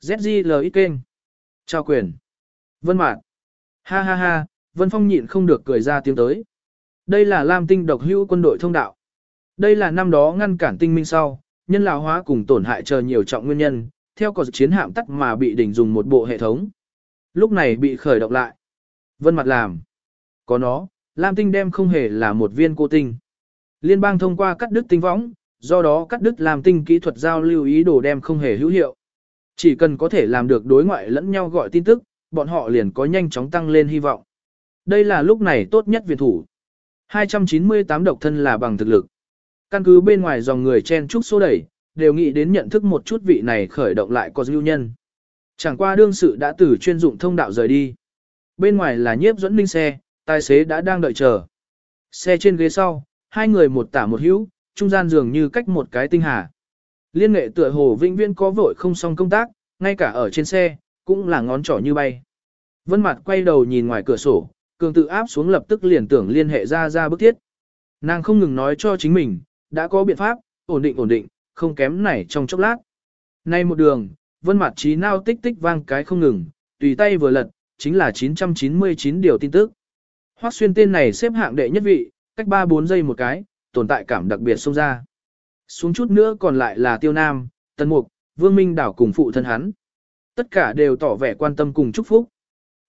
ZZLX kênh. Trao quyền. Vân Mạn. Ha ha ha, Vân Phong nhịn không được cười ra tiếng tới. Đây là Lam Tinh độc hữu quân đội thông đạo. Đây là năm đó ngăn cản tinh minh sau, nhân lão hóa cùng tổn hại chờ nhiều trọng nguyên nhân, theo có chiến hạm tắt mà bị đỉnh dùng một bộ hệ thống. Lúc này bị khởi động lại. Vân mặt làm. Có nó, Lam Tinh đem không hề là một viên cô tinh. Liên bang thông qua cắt đứt tinh võng, do đó cắt đứt Lam tinh kỹ thuật giao lưu ý đồ đem không hề hữu hiệu. Chỉ cần có thể làm được đối ngoại lẫn nhau gọi tin tức, bọn họ liền có nhanh chóng tăng lên hy vọng. Đây là lúc này tốt nhất viện thủ. 298 độc thân là bằng thực lực. Căn cứ bên ngoài dòng người chen trúc số đẩy, đều nghĩ đến nhận thức một chút vị này khởi động lại có dư nhân. Chẳng qua đương sự đã từ chuyên dụng thông đạo rời đi. Bên ngoài là nhiếp dẫn ninh xe, tài xế đã đang đợi chờ. Xe trên ghế sau, hai người một tả một hữu, trung gian dường như cách một cái tinh hà. Liên nghệ tựa hồ vĩnh viễn có vội không xong công tác, ngay cả ở trên xe, cũng là ngón trỏ như bay. Vân mặt quay đầu nhìn ngoài cửa sổ, cường tự áp xuống lập tức liền tưởng liên hệ ra ra bức thiết. Nàng không ngừng nói cho chính mình, đã có biện pháp, ổn định ổn định, không kém này trong chốc lát. Nay một đường, vân mặt trí nao tích tích vang cái không ngừng, tùy tay vừa lật, chính là 999 điều tin tức. Hoắc xuyên tên này xếp hạng đệ nhất vị, cách 3-4 giây một cái, tồn tại cảm đặc biệt xông ra. Xuống chút nữa còn lại là Tiêu Nam, Tân Mục, Vương Minh Đảo cùng phụ thân hắn. Tất cả đều tỏ vẻ quan tâm cùng chúc phúc.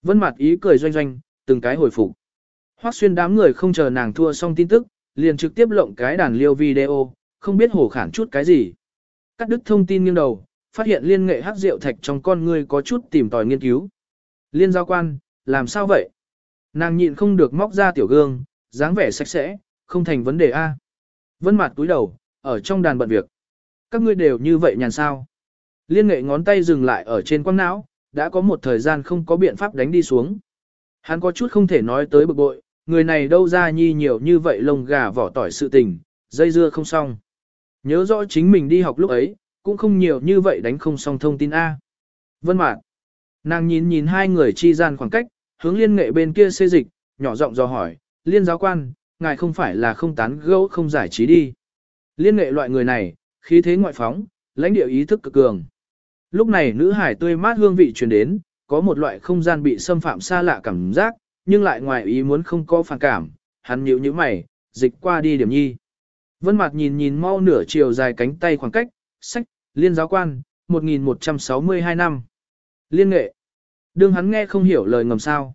Vân mặt ý cười doanh doanh, từng cái hồi phục. Hoắc xuyên đám người không chờ nàng thua xong tin tức, liền trực tiếp lộng cái đàn liêu video, không biết hổ khản chút cái gì. Cắt đứt thông tin nghiêng đầu, phát hiện liên nghệ hắc rượu thạch trong con người có chút tìm tòi nghiên cứu. Liên giao quan, làm sao vậy? Nàng nhịn không được móc ra tiểu gương, dáng vẻ sạch sẽ, không thành vấn đề A. Vân mặt túi đầu, ở trong đàn bận việc. Các ngươi đều như vậy nhàn sao. Liên nghệ ngón tay dừng lại ở trên quang não, đã có một thời gian không có biện pháp đánh đi xuống. Hắn có chút không thể nói tới bực bội, người này đâu ra nhi nhiều như vậy lông gà vỏ tỏi sự tình, dây dưa không xong. Nhớ rõ chính mình đi học lúc ấy, cũng không nhiều như vậy đánh không xong thông tin A. Vân Mạn. Nàng nhìn nhìn hai người chi gian khoảng cách, hướng liên nghệ bên kia xê dịch, nhỏ giọng dò hỏi, liên giáo quan, ngài không phải là không tán gẫu không giải trí đi. Liên nghệ loại người này, khí thế ngoại phóng, lãnh địa ý thức cực cường. Lúc này nữ hải tươi mát hương vị truyền đến, có một loại không gian bị xâm phạm xa lạ cảm giác, nhưng lại ngoài ý muốn không có phản cảm, hắn nhíu như mày, dịch qua đi điểm nhi. Vân mặt nhìn nhìn mau nửa chiều dài cánh tay khoảng cách, sách, liên giáo quan, 1162 năm. Liên nghệ. Đương hắn nghe không hiểu lời ngầm sao.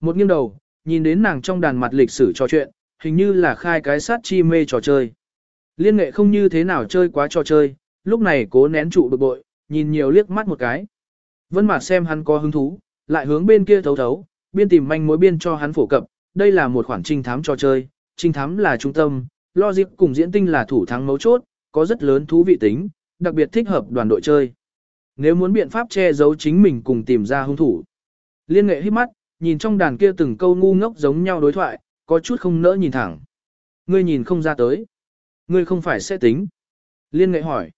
Một nghiêng đầu, nhìn đến nàng trong đàn mặt lịch sử trò chuyện, hình như là khai cái sát chi mê trò chơi. Liên nghệ không như thế nào chơi quá trò chơi, lúc này cố nén trụ bực bội, nhìn nhiều liếc mắt một cái. Vân Mạt xem hắn có hứng thú, lại hướng bên kia thấu thấu, biên tìm manh mối biên cho hắn phổ cập, đây là một khoản trinh thám trò chơi, trinh thám là trung tâm, logic cùng diễn tinh là thủ thắng mấu chốt, có rất lớn thú vị tính, đặc biệt thích hợp đoàn đội chơi. Nếu muốn biện pháp che giấu chính mình cùng tìm ra hung thủ. Liên nghệ hít mắt, nhìn trong đàn kia từng câu ngu ngốc giống nhau đối thoại, có chút không nỡ nhìn thẳng. Ngươi nhìn không ra tới. Ngươi không phải sẽ tính. Liên nghệ hỏi.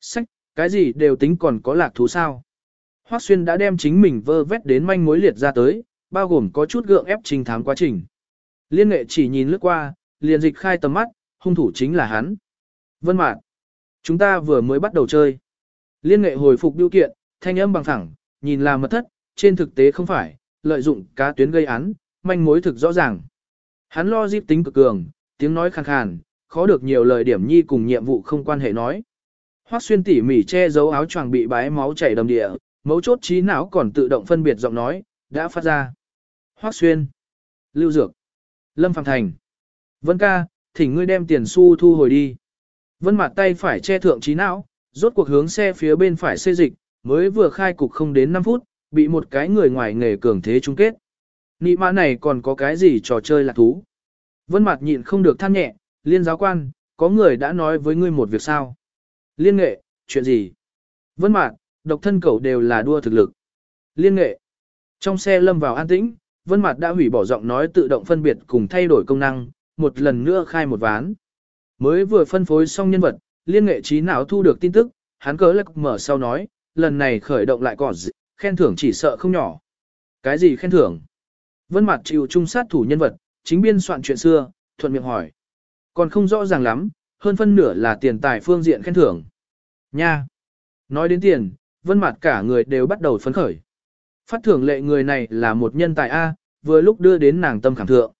Sách, cái gì đều tính còn có lạc thú sao? Hoắc Xuyên đã đem chính mình vơ vét đến manh mối liệt ra tới, bao gồm có chút gượng ép trình thám quá trình. Liên nghệ chỉ nhìn lướt qua, liền dịch khai tầm mắt, hung thủ chính là hắn. Vân Mạn, chúng ta vừa mới bắt đầu chơi. Liên nghệ hồi phục điều kiện, thanh âm bằng thẳng, nhìn là mật thất, trên thực tế không phải, lợi dụng cá tuyến gây án, manh mối thực rõ ràng. Hắn lo dịp tính cực cường, tiếng nói khàn khàn, khó được nhiều lời điểm nhi cùng nhiệm vụ không quan hệ nói. Hoắc xuyên tỉ mỉ che giấu áo choàng bị bái máu chảy đầm địa, mấu chốt trí não còn tự động phân biệt giọng nói, đã phát ra. Hoắc xuyên, Lưu Dược, Lâm Phạm Thành, Vân ca, thỉnh ngươi đem tiền xu thu hồi đi. Vân mặt tay phải che thượng trí não, rốt cuộc hướng xe phía bên phải xê dịch, mới vừa khai cục không đến 5 phút, bị một cái người ngoài nghề cường thế chung kết. Nị mã này còn có cái gì trò chơi là thú. Vân mặt nhịn không được than nhẹ, liên giáo quan, có người đã nói với ngươi một việc sao. Liên nghệ, chuyện gì? Vân mạn, độc thân cầu đều là đua thực lực. Liên nghệ. Trong xe lâm vào an tĩnh, Vân Mạt đã hủy bỏ giọng nói tự động phân biệt cùng thay đổi công năng, một lần nữa khai một ván. Mới vừa phân phối xong nhân vật, liên nghệ trí não thu được tin tức, hắn cớ lạc mở sau nói, lần này khởi động lại còn gì, khen thưởng chỉ sợ không nhỏ. Cái gì khen thưởng? Vân Mạt chịu trung sát thủ nhân vật, chính biên soạn chuyện xưa, thuận miệng hỏi. Còn không rõ ràng lắm, hơn phân nửa là tiền tài phương diện khen thưởng. Nha! Nói đến tiền, vân mặt cả người đều bắt đầu phấn khởi. Phát thưởng lệ người này là một nhân tài A, vừa lúc đưa đến nàng tâm khảm thượng.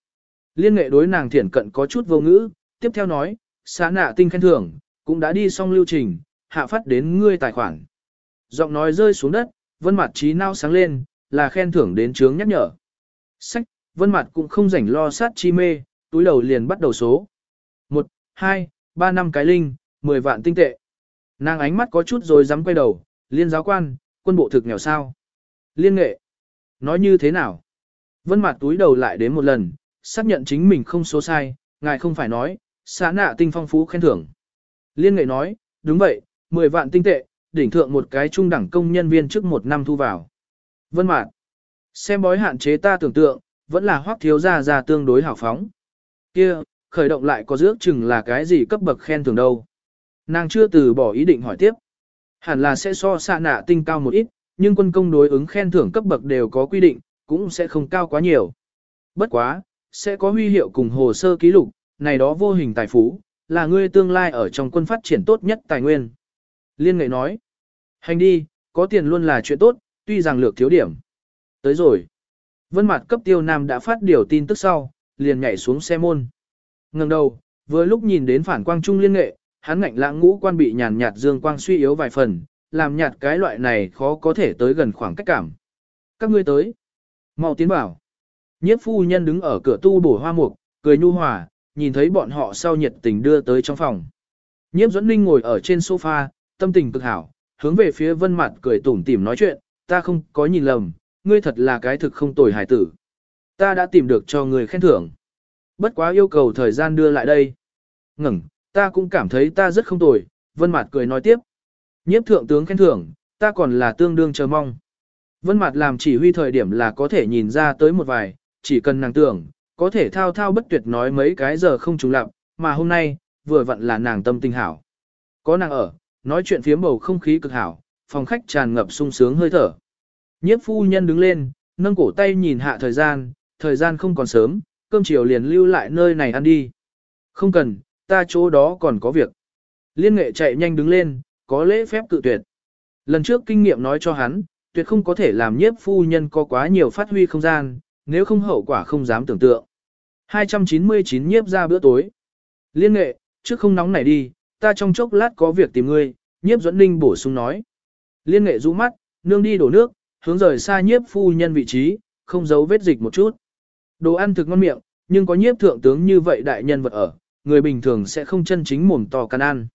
Liên nghệ đối nàng thiển cận có chút vô ngữ, tiếp theo nói, xã nạ tinh khen thưởng, cũng đã đi xong lưu trình, hạ phát đến ngươi tài khoản. Giọng nói rơi xuống đất, vân mặt trí nao sáng lên, là khen thưởng đến chướng nhắc nhở. Sách, vân mặt cũng không rảnh lo sát chi mê, túi đầu liền bắt đầu số. 1, 2, 3 năm cái linh, 10 vạn tinh tệ. Nàng ánh mắt có chút rồi dám quay đầu, liên giáo quan, quân bộ thực nghèo sao. Liên nghệ. Nói như thế nào? Vân mặt túi đầu lại đến một lần, xác nhận chính mình không số sai, ngài không phải nói, xã nạ tinh phong phú khen thưởng. Liên nghệ nói, đúng vậy, 10 vạn tinh tệ, đỉnh thượng một cái trung đẳng công nhân viên trước một năm thu vào. Vân Mạt, xem bói hạn chế ta tưởng tượng, vẫn là hoắc thiếu gia già tương đối hào phóng. Kia, khởi động lại có dước chừng là cái gì cấp bậc khen thưởng đâu. Nàng chưa từ bỏ ý định hỏi tiếp. Hẳn là sẽ so xa nạ tinh cao một ít, nhưng quân công đối ứng khen thưởng cấp bậc đều có quy định, cũng sẽ không cao quá nhiều. Bất quá, sẽ có huy hiệu cùng hồ sơ ký lục, này đó vô hình tài phú, là ngươi tương lai ở trong quân phát triển tốt nhất tài nguyên. Liên nghệ nói, hành đi, có tiền luôn là chuyện tốt, tuy rằng lược thiếu điểm. Tới rồi. Vân mặt cấp tiêu nam đã phát điều tin tức sau, liền nhảy xuống xe môn. Ngừng đầu, vừa lúc nhìn đến phản quang trung liên nghệ, hắn ngạnh lãng ngũ quan bị nhàn nhạt dương quang suy yếu vài phần, làm nhạt cái loại này khó có thể tới gần khoảng cách cảm. Các ngươi tới. mau tiến vào. Nhiếp phu nhân đứng ở cửa tu bổ hoa mục, cười nhu hòa, nhìn thấy bọn họ sau nhiệt tình đưa tới trong phòng. Nhiếp dẫn ninh ngồi ở trên sofa, tâm tình cực hảo, hướng về phía vân mặt cười tủm tỉm nói chuyện, ta không có nhìn lầm, ngươi thật là cái thực không tồi hải tử. Ta đã tìm được cho ngươi khen thưởng. Bất quá yêu cầu thời gian đưa lại đây. Ngừng, ta cũng cảm thấy ta rất không tồi, vân Mạt cười nói tiếp. Nhiếp thượng tướng khen thưởng, ta còn là tương đương chờ mong. Vân Mạt làm chỉ huy thời điểm là có thể nhìn ra tới một vài, chỉ cần nàng tưởng, có thể thao thao bất tuyệt nói mấy cái giờ không trùng lặp, mà hôm nay, vừa vặn là nàng tâm tình hảo. Có nàng ở, nói chuyện phiếm bầu không khí cực hảo, phòng khách tràn ngập sung sướng hơi thở. Nhiếp phu nhân đứng lên, nâng cổ tay nhìn hạ thời gian, thời gian không còn sớm, cơm chiều liền lưu lại nơi này ăn đi. Không cần, ta chỗ đó còn có việc. Liên nghệ chạy nhanh đứng lên, có lễ phép cự tuyệt. Lần trước kinh nghiệm nói cho hắn, tuyệt không có thể làm nhiếp phu nhân có quá nhiều phát huy không gian, nếu không hậu quả không dám tưởng tượng. 299 nhiếp ra bữa tối. Liên nghệ, trước không nóng này đi, ta trong chốc lát có việc tìm ngươi, nhiếp dẫn ninh bổ sung nói. Liên nghệ rũ mắt, nương đi đổ nước, hướng rời xa nhiếp phu nhân vị trí, không giấu vết dịch một chút. Đồ ăn thực ngon miệng, nhưng có nhiếp thượng tướng như vậy đại nhân vật ở, người bình thường sẽ không chân chính mồm to can ăn.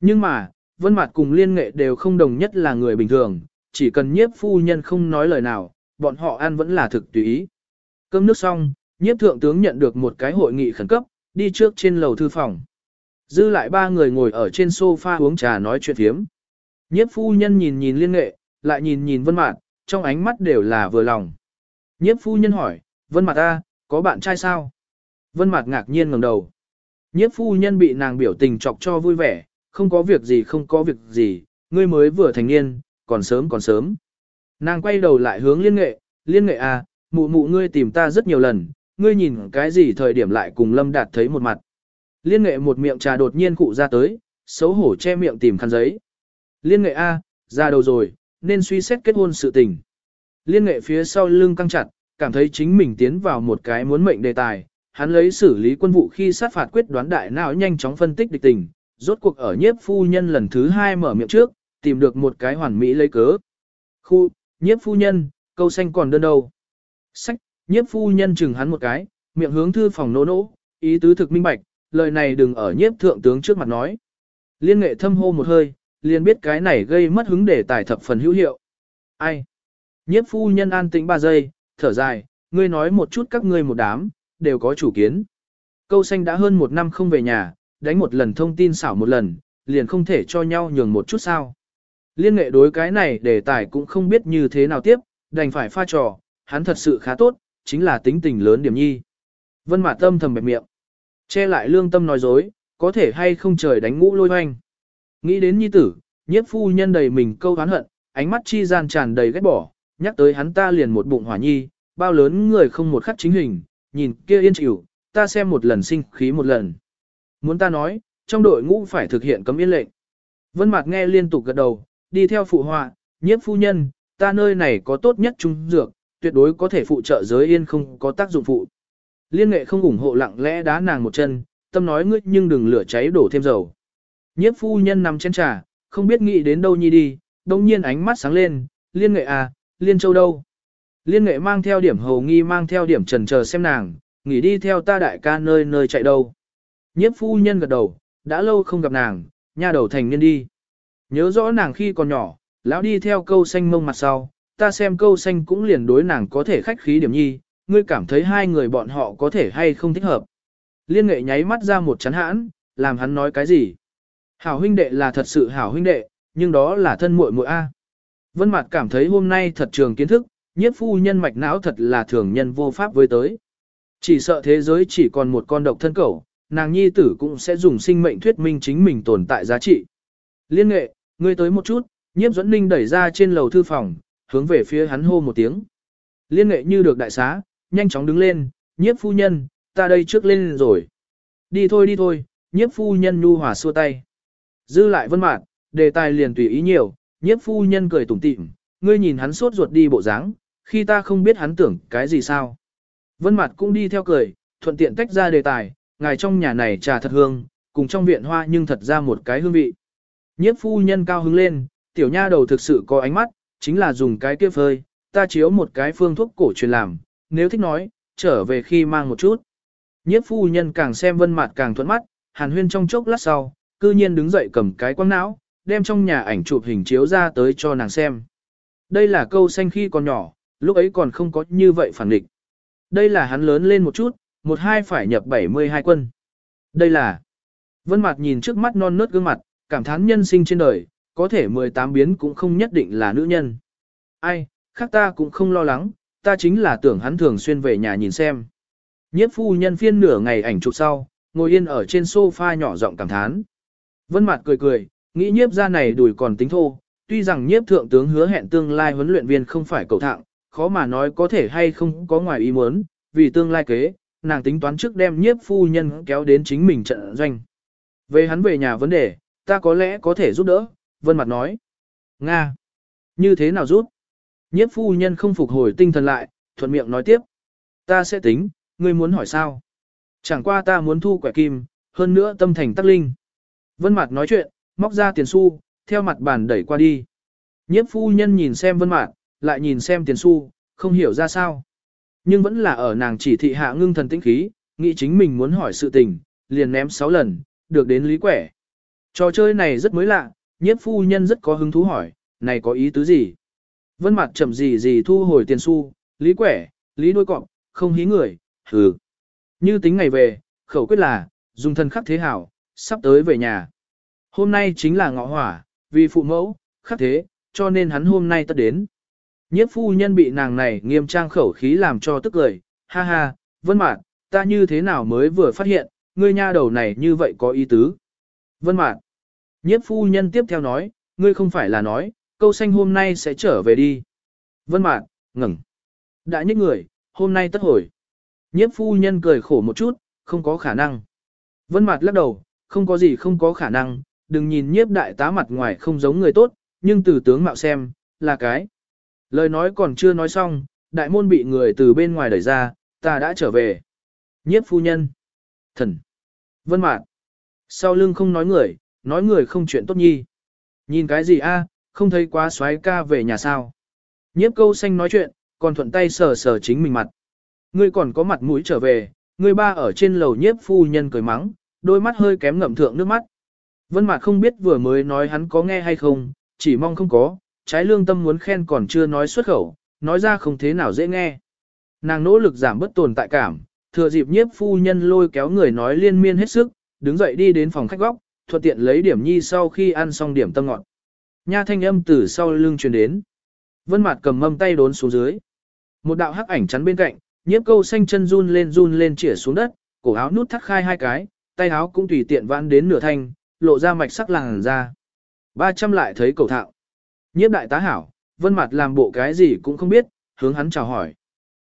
Nhưng mà, vân mặt cùng liên nghệ đều không đồng nhất là người bình thường, chỉ cần nhiếp phu nhân không nói lời nào, bọn họ ăn vẫn là thực tùy ý. Cơm nước xong, nhiếp thượng tướng nhận được một cái hội nghị khẩn cấp, đi trước trên lầu thư phòng. Dư lại ba người ngồi ở trên sofa uống trà nói chuyện phiếm. Nhiếp phu nhân nhìn nhìn liên nghệ, lại nhìn nhìn vân mạn, trong ánh mắt đều là vừa lòng. Nhiếp phu nhân hỏi, vân Mạt ta, có bạn trai sao? Vân Mạt ngạc nhiên ngẩng đầu. Nhiếp phu nhân bị nàng biểu tình chọc cho vui vẻ, không có việc gì không có việc gì, ngươi mới vừa thành niên, còn sớm còn sớm. Nàng quay đầu lại hướng liên nghệ, liên nghệ à, mụ mụ ngươi tìm ta rất nhiều lần, ngươi nhìn cái gì thời điểm lại cùng lâm đạt thấy một mặt. Liên nghệ một miệng trà đột nhiên cụ ra tới, xấu hổ che miệng tìm khăn giấy. Liên nghệ A, ra đầu rồi, nên suy xét kết hôn sự tình. Liên nghệ phía sau lưng căng chặt, cảm thấy chính mình tiến vào một cái muốn mệnh đề tài. Hắn lấy xử lý quân vụ khi sát phạt quyết đoán đại não nhanh chóng phân tích địch tình, rốt cuộc ở nhiếp phu nhân lần thứ hai mở miệng trước, tìm được một cái hoàn mỹ lấy cớ. Khu, nhiếp phu nhân, câu xanh còn đơn đâu. Sách, nhiếp phu nhân chừng hắn một cái, miệng hướng thư phòng nỗ nỗ, ý tứ thực minh bạch, lời này đừng ở nhiếp thượng tướng trước mặt nói. Liên nghệ thâm hô một hơi, liền biết cái này gây mất hứng để tài thập phần hữu hiệu. Ai? Nhiếp phu nhân an tĩnh 3 giây, thở dài, ngươi nói một chút các ngươi một đám, đều có chủ kiến. Câu xanh đã hơn một năm không về nhà, đánh một lần thông tin xảo một lần, liền không thể cho nhau nhường một chút sao. Liên nghệ đối cái này đề tài cũng không biết như thế nào tiếp, đành phải pha trò, hắn thật sự khá tốt, chính là tính tình lớn điểm nhi. Vân Mạt Tâm thầm bẹp miệng. Che lại lương tâm nói dối, có thể hay không trời đánh ngũ lôi hoanh. Nghĩ đến nhi tử, nhiếp phu nhân đầy mình câu hán hận, ánh mắt chi gian tràn đầy ghét bỏ, nhắc tới hắn ta liền một bụng hỏa nhi, bao lớn người không một khắc chính hình, nhìn kia yên chịu, ta xem một lần sinh khí một lần. Muốn ta nói, trong đội ngũ phải thực hiện cấm yên lệnh. Vân Mạc nghe liên tục gật đầu, đi theo phụ họa, nhiếp phu nhân, ta nơi này có tốt nhất trung dược, tuyệt đối có thể phụ trợ giới yên không có tác dụng phụ. Liên nghệ không ủng hộ lặng lẽ đá nàng một chân, tâm nói ngươi nhưng đừng lửa cháy đổ thêm dầu. Nhiếp phu nhân nằm trên trà, không biết nghĩ đến đâu nhi đi, đồng nhiên ánh mắt sáng lên, liên nghệ à, liên châu đâu. Liên nghệ mang theo điểm hầu nghi mang theo điểm trần chờ xem nàng, nghỉ đi theo ta đại ca nơi nơi chạy đâu. Nhiếp phu nhân gật đầu, đã lâu không gặp nàng, nha đầu thành niên đi. Nhớ rõ nàng khi còn nhỏ, lão đi theo câu xanh mông mặt sau, ta xem câu xanh cũng liền đối nàng có thể khách khí điểm nhi, ngươi cảm thấy hai người bọn họ có thể hay không thích hợp. Liên nghệ nháy mắt ra một chán hãn, làm hắn nói cái gì. Hảo huynh đệ là thật sự hảo huynh đệ, nhưng đó là thân muội muội A. Vân Mạt cảm thấy hôm nay thật trường kiến thức, nhiếp phu nhân mạch não thật là thường nhân vô pháp với tới. Chỉ sợ thế giới chỉ còn một con độc thân cẩu, nàng nhi tử cũng sẽ dùng sinh mệnh thuyết minh chính mình tồn tại giá trị. Liên nghệ, ngươi tới một chút, nhiếp dẫn ninh đẩy ra trên lầu thư phòng, hướng về phía hắn hô một tiếng. Liên nghệ như được đại xá, nhanh chóng đứng lên, nhiếp phu nhân, ta đây trước lên rồi. Đi thôi đi thôi, nhiếp phu nhân nhu hòa xua tay. Dư lại vân mạn, đề tài liền tùy ý nhiều, nhiếp phu nhân cười tủm tỉm, ngươi nhìn hắn sốt ruột đi bộ dáng, khi ta không biết hắn tưởng cái gì sao. Vân mặt cũng đi theo cười, thuận tiện tách ra đề tài, ngài trong nhà này trà thật hương, cùng trong viện hoa nhưng thật ra một cái hương vị. Nhiếp phu nhân cao hứng lên, tiểu nha đầu thực sự có ánh mắt, chính là dùng cái kia phơi, ta chiếu một cái phương thuốc cổ truyền làm, nếu thích nói, trở về khi mang một chút. Nhiếp phu nhân càng xem vân mặt càng thuận mắt, hàn huyên trong chốc lát sau, cư nhiên đứng dậy cầm cái quang não, đem trong nhà ảnh chụp hình chiếu ra tới cho nàng xem. Đây là câu xanh khi còn nhỏ, lúc ấy còn không có như vậy phản định. Đây là hắn lớn lên một chút, một hai phải nhập 72 quân. Đây là... Vân Mạt nhìn trước mắt non nớt gương mặt, cảm thán nhân sinh trên đời, có thể 18 biến cũng không nhất định là nữ nhân. Ai, khác ta cũng không lo lắng, ta chính là tưởng hắn thường xuyên về nhà nhìn xem. Nhiếp phu nhân phiên nửa ngày ảnh chụp sau, ngồi yên ở trên sofa nhỏ giọng cảm thán. Vân Mạt cười cười, nghĩ nhiếp gia này đùi còn tính thô, tuy rằng nhiếp thượng tướng hứa hẹn tương lai huấn luyện viên không phải cầu thạng, khó mà nói có thể hay không có ngoài ý muốn, vì tương lai kế, nàng tính toán trước đem nhiếp phu nhân kéo đến chính mình trận doanh. Về hắn về nhà vấn đề, ta có lẽ có thể giúp đỡ, Vân Mặt nói. Nga! Như thế nào giúp? Nhiếp phu nhân không phục hồi tinh thần lại, thuận miệng nói tiếp. Ta sẽ tính, ngươi muốn hỏi sao? Chẳng qua ta muốn thu quẻ kim, hơn nữa tâm thành tắc linh. Vân Mạt nói chuyện, móc ra tiền xu, theo mặt bàn đẩy qua đi. Nhiếp phu nhân nhìn xem Vân mạn, lại nhìn xem tiền xu, không hiểu ra sao. Nhưng vẫn là ở nàng chỉ thị hạ ngưng thần tĩnh khí, nghĩ chính mình muốn hỏi sự tình, liền ném 6 lần, được đến lý quẻ. Trò chơi này rất mới lạ, nhiếp phu nhân rất có hứng thú hỏi, này có ý tứ gì? Vân mặt chậm gì gì thu hồi tiền xu, lý quẻ, lý đuôi cọp, không hí người, hừ. Như tính ngày về, khẩu quyết là, dùng thân khắc thế hảo, sắp tới về nhà. Hôm nay chính là ngọ hỏa, vì phụ mẫu, khắc thế, cho nên hắn hôm nay tất đến. Nhiếp phu nhân bị nàng này nghiêm trang khẩu khí làm cho tức cười, ha ha, vân mạn, ta như thế nào mới vừa phát hiện, ngươi nha đầu này như vậy có ý tứ. Vân mạn, nhiếp phu nhân tiếp theo nói, ngươi không phải là nói, câu xanh hôm nay sẽ trở về đi. Vân mạn, ngừng. Đã nhích người, hôm nay tất hồi. Nhiếp phu nhân cười khổ một chút, không có khả năng. Vân mạn lắc đầu, không có gì không có khả năng, đừng nhìn nhiếp đại tá mặt ngoài không giống người tốt, nhưng từ tướng mạo xem, là cái. Lời nói còn chưa nói xong, đại môn bị người từ bên ngoài đẩy ra, ta đã trở về. Nhiếp phu nhân. Thần. Vân mạn. Sau lưng không nói người, nói người không chuyện tốt nhi. Nhìn cái gì a? không thấy quá xoáy ca về nhà sao. Nhiếp câu xanh nói chuyện, còn thuận tay sờ sờ chính mình mặt. Ngươi còn có mặt mũi trở về, ngươi ba ở trên lầu nhiếp phu nhân cười mắng, đôi mắt hơi kém ngậm thượng nước mắt. Vân mạc không biết vừa mới nói hắn có nghe hay không, chỉ mong không có, trái lương tâm muốn khen còn chưa nói xuất khẩu, nói ra không thế nào dễ nghe. Nàng nỗ lực giảm bất tồn tại cảm, thừa dịp nhiếp phu nhân lôi kéo người nói liên miên hết sức, đứng dậy đi đến phòng khách góc, thuận tiện lấy điểm nhi sau khi ăn xong điểm tâm ngọt. Nha thanh âm từ sau lưng truyền đến. Vân Mạt cầm mâm tay đốn xuống dưới. Một đạo hắc ảnh chắn bên cạnh, nhiếp câu xanh chân run lên run lên chĩa xuống đất, cổ áo nút thắt khai hai cái, tay áo cũng tùy tiện vãn đến nửa thanh, lộ ra mạch sắc làn ra. 300 lại thấy cầu thạo. Nhiếp đại tá hảo, vân mặt làm bộ cái gì cũng không biết, hướng hắn chào hỏi.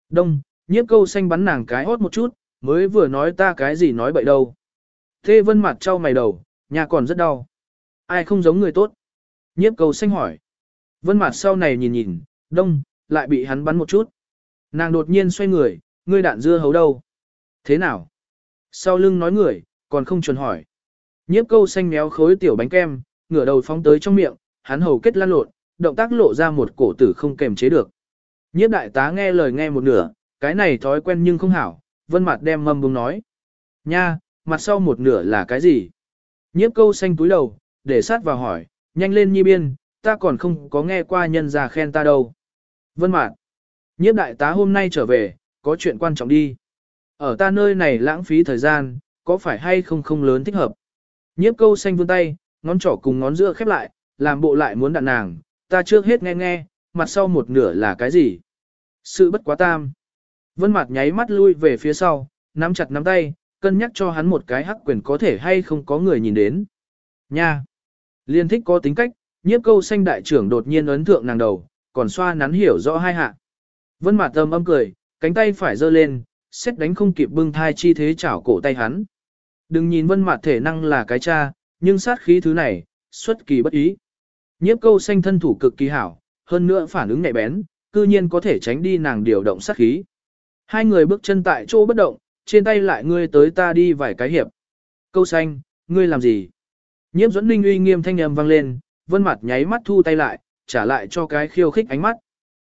Đông, nhiếp câu xanh bắn nàng cái hốt một chút, mới vừa nói ta cái gì nói bậy đâu. Thế vân mặt trao mày đầu, nhà còn rất đau. Ai không giống người tốt? Nhiếp câu xanh hỏi. Vân mặt sau này nhìn nhìn, đông, lại bị hắn bắn một chút. Nàng đột nhiên xoay người, ngươi đạn dưa hấu đâu? Thế nào? Sau lưng nói người, còn không chuẩn hỏi. Nhiếp câu xanh méo khối tiểu bánh kem, ngửa đầu phóng tới trong miệng, hắn hầu kết lan lộn, động tác lộ ra một cổ tử không kềm chế được. Nhiếp đại tá nghe lời nghe một nửa, cái này thói quen nhưng không hảo, vân mặt đem mâm bông nói. Nha, mặt sau một nửa là cái gì? Nhiếp câu xanh túi đầu, để sát vào hỏi, nhanh lên nhi biên, ta còn không có nghe qua nhân già khen ta đâu. Vân mặt, nhiếp đại tá hôm nay trở về, có chuyện quan trọng đi. Ở ta nơi này lãng phí thời gian, có phải hay không không lớn thích hợp. Nhiếp câu xanh vươn tay, ngón trỏ cùng ngón giữa khép lại, làm bộ lại muốn đạn nàng, ta trước hết nghe nghe, mặt sau một nửa là cái gì. Sự bất quá tam. Vân mặt nháy mắt lui về phía sau, nắm chặt nắm tay, cân nhắc cho hắn một cái hắc quyền có thể hay không có người nhìn đến. Nha! Liên thích có tính cách, nhiếp câu xanh đại trưởng đột nhiên ấn thượng nàng đầu, còn xoa nắn hiểu rõ hai hạ. Vân mặt âm âm cười, cánh tay phải giơ lên, xét đánh không kịp bưng thai chi thế chảo cổ tay hắn. Đừng nhìn vân mặt thể năng là cái cha, nhưng sát khí thứ này, xuất kỳ bất ý. Nhiếp câu xanh thân thủ cực kỳ hảo, hơn nữa phản ứng nhạy bén, cư nhiên có thể tránh đi nàng điều động sát khí. Hai người bước chân tại chỗ bất động, trên tay lại ngươi tới ta đi vài cái hiệp. Câu xanh, ngươi làm gì? Nhiếp dẫn ninh uy nghiêm thanh âm vang lên, vân mặt nháy mắt thu tay lại, trả lại cho cái khiêu khích ánh mắt.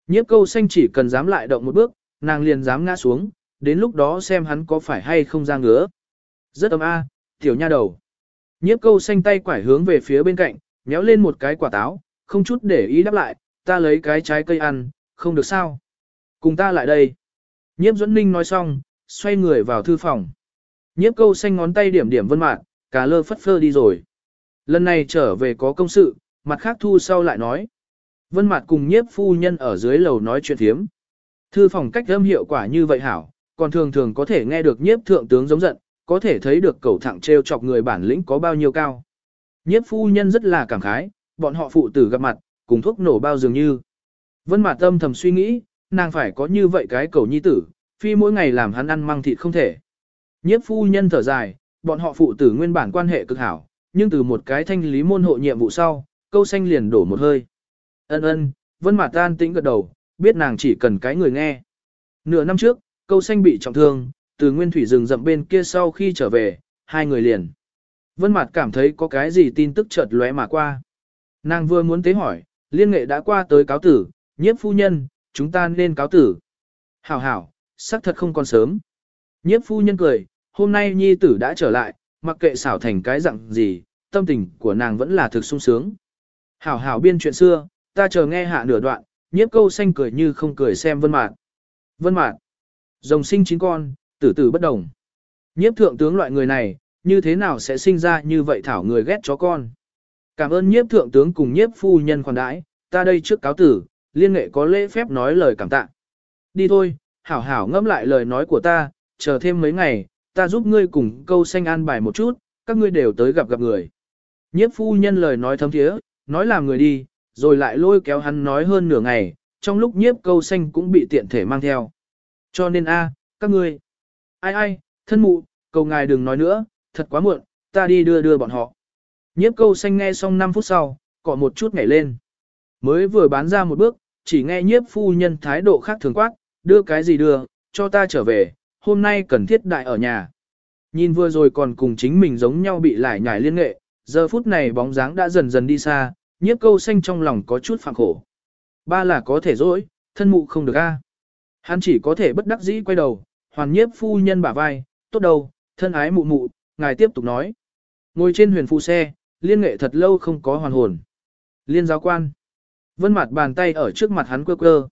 Nhiếp câu xanh chỉ cần dám lại động một bước, nàng liền dám ngã xuống, đến lúc đó xem hắn có phải hay không ra ngứa. Rất ấm a, tiểu nha đầu. Nhiếp câu xanh tay quải hướng về phía bên cạnh, méo lên một cái quả táo, không chút để ý đáp lại, ta lấy cái trái cây ăn, không được sao. Cùng ta lại đây. Nhiếp dẫn ninh nói xong, xoay người vào thư phòng. Nhiếp câu xanh ngón tay điểm điểm vân mạng, cả lơ phất phơ đi rồi. Lần này trở về có công sự, mặt khác thu sau lại nói. Vân Mạt cùng nhiếp phu nhân ở dưới lầu nói chuyện thiếm. Thư phòng cách âm hiệu quả như vậy hảo, còn thường thường có thể nghe được nhiếp thượng tướng giống giận, có thể thấy được cầu thẳng treo chọc người bản lĩnh có bao nhiêu cao. Nhiếp phu nhân rất là cảm khái, bọn họ phụ tử gặp mặt, cùng thuốc nổ bao dường như. Vân Mạt tâm thầm suy nghĩ, nàng phải có như vậy cái cầu nhi tử, phi mỗi ngày làm hắn ăn măng thịt không thể. Nhiếp phu nhân thở dài, bọn họ phụ tử nguyên bản quan hệ cực hảo, nhưng từ một cái thanh lý môn hộ nhiệm vụ sau, câu xanh liền đổ một hơi. Ân ân, Vân Mạt tan tĩnh gật đầu, biết nàng chỉ cần cái người nghe. Nửa năm trước, câu xanh bị trọng thương, từ nguyên thủy rừng rậm bên kia sau khi trở về, hai người liền. Vân Mạt cảm thấy có cái gì tin tức chợt lóe mà qua. Nàng vừa muốn tế hỏi, liên nghệ đã qua tới cáo tử, nhiếp phu nhân, chúng ta nên cáo tử. Hảo hảo, sắc thật không còn sớm. Nhiếp phu nhân cười, hôm nay nhi tử đã trở lại, mặc kệ xảo thành cái dạng gì, tâm tình của nàng vẫn là thực sung sướng. Hảo hảo biên chuyện xưa, ta chờ nghe hạ nửa đoạn, nhiếp câu xanh cười như không cười xem vân mạt. Vân mạt, rồng sinh chín con, tử tử bất đồng. Nhiếp thượng tướng loại người này, như thế nào sẽ sinh ra như vậy thảo người ghét chó con. Cảm ơn nhiếp thượng tướng cùng nhiếp phu nhân khoản đãi, ta đây trước cáo tử, liên nghệ có lễ phép nói lời cảm tạ. Đi thôi, hảo hảo ngẫm lại lời nói của ta, chờ thêm mấy ngày, ta giúp ngươi cùng câu xanh an bài một chút, các ngươi đều tới gặp gặp người. Nhiếp phu nhân lời nói thấm thiế, nói làm người đi, rồi lại lôi kéo hắn nói hơn nửa ngày, trong lúc nhiếp câu xanh cũng bị tiện thể mang theo. Cho nên a, các ngươi, ai ai, thân mụ, cầu ngài đừng nói nữa, thật quá muộn, ta đi đưa đưa bọn họ. Nhiếp câu xanh nghe xong 5 phút sau, cọ một chút nhảy lên. Mới vừa bán ra một bước, chỉ nghe nhiếp phu nhân thái độ khác thường quát, đưa cái gì đưa, cho ta trở về, hôm nay cần thiết đại ở nhà. Nhìn vừa rồi còn cùng chính mình giống nhau bị lại nhảy liên nghệ, giờ phút này bóng dáng đã dần dần đi xa, nhiếp câu xanh trong lòng có chút phạm khổ. Ba là có thể dỗi, thân mụ không được a. Hắn chỉ có thể bất đắc dĩ quay đầu, hoàn nhiếp phu nhân bả vai, tốt đầu, thân ái mụ mụ, ngài tiếp tục nói. Ngồi trên huyền phụ xe, liên nghệ thật lâu không có hoàn hồn. Liên giáo quan. Vân mặt bàn tay ở trước mặt hắn quơ quơ.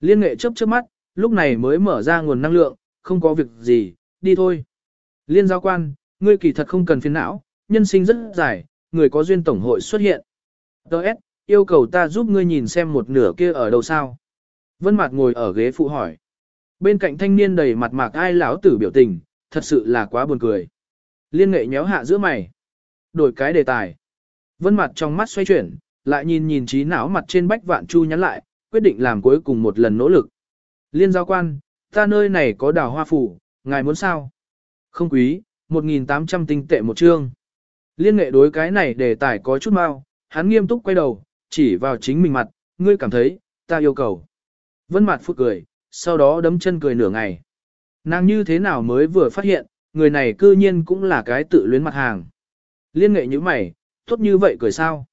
Liên nghệ chớp chớp mắt, lúc này mới mở ra nguồn năng lượng, không có việc gì, đi thôi. Liên giáo quan, ngươi kỳ thật không cần phiền não, nhân sinh rất dài, người có duyên tổng hội xuất hiện. Đợt, yêu cầu ta giúp ngươi nhìn xem một nửa kia ở đâu sao. Vân Mạt ngồi ở ghế phụ hỏi. Bên cạnh thanh niên đầy mặt mạc ai lão tử biểu tình, thật sự là quá buồn cười. Liên nghệ nhéo hạ giữa mày. Đổi cái đề tài. Vân mặt trong mắt xoay chuyển, lại nhìn nhìn trí não mặt trên bách vạn chu nhắn lại, quyết định làm cuối cùng một lần nỗ lực. Liên giao quan, ta nơi này có đào hoa phủ, ngài muốn sao? Không quý, 1.800 tinh tệ một chương. Liên nghệ đối cái này đề tài có chút mau, hắn nghiêm túc quay đầu, chỉ vào chính mình mặt, ngươi cảm thấy, ta yêu cầu. Vân mặt phụt cười, sau đó đấm chân cười nửa ngày. Nàng như thế nào mới vừa phát hiện, người này cư nhiên cũng là cái tự luyến mặt hàng. Liên nghệ như mày, tốt như vậy cười sao?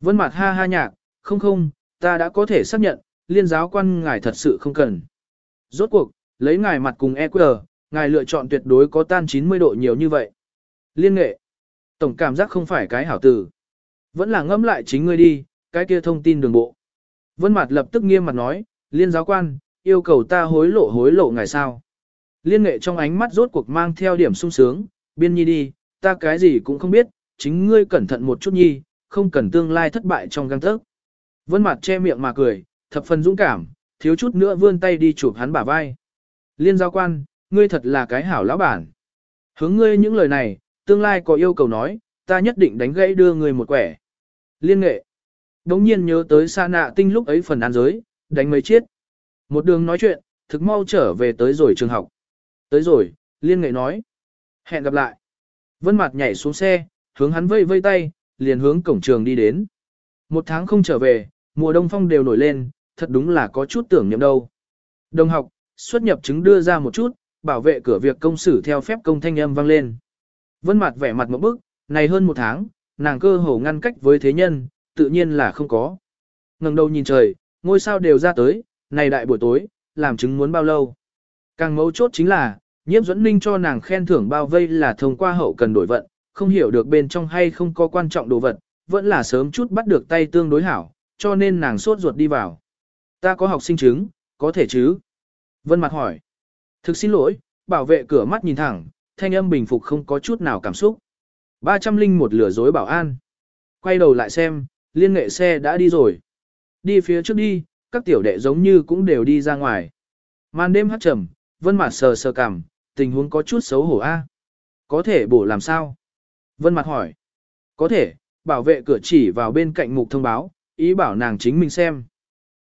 Vân mặt ha ha nhạc, không không, ta đã có thể xác nhận, liên giáo quan ngài thật sự không cần. Rốt cuộc, lấy ngài mặt cùng EQ, ngài lựa chọn tuyệt đối có tan 90 độ nhiều như vậy. Liên nghệ, tổng cảm giác không phải cái hảo tử. Vẫn là ngẫm lại chính ngươi đi, cái kia thông tin đường bộ. Vân mặt lập tức nghiêm mặt nói, liên giáo quan, yêu cầu ta hối lộ hối lộ ngài sao. Liên nghệ trong ánh mắt rốt cuộc mang theo điểm sung sướng, biên nhi đi, ta cái gì cũng không biết, chính ngươi cẩn thận một chút nhi, không cần tương lai thất bại trong găng tớc. Vân mặt che miệng mà cười, thập phần dũng cảm, thiếu chút nữa vươn tay đi chụp hắn bả vai. Liên giao quan, ngươi thật là cái hảo lão bản. Hướng ngươi những lời này, tương lai có yêu cầu nói, ta nhất định đánh gãy đưa ngươi một quẻ. Liên nghệ. Đống nhiên nhớ tới sa nạ tinh lúc ấy phần ăn giới, đánh mấy chiếc. Một đường nói chuyện, thực mau trở về tới rồi trường học. Tới rồi, liên nghệ nói. Hẹn gặp lại. Vân mặt nhảy xuống xe, hướng hắn vây vây tay, liền hướng cổng trường đi đến. Một tháng không trở về, mùa đông phong đều nổi lên, thật đúng là có chút tưởng niệm đâu. Đồng học, xuất nhập chứng đưa ra một chút, bảo vệ cửa việc công xử theo phép công thanh âm vang lên. Vân mặt vẻ mặt một bức, này hơn một tháng, nàng cơ hồ ngăn cách với thế nhân, tự nhiên là không có. ngẩng đầu nhìn trời, ngôi sao đều ra tới, này đại buổi tối, làm chứng muốn bao lâu. Càng mấu chốt chính là, nhiễm dẫn ninh cho nàng khen thưởng bao vây là thông qua hậu cần đổi vận, không hiểu được bên trong hay không có quan trọng đồ vật, vẫn là sớm chút bắt được tay tương đối hảo, cho nên nàng sốt ruột đi vào. Ta có học sinh chứng, có thể chứ? Vân mặt hỏi. Thực xin lỗi, bảo vệ cửa mắt nhìn thẳng, thanh âm bình phục không có chút nào cảm xúc. 300 linh một lửa dối bảo an. Quay đầu lại xem, liên nghệ xe đã đi rồi. Đi phía trước đi, các tiểu đệ giống như cũng đều đi ra ngoài. Màn đêm hát trầm, vân mặt sờ sờ cằm, tình huống có chút xấu hổ a. Có thể bổ làm sao? Vân mặt hỏi. Có thể, bảo vệ cửa chỉ vào bên cạnh mục thông báo, ý bảo nàng chính mình xem.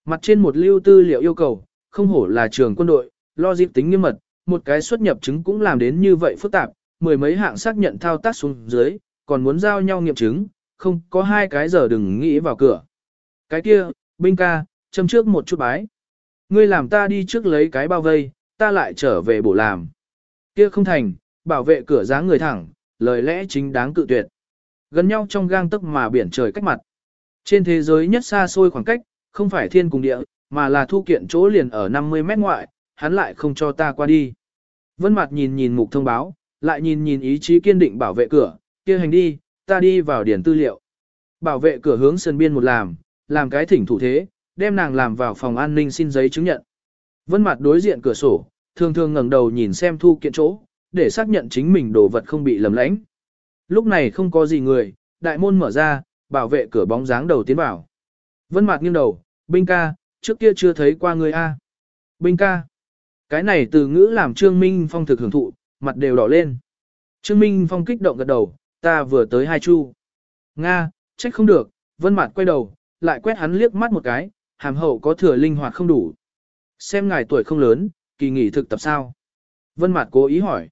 Mặt trên một lưu tư liệu yêu cầu, không hổ là trường quân đội, lo dịp tính nghiêm mật, một cái xuất nhập chứng cũng làm đến như vậy phức tạp, mười mấy hạng xác nhận thao tác xuống dưới, còn muốn giao nhau nghiệm chứng, không có hai cái giờ đừng nghĩ vào cửa. Cái kia, binh ca, châm trước một chút bái. Ngươi làm ta đi trước lấy cái bao vây, ta lại trở về bổ làm. Kia không thành, bảo vệ cửa dáng người thẳng, lời lẽ chính đáng cự tuyệt. Gần nhau trong gang tức mà biển trời cách mặt. Trên thế giới nhất xa xôi khoảng cách, không phải thiên cùng địa, mà là thu kiện chỗ liền ở 50 mét ngoại, hắn lại không cho ta qua đi. Vân mặt nhìn nhìn mục thông báo, lại nhìn nhìn ý chí kiên định bảo vệ cửa, kia hành đi, ta đi vào điển tư liệu. Bảo vệ cửa hướng sân biên một làm, làm cái thỉnh thủ thế, đem nàng làm vào phòng an ninh xin giấy chứng nhận. Vân Mạt đối diện cửa sổ, thường thường ngẩng đầu nhìn xem thu kiện chỗ, để xác nhận chính mình đồ vật không bị lầm lẫn. Lúc này không có gì người, đại môn mở ra, bảo vệ cửa bóng dáng đầu tiến vào. Vân Mạt nghiêng đầu, binh ca, trước kia chưa thấy qua người A. Binh ca. Cái này từ ngữ làm Trương Minh Phong thực hưởng thụ, mặt đều đỏ lên. Trương Minh Phong kích động gật đầu, ta vừa tới hai chu. Nga, trách không được, vân Mạt quay đầu, lại quét hắn liếc mắt một cái, hàm hậu có thừa linh hoạt không đủ. Xem ngài tuổi không lớn, kỳ nghỉ thực tập sao? Vân Mạt cố ý hỏi.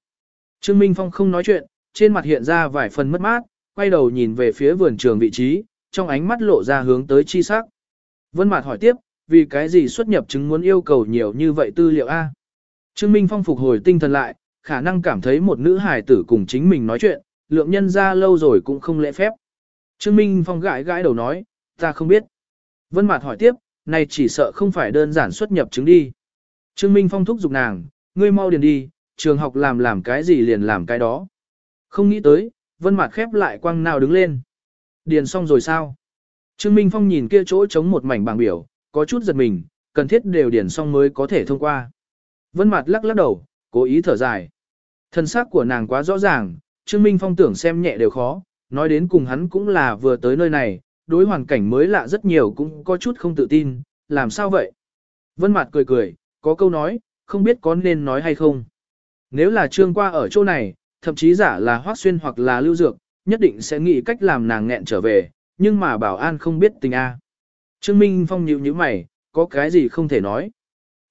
Trương Minh Phong không nói chuyện, trên mặt hiện ra vài phần mất mát, quay đầu nhìn về phía vườn trường vị trí, trong ánh mắt lộ ra hướng tới chi sắc. Vân Mạt hỏi tiếp, vì cái gì xuất nhập chứng muốn yêu cầu nhiều như vậy tư liệu A? Trương Minh Phong phục hồi tinh thần lại, khả năng cảm thấy một nữ hài tử cùng chính mình nói chuyện, lượng nhân ra lâu rồi cũng không lễ phép. Trương Minh Phong gãi gãi đầu nói, ta không biết. Vân Mạt hỏi tiếp, này chỉ sợ không phải đơn giản xuất nhập chứng đi. Trương Minh Phong thúc giục nàng, ngươi mau điền đi, trường học làm làm cái gì liền làm cái đó. Không nghĩ tới, Vân Mạt khép lại quăng nào đứng lên. Điền xong rồi sao? Trương Minh Phong nhìn kia chỗ trống một mảnh bảng biểu, có chút giật mình, cần thiết đều điền xong mới có thể thông qua. Vân Mạt lắc lắc đầu, cố ý thở dài. Thân xác của nàng quá rõ ràng, Trương Minh Phong tưởng xem nhẹ đều khó, nói đến cùng hắn cũng là vừa tới nơi này, đối hoàn cảnh mới lạ rất nhiều cũng có chút không tự tin, làm sao vậy? Vân Mạt cười cười, có câu nói, không biết có nên nói hay không. Nếu là Trương qua ở chỗ này, thậm chí giả là Hoắc Xuyên hoặc là Lưu Dược, nhất định sẽ nghĩ cách làm nàng nghẹn trở về, nhưng mà Bảo An không biết tình a. Trương Minh Phong nhíu nhíu mày, có cái gì không thể nói.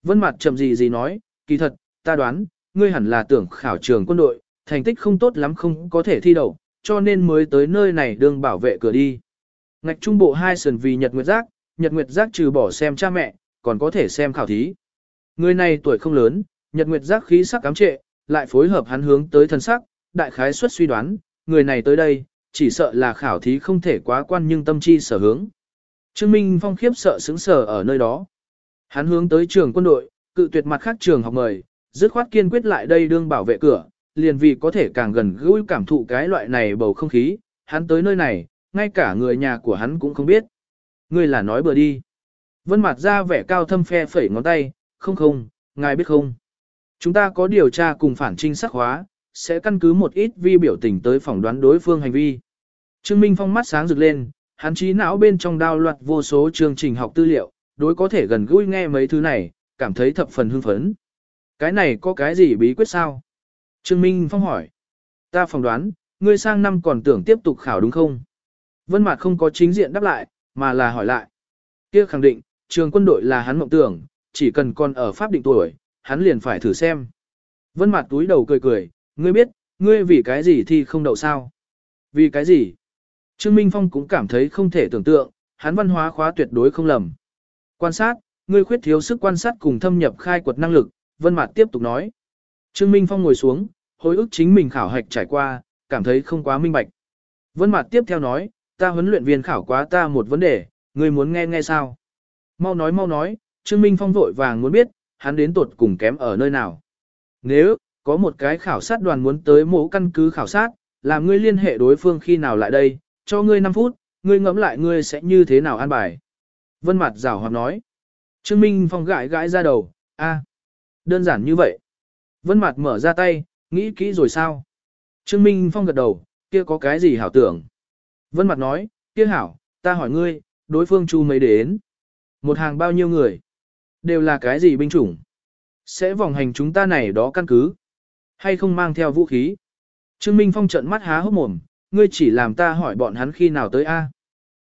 Vân Mạt chậm gì gì nói, kỳ thật, ta đoán, ngươi hẳn là tưởng khảo trường quân đội, thành tích không tốt lắm không có thể thi đậu, cho nên mới tới nơi này đương bảo vệ cửa đi. Ngạch trung bộ hai sườn vì nhật nguyệt giác, Nhật Nguyệt Giác trừ bỏ xem cha mẹ, còn có thể xem khảo thí. Người này tuổi không lớn, Nhật Nguyệt Giác khí sắc cám trệ, lại phối hợp hắn hướng tới thân sắc, đại khái suất suy đoán, người này tới đây, chỉ sợ là khảo thí không thể quá quan nhưng tâm chi sở hướng. Trương Minh Phong khiếp sợ sững sờ ở nơi đó. Hắn hướng tới trường quân đội, cự tuyệt mặt khác trường học mời, dứt khoát kiên quyết lại đây đương bảo vệ cửa, liền vì có thể càng gần gũi cảm thụ cái loại này bầu không khí, hắn tới nơi này, ngay cả người nhà của hắn cũng không biết. Ngươi là nói bừa đi. Vân mặt ra vẻ cao thâm phe phẩy ngón tay, không không, ngài biết không. Chúng ta có điều tra cùng phản trinh sắc hóa, sẽ căn cứ một ít vi biểu tình tới phỏng đoán đối phương hành vi. Trương Minh Phong mắt sáng rực lên, hắn trí não bên trong đao loạt vô số chương trình học tư liệu, đối có thể gần gũi nghe mấy thứ này, cảm thấy thập phần hưng phấn. Cái này có cái gì bí quyết sao? Trương Minh Phong hỏi. Ta phỏng đoán, ngươi sang năm còn tưởng tiếp tục khảo đúng không? Vân Mạt không có chính diện đáp lại, mà là hỏi lại. Kia khẳng định, trường quân đội là hắn mộng tưởng, chỉ cần còn ở pháp định tuổi, hắn liền phải thử xem. Vân Mạt túi đầu cười cười, ngươi biết, ngươi vì cái gì thì không đậu sao? Vì cái gì? Trương Minh Phong cũng cảm thấy không thể tưởng tượng, hắn văn hóa khóa tuyệt đối không lầm. Quan sát, ngươi khuyết thiếu sức quan sát cùng thâm nhập khai quật năng lực, Vân Mạt tiếp tục nói. Trương Minh Phong ngồi xuống, hồi ức chính mình khảo hạch trải qua, cảm thấy không quá minh bạch. Vân Mạt tiếp theo nói, ta huấn luyện viên khảo quá ta một vấn đề, ngươi muốn nghe nghe sao? Mau nói mau nói, Trương Minh Phong vội vàng muốn biết, hắn đến tuột cùng kém ở nơi nào. Nếu, có một cái khảo sát đoàn muốn tới mẫu căn cứ khảo sát, làm ngươi liên hệ đối phương khi nào lại đây, cho ngươi 5 phút, ngươi ngẫm lại ngươi sẽ như thế nào an bài. Vân Mạt rảo hoạt nói. Trương Minh Phong gãi gãi ra đầu, a, đơn giản như vậy. Vân Mạt mở ra tay, nghĩ kỹ rồi sao? Trương Minh Phong gật đầu, kia có cái gì hảo tưởng? Vân mặt nói, kia hảo, ta hỏi ngươi, đối phương chu mấy đến? Một hàng bao nhiêu người? Đều là cái gì binh chủng? Sẽ vòng hành chúng ta này đó căn cứ? Hay không mang theo vũ khí? Trương Minh Phong trợn mắt há hốc mồm, ngươi chỉ làm ta hỏi bọn hắn khi nào tới a?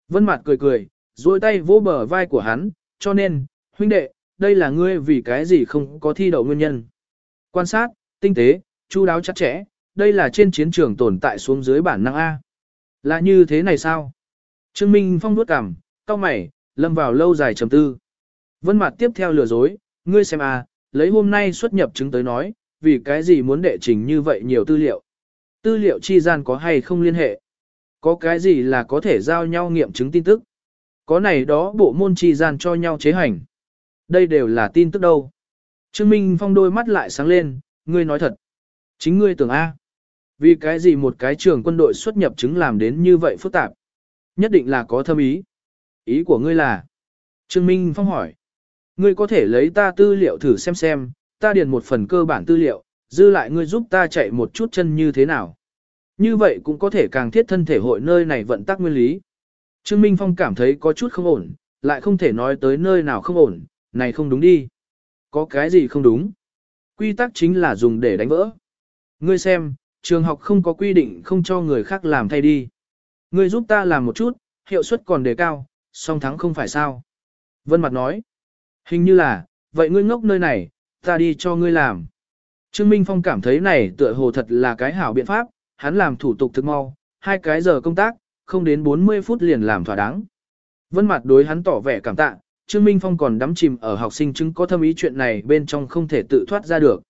Vân Mạt cười cười, duỗi tay vỗ bờ vai của hắn, cho nên, huynh đệ, đây là ngươi vì cái gì không có thi đậu nguyên nhân. Quan sát, tinh tế, chu đáo chặt chẽ, đây là trên chiến trường tồn tại xuống dưới bản năng A. Là như thế này sao? Trương Minh Phong nuốt cằm, cao mày, lâm vào lâu dài trầm tư. Vân Mạt tiếp theo lừa dối, ngươi xem a, lấy hôm nay xuất nhập chứng tới nói, vì cái gì muốn đệ trình như vậy nhiều tư liệu? Tư liệu chi gian có hay không liên hệ? Có cái gì là có thể giao nhau nghiệm chứng tin tức? Có này đó bộ môn chi gian cho nhau chế hành. Đây đều là tin tức đâu. Trương Minh Phong đôi mắt lại sáng lên, ngươi nói thật. Chính ngươi tưởng A. Vì cái gì một cái trường quân đội xuất nhập chứng làm đến như vậy phức tạp? Nhất định là có thâm ý. Ý của ngươi là? Trương Minh Phong hỏi. Ngươi có thể lấy ta tư liệu thử xem xem, ta điền một phần cơ bản tư liệu, dư lại ngươi giúp ta chạy một chút chân như thế nào. Như vậy cũng có thể càng thiết thân thể hội nơi này vận tắc nguyên lý. Trương Minh Phong cảm thấy có chút không ổn, lại không thể nói tới nơi nào không ổn, này không đúng đi. Có cái gì không đúng? Quy tắc chính là dùng để đánh vỡ. Ngươi xem, trường học không có quy định không cho người khác làm thay đi. Ngươi giúp ta làm một chút, hiệu suất còn đề cao, song thắng không phải sao. Vân Mặt nói, hình như là, vậy ngươi ngốc nơi này, ta đi cho ngươi làm. Trương Minh Phong cảm thấy này tựa hồ thật là cái hảo biện pháp, hắn làm thủ tục thực mau, hai cái giờ công tác, không đến 40 phút liền làm thỏa đáng. Vân Mặt đối hắn tỏ vẻ cảm tạ, Trương Minh Phong còn đắm chìm ở học sinh chứng có thâm ý chuyện này bên trong không thể tự thoát ra được.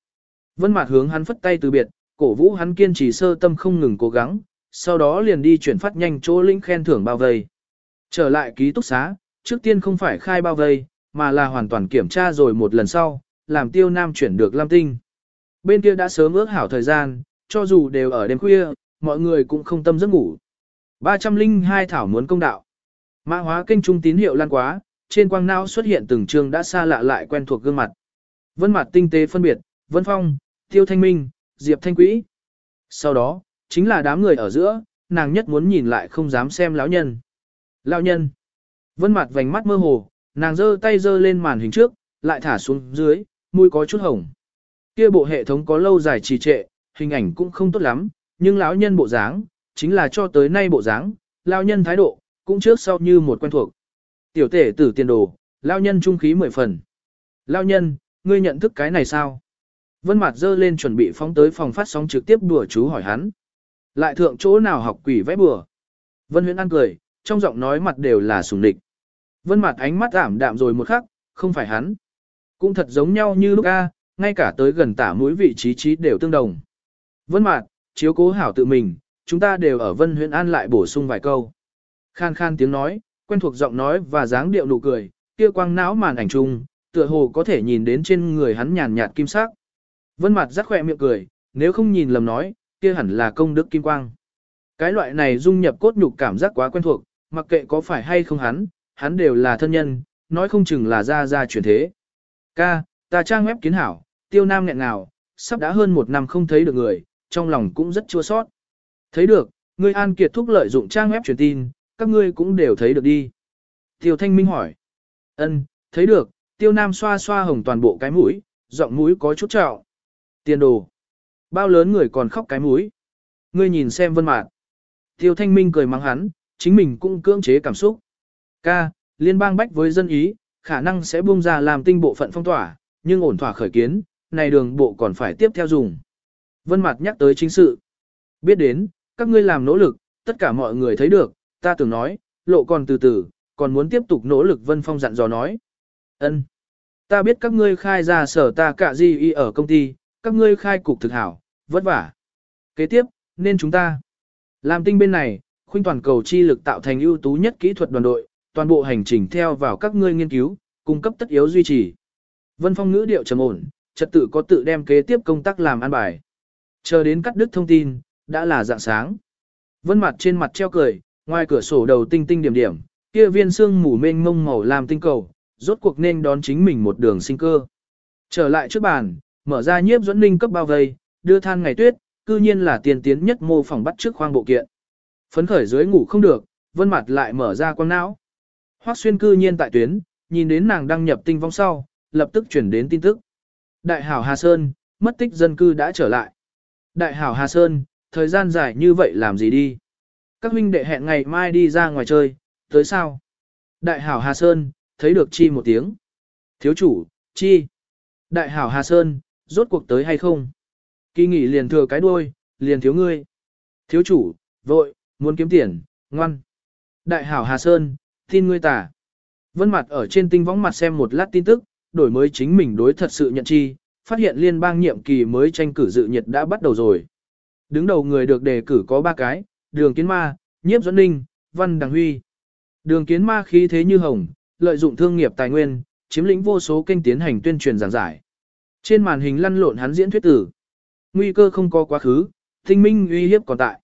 Vân Mạt hướng hắn phất tay từ biệt, cổ vũ hắn kiên trì sơ tâm không ngừng cố gắng, sau đó liền đi chuyển phát nhanh chỗ linh khen thưởng bao vây. Trở lại ký túc xá, trước tiên không phải khai bao vây, mà là hoàn toàn kiểm tra rồi một lần sau, làm Tiêu Nam chuyển được Lam Tinh. Bên kia đã sớm ước hảo thời gian, cho dù đều ở đêm khuya, mọi người cũng không tâm giấc ngủ. 302 thảo muốn công đạo. Mã hóa kênh trung tín hiệu lan quá, trên quang não xuất hiện từng trường đã xa lạ lại quen thuộc gương mặt. Vân mặt tinh tế phân biệt, Vân Phong, Tiêu Thanh Minh, Diệp Thanh Quỹ. Sau đó, chính là đám người ở giữa, nàng nhất muốn nhìn lại không dám xem lão nhân. Lão nhân. Vân mặt vành mắt mơ hồ, nàng giơ tay giơ lên màn hình trước, lại thả xuống dưới, mũi có chút hồng. Kia bộ hệ thống có lâu dài trì trệ, hình ảnh cũng không tốt lắm, nhưng lão nhân bộ dáng, chính là cho tới nay bộ dáng, lão nhân thái độ, cũng trước sau như một quen thuộc. Tiểu tể tử tiền đồ, lão nhân trung khí mười phần. Lão nhân, ngươi nhận thức cái này sao? Vân Mạt giơ lên chuẩn bị phóng tới phòng phát sóng trực tiếp đùa chú hỏi hắn. Lại thượng chỗ nào học quỷ vẽ bừa? Vân Huyễn An cười, trong giọng nói mặt đều là sùng địch. Vân Mạt ánh mắt ảm đạm rồi một khắc, không phải hắn. Cũng thật giống nhau như lúc A, ngay cả tới gần tả mũi vị trí trí đều tương đồng. Vân Mạt, chiếu cố hảo tự mình, chúng ta đều ở Vân Huyễn An lại bổ sung vài câu. Khan khan tiếng nói, quen thuộc giọng nói và dáng điệu nụ cười, kia quang não màn ảnh chung, tựa hồ có thể nhìn đến trên người hắn nhàn nhạt kim sắc. Vân mặt rắc khỏe miệng cười, nếu không nhìn lầm nói, kia hẳn là công đức kim quang. Cái loại này dung nhập cốt nhục cảm giác quá quen thuộc, mặc kệ có phải hay không hắn, hắn đều là thân nhân, nói không chừng là ra ra chuyển thế. Ca, ta trang web kiến hảo, tiêu nam nghẹn nào, sắp đã hơn một năm không thấy được người, trong lòng cũng rất chua sót. Thấy được, ngươi An Kiệt thúc lợi dụng trang web truyền tin, các ngươi cũng đều thấy được đi. Tiêu Thanh Minh hỏi. Ân, thấy được, tiêu nam xoa xoa hồng toàn bộ cái mũi, giọng mũi có chút trạo. Tiền đồ. Bao lớn người còn khóc cái mũi. Ngươi nhìn xem vân mạn. Tiêu Thanh Minh cười mắng hắn, chính mình cũng cưỡng chế cảm xúc. Ca, liên bang bách với dân ý, khả năng sẽ buông ra làm tinh bộ phận phong tỏa, nhưng ổn thỏa khởi kiến, này đường bộ còn phải tiếp theo dùng. Vân Mạt nhắc tới chính sự. Biết đến, các ngươi làm nỗ lực, tất cả mọi người thấy được, ta tưởng nói, lộ còn từ từ, còn muốn tiếp tục nỗ lực Vân Phong dặn dò nói. Ân, Ta biết các ngươi khai ra sở ta cả gì y ở công ty, các ngươi khai cục thực hảo, vất vả. Kế tiếp, nên chúng ta. Làm tinh bên này, khuynh toàn cầu chi lực tạo thành ưu tú nhất kỹ thuật đoàn đội, toàn bộ hành trình theo vào các ngươi nghiên cứu, cung cấp tất yếu duy trì. Vân Phong ngữ điệu trầm ổn, trật tự có tự đem kế tiếp công tác làm an bài. Chờ đến cắt đứt thông tin, đã là dạng sáng. Vân mặt trên mặt treo cười, ngoài cửa sổ đầu tinh tinh điểm điểm, kia viên xương mù mênh mông màu làm tinh cầu, rốt cuộc nên đón chính mình một đường sinh cơ. Trở lại trước bàn, mở ra nhiếp dẫn ninh cấp bao vây, đưa than ngày tuyết, cư nhiên là tiền tiến nhất mô phỏng bắt trước khoang bộ kiện. Phấn khởi dưới ngủ không được, vân mặt lại mở ra quang não. Hoắc xuyên cư nhiên tại tuyến, nhìn đến nàng đăng nhập tinh vong sau, lập tức chuyển đến tin tức. Đại hảo Hà Sơn, mất tích dân cư đã trở lại. Đại hảo Hà Sơn, thời gian dài như vậy làm gì đi? Các huynh đệ hẹn ngày mai đi ra ngoài chơi, tới sao? Đại hảo Hà Sơn, thấy được chi một tiếng. Thiếu chủ, chi. Đại hảo Hà Sơn, rốt cuộc tới hay không? Kỳ nghỉ liền thừa cái đuôi, liền thiếu ngươi. Thiếu chủ, vội, muốn kiếm tiền, ngoan. Đại hảo Hà Sơn, tin ngươi tả. Vân mặt ở trên tinh võng mặt xem một lát tin tức, đổi mới chính mình đối thật sự nhận chi, phát hiện liên bang nhiệm kỳ mới tranh cử dự nhiệt đã bắt đầu rồi. Đứng đầu người được đề cử có ba cái, đường kiến ma, nhiếp dẫn ninh, văn đằng huy. Đường kiến ma khí thế như hồng, lợi dụng thương nghiệp tài nguyên, chiếm lĩnh vô số kênh tiến hành tuyên truyền giảng giải. Trên màn hình lăn lộn hắn diễn thuyết tử. Nguy cơ không có quá khứ, tinh minh uy hiếp còn tại.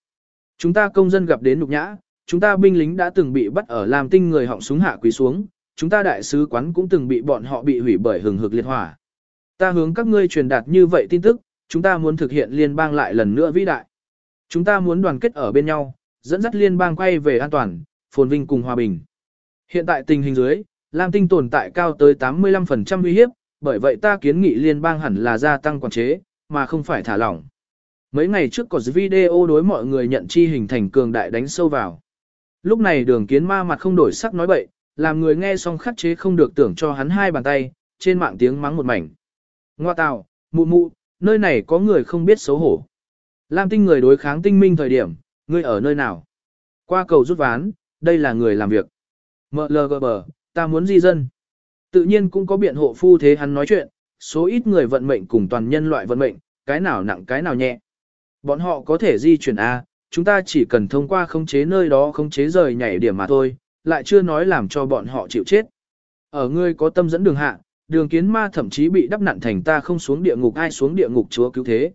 Chúng ta công dân gặp đến nhục nhã, chúng ta binh lính đã từng bị bắt ở làm tinh người họng súng hạ quỳ xuống, chúng ta đại sứ quán cũng từng bị bọn họ bị hủy bởi hừng hực liệt hỏa. Ta hướng các ngươi truyền đạt như vậy tin tức, chúng ta muốn thực hiện liên bang lại lần nữa vĩ đại. Chúng ta muốn đoàn kết ở bên nhau, dẫn dắt liên bang quay về an toàn, phồn vinh cùng hòa bình. Hiện tại tình hình dưới, Lam Tinh tồn tại cao tới 85% uy hiếp, bởi vậy ta kiến nghị liên bang hẳn là gia tăng quản chế, mà không phải thả lỏng. Mấy ngày trước có video đối mọi người nhận chi hình thành cường đại đánh sâu vào. Lúc này đường kiến ma mặt không đổi sắc nói bậy, làm người nghe xong khắc chế không được tưởng cho hắn hai bàn tay, trên mạng tiếng mắng một mảnh. Ngoa tào, mụ mụ, nơi này có người không biết xấu hổ. Lam tinh người đối kháng tinh minh thời điểm, ngươi ở nơi nào? Qua cầu rút ván, đây là người làm việc. MLGB, ta muốn di dân. Tự nhiên cũng có biện hộ phu thế hắn nói chuyện, số ít người vận mệnh cùng toàn nhân loại vận mệnh, cái nào nặng cái nào nhẹ. Bọn họ có thể di chuyển A, chúng ta chỉ cần thông qua khống chế nơi đó khống chế rời nhảy điểm mà thôi, lại chưa nói làm cho bọn họ chịu chết. Ở ngươi có tâm dẫn đường hạ, đường kiến ma thậm chí bị đắp nặn thành ta không xuống địa ngục ai xuống địa ngục chúa cứu thế.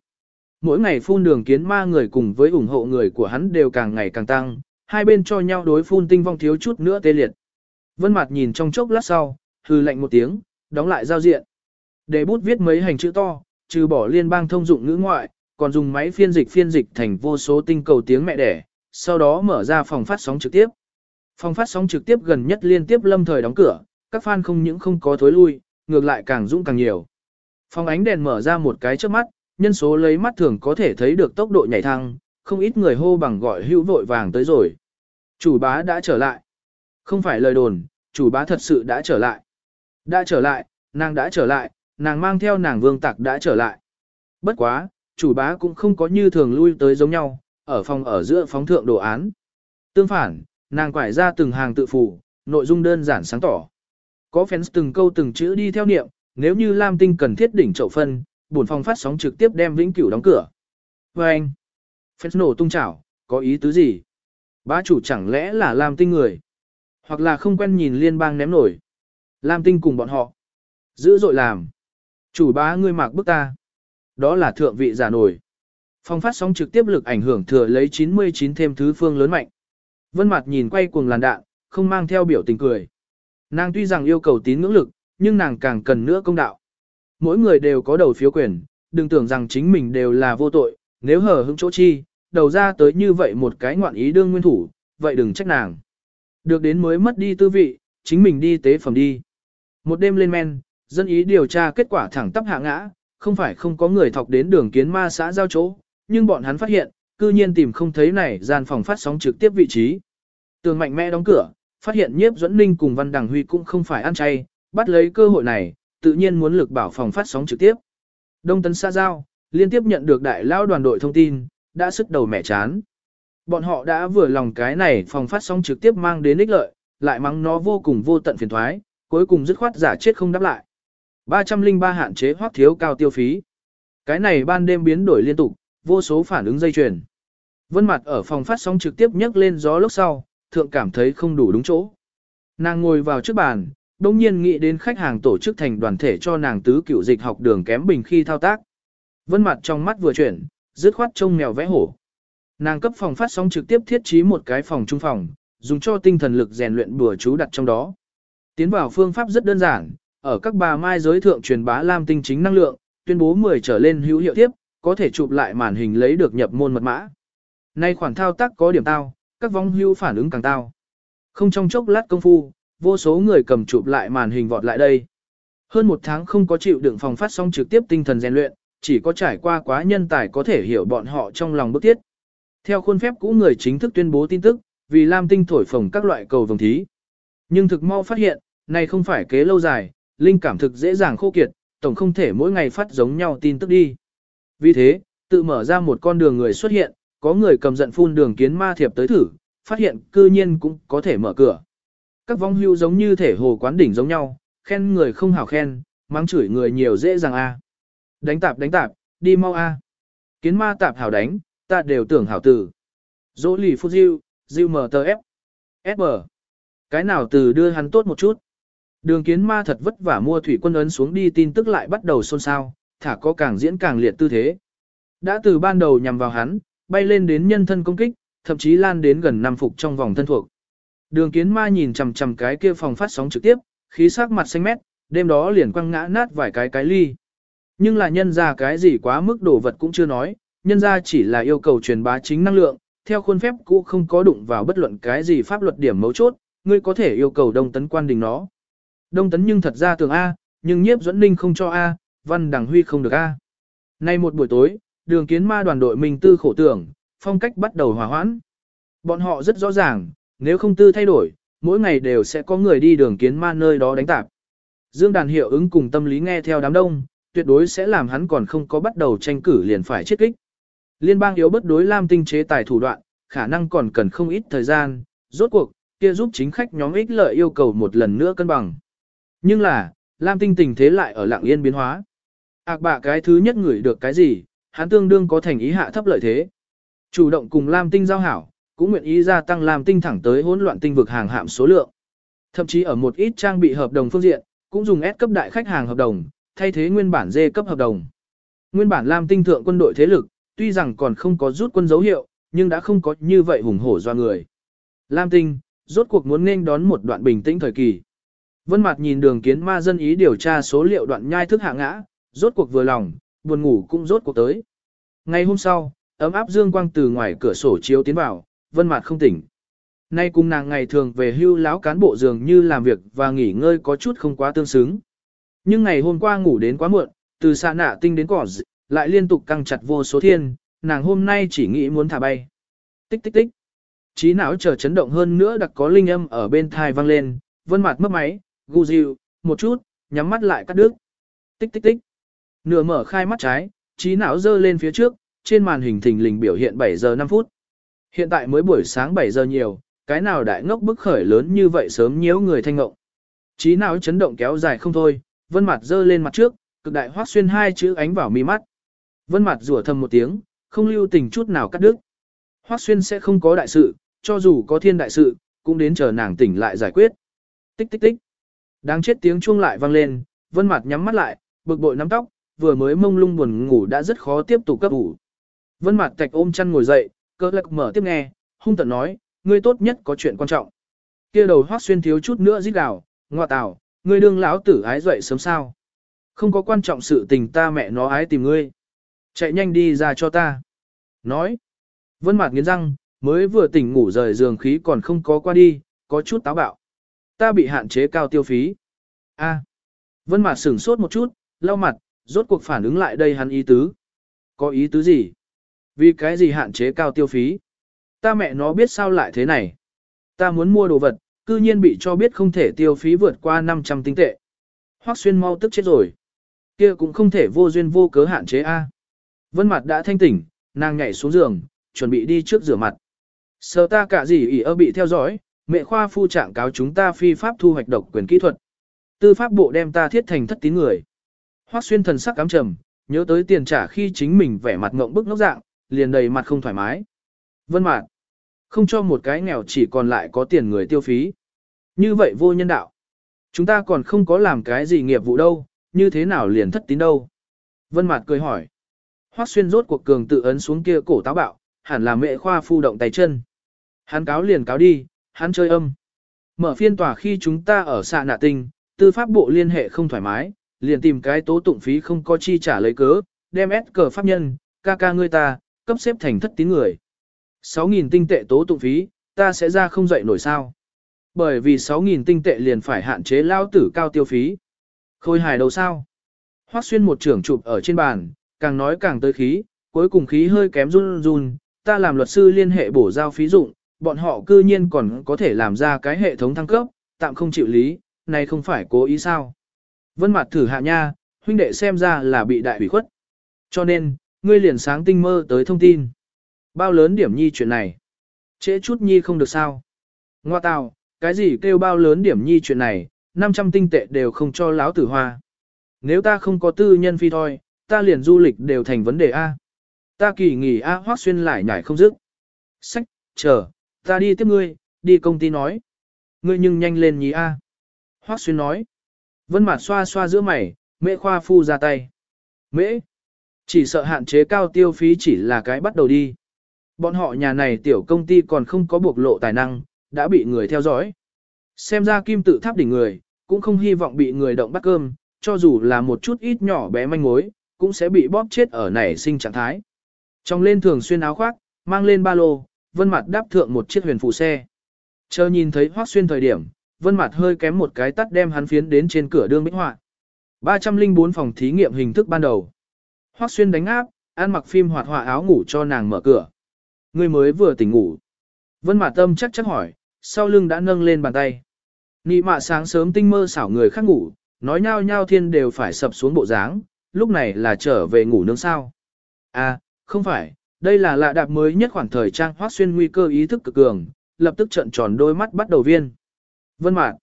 Mỗi ngày phun đường kiến ma người cùng với ủng hộ người của hắn đều càng ngày càng tăng, hai bên cho nhau đối phun tinh vong thiếu chút nữa tê liệt. Vân Mạt nhìn trong chốc lát sau, hư lạnh một tiếng, đóng lại giao diện. Để bút viết mấy hành chữ to, trừ bỏ liên bang thông dụng ngữ ngoại, còn dùng máy phiên dịch phiên dịch thành vô số tinh cầu tiếng mẹ đẻ, sau đó mở ra phòng phát sóng trực tiếp. Phòng phát sóng trực tiếp gần nhất liên tiếp lâm thời đóng cửa, các fan không những không có thối lui, ngược lại càng dũng càng nhiều. Phòng ánh đèn mở ra một cái trước mắt, nhân số lấy mắt thường có thể thấy được tốc độ nhảy thăng, không ít người hô bằng gọi hữu vội vàng tới rồi. Chủ bá đã trở lại. Không phải lời đồn, chủ bá thật sự đã trở lại. Đã trở lại, nàng đã trở lại, nàng mang theo nàng vương tặc đã trở lại. Bất quá, chủ bá cũng không có như thường lui tới giống nhau, ở phòng ở giữa phóng thượng đồ án. Tương phản, nàng quải ra từng hàng tự phủ, nội dung đơn giản sáng tỏ. Có fans từng câu từng chữ đi theo niệm, nếu như Lam Tinh cần thiết đỉnh chậu phân, buồn phòng phát sóng trực tiếp đem vĩnh cửu đóng cửa. Và anh, fans nổ tung chảo, có ý tứ gì? Bá chủ chẳng lẽ là Lam Tinh người? Hoặc là không quen nhìn liên bang ném nổi. Lam Tinh cùng bọn họ. Dữ dội làm. Chủ bá ngươi mặc bức ta. Đó là thượng vị giả nổi. Phong phát sóng trực tiếp lực ảnh hưởng thừa lấy 99 thêm thứ phương lớn mạnh. Vân Mạt nhìn quay cuồng làn đạn, không mang theo biểu tình cười. Nàng tuy rằng yêu cầu tín ngưỡng lực, nhưng nàng càng cần nữa công đạo. Mỗi người đều có đầu phiếu quyền, đừng tưởng rằng chính mình đều là vô tội, nếu hở hững chỗ chi, đầu ra tới như vậy một cái ngoạn ý đương nguyên thủ, vậy đừng trách nàng. Được đến mới mất đi tư vị, chính mình đi tế phẩm đi. Một đêm lên men, dân ý điều tra kết quả thẳng tắp hạ ngã, không phải không có người thọc đến đường kiến ma xã giao chỗ, nhưng bọn hắn phát hiện, cư nhiên tìm không thấy này gian phòng phát sóng trực tiếp vị trí. Tường mạnh mẽ đóng cửa, phát hiện nhiếp dẫn ninh cùng văn đằng huy cũng không phải ăn chay, bắt lấy cơ hội này, tự nhiên muốn lực bảo phòng phát sóng trực tiếp. Đông tấn xã giao, liên tiếp nhận được đại lao đoàn đội thông tin, đã sức đầu mẹ chán. Bọn họ đã vừa lòng cái này phòng phát sóng trực tiếp mang đến ích lợi, lại mắng nó vô cùng vô tận phiền thoái, cuối cùng dứt khoát giả chết không đáp lại. 303 hạn chế hoác thiếu cao tiêu phí. Cái này ban đêm biến đổi liên tục, vô số phản ứng dây chuyền. Vân mặt ở phòng phát sóng trực tiếp nhấc lên gió lúc sau, thượng cảm thấy không đủ đúng chỗ. Nàng ngồi vào trước bàn, đông nhiên nghĩ đến khách hàng tổ chức thành đoàn thể cho nàng tứ cựu dịch học đường kém bình khi thao tác. Vân mặt trong mắt vừa chuyển, dứt khoát trông mèo vẽ hổ. Nàng cấp phòng phát sóng trực tiếp thiết trí một cái phòng trung phòng, dùng cho tinh thần lực rèn luyện bùa chú đặt trong đó. Tiến vào phương pháp rất đơn giản, ở các bà mai giới thượng truyền bá lam tinh chính năng lượng, tuyên bố 10 trở lên hữu hiệu tiếp, có thể chụp lại màn hình lấy được nhập môn mật mã. Nay khoản thao tác có điểm tao, các vong hưu phản ứng càng tao. Không trong chốc lát công phu, vô số người cầm chụp lại màn hình vọt lại đây. Hơn một tháng không có chịu đựng phòng phát sóng trực tiếp tinh thần rèn luyện, chỉ có trải qua quá nhân tài có thể hiểu bọn họ trong lòng bức thiết. Theo khuôn phép cũ người chính thức tuyên bố tin tức, vì Lam Tinh thổi phồng các loại cầu vồng thí. Nhưng thực mau phát hiện, này không phải kế lâu dài, linh cảm thực dễ dàng khô kiệt, tổng không thể mỗi ngày phát giống nhau tin tức đi. Vì thế, tự mở ra một con đường người xuất hiện, có người cầm giận phun đường kiến ma thiệp tới thử, phát hiện cư nhiên cũng có thể mở cửa. Các vong hưu giống như thể hồ quán đỉnh giống nhau, khen người không hảo khen, mắng chửi người nhiều dễ dàng a. À. Đánh tạp đánh tạp, đi mau a. À. Kiến ma tạp hảo đánh, ta đều tưởng hảo tử. Dỗ lì phút diêu, diêu mở tờ ép. S mở. Cái nào từ đưa hắn tốt một chút. Đường kiến ma thật vất vả mua thủy quân ấn xuống đi tin tức lại bắt đầu xôn xao, thả có càng diễn càng liệt tư thế. Đã từ ban đầu nhằm vào hắn, bay lên đến nhân thân công kích, thậm chí lan đến gần năm phục trong vòng thân thuộc. Đường kiến ma nhìn chằm chằm cái kia phòng phát sóng trực tiếp, khí sắc mặt xanh mét, đêm đó liền quăng ngã nát vài cái cái ly. Nhưng là nhân ra cái gì quá mức đồ vật cũng chưa nói, nhân ra chỉ là yêu cầu truyền bá chính năng lượng, theo khuôn phép cũ không có đụng vào bất luận cái gì pháp luật điểm mấu chốt, ngươi có thể yêu cầu đông tấn quan đình nó. Đông tấn nhưng thật ra tưởng A, nhưng nhiếp dẫn ninh không cho A, văn đằng huy không được A. Nay một buổi tối, đường kiến ma đoàn đội mình tư khổ tưởng, phong cách bắt đầu hòa hoãn. Bọn họ rất rõ ràng, nếu không tư thay đổi, mỗi ngày đều sẽ có người đi đường kiến ma nơi đó đánh tạp. Dương đàn hiệu ứng cùng tâm lý nghe theo đám đông, tuyệt đối sẽ làm hắn còn không có bắt đầu tranh cử liền phải chết kích. Liên bang yếu bất đối Lam tinh chế tài thủ đoạn, khả năng còn cần không ít thời gian, rốt cuộc, kia giúp chính khách nhóm ích lợi yêu cầu một lần nữa cân bằng. Nhưng là, Lam tinh tình thế lại ở lạng yên biến hóa. Ác bạ cái thứ nhất ngửi được cái gì, hắn tương đương có thành ý hạ thấp lợi thế. Chủ động cùng Lam tinh giao hảo, cũng nguyện ý gia tăng Lam tinh thẳng tới hỗn loạn tinh vực hàng hạm số lượng. Thậm chí ở một ít trang bị hợp đồng phương diện, cũng dùng S cấp đại khách hàng hợp đồng, thay thế nguyên bản D cấp hợp đồng. Nguyên bản Lam tinh thượng quân đội thế lực, tuy rằng còn không có rút quân dấu hiệu, nhưng đã không có như vậy hùng hổ do người. Lam tinh, rốt cuộc muốn nên đón một đoạn bình tĩnh thời kỳ. Vân Mạt nhìn đường kiến ma dân ý điều tra số liệu đoạn nhai thức hạ ngã, rốt cuộc vừa lòng, buồn ngủ cũng rốt cuộc tới. Ngày hôm sau, ấm áp dương quang từ ngoài cửa sổ chiếu tiến vào, Vân Mạt không tỉnh. Nay cùng nàng ngày thường về hưu lão cán bộ dường như làm việc và nghỉ ngơi có chút không quá tương xứng. Nhưng ngày hôm qua ngủ đến quá muộn, từ xa nạ tinh đến cỏ lại liên tục căng chặt vô số thiên, nàng hôm nay chỉ nghĩ muốn thả bay. Tích tích tích. Trí não chờ chấn động hơn nữa đặc có linh âm ở bên thai vang lên, vân mặt mất máy, gu dịu, một chút, nhắm mắt lại cắt đứt. Tích tích tích. Nửa mở khai mắt trái, trí não dơ lên phía trước, trên màn hình thình lình biểu hiện 7 giờ 5 phút. Hiện tại mới buổi sáng 7 giờ nhiều, cái nào đại ngốc bức khởi lớn như vậy sớm nhiễu người thanh ngộng. Trí não chấn động kéo dài không thôi, vân mặt dơ lên mặt trước, cực đại hoác xuyên hai chữ ánh vào mi mắt. Vân mặt rủa thầm một tiếng, không lưu tình chút nào cắt đứt. Hoác xuyên sẽ không có đại sự, cho dù có thiên đại sự, cũng đến chờ nàng tỉnh lại giải quyết. Tích tích tích. Đáng chết tiếng chuông lại vang lên, vân mặt nhắm mắt lại, bực bội nắm tóc, vừa mới mông lung buồn ngủ đã rất khó tiếp tục cấp ngủ. Vân mặt tạch ôm chăn ngồi dậy, cơ lạc mở tiếp nghe, hung tận nói, ngươi tốt nhất có chuyện quan trọng. Kia đầu hoác xuyên thiếu chút nữa rít gào, ngoa tào, ngươi đương lão tử ái dậy sớm sao. Không có quan trọng sự tình ta mẹ nó ái tìm ngươi. Chạy nhanh đi ra cho ta. Nói. Vân mặt nghiến răng, mới vừa tỉnh ngủ rời giường khí còn không có qua đi, có chút táo bạo. Ta bị hạn chế cao tiêu phí. A. Vân mặt sửng sốt một chút, lau mặt, rốt cuộc phản ứng lại đây hắn ý tứ. Có ý tứ gì? Vì cái gì hạn chế cao tiêu phí? Ta mẹ nó biết sao lại thế này. Ta muốn mua đồ vật, cư nhiên bị cho biết không thể tiêu phí vượt qua 500 tinh tệ. Hoắc xuyên mau tức chết rồi. Kia cũng không thể vô duyên vô cớ hạn chế A. Vân mặt đã thanh tỉnh, nàng nhảy xuống giường, chuẩn bị đi trước rửa mặt. Sợ ta cả gì ỉ ơ bị theo dõi, mẹ khoa phu trạng cáo chúng ta phi pháp thu hoạch độc quyền kỹ thuật. Tư pháp bộ đem ta thiết thành thất tín người. Hoắc xuyên thần sắc cám trầm, nhớ tới tiền trả khi chính mình vẻ mặt ngộng bức ngốc dạng, liền đầy mặt không thoải mái. Vân mạn, không cho một cái nghèo chỉ còn lại có tiền người tiêu phí. Như vậy vô nhân đạo. Chúng ta còn không có làm cái gì nghiệp vụ đâu, như thế nào liền thất tín đâu. Vân mạn cười hỏi. Hoắc xuyên rốt cuộc cường tự ấn xuống kia cổ táo bạo, hẳn là mẹ khoa phu động tay chân. Hắn cáo liền cáo đi, hắn chơi âm. Mở phiên tòa khi chúng ta ở xạ nạ tinh, tư pháp bộ liên hệ không thoải mái, liền tìm cái tố tụng phí không có chi trả lấy cớ, đem ép cờ pháp nhân, ca ca ngươi ta, cấp xếp thành thất tín người. 6.000 tinh tệ tố tụng phí, ta sẽ ra không dậy nổi sao. Bởi vì 6.000 tinh tệ liền phải hạn chế lao tử cao tiêu phí. Khôi hài đầu sao? Hoác xuyên một trưởng chụp ở trên bàn, càng nói càng tới khí, cuối cùng khí hơi kém run run, ta làm luật sư liên hệ bổ giao phí dụng, bọn họ cư nhiên còn có thể làm ra cái hệ thống thăng cấp, tạm không chịu lý, này không phải cố ý sao. Vân mặt thử hạ nha, huynh đệ xem ra là bị đại hủy khuất. Cho nên, ngươi liền sáng tinh mơ tới thông tin. Bao lớn điểm nhi chuyện này? Trễ chút nhi không được sao? Ngoa tào, cái gì kêu bao lớn điểm nhi chuyện này, 500 tinh tệ đều không cho láo tử hoa. Nếu ta không có tư nhân phi thôi, ta liền du lịch đều thành vấn đề A. Ta kỳ nghỉ A hoác xuyên lại nhảy không dứt. Sách, chờ, ta đi tiếp ngươi, đi công ty nói. Ngươi nhưng nhanh lên nhí A. hoắc xuyên nói. Vân Mạt xoa xoa giữa mày, mễ khoa phu ra tay. Mễ. Chỉ sợ hạn chế cao tiêu phí chỉ là cái bắt đầu đi. Bọn họ nhà này tiểu công ty còn không có bộc lộ tài năng, đã bị người theo dõi. Xem ra kim tự tháp đỉnh người, cũng không hy vọng bị người động bắt cơm, cho dù là một chút ít nhỏ bé manh mối, cũng sẽ bị bóp chết ở nảy sinh trạng thái. Trong lên thường xuyên áo khoác, mang lên ba lô, vân mặt đáp thượng một chiếc huyền phụ xe. Chờ nhìn thấy hoác xuyên thời điểm, vân mặt hơi kém một cái tắt đem hắn phiến đến trên cửa đương bích họa. 304 phòng thí nghiệm hình thức ban đầu. Hoắc xuyên đánh áp, ăn mặc phim hoạt họa áo ngủ cho nàng mở cửa. Người mới vừa tỉnh ngủ. Vân Mạt Tâm chắc chắc hỏi, sau lưng đã nâng lên bàn tay. Nị mạ sáng sớm tinh mơ xảo người khác ngủ, nói nhau nhau thiên đều phải sập xuống bộ dáng, lúc này là trở về ngủ nướng sao. À, không phải, đây là lạ đạp mới nhất khoảng thời trang hoác xuyên nguy cơ ý thức cực cường, lập tức trợn tròn đôi mắt bắt đầu viên. Vân Mạc,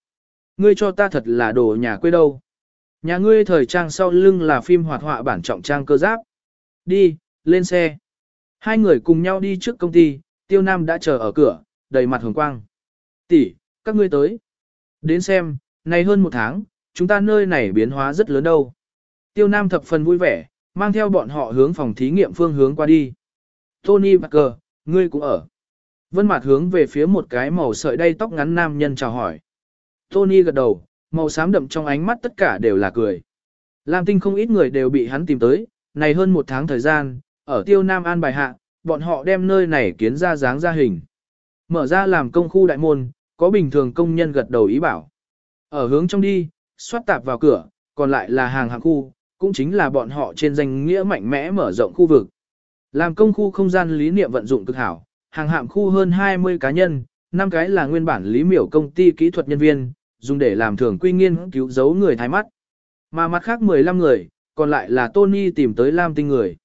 ngươi cho ta thật là đồ nhà quê đâu. Nhà ngươi thời trang sau lưng là phim hoạt họa bản trọng trang cơ giáp. Đi, lên xe. Hai người cùng nhau đi trước công ty, Tiêu Nam đã chờ ở cửa, đầy mặt hồng quang. Tỷ, các ngươi tới. Đến xem, này hơn một tháng, chúng ta nơi này biến hóa rất lớn đâu. Tiêu Nam thập phần vui vẻ, mang theo bọn họ hướng phòng thí nghiệm phương hướng qua đi. Tony Parker, ngươi cũng ở. Vân Mạt hướng về phía một cái màu sợi đay tóc ngắn nam nhân chào hỏi. Tony gật đầu, màu xám đậm trong ánh mắt tất cả đều là cười. Lam tinh không ít người đều bị hắn tìm tới, này hơn một tháng thời gian, ở tiêu Nam An bài hạ, bọn họ đem nơi này kiến ra dáng ra hình. Mở ra làm công khu đại môn, có bình thường công nhân gật đầu ý bảo. Ở hướng trong đi, xoát tạp vào cửa, còn lại là hàng hàng khu, cũng chính là bọn họ trên danh nghĩa mạnh mẽ mở rộng khu vực. Làm công khu không gian lý niệm vận dụng cực hảo, hàng hạm khu hơn 20 cá nhân, năm cái là nguyên bản lý miểu công ty kỹ thuật nhân viên, dùng để làm thường quy nghiên cứu giấu người thái mắt. Mà mặt khác 15 người, còn lại là Tony tìm tới Lam Tinh người.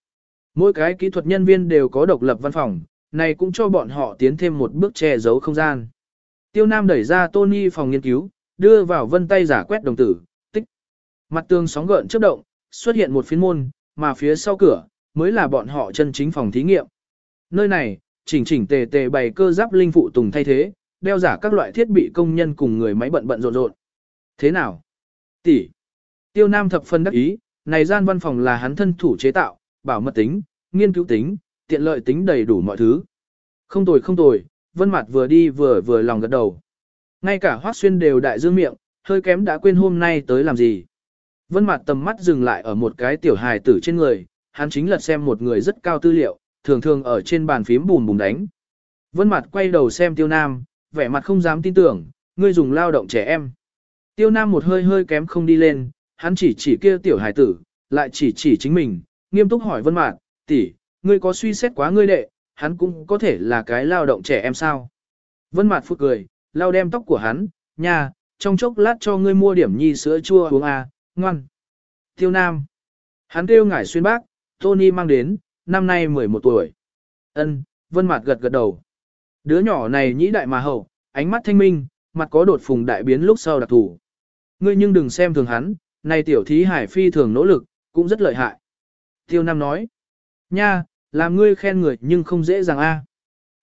Mỗi cái kỹ thuật nhân viên đều có độc lập văn phòng, này cũng cho bọn họ tiến thêm một bước che giấu không gian. Tiêu Nam đẩy ra Tony phòng nghiên cứu, đưa vào vân tay giả quét đồng tử, tích. Mặt tường sóng gợn chớp động, xuất hiện một phiến môn, mà phía sau cửa, mới là bọn họ chân chính phòng thí nghiệm. Nơi này, chỉnh chỉnh tề tề bày cơ giáp linh phụ tùng thay thế, đeo giả các loại thiết bị công nhân cùng người máy bận bận rộn rộn. Thế nào? Tỷ. Tiêu Nam thập phân đắc ý, này gian văn phòng là hắn thân thủ chế tạo, bảo mật tính, nghiên cứu tính, tiện lợi tính đầy đủ mọi thứ. Không tồi không tồi, Vân Mạt vừa đi vừa vừa lòng gật đầu. Ngay cả Hoắc Xuyên đều đại dương miệng, hơi kém đã quên hôm nay tới làm gì. Vân Mạt tầm mắt dừng lại ở một cái tiểu hài tử trên người, hắn chính là xem một người rất cao tư liệu, thường thường ở trên bàn phím bùm bùm đánh. Vân mặt quay đầu xem Tiêu Nam, vẻ mặt không dám tin tưởng, ngươi dùng lao động trẻ em. Tiêu Nam một hơi hơi kém không đi lên, hắn chỉ chỉ kia tiểu hải tử, lại chỉ chỉ chính mình, nghiêm túc hỏi Vân Mạt, tỷ, ngươi có suy xét quá ngươi đệ, hắn cũng có thể là cái lao động trẻ em sao? Vân Mạt phút cười, lao đem tóc của hắn, nha, trong chốc lát cho ngươi mua điểm nhi sữa chua uống à, ngoan. Tiêu Nam. Hắn kêu ngải xuyên bác, Tony mang đến, năm nay 11 tuổi. Ân, Vân Mạt gật gật đầu. Đứa nhỏ này nhĩ đại mà hậu, ánh mắt thanh minh, mặt có đột phùng đại biến lúc sau đặc thủ. Ngươi nhưng đừng xem thường hắn, này tiểu thí hải phi thường nỗ lực, cũng rất lợi hại. Tiêu Nam nói, nha, làm ngươi khen người nhưng không dễ dàng a.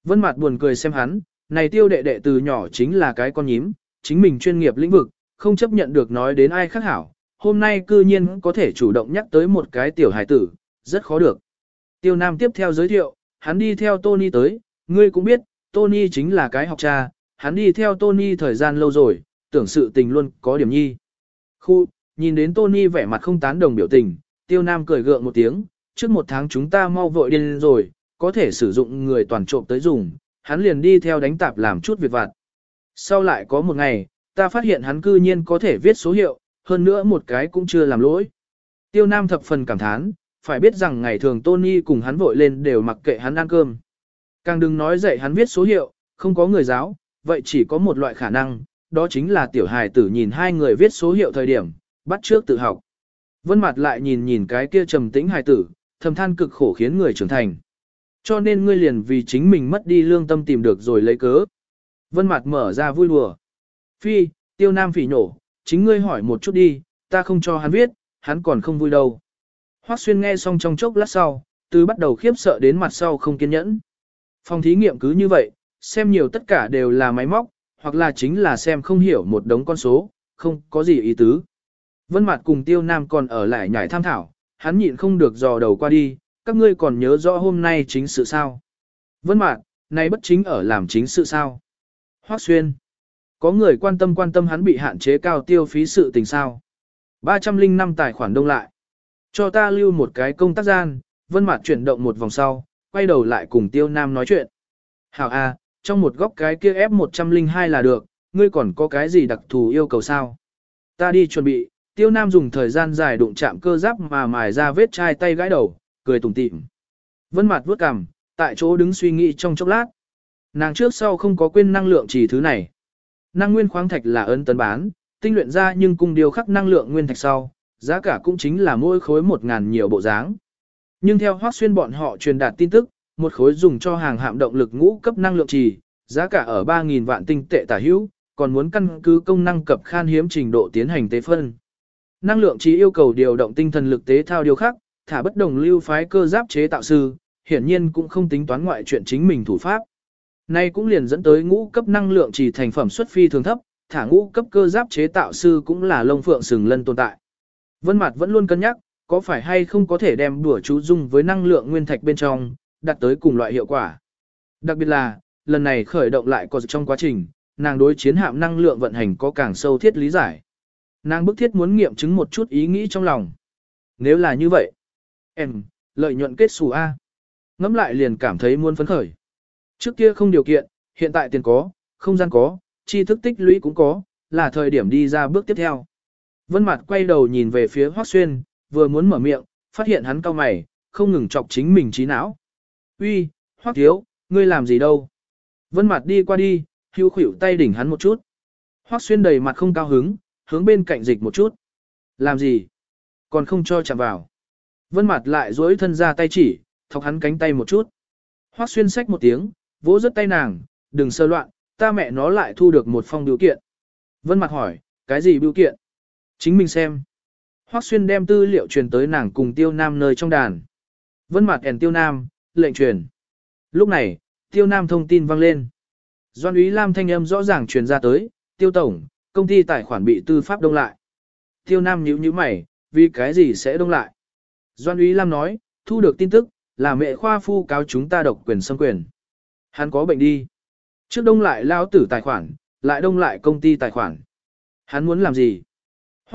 Vân Mạt buồn cười xem hắn, này tiêu đệ đệ từ nhỏ chính là cái con nhím, chính mình chuyên nghiệp lĩnh vực, không chấp nhận được nói đến ai khác hảo. Hôm nay cư nhiên có thể chủ động nhắc tới một cái tiểu hải tử, rất khó được. Tiêu Nam tiếp theo giới thiệu, hắn đi theo Tony tới, ngươi cũng biết, Tony chính là cái học cha, hắn đi theo Tony thời gian lâu rồi, tưởng sự tình luôn có điểm nhi. Khu, nhìn đến Tony vẻ mặt không tán đồng biểu tình, Tiêu Nam cười gượng một tiếng, trước một tháng chúng ta mau vội điên rồi, có thể sử dụng người toàn trộm tới dùng, hắn liền đi theo đánh tạp làm chút việc vặt. Sau lại có một ngày, ta phát hiện hắn cư nhiên có thể viết số hiệu, hơn nữa một cái cũng chưa làm lỗi. Tiêu Nam thập phần cảm thán, phải biết rằng ngày thường Tony cùng hắn vội lên đều mặc kệ hắn ăn cơm. Càng đừng nói dạy hắn viết số hiệu, không có người giáo, vậy chỉ có một loại khả năng, đó chính là tiểu hài tử nhìn hai người viết số hiệu thời điểm, bắt trước tự học. Vân mặt lại nhìn nhìn cái kia trầm tĩnh hài tử, thầm than cực khổ khiến người trưởng thành. Cho nên ngươi liền vì chính mình mất đi lương tâm tìm được rồi lấy cớ. Vân mặt mở ra vui đùa. Phi, tiêu nam phỉ nổ, chính ngươi hỏi một chút đi, ta không cho hắn viết, hắn còn không vui đâu. Hoắc xuyên nghe xong trong chốc lát sau, từ bắt đầu khiếp sợ đến mặt sau không kiên nhẫn. Phòng thí nghiệm cứ như vậy, xem nhiều tất cả đều là máy móc, hoặc là chính là xem không hiểu một đống con số, không có gì ý tứ. Vân Mạt cùng Tiêu Nam còn ở lại nhảy tham thảo, hắn nhịn không được dò đầu qua đi, các ngươi còn nhớ rõ hôm nay chính sự sao? Vân Mạt, nay bất chính ở làm chính sự sao? Hoắc Xuyên, có người quan tâm quan tâm hắn bị hạn chế cao tiêu phí sự tình sao? 305 tài khoản đông lại. Cho ta lưu một cái công tác gian, Vân Mạt chuyển động một vòng sau, quay đầu lại cùng Tiêu Nam nói chuyện. Hảo a, trong một góc cái kia F102 là được, ngươi còn có cái gì đặc thù yêu cầu sao? Ta đi chuẩn bị, Tiêu Nam dùng thời gian dài đụng chạm cơ giáp mà mài ra vết chai tay gãi đầu, cười tủm tỉm. Vân Mạt vuốt cằm, tại chỗ đứng suy nghĩ trong chốc lát. Nàng trước sau không có quên năng lượng chỉ thứ này. Năng nguyên khoáng thạch là ấn tấn bán, tinh luyện ra nhưng cùng điều khắc năng lượng nguyên thạch sau, giá cả cũng chính là mỗi khối một ngàn nhiều bộ dáng. Nhưng theo hoác Xuyên bọn họ truyền đạt tin tức, một khối dùng cho hàng hạm động lực ngũ cấp năng lượng trì, giá cả ở 3.000 vạn tinh tệ tả hữu, còn muốn căn cứ công năng cập khan hiếm trình độ tiến hành tế phân. Năng lượng trì yêu cầu điều động tinh thần lực tế thao điều khác, thả bất đồng lưu phái cơ giáp chế tạo sư, hiển nhiên cũng không tính toán ngoại chuyện chính mình thủ pháp. Nay cũng liền dẫn tới ngũ cấp năng lượng trì thành phẩm xuất phi thường thấp, thả ngũ cấp cơ giáp chế tạo sư cũng là lông phượng sừng lân tồn tại. Vân Mạt vẫn luôn cân nhắc, có phải hay không có thể đem đùa chú dung với năng lượng nguyên thạch bên trong, đạt tới cùng loại hiệu quả. Đặc biệt là, lần này khởi động lại có trong quá trình, nàng đối chiến hạm năng lượng vận hành có càng sâu thiết lý giải. Nàng bức thiết muốn nghiệm chứng một chút ý nghĩ trong lòng. Nếu là như vậy, em, lợi nhuận kết xù A. Ngắm lại liền cảm thấy muốn phấn khởi. Trước kia không điều kiện, hiện tại tiền có, không gian có, tri thức tích lũy cũng có, là thời điểm đi ra bước tiếp theo. Vân Mạt quay đầu nhìn về phía Hoắc Xuyên, vừa muốn mở miệng, phát hiện hắn cau mày, không ngừng chọc chính mình trí não. "Uy, Hoắc thiếu, ngươi làm gì đâu?" Vân Mạt đi qua đi, hưu khuỷu tay đỉnh hắn một chút. Hoắc Xuyên đầy mặt không cao hứng, hướng bên cạnh dịch một chút. "Làm gì? Còn không cho chạm vào." Vân Mạt lại duỗi thân ra tay chỉ, thọc hắn cánh tay một chút. Hoắc Xuyên xách một tiếng, vỗ rất tay nàng, "Đừng sơ loạn, ta mẹ nó lại thu được một phong biểu kiện. Vân Mạt hỏi, cái gì biểu kiện? Chính mình xem. Hoắc Xuyên đem tư liệu truyền tới nàng cùng Tiêu Nam nơi trong đàn. Vân Mặt ẻn Tiêu Nam, lệnh truyền. Lúc này, Tiêu Nam thông tin vang lên. Doan Úy Lam thanh âm rõ ràng truyền ra tới, Tiêu Tổng, công ty tài khoản bị tư pháp đông lại. Tiêu Nam nhíu nhíu mày, vì cái gì sẽ đông lại? Doan Úy Lam nói, thu được tin tức, là mẹ khoa phu cáo chúng ta độc quyền xâm quyền. Hắn có bệnh đi. Trước đông lại lao tử tài khoản, lại đông lại công ty tài khoản. Hắn muốn làm gì?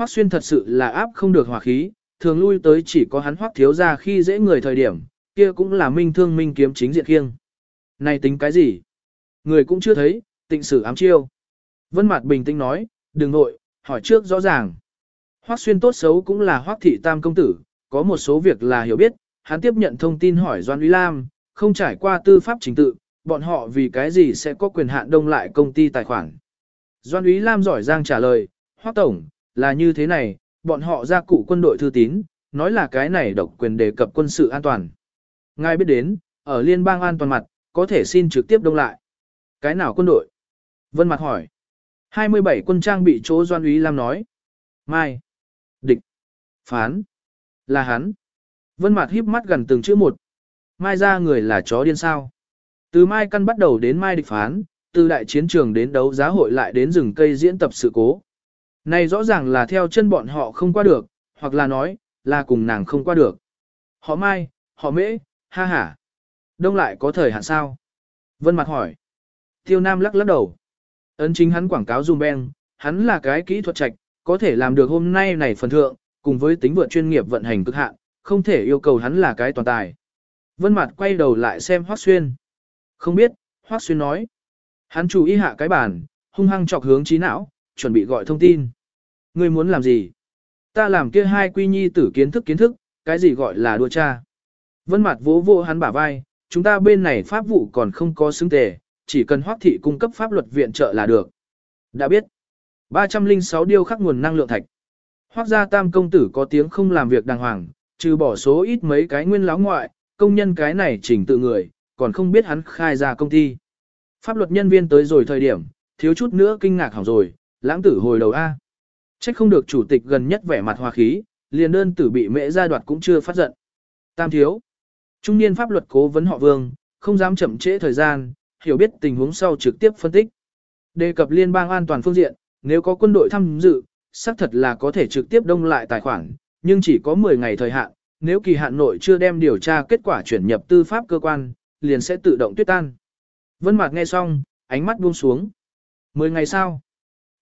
Hoắc xuyên thật sự là áp không được hòa khí, thường lui tới chỉ có hắn hoắc thiếu ra khi dễ người thời điểm, kia cũng là minh thương minh kiếm chính diện khiêng. Này tính cái gì? Người cũng chưa thấy, tịnh sử ám chiêu. Vân Mạt bình tĩnh nói, đừng nội, hỏi trước rõ ràng. Hoắc xuyên tốt xấu cũng là Hoắc thị tam công tử, có một số việc là hiểu biết, hắn tiếp nhận thông tin hỏi Doan Uy Lam, không trải qua tư pháp trình tự, bọn họ vì cái gì sẽ có quyền hạn đông lại công ty tài khoản. Doan Uy Lam giỏi giang trả lời, Hoắc Tổng, là như thế này, bọn họ ra cụ quân đội thư tín, nói là cái này độc quyền đề cập quân sự an toàn. Ngài biết đến, ở liên bang an toàn mặt, có thể xin trực tiếp đông lại. Cái nào quân đội? Vân Mặt hỏi. 27 quân trang bị chỗ Doan Úy Lam nói. Mai. Địch. Phán. Là hắn. Vân mặt híp mắt gần từng chữ một. Mai ra người là chó điên sao? Từ Mai căn bắt đầu đến Mai địch phán, từ đại chiến trường đến đấu giá hội lại đến rừng cây diễn tập sự cố. Này rõ ràng là theo chân bọn họ không qua được, hoặc là nói, là cùng nàng không qua được. Họ Mai, họ Mễ, ha ha. Đông lại có thời hạn sao? Vân mặt hỏi. Tiêu Nam lắc lắc đầu. Ấn chính hắn quảng cáo dùm beng, hắn là cái kỹ thuật trạch, có thể làm được hôm nay này phần thượng, cùng với tính vượt chuyên nghiệp vận hành cực hạn, không thể yêu cầu hắn là cái toàn tài. Vân mặt quay đầu lại xem Hoắc Xuyên. Không biết, Hoắc Xuyên nói. Hắn chủ ý hạ cái bàn, hung hăng chọc hướng trí não, chuẩn bị gọi thông tin. Ngươi muốn làm gì? Ta làm kia hai quy nhi tử kiến thức kiến thức, cái gì gọi là đua cha. Vân mặt vỗ vỗ hắn bả vai, chúng ta bên này pháp vụ còn không có xứng tề, chỉ cần Hoắc thị cung cấp pháp luật viện trợ là được. Đã biết. 306 điêu khắc nguồn năng lượng thạch. Hoắc gia tam công tử có tiếng không làm việc đàng hoàng, trừ bỏ số ít mấy cái nguyên láo ngoại, công nhân cái này chỉnh tự người, còn không biết hắn khai ra công ty. Pháp luật nhân viên tới rồi thời điểm, thiếu chút nữa kinh ngạc hỏng rồi, lãng tử hồi đầu A. Trách không được chủ tịch gần nhất vẻ mặt hòa khí, liền đơn tử bị mễ gia đoạt cũng chưa phát giận. Tam thiếu. Trung niên pháp luật cố vấn họ vương, không dám chậm trễ thời gian, hiểu biết tình huống sau trực tiếp phân tích. Đề cập liên bang an toàn phương diện, nếu có quân đội tham dự, xác thật là có thể trực tiếp đông lại tài khoản, nhưng chỉ có 10 ngày thời hạn, nếu kỳ hạn nội chưa đem điều tra kết quả chuyển nhập tư pháp cơ quan, liền sẽ tự động tuyết tan. Vân Mạc nghe xong, ánh mắt buông xuống. 10 ngày sau,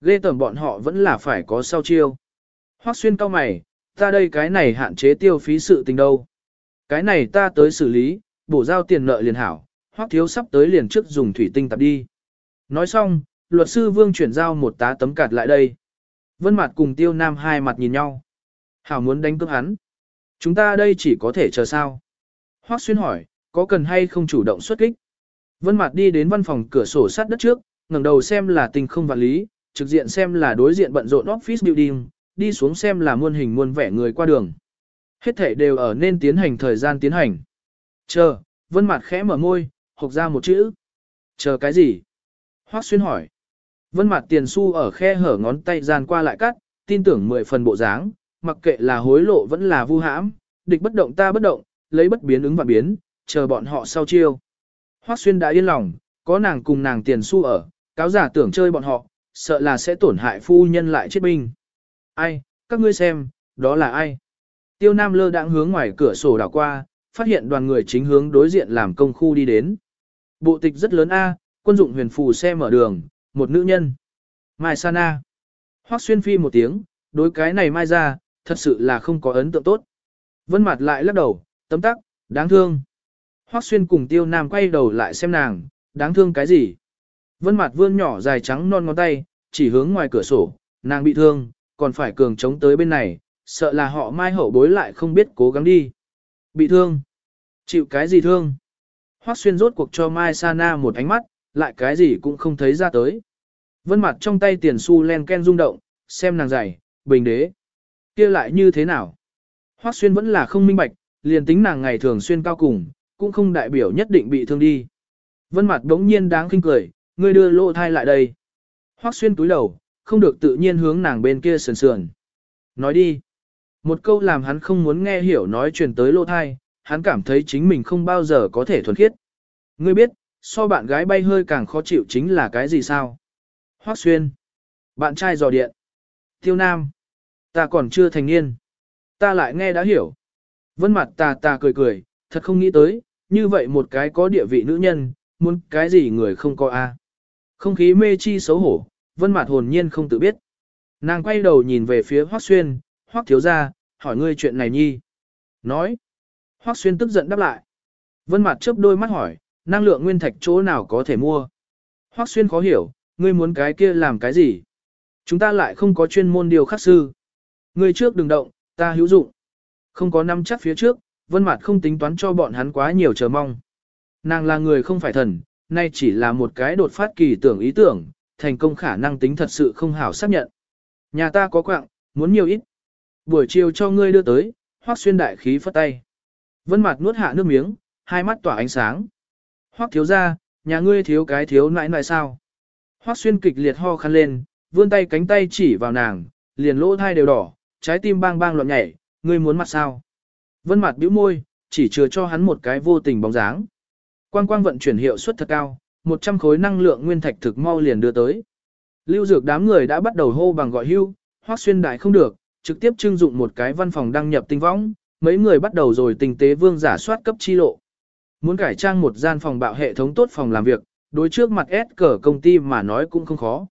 ghê tởm bọn họ vẫn là phải có sao chiêu. Hoắc xuyên cao mày, ta đây cái này hạn chế tiêu phí sự tình đâu. Cái này ta tới xử lý, bổ giao tiền nợ liền hảo, Hoắc thiếu sắp tới liền trước dùng thủy tinh tập đi. Nói xong, luật sư Vương chuyển giao một tá tấm cạt lại đây. Vân Mạt cùng Tiêu Nam hai mặt nhìn nhau. Hảo muốn đánh cướp hắn. Chúng ta đây chỉ có thể chờ sao? Hoắc xuyên hỏi, có cần hay không chủ động xuất kích? Vân Mạt đi đến văn phòng cửa sổ sát đất trước, ngẩng đầu xem là tình không vạn lý, trực diện xem là đối diện bận rộn office building, đi xuống xem là muôn hình muôn vẻ người qua đường. Hết thể đều ở nên tiến hành thời gian tiến hành. Chờ, Vân mặt khẽ mở môi, hộc ra một chữ. Chờ cái gì? Hoắc xuyên hỏi. Vân mặt tiền xu ở khe hở ngón tay gian qua lại cắt, tin tưởng mười phần bộ dáng, mặc kệ là hối lộ vẫn là vu hãm, địch bất động ta bất động, lấy bất biến ứng và biến, chờ bọn họ sau chiêu. Hoắc Xuyên đã yên lòng, có nàng cùng nàng tiền xu ở, cáo giả tưởng chơi bọn họ, sợ là sẽ tổn hại phu nhân lại chết binh. Ai, các ngươi xem, đó là ai? Tiêu Nam lơ đãng hướng ngoài cửa sổ đảo qua, phát hiện đoàn người chính hướng đối diện làm công khu đi đến. Bộ tịch rất lớn A, quân dụng huyền phù xe mở đường, một nữ nhân. Mai Sana. Hoắc Xuyên phi một tiếng, đối cái này mai ra, thật sự là không có ấn tượng tốt. Vân mặt lại lắc đầu, tấm tắc, đáng thương. Hoắc xuyên cùng tiêu nam quay đầu lại xem nàng, đáng thương cái gì. Vân mặt vươn nhỏ dài trắng non ngón tay, chỉ hướng ngoài cửa sổ, nàng bị thương, còn phải cường chống tới bên này, sợ là họ mai hậu bối lại không biết cố gắng đi. Bị thương. Chịu cái gì thương? Hoắc xuyên rốt cuộc cho Mai Sana một ánh mắt, lại cái gì cũng không thấy ra tới. Vân mặt trong tay tiền xu len ken rung động, xem nàng dày, bình đế. kia lại như thế nào? Hoắc xuyên vẫn là không minh bạch, liền tính nàng ngày thường xuyên cao cùng, cũng không đại biểu nhất định bị thương đi. Vân mặt đống nhiên đáng khinh cười, ngươi đưa lô thai lại đây. Hoắc xuyên túi đầu, không được tự nhiên hướng nàng bên kia sườn sườn. Nói đi. Một câu làm hắn không muốn nghe hiểu nói truyền tới lô thai, hắn cảm thấy chính mình không bao giờ có thể thuần khiết. Ngươi biết, so bạn gái bay hơi càng khó chịu chính là cái gì sao? Hoắc xuyên. Bạn trai dò điện. Tiêu Nam. Ta còn chưa thành niên. Ta lại nghe đã hiểu. Vân mặt ta ta cười cười, thật không nghĩ tới, như vậy một cái có địa vị nữ nhân, muốn cái gì người không có a? Không khí mê chi xấu hổ, vân mặt hồn nhiên không tự biết. Nàng quay đầu nhìn về phía Hoắc Xuyên, Hoắc thiếu gia, hỏi ngươi chuyện này nhi. Nói. Hoắc Xuyên tức giận đáp lại. Vân mặt chớp đôi mắt hỏi, năng lượng nguyên thạch chỗ nào có thể mua? Hoắc Xuyên khó hiểu, ngươi muốn cái kia làm cái gì? Chúng ta lại không có chuyên môn điều khắc sư. Ngươi trước đừng động, ta hữu dụng. Không có năm chắc phía trước, Vân Mạt không tính toán cho bọn hắn quá nhiều chờ mong. Nàng là người không phải thần, nay chỉ là một cái đột phát kỳ tưởng ý tưởng, thành công khả năng tính thật sự không hảo xác nhận. Nhà ta có quạng, muốn nhiều ít. Buổi chiều cho ngươi đưa tới, Hoắc Xuyên đại khí phất tay. Vân Mạt nuốt hạ nước miếng, hai mắt tỏa ánh sáng. Hoắc thiếu gia, nhà ngươi thiếu cái thiếu nãi nãi sao? Hoắc Xuyên kịch liệt ho khăn lên, vươn tay cánh tay chỉ vào nàng, liền lỗ thai đều đỏ, trái tim bang bang loạn nhảy, ngươi muốn mặt sao? Vân mặt bĩu môi, chỉ chừa cho hắn một cái vô tình bóng dáng. Quang quang vận chuyển hiệu suất thật cao, 100 khối năng lượng nguyên thạch thực mau liền đưa tới. Lưu dược đám người đã bắt đầu hô bằng gọi hưu, hoác xuyên đại không được, trực tiếp trưng dụng một cái văn phòng đăng nhập tinh võng, mấy người bắt đầu rồi tình tế vương giả soát cấp chi lộ. Muốn cải trang một gian phòng bạo hệ thống tốt phòng làm việc, đối trước mặt S cờ công ty mà nói cũng không khó.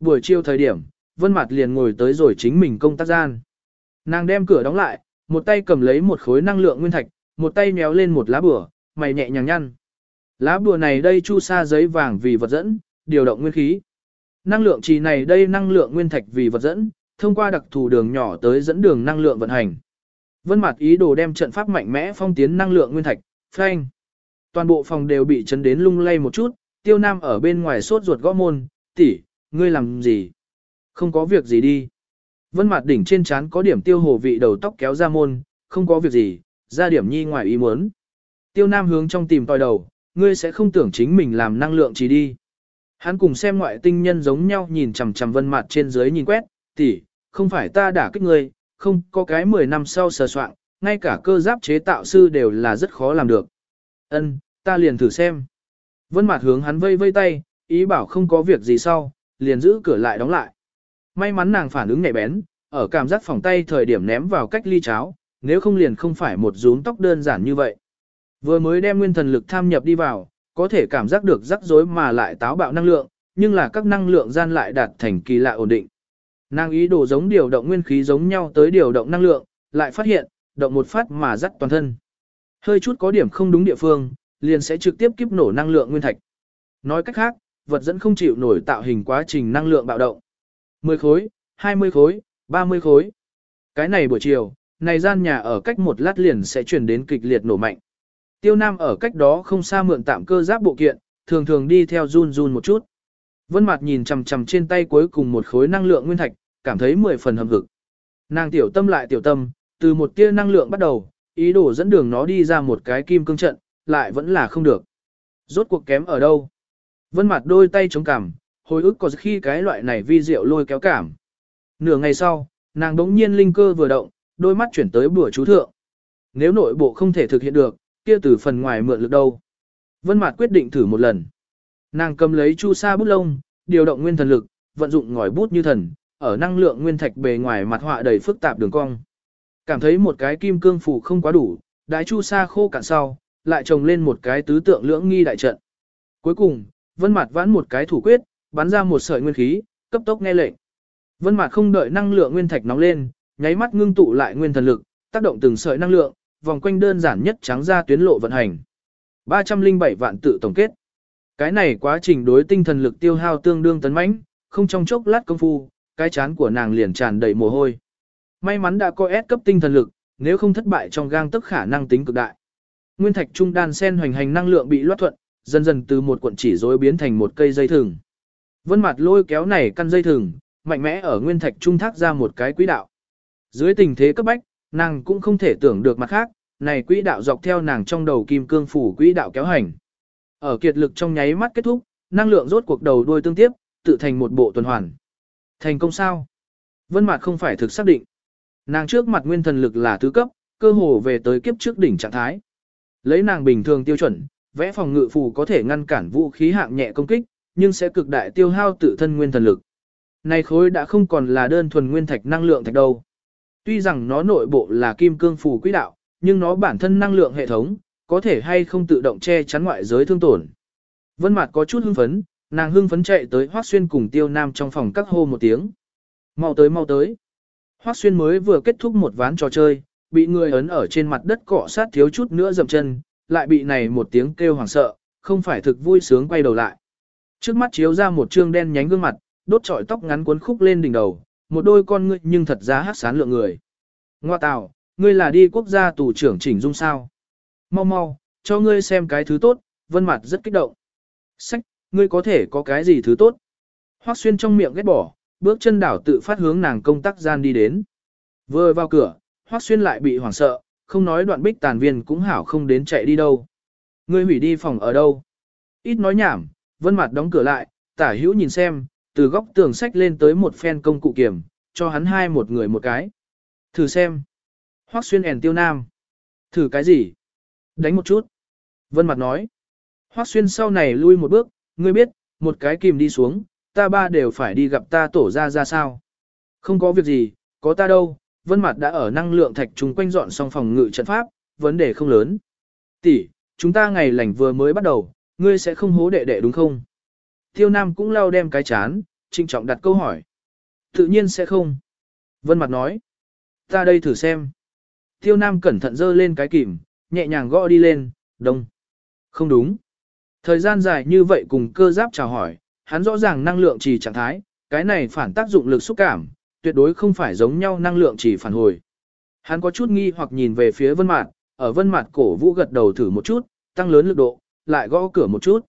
Buổi chiều thời điểm, Vân Mạt liền ngồi tới rồi chính mình công tác gian. Nàng đem cửa đóng lại, một tay cầm lấy một khối năng lượng nguyên thạch, một tay méo lên một lá bửa, mày nhẹ nhàng nhăn. Lá bùa này đây chu sa giấy vàng vì vật dẫn, điều động nguyên khí. Năng lượng trì này đây năng lượng nguyên thạch vì vật dẫn, thông qua đặc thù đường nhỏ tới dẫn đường năng lượng vận hành. Vân Mạt ý đồ đem trận pháp mạnh mẽ phong tiến năng lượng nguyên thạch, phanh. Toàn bộ phòng đều bị chấn đến lung lay một chút, Tiêu Nam ở bên ngoài sốt ruột gõ môn, "Tỷ, ngươi làm gì?" "Không có việc gì đi." Vân mặt đỉnh trên trán có điểm tiêu hồ vị đầu tóc kéo ra môn, không có việc gì, ra điểm nhi ngoài ý muốn. Tiêu Nam hướng trong tìm tòi đầu, ngươi sẽ không tưởng chính mình làm năng lượng chỉ đi. Hắn cùng xem ngoại tinh nhân giống nhau nhìn chằm chằm vân mặt trên dưới nhìn quét, tỷ, không phải ta đả kích ngươi, không có cái 10 năm sau sờ soạn, ngay cả cơ giáp chế tạo sư đều là rất khó làm được. Ân, ta liền thử xem. Vân mặt hướng hắn vây vây tay, ý bảo không có việc gì sau, liền giữ cửa lại đóng lại. May mắn nàng phản ứng nhạy bén, ở cảm giác phòng tay thời điểm ném vào cách ly cháo, nếu không liền không phải một rúm tóc đơn giản như vậy. Vừa mới đem nguyên thần lực tham nhập đi vào, có thể cảm giác được rắc rối mà lại táo bạo năng lượng, nhưng là các năng lượng gian lại đạt thành kỳ lạ ổn định. Nàng ý đồ giống điều động nguyên khí giống nhau tới điều động năng lượng, lại phát hiện, động một phát mà rắc toàn thân. Hơi chút có điểm không đúng địa phương, liền sẽ trực tiếp kiếp nổ năng lượng nguyên thạch. Nói cách khác, vật dẫn không chịu nổi tạo hình quá trình năng lượng bạo động. 10 khối, 20 khối, 30 khối. Cái này buổi chiều, này gian nhà ở cách một lát liền sẽ chuyển đến kịch liệt nổ mạnh. Tiêu Nam ở cách đó không xa mượn tạm cơ giáp bộ kiện, thường thường đi theo run run một chút. Vân Mạt nhìn chằm chằm trên tay cuối cùng một khối năng lượng nguyên thạch, cảm thấy mười phần hầm hực. Nàng tiểu tâm lại tiểu tâm, từ một tia năng lượng bắt đầu, ý đồ dẫn đường nó đi ra một cái kim cương trận, lại vẫn là không được. Rốt cuộc kém ở đâu? Vân Mạt đôi tay chống cằm, hồi ức có khi cái loại này vi diệu lôi kéo cảm. Nửa ngày sau, nàng đống nhiên linh cơ vừa động, đôi mắt chuyển tới bữa chú thượng. Nếu nội bộ không thể thực hiện được, kia từ phần ngoài mượn lực đâu. Vân Mạt quyết định thử một lần. Nàng cầm lấy chu sa bút lông, điều động nguyên thần lực, vận dụng ngòi bút như thần, ở năng lượng nguyên thạch bề ngoài mặt họa đầy phức tạp đường cong. Cảm thấy một cái kim cương phủ không quá đủ, đại chu sa khô cạn sau, lại trồng lên một cái tứ tượng lưỡng nghi đại trận. Cuối cùng, Vân Mạt vãn một cái thủ quyết, bắn ra một sợi nguyên khí, cấp tốc nghe lệnh. Vân Mạt không đợi năng lượng nguyên thạch nóng lên, nháy mắt ngưng tụ lại nguyên thần lực, tác động từng sợi năng lượng, vòng quanh đơn giản nhất trắng ra tuyến lộ vận hành. 307 vạn tự tổng kết. Cái này quá trình đối tinh thần lực tiêu hao tương đương tấn mãnh, không trong chốc lát công phu, cái chán của nàng liền tràn đầy mồ hôi. May mắn đã có S cấp tinh thần lực, nếu không thất bại trong gang tức khả năng tính cực đại. Nguyên thạch trung đan sen hoành hành năng lượng bị loát thuận, dần dần từ một cuộn chỉ rối biến thành một cây dây thừng. Vân mặt lôi kéo này căn dây thừng, mạnh mẽ ở nguyên thạch trung thác ra một cái quỹ đạo. Dưới tình thế cấp bách, nàng cũng không thể tưởng được mặt khác, này quỹ đạo dọc theo nàng trong đầu kim cương phủ quỹ đạo kéo hành. Ở kiệt lực trong nháy mắt kết thúc, năng lượng rốt cuộc đầu đuôi tương tiếp, tự thành một bộ tuần hoàn. Thành công sao? Vân Mạt không phải thực xác định. Nàng trước mặt nguyên thần lực là tứ cấp, cơ hồ về tới kiếp trước đỉnh trạng thái. Lấy nàng bình thường tiêu chuẩn, vẽ phòng ngự phù có thể ngăn cản vũ khí hạng nhẹ công kích, nhưng sẽ cực đại tiêu hao tự thân nguyên thần lực. Này khối đã không còn là đơn thuần nguyên thạch năng lượng thạch đâu. Tuy rằng nó nội bộ là kim cương phù quỹ đạo, nhưng nó bản thân năng lượng hệ thống, có thể hay không tự động che chắn ngoại giới thương tổn. Vân Mạt có chút hưng phấn, nàng hưng phấn chạy tới Hoắc Xuyên cùng Tiêu Nam trong phòng các hô một tiếng. Mau tới mau tới. Hoắc Xuyên mới vừa kết thúc một ván trò chơi, bị người ấn ở trên mặt đất cọ sát thiếu chút nữa dậm chân, lại bị này một tiếng kêu hoảng sợ, không phải thực vui sướng quay đầu lại. Trước mắt chiếu ra một trương đen nhánh gương mặt, đốt trọi tóc ngắn cuốn khúc lên đỉnh đầu, một đôi con ngươi nhưng thật ra hát sán lượng người. Ngoa tào, ngươi là đi quốc gia tù trưởng chỉnh dung sao? Mau mau, cho ngươi xem cái thứ tốt, vân mặt rất kích động. Sách, ngươi có thể có cái gì thứ tốt? Hoắc xuyên trong miệng ghét bỏ, bước chân đảo tự phát hướng nàng công tác gian đi đến. Vừa vào cửa, Hoắc xuyên lại bị hoảng sợ, không nói đoạn bích tàn viên cũng hảo không đến chạy đi đâu. Ngươi hủy đi phòng ở đâu? Ít nói nhảm, vân mặt đóng cửa lại, tả hữu nhìn xem, từ góc tường sách lên tới một phen công cụ kiểm, cho hắn hai một người một cái. Thử xem. Hoắc xuyên ẻn tiêu nam. Thử cái gì? Đánh một chút. Vân mặt nói. Hoắc xuyên sau này lui một bước, ngươi biết, một cái kìm đi xuống, ta ba đều phải đi gặp ta tổ ra ra sao. Không có việc gì, có ta đâu, vân mặt đã ở năng lượng thạch chúng quanh dọn xong phòng ngự trận pháp, vấn đề không lớn. Tỷ, chúng ta ngày lành vừa mới bắt đầu, ngươi sẽ không hố đệ đệ đúng không? Tiêu Nam cũng lau đem cái chán, trinh trọng đặt câu hỏi. Tự nhiên sẽ không. Vân mặt nói. Ta đây thử xem. Tiêu Nam cẩn thận dơ lên cái kìm, nhẹ nhàng gõ đi lên, đông. Không đúng. Thời gian dài như vậy cùng cơ giáp chào hỏi, hắn rõ ràng năng lượng chỉ trạng thái, cái này phản tác dụng lực xúc cảm, tuyệt đối không phải giống nhau năng lượng chỉ phản hồi. Hắn có chút nghi hoặc nhìn về phía vân mạt, ở vân mạt cổ vũ gật đầu thử một chút, tăng lớn lực độ, lại gõ cửa một chút.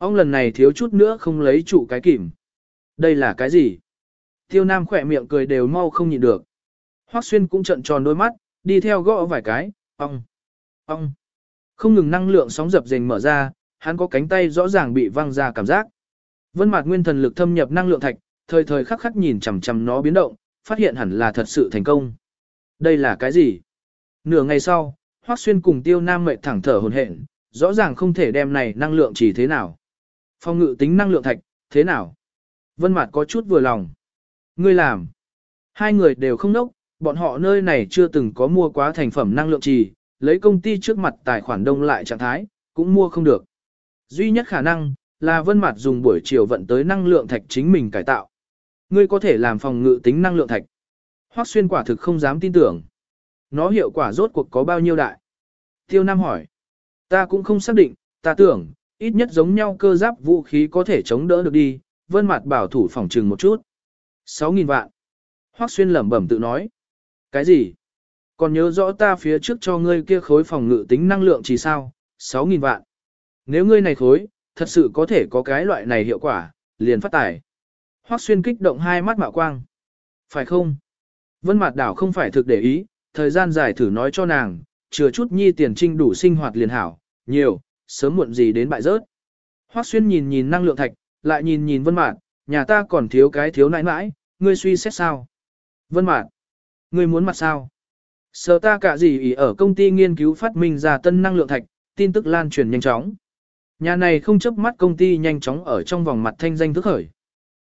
Ông lần này thiếu chút nữa không lấy trụ cái kìm. Đây là cái gì? Tiêu Nam khỏe miệng cười đều mau không nhịn được. Hoắc Xuyên cũng trợn tròn đôi mắt, đi theo gõ vài cái, ong, ong. Không ngừng năng lượng sóng dập dềnh mở ra, hắn có cánh tay rõ ràng bị văng ra cảm giác. Vân Mạt Nguyên thần lực thâm nhập năng lượng thạch, thời thời khắc khắc nhìn chằm chằm nó biến động, phát hiện hẳn là thật sự thành công. Đây là cái gì? Nửa ngày sau, Hoắc Xuyên cùng Tiêu Nam mệt thẳng thở hổn hển, rõ ràng không thể đem này năng lượng chỉ thế nào. Phong ngự tính năng lượng thạch, thế nào? Vân Mạt có chút vừa lòng. Ngươi làm. Hai người đều không nốc, bọn họ nơi này chưa từng có mua quá thành phẩm năng lượng trì, lấy công ty trước mặt tài khoản đông lại trạng thái, cũng mua không được. Duy nhất khả năng, là Vân Mạt dùng buổi chiều vận tới năng lượng thạch chính mình cải tạo. Ngươi có thể làm phòng ngự tính năng lượng thạch. Hoắc Xuyên quả thực không dám tin tưởng. Nó hiệu quả rốt cuộc có bao nhiêu đại? Tiêu Nam hỏi. Ta cũng không xác định, ta tưởng, ít nhất giống nhau cơ giáp vũ khí có thể chống đỡ được đi, vân mặt bảo thủ phòng trừng một chút. 6.000 vạn. Hoắc xuyên lẩm bẩm tự nói. Cái gì? Còn nhớ rõ ta phía trước cho ngươi kia khối phòng ngự tính năng lượng chỉ sao? 6.000 vạn. Nếu ngươi này khối, thật sự có thể có cái loại này hiệu quả, liền phát tải. Hoắc xuyên kích động hai mắt mạo quang. Phải không? Vân mặt đảo không phải thực để ý, thời gian dài thử nói cho nàng, chừa chút nhi tiền trinh đủ sinh hoạt liền hảo, nhiều, sớm muộn gì đến bại rớt. Hoắc xuyên nhìn nhìn năng lượng thạch, lại nhìn nhìn vân mạn, nhà ta còn thiếu cái thiếu nãi nãi, ngươi suy xét sao? Vân mạn, ngươi muốn mặt sao? Sở ta cả gì ý ở công ty nghiên cứu phát minh ra tân năng lượng thạch, tin tức lan truyền nhanh chóng. Nhà này không chấp mắt công ty nhanh chóng ở trong vòng mặt thanh danh thức khởi.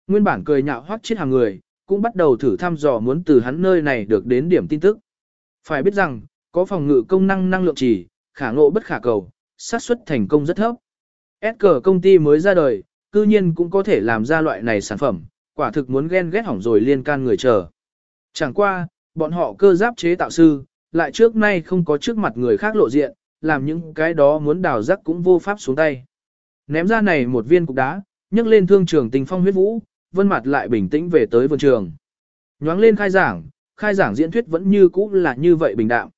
Nguyên bản cười nhạo hoắc chết hàng người, cũng bắt đầu thử thăm dò muốn từ hắn nơi này được đến điểm tin tức. Phải biết rằng, có phòng ngự công năng năng lượng chỉ, khả ngộ bất khả cầu, xác suất thành công rất thấp. S cờ công ty mới ra đời, cư nhiên cũng có thể làm ra loại này sản phẩm, quả thực muốn ghen ghét hỏng rồi liên can người chờ. Chẳng qua, bọn họ cơ giáp chế tạo sư, lại trước nay không có trước mặt người khác lộ diện, làm những cái đó muốn đào rắc cũng vô pháp xuống tay. Ném ra này một viên cục đá, nhấc lên thương trường tình phong huyết vũ, vân mặt lại bình tĩnh về tới vườn trường. Nhoáng lên khai giảng, khai giảng diễn thuyết vẫn như cũ là như vậy bình đạm.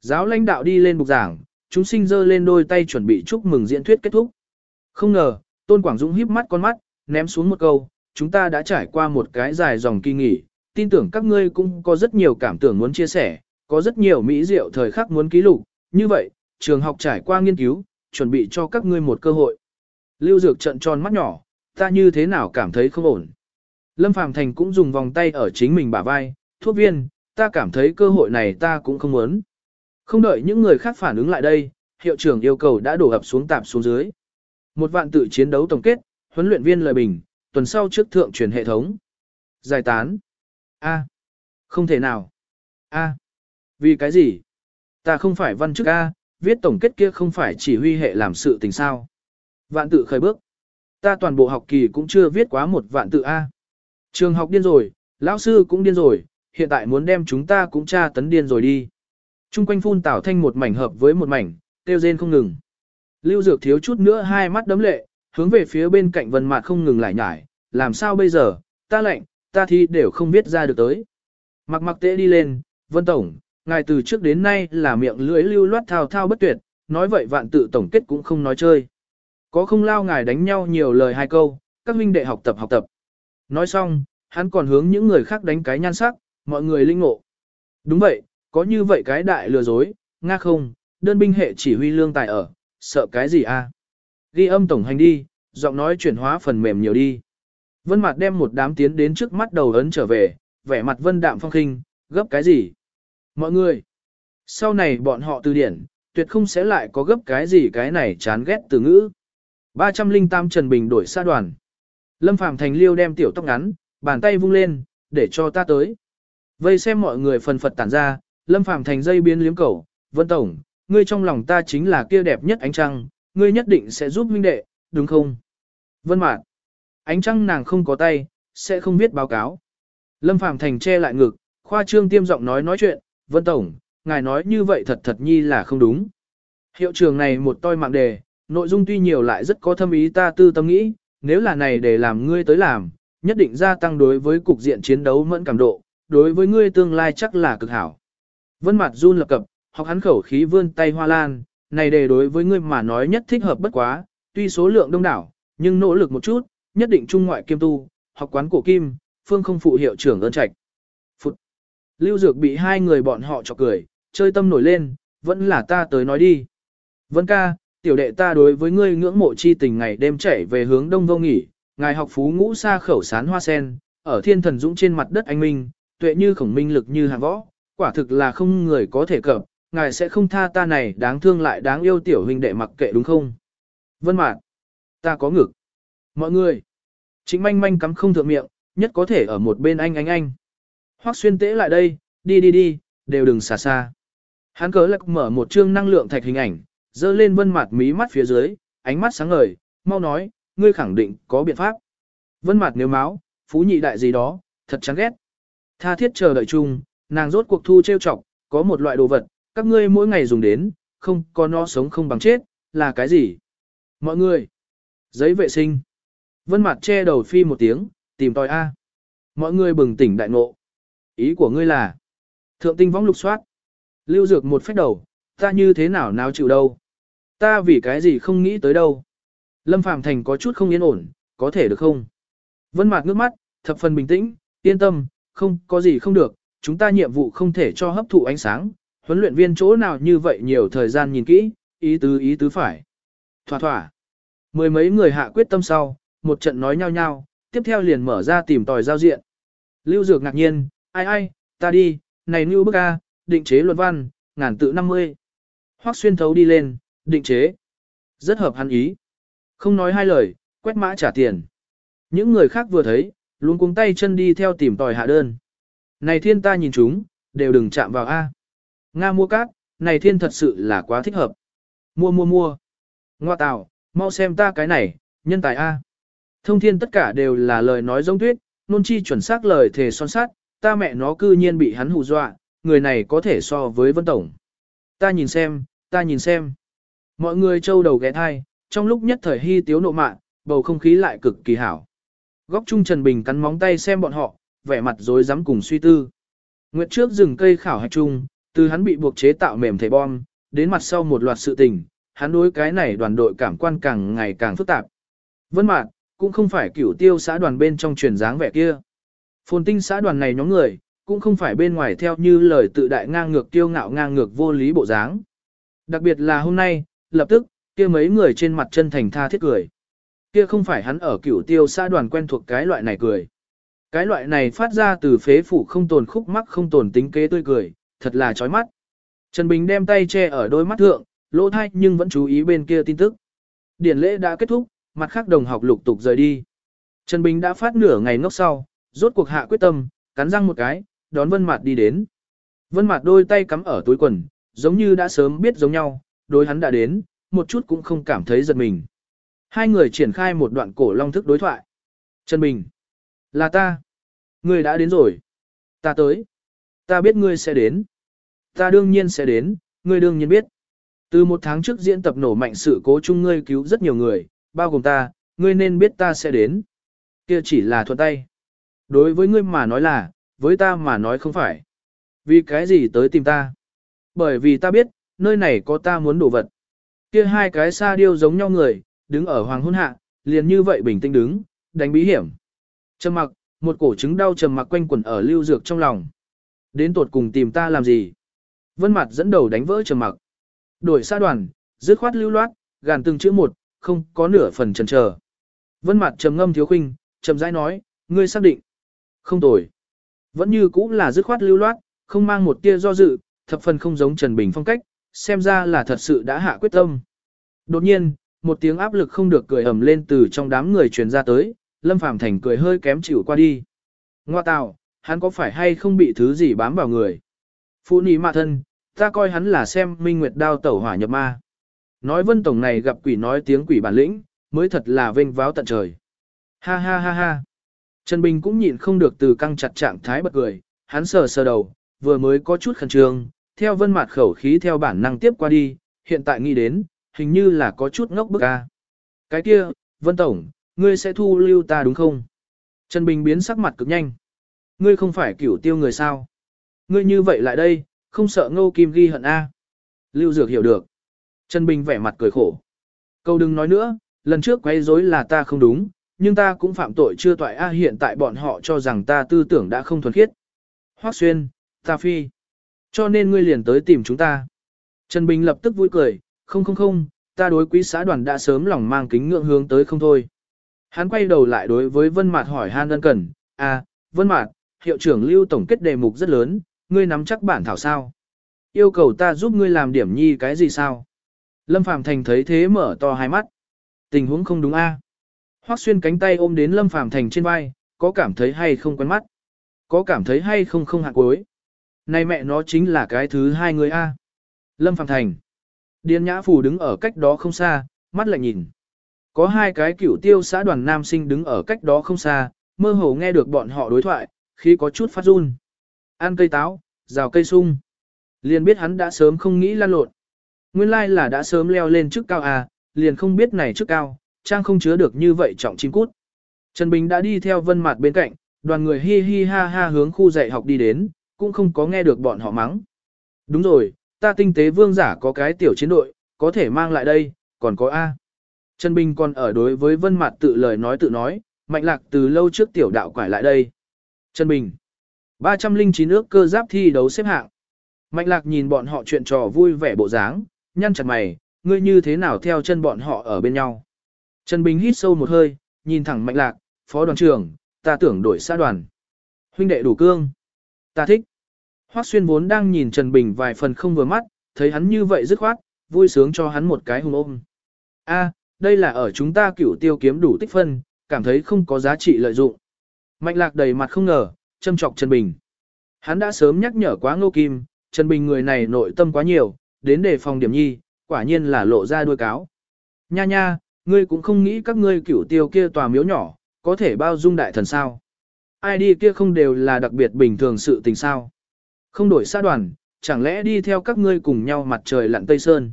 Giáo lãnh đạo đi lên bục giảng, chúng sinh dơ lên đôi tay chuẩn bị chúc mừng diễn thuyết kết thúc. Không ngờ, Tôn Quảng Dũng híp mắt con mắt, ném xuống một câu, chúng ta đã trải qua một cái dài dòng kỳ nghỉ, tin tưởng các ngươi cũng có rất nhiều cảm tưởng muốn chia sẻ, có rất nhiều mỹ diệu thời khắc muốn ký lục, như vậy, trường học trải qua nghiên cứu, chuẩn bị cho các ngươi một cơ hội. Lưu Dược trận tròn mắt nhỏ, ta như thế nào cảm thấy không ổn. Lâm Phàm Thành cũng dùng vòng tay ở chính mình bả vai, thuốc viên, ta cảm thấy cơ hội này ta cũng không muốn. Không đợi những người khác phản ứng lại đây, hiệu trưởng yêu cầu đã đổ ập xuống tạp xuống dưới. Một vạn tự chiến đấu tổng kết, huấn luyện viên lời bình, tuần sau trước thượng truyền hệ thống. Giải tán. A. Không thể nào. A. Vì cái gì? Ta không phải văn chức A, viết tổng kết kia không phải chỉ huy hệ làm sự tình sao. Vạn tự khởi bước. Ta toàn bộ học kỳ cũng chưa viết quá một vạn tự A. Trường học điên rồi, lão sư cũng điên rồi, hiện tại muốn đem chúng ta cũng tra tấn điên rồi đi. Trung quanh phun tảo thanh một mảnh hợp với một mảnh, tiêu rên không ngừng. Lưu Dược thiếu chút nữa hai mắt đấm lệ, hướng về phía bên cạnh vân mạt không ngừng lại nhải, làm sao bây giờ, ta lệnh, ta thi đều không biết ra được tới. Mặc mặc Tế đi lên, vân tổng, ngài từ trước đến nay là miệng lưỡi lưu loát thao thao bất tuyệt, nói vậy vạn tự tổng kết cũng không nói chơi. Có không lao ngài đánh nhau nhiều lời hai câu, các huynh đệ học tập học tập. Nói xong, hắn còn hướng những người khác đánh cái nhan sắc, mọi người linh ngộ. Đúng vậy, có như vậy cái đại lừa dối, nga không, đơn binh hệ chỉ huy lương tài ở, sợ cái gì a? Ghi âm tổng hành đi, giọng nói chuyển hóa phần mềm nhiều đi. Vân Mạt đem một đám tiến đến trước mắt đầu ấn trở về, vẻ mặt vân đạm phong khinh, gấp cái gì? Mọi người, sau này bọn họ từ điển, tuyệt không sẽ lại có gấp cái gì cái này chán ghét từ ngữ. 308 Trần Bình đổi xa đoàn. Lâm Phàm Thành Liêu đem tiểu tóc ngắn, bàn tay vung lên, để cho ta tới. Vây xem mọi người phần phật tản ra, Lâm Phàm Thành dây biến liếm cầu, Vân Tổng, ngươi trong lòng ta chính là kia đẹp nhất ánh trăng, ngươi nhất định sẽ giúp huynh đệ, đúng không? Vân mạn. ánh trăng nàng không có tay, sẽ không biết báo cáo. Lâm Phàm Thành che lại ngực, khoa trương tiêm giọng nói nói chuyện, Vân Tổng, ngài nói như vậy thật thật nhi là không đúng. Hiệu trường này một toi mạng đề, nội dung tuy nhiều lại rất có thâm ý ta tư tâm nghĩ, nếu là này để làm ngươi tới làm, nhất định gia tăng đối với cục diện chiến đấu mẫn cảm độ, đối với ngươi tương lai chắc là cực hảo. Vân mặt run lập cập, học hắn khẩu khí vươn tay hoa lan, này đề đối với ngươi mà nói nhất thích hợp bất quá, tuy số lượng đông đảo, nhưng nỗ lực một chút, nhất định trung ngoại kiêm tu, học quán cổ kim, phương không phụ hiệu trưởng ơn trạch. Phụt. Lưu Dược bị hai người bọn họ chọc cười, chơi tâm nổi lên, vẫn là ta tới nói đi. Vân ca, tiểu đệ ta đối với ngươi ngưỡng mộ chi tình ngày đêm chảy về hướng đông vô nghỉ, ngài học phú ngũ xa khẩu sán hoa sen, ở thiên thần dũng trên mặt đất anh minh, tuệ như khổng minh lực như hàng võ, quả thực là không người có thể cập, ngài sẽ không tha ta này đáng thương lại đáng yêu tiểu huynh đệ mặc kệ đúng không? Vân mạt ta có ngực. Mọi người, chính manh manh cắm không thượng miệng, nhất có thể ở một bên anh anh anh. Hoắc xuyên tế lại đây, đi đi đi, đều đừng xa xa. Hắn cớ lạc mở một chương năng lượng thạch hình ảnh, dơ lên vân mạt mí mắt phía dưới, ánh mắt sáng ngời, mau nói, ngươi khẳng định có biện pháp. Vân mạt nếu máu, phú nhị đại gì đó, thật chán ghét. Tha thiết chờ đợi chung, nàng rốt cuộc thu trêu chọc, có một loại đồ vật, các ngươi mỗi ngày dùng đến, không có nó sống không bằng chết, là cái gì? Mọi người, giấy vệ sinh. Vân mặt che đầu phi một tiếng, tìm tòi A. Mọi người bừng tỉnh đại ngộ. Ý của ngươi là, thượng tinh võng lục soát. Lưu dược một phép đầu, ta như thế nào nào chịu đâu. Ta vì cái gì không nghĩ tới đâu. Lâm phạm Thành có chút không yên ổn, có thể được không? Vân Mạc ngước mắt, thập phần bình tĩnh, yên tâm, không có gì không được, chúng ta nhiệm vụ không thể cho hấp thụ ánh sáng, huấn luyện viên chỗ nào như vậy nhiều thời gian nhìn kỹ, ý tứ ý tứ phải. Thỏa thỏa. Mười mấy người hạ quyết tâm sau, một trận nói nhau nhau, tiếp theo liền mở ra tìm tòi giao diện. Lưu Dược ngạc nhiên, ai ai, ta đi, này Lưu Bức A, định chế luận văn, ngàn tự 50. Hoác xuyên thấu đi lên, định chế. Rất hợp hắn ý. Không nói hai lời, quét mã trả tiền. Những người khác vừa thấy, luôn cuống tay chân đi theo tìm tòi hạ đơn. Này thiên ta nhìn chúng, đều đừng chạm vào A. Nga mua cát, này thiên thật sự là quá thích hợp. Mua mua mua. Ngoa tạo, mau xem ta cái này, nhân tài A. Thông thiên tất cả đều là lời nói giống tuyết, nôn chi chuẩn xác lời thề son sát, ta mẹ nó cư nhiên bị hắn hù dọa, người này có thể so với Vân Tổng. Ta nhìn xem, ta nhìn xem. Mọi người trâu đầu ghé thai, trong lúc nhất thời hy tiếu nộ mạn, bầu không khí lại cực kỳ hảo. Góc trung Trần Bình cắn móng tay xem bọn họ, vẻ mặt rối rắm cùng suy tư. Nguyệt trước rừng cây khảo hạch trung, từ hắn bị buộc chế tạo mềm thể bom, đến mặt sau một loạt sự tình, hắn đối cái này đoàn đội cảm quan càng ngày càng phức tạp. Vân mạc, cũng không phải cửu tiêu xã đoàn bên trong truyền dáng vẻ kia. Phồn tinh xã đoàn này nhóm người, cũng không phải bên ngoài theo như lời tự đại ngang ngược tiêu ngạo ngang ngược vô lý bộ dáng. Đặc biệt là hôm nay, lập tức, kia mấy người trên mặt chân thành tha thiết cười. Kia không phải hắn ở cửu tiêu xã đoàn quen thuộc cái loại này cười. Cái loại này phát ra từ phế phủ không tồn khúc mắc không tồn tính kế tươi cười, thật là chói mắt. Trần Bình đem tay che ở đôi mắt thượng, lỗ thai nhưng vẫn chú ý bên kia tin tức. Điển lễ đã kết thúc, mặt khác đồng học lục tục rời đi. Trần Bình đã phát nửa ngày ngốc sau, rốt cuộc hạ quyết tâm, cắn răng một cái, đón Vân Mạt đi đến. Vân Mạt đôi tay cắm ở túi quần, giống như đã sớm biết giống nhau, đối hắn đã đến, một chút cũng không cảm thấy giật mình. Hai người triển khai một đoạn cổ long thức đối thoại. Trần Bình, là ta. Ngươi đã đến rồi. Ta tới. Ta biết ngươi sẽ đến. Ta đương nhiên sẽ đến, ngươi đương nhiên biết. Từ một tháng trước diễn tập nổ mạnh sự cố chung ngươi cứu rất nhiều người, bao gồm ta, ngươi nên biết ta sẽ đến. Kia chỉ là thuận tay. Đối với ngươi mà nói là, với ta mà nói không phải. Vì cái gì tới tìm ta? Bởi vì ta biết, nơi này có ta muốn đổ vật. Kia hai cái xa điêu giống nhau người, đứng ở hoàng hôn hạ, liền như vậy bình tĩnh đứng, đánh bí hiểm. Trầm mặc, một cổ chứng đau trầm mặc quanh quẩn ở lưu dược trong lòng. Đến tột cùng tìm ta làm gì? Vân mặt dẫn đầu đánh vỡ trầm mặc. Đổi xa đoàn, dứt khoát lưu loát, gàn từng chữ một, không có nửa phần chần chờ. Vân mặt trầm ngâm thiếu khinh, trầm rãi nói, ngươi xác định. Không tồi. Vẫn như cũ là dứt khoát lưu loát, không mang một tia do dự, thập phần không giống Trần Bình phong cách, xem ra là thật sự đã hạ quyết tâm. Đột nhiên, một tiếng áp lực không được cười ầm lên từ trong đám người truyền ra tới, Lâm Phàm Thành cười hơi kém chịu qua đi. Ngoa tào, hắn có phải hay không bị thứ gì bám vào người? Phụ nị mạ thân, ta coi hắn là xem minh nguyệt đao tẩu hỏa nhập ma. Nói vân tổng này gặp quỷ nói tiếng quỷ bản lĩnh, mới thật là vênh váo tận trời. Ha ha ha ha. Trần Bình cũng nhịn không được từ căng chặt trạng thái bật cười, hắn sờ sờ đầu, vừa mới có chút khẩn trương, theo vân mặt khẩu khí theo bản năng tiếp qua đi, hiện tại nghĩ đến, hình như là có chút ngốc bức ca. Cái kia, vân tổng, ngươi sẽ thu lưu ta đúng không? Trần Bình biến sắc mặt cực nhanh. Ngươi không phải cửu tiêu người sao? Ngươi như vậy lại đây, không sợ ngô kim ghi hận A. Lưu Dược hiểu được. Trần Bình vẻ mặt cười khổ. Câu đừng nói nữa, lần trước quấy rối là ta không đúng, nhưng ta cũng phạm tội chưa toại A hiện tại bọn họ cho rằng ta tư tưởng đã không thuần khiết. Hoác xuyên, ta phi. Cho nên ngươi liền tới tìm chúng ta. Trần Bình lập tức vui cười, không không không, ta đối quý xã đoàn đã sớm lòng mang kính ngưỡng hướng tới không thôi. Hắn quay đầu lại đối với Vân Mạt hỏi han ân cần, à, Vân Mạt, hiệu trưởng lưu tổng kết đề mục rất lớn, ngươi nắm chắc bản thảo sao? Yêu cầu ta giúp ngươi làm điểm nhi cái gì sao? Lâm Phàm Thành thấy thế mở to hai mắt. Tình huống không đúng a. À? Hoắc xuyên cánh tay ôm đến Lâm Phàm Thành trên vai, có cảm thấy hay không quen mắt? Có cảm thấy hay không không hạ cuối? Này mẹ nó chính là cái thứ hai người a. Lâm Phàm Thành. Điền Nhã Phù đứng ở cách đó không xa, mắt lại nhìn. Có hai cái cửu tiêu xã đoàn nam sinh đứng ở cách đó không xa, mơ hồ nghe được bọn họ đối thoại, khi có chút phát run. Ăn cây táo, rào cây sung. Liền biết hắn đã sớm không nghĩ lan lộn. Nguyên lai là đã sớm leo lên trước cao à, liền không biết này trước cao, trang không chứa được như vậy trọng chim cút. Trần Bình đã đi theo vân mặt bên cạnh, đoàn người hi hi ha ha hướng khu dạy học đi đến, cũng không có nghe được bọn họ mắng. Đúng rồi, ta tinh tế vương giả có cái tiểu chiến đội, có thể mang lại đây, còn có A. Trần Bình còn ở đối với Vân Mạt tự lời nói tự nói, Mạnh Lạc từ lâu trước tiểu đạo quải lại đây. Trần Bình. 309 ước cơ giáp thi đấu xếp hạng. Mạnh Lạc nhìn bọn họ chuyện trò vui vẻ bộ dáng, nhăn chặt mày, ngươi như thế nào theo chân bọn họ ở bên nhau. Trần Bình hít sâu một hơi, nhìn thẳng Mạnh Lạc, phó đoàn trưởng, ta tưởng đổi xã đoàn. Huynh đệ đủ cương. Ta thích. Hoắc Xuyên vốn đang nhìn Trần Bình vài phần không vừa mắt, thấy hắn như vậy dứt khoát, vui sướng cho hắn một cái hùng ôm. A, đây là ở chúng ta cửu tiêu kiếm đủ tích phân, cảm thấy không có giá trị lợi dụng. Mạnh lạc đầy mặt không ngờ, châm chọc Trần Bình. Hắn đã sớm nhắc nhở quá Ngô Kim, Trần Bình người này nội tâm quá nhiều, đến đề phòng điểm nhi, quả nhiên là lộ ra đuôi cáo. Nha nha, ngươi cũng không nghĩ các ngươi cửu tiêu kia tòa miếu nhỏ, có thể bao dung đại thần sao. Ai đi kia không đều là đặc biệt bình thường sự tình sao. Không đổi xã đoàn, chẳng lẽ đi theo các ngươi cùng nhau mặt trời lặn Tây Sơn.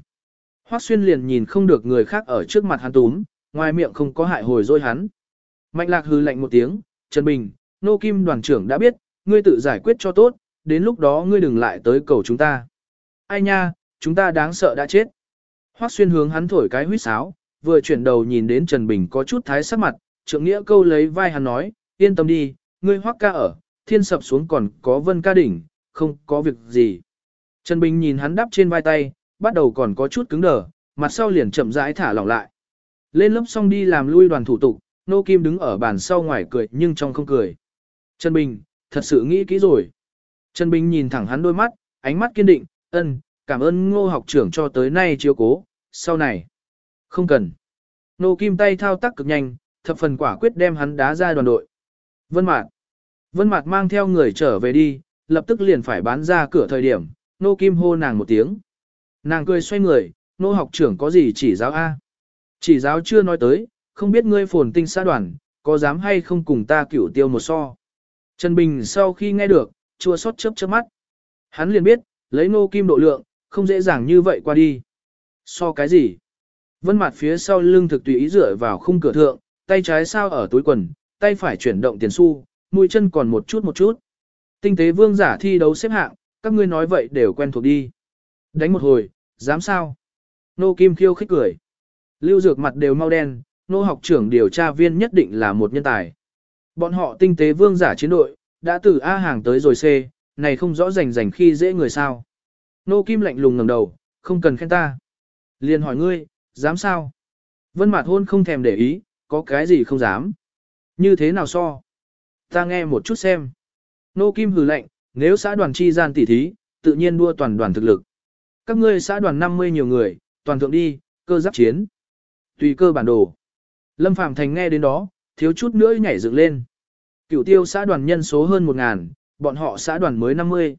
Hoắc xuyên liền nhìn không được người khác ở trước mặt hắn túm, ngoài miệng không có hại hồi dối hắn. Mạnh lạc hư lạnh một tiếng, Trần Bình, nô kim đoàn trưởng đã biết, ngươi tự giải quyết cho tốt, đến lúc đó ngươi đừng lại tới cầu chúng ta. Ai nha, chúng ta đáng sợ đã chết. Hoắc xuyên hướng hắn thổi cái huýt sáo, vừa chuyển đầu nhìn đến Trần Bình có chút thái sắc mặt, trượng nghĩa câu lấy vai hắn nói, yên tâm đi, ngươi Hoắc ca ở, thiên sập xuống còn có vân ca đỉnh, không có việc gì. Trần Bình nhìn hắn đắp trên vai tay, bắt đầu còn có chút cứng đờ, mặt sau liền chậm rãi thả lỏng lại. Lên lớp xong đi làm lui đoàn thủ tục, Nô Kim đứng ở bàn sau ngoài cười nhưng trong không cười. Trần Bình, thật sự nghĩ kỹ rồi. Trần Bình nhìn thẳng hắn đôi mắt, ánh mắt kiên định, ân, cảm ơn ngô học trưởng cho tới nay chiếu cố, sau này. Không cần. Nô Kim tay thao tác cực nhanh, thập phần quả quyết đem hắn đá ra đoàn đội. Vân Mạt. Vân Mạt mang theo người trở về đi, lập tức liền phải bán ra cửa thời điểm, Nô Kim hô nàng một tiếng. Nàng cười xoay người, nô học trưởng có gì chỉ giáo A. Chỉ giáo chưa nói tới, không biết ngươi phồn tinh xã đoàn, có dám hay không cùng ta cửu tiêu một so. Trần Bình sau khi nghe được, chua xót chớp chớp mắt. Hắn liền biết, lấy nô kim độ lượng, không dễ dàng như vậy qua đi. So cái gì? Vân mặt phía sau lưng thực tùy ý dựa vào khung cửa thượng, tay trái sao ở túi quần, tay phải chuyển động tiền xu, mũi chân còn một chút một chút. Tinh tế vương giả thi đấu xếp hạng, các ngươi nói vậy đều quen thuộc đi. Đánh một hồi, dám sao? Nô Kim khiêu khích cười. Lưu dược mặt đều mau đen, nô học trưởng điều tra viên nhất định là một nhân tài. Bọn họ tinh tế vương giả chiến đội, đã từ A hàng tới rồi C, này không rõ rành rành khi dễ người sao. Nô Kim lạnh lùng ngẩng đầu, không cần khen ta. Liền hỏi ngươi, dám sao? Vân Mạt hôn không thèm để ý, có cái gì không dám. Như thế nào so? Ta nghe một chút xem. Nô Kim hừ lạnh, nếu xã đoàn chi gian tỉ thí, tự nhiên đua toàn đoàn thực lực. Các ngươi xã đoàn 50 nhiều người, toàn thượng đi, cơ giáp chiến. Tùy cơ bản đồ. Lâm Phạm Thành nghe đến đó, thiếu chút nữa nhảy dựng lên. Cửu tiêu xã đoàn nhân số hơn 1.000, bọn họ xã đoàn mới 50.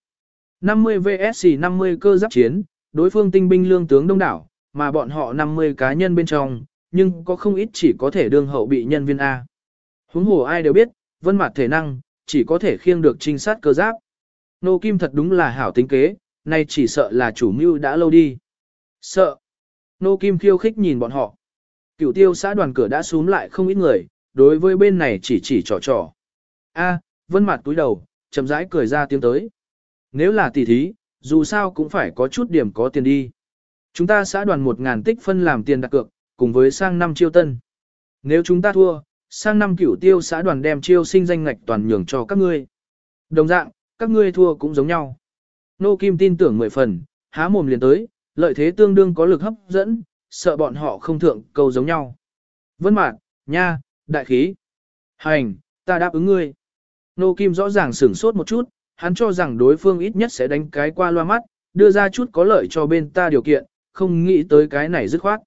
50 VSC 50 cơ giáp chiến, đối phương tinh binh lương tướng đông đảo, mà bọn họ 50 cá nhân bên trong, nhưng có không ít chỉ có thể đương hậu bị nhân viên A. Huống hồ ai đều biết, vân mặt thể năng, chỉ có thể khiêng được trinh sát cơ giáp. Nô Kim thật đúng là hảo tính kế, nay chỉ sợ là chủ mưu đã lâu đi. Sợ. Nô Kim khiêu khích nhìn bọn họ. Cửu tiêu xã đoàn cửa đã xuống lại không ít người, đối với bên này chỉ chỉ trò trò. A, vân mặt túi đầu, chậm rãi cười ra tiếng tới. Nếu là tỷ thí, dù sao cũng phải có chút điểm có tiền đi. Chúng ta xã đoàn một ngàn tích phân làm tiền đặt cược, cùng với sang năm chiêu tân. Nếu chúng ta thua, sang năm cửu tiêu xã đoàn đem chiêu sinh danh ngạch toàn nhường cho các ngươi. Đồng dạng, các ngươi thua cũng giống nhau. Nô Kim tin tưởng mười phần, há mồm liền tới, lợi thế tương đương có lực hấp dẫn, sợ bọn họ không thượng câu giống nhau. Vân mạn, nha, đại khí. Hành, ta đáp ứng ngươi. Nô Kim rõ ràng sửng sốt một chút, hắn cho rằng đối phương ít nhất sẽ đánh cái qua loa mắt, đưa ra chút có lợi cho bên ta điều kiện, không nghĩ tới cái này dứt khoát.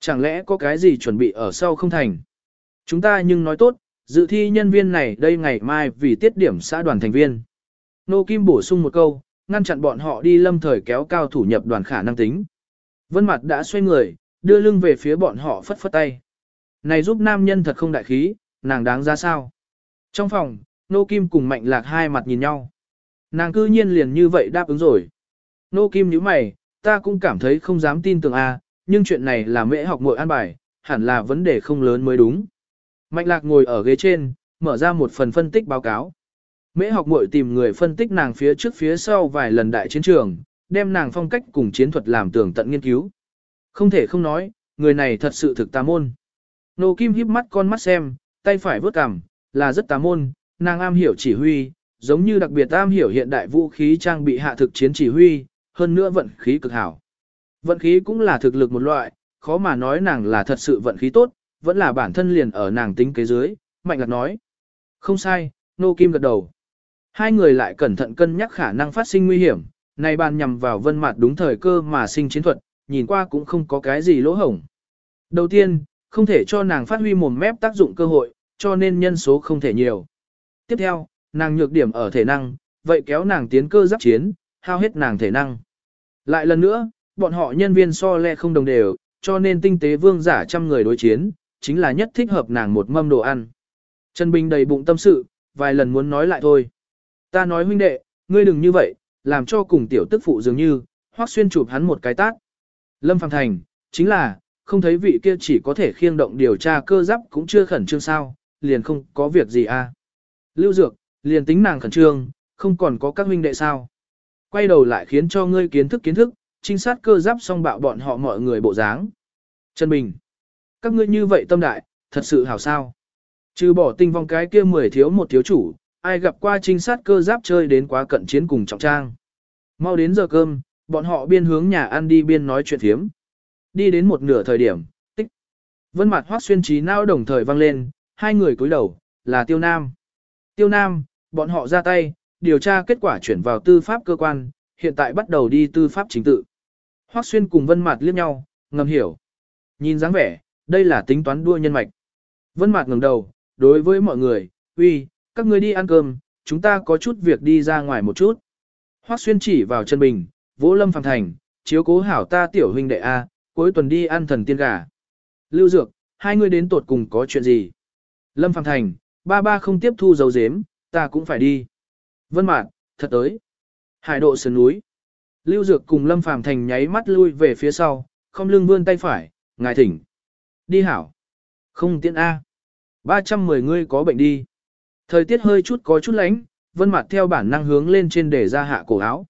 Chẳng lẽ có cái gì chuẩn bị ở sau không thành? Chúng ta nhưng nói tốt, dự thi nhân viên này đây ngày mai vì tiết điểm xã đoàn thành viên. Nô Kim bổ sung một câu, ngăn chặn bọn họ đi lâm thời kéo cao thủ nhập đoàn khả năng tính. Vân Mặt đã xoay người, đưa lưng về phía bọn họ phất phất tay. Này giúp nam nhân thật không đại khí, nàng đáng ra sao? Trong phòng, Nô Kim cùng Mạnh Lạc hai mặt nhìn nhau. Nàng cư nhiên liền như vậy đáp ứng rồi. Nô Kim nhíu mày, ta cũng cảm thấy không dám tin tưởng a, nhưng chuyện này là mễ học muội an bài, hẳn là vấn đề không lớn mới đúng. Mạnh Lạc ngồi ở ghế trên, mở ra một phần phân tích báo cáo. Mễ học muội tìm người phân tích nàng phía trước phía sau vài lần đại chiến trường, đem nàng phong cách cùng chiến thuật làm tường tận nghiên cứu. Không thể không nói, người này thật sự thực tà môn. Nô Kim híp mắt con mắt xem, tay phải vớt cằm, là rất tà môn, nàng am hiểu chỉ huy, giống như đặc biệt am hiểu hiện đại vũ khí trang bị hạ thực chiến chỉ huy, hơn nữa vận khí cực hảo. Vận khí cũng là thực lực một loại, khó mà nói nàng là thật sự vận khí tốt, vẫn là bản thân liền ở nàng tính kế dưới, mạnh lạc nói. Không sai, Nô Kim gật đầu. Hai người lại cẩn thận cân nhắc khả năng phát sinh nguy hiểm, này bàn nhằm vào vân mặt đúng thời cơ mà sinh chiến thuật, nhìn qua cũng không có cái gì lỗ hổng. Đầu tiên, không thể cho nàng phát huy mồm mép tác dụng cơ hội, cho nên nhân số không thể nhiều. Tiếp theo, nàng nhược điểm ở thể năng, vậy kéo nàng tiến cơ giáp chiến, hao hết nàng thể năng. Lại lần nữa, bọn họ nhân viên so le không đồng đều, cho nên tinh tế vương giả trăm người đối chiến, chính là nhất thích hợp nàng một mâm đồ ăn. Trần Bình đầy bụng tâm sự, vài lần muốn nói lại thôi. Ta nói huynh đệ, ngươi đừng như vậy, làm cho cùng tiểu tức phụ dường như, hoác xuyên chụp hắn một cái tát. Lâm Phàm Thành, chính là, không thấy vị kia chỉ có thể khiêng động điều tra cơ giáp cũng chưa khẩn trương sao, liền không có việc gì à. Lưu Dược, liền tính nàng khẩn trương, không còn có các huynh đệ sao. Quay đầu lại khiến cho ngươi kiến thức kiến thức, trinh sát cơ giáp xong bạo bọn họ mọi người bộ dáng. Trần Bình, các ngươi như vậy tâm đại, thật sự hảo sao. Trừ bỏ tinh vong cái kia mười thiếu một thiếu chủ, ai gặp qua trinh sát cơ giáp chơi đến quá cận chiến cùng trọng trang. Mau đến giờ cơm, bọn họ biên hướng nhà ăn đi biên nói chuyện thiếm. Đi đến một nửa thời điểm, tích. Vân mặt hoác xuyên trí não đồng thời vang lên, hai người cúi đầu, là Tiêu Nam. Tiêu Nam, bọn họ ra tay, điều tra kết quả chuyển vào tư pháp cơ quan, hiện tại bắt đầu đi tư pháp chính tự. Hoác xuyên cùng Vân mặt liếc nhau, ngầm hiểu. Nhìn dáng vẻ, đây là tính toán đua nhân mạch. Vân mặt ngẩng đầu, đối với mọi người, uy, các ngươi đi ăn cơm, chúng ta có chút việc đi ra ngoài một chút. Hoắc xuyên chỉ vào chân bình, vỗ lâm phàng thành, chiếu cố hảo ta tiểu huynh đệ A, cuối tuần đi ăn thần tiên gà. Lưu Dược, hai người đến tột cùng có chuyện gì? Lâm phàng thành, ba ba không tiếp thu dấu dếm, ta cũng phải đi. Vân Mạn, thật tới. Hải độ sườn núi. Lưu Dược cùng Lâm Phàm Thành nháy mắt lui về phía sau, không lưng vươn tay phải, ngài thỉnh. Đi hảo. Không tiện A. 310 ngươi có bệnh đi. Thời tiết hơi chút có chút lạnh, Vân Mạt theo bản năng hướng lên trên để ra hạ cổ áo.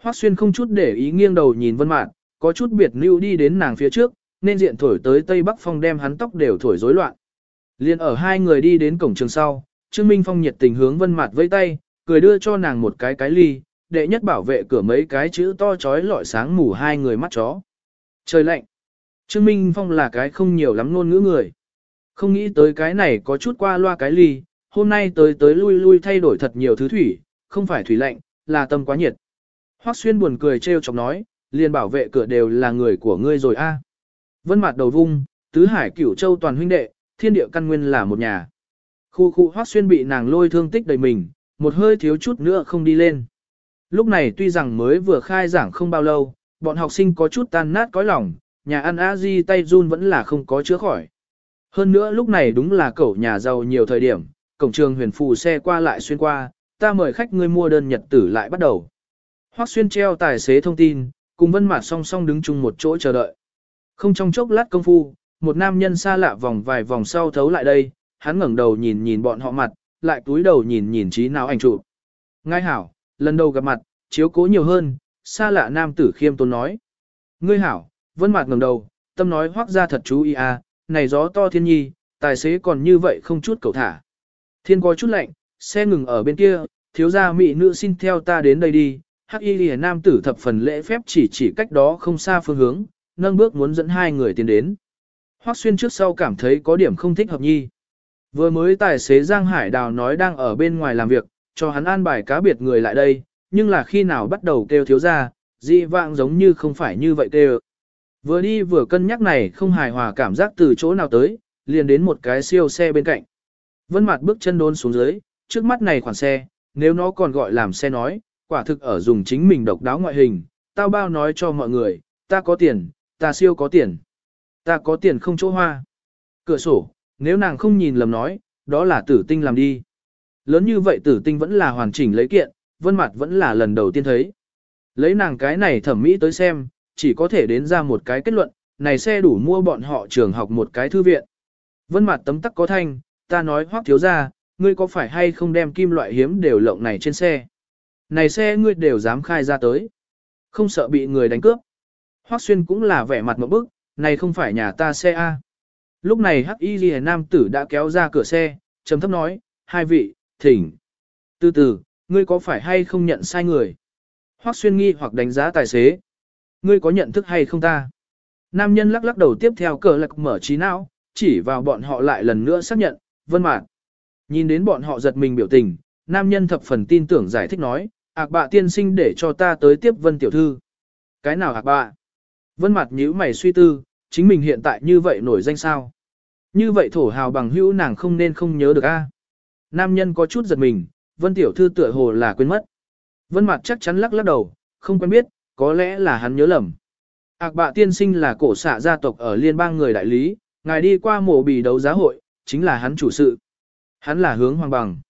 Hoắc Xuyên không chút để ý nghiêng đầu nhìn Vân Mạt, có chút biệt lưu đi đến nàng phía trước, nên diện thổi tới tây bắc phong đem hắn tóc đều thổi rối loạn. Liên ở hai người đi đến cổng trường sau, Trương Minh Phong nhiệt tình hướng Vân Mạt vẫy tay, cười đưa cho nàng một cái cái ly, đệ nhất bảo vệ cửa mấy cái chữ to chói lọi sáng mù hai người mắt chó. Trời lạnh. Trương Minh Phong là cái không nhiều lắm ngôn ngữ người. Không nghĩ tới cái này có chút qua loa cái ly, hôm nay tới tới lui lui thay đổi thật nhiều thứ thủy, không phải thủy lạnh, là tâm quá nhiệt. Hoắc Xuyên buồn cười trêu chọc nói, liền bảo vệ cửa đều là người của ngươi rồi a. Vân mặt đầu vung, tứ hải cửu châu toàn huynh đệ, thiên địa căn nguyên là một nhà. Khu khu Hoắc Xuyên bị nàng lôi thương tích đầy mình, một hơi thiếu chút nữa không đi lên. Lúc này tuy rằng mới vừa khai giảng không bao lâu, bọn học sinh có chút tan nát cõi lòng, nhà ăn a di tay run vẫn là không có chữa khỏi. Hơn nữa lúc này đúng là cậu nhà giàu nhiều thời điểm, cổng trường huyền phù xe qua lại xuyên qua, ta mời khách ngươi mua đơn nhật tử lại bắt đầu. Hoắc xuyên treo tài xế thông tin, cùng vân mạt song song đứng chung một chỗ chờ đợi. Không trong chốc lát công phu, một nam nhân xa lạ vòng vài vòng sau thấu lại đây, hắn ngẩng đầu nhìn nhìn bọn họ mặt, lại túi đầu nhìn nhìn trí nào ảnh chụp. Ngài hảo, lần đầu gặp mặt, chiếu cố nhiều hơn, xa lạ nam tử khiêm tốn nói. Ngươi hảo, vân mạt ngẩng đầu, tâm nói hoác ra thật chú ý à, này gió to thiên nhi, tài xế còn như vậy không chút cầu thả. Thiên có chút lạnh, xe ngừng ở bên kia, thiếu gia mỹ nữ xin theo ta đến đây đi. Hắc y lìa nam tử thập phần lễ phép chỉ chỉ cách đó không xa phương hướng, nâng bước muốn dẫn hai người tiến đến. Hoắc xuyên trước sau cảm thấy có điểm không thích hợp nhi. Vừa mới tài xế Giang Hải Đào nói đang ở bên ngoài làm việc, cho hắn an bài cá biệt người lại đây, nhưng là khi nào bắt đầu kêu thiếu gia, dị vạng giống như không phải như vậy kêu. Vừa đi vừa cân nhắc này không hài hòa cảm giác từ chỗ nào tới, liền đến một cái siêu xe bên cạnh. Vân Mạt bước chân đôn xuống dưới, trước mắt này khoản xe, nếu nó còn gọi làm xe nói, quả thực ở dùng chính mình độc đáo ngoại hình, tao bao nói cho mọi người, ta có tiền, ta siêu có tiền, ta có tiền không chỗ hoa. Cửa sổ, nếu nàng không nhìn lầm nói, đó là tử tinh làm đi. Lớn như vậy tử tinh vẫn là hoàn chỉnh lấy kiện, vân mặt vẫn là lần đầu tiên thấy. Lấy nàng cái này thẩm mỹ tới xem, chỉ có thể đến ra một cái kết luận, này xe đủ mua bọn họ trường học một cái thư viện. Vân mặt tấm tắc có thanh, ta nói hoác thiếu ra, ngươi có phải hay không đem kim loại hiếm đều lộng này trên xe. Này xe ngươi đều dám khai ra tới. Không sợ bị người đánh cướp. Hoác xuyên cũng là vẻ mặt một bức, này không phải nhà ta xe A. Lúc này hắc y ghi nam tử đã kéo ra cửa xe, trầm thấp nói, hai vị, thỉnh. Từ từ, ngươi có phải hay không nhận sai người? Hoác xuyên nghi hoặc đánh giá tài xế. Ngươi có nhận thức hay không ta? Nam nhân lắc lắc đầu tiếp theo cờ lạc mở trí não, chỉ vào bọn họ lại lần nữa xác nhận, vân mạn. Nhìn đến bọn họ giật mình biểu tình, nam nhân thập phần tin tưởng giải thích nói, ạc bạ tiên sinh để cho ta tới tiếp vân tiểu thư. Cái nào ạc bạ? Vân mặt nhíu mày suy tư, chính mình hiện tại như vậy nổi danh sao? Như vậy thổ hào bằng hữu nàng không nên không nhớ được a. Nam nhân có chút giật mình, vân tiểu thư tựa hồ là quên mất. Vân mặt chắc chắn lắc lắc đầu, không quen biết, có lẽ là hắn nhớ lầm. Ác bạ tiên sinh là cổ xạ gia tộc ở liên bang người đại lý, ngài đi qua mộ bì đấu giá hội, chính là hắn chủ sự. Hắn là hướng hoàng bằng.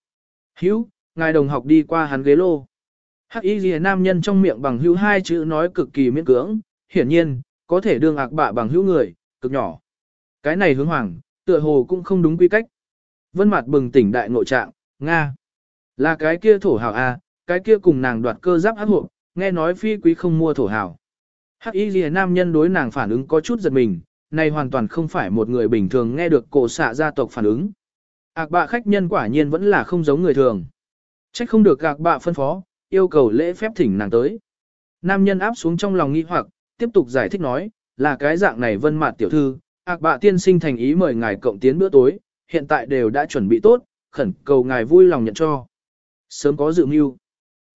Hữu, ngài đồng học đi qua hắn ghế lô. Hắc y ghi nam nhân trong miệng bằng hữu hai chữ nói cực kỳ miễn cưỡng, hiển nhiên, có thể đương ạc bạ bằng hữu người, cực nhỏ. Cái này hướng hoàng, tựa hồ cũng không đúng quy cách. Vân mặt bừng tỉnh đại nội trạng, Nga. Là cái kia thổ hào A, à, cái kia cùng nàng đoạt cơ giáp ác hộ, nghe nói phi quý không mua thổ hào. Hắc y ghi nam nhân đối nàng phản ứng có chút giật mình, này hoàn toàn không phải một người bình thường nghe được cổ xạ gia tộc phản ứng. Ác bạ khách nhân quả nhiên vẫn là không giống người thường. Trách không được ác bạ phân phó, yêu cầu lễ phép thỉnh nàng tới. Nam nhân áp xuống trong lòng nghi hoặc, tiếp tục giải thích nói, là cái dạng này vân mạt tiểu thư, ác bạ tiên sinh thành ý mời ngài cộng tiến bữa tối, hiện tại đều đã chuẩn bị tốt, khẩn cầu ngài vui lòng nhận cho. Sớm có dự mưu.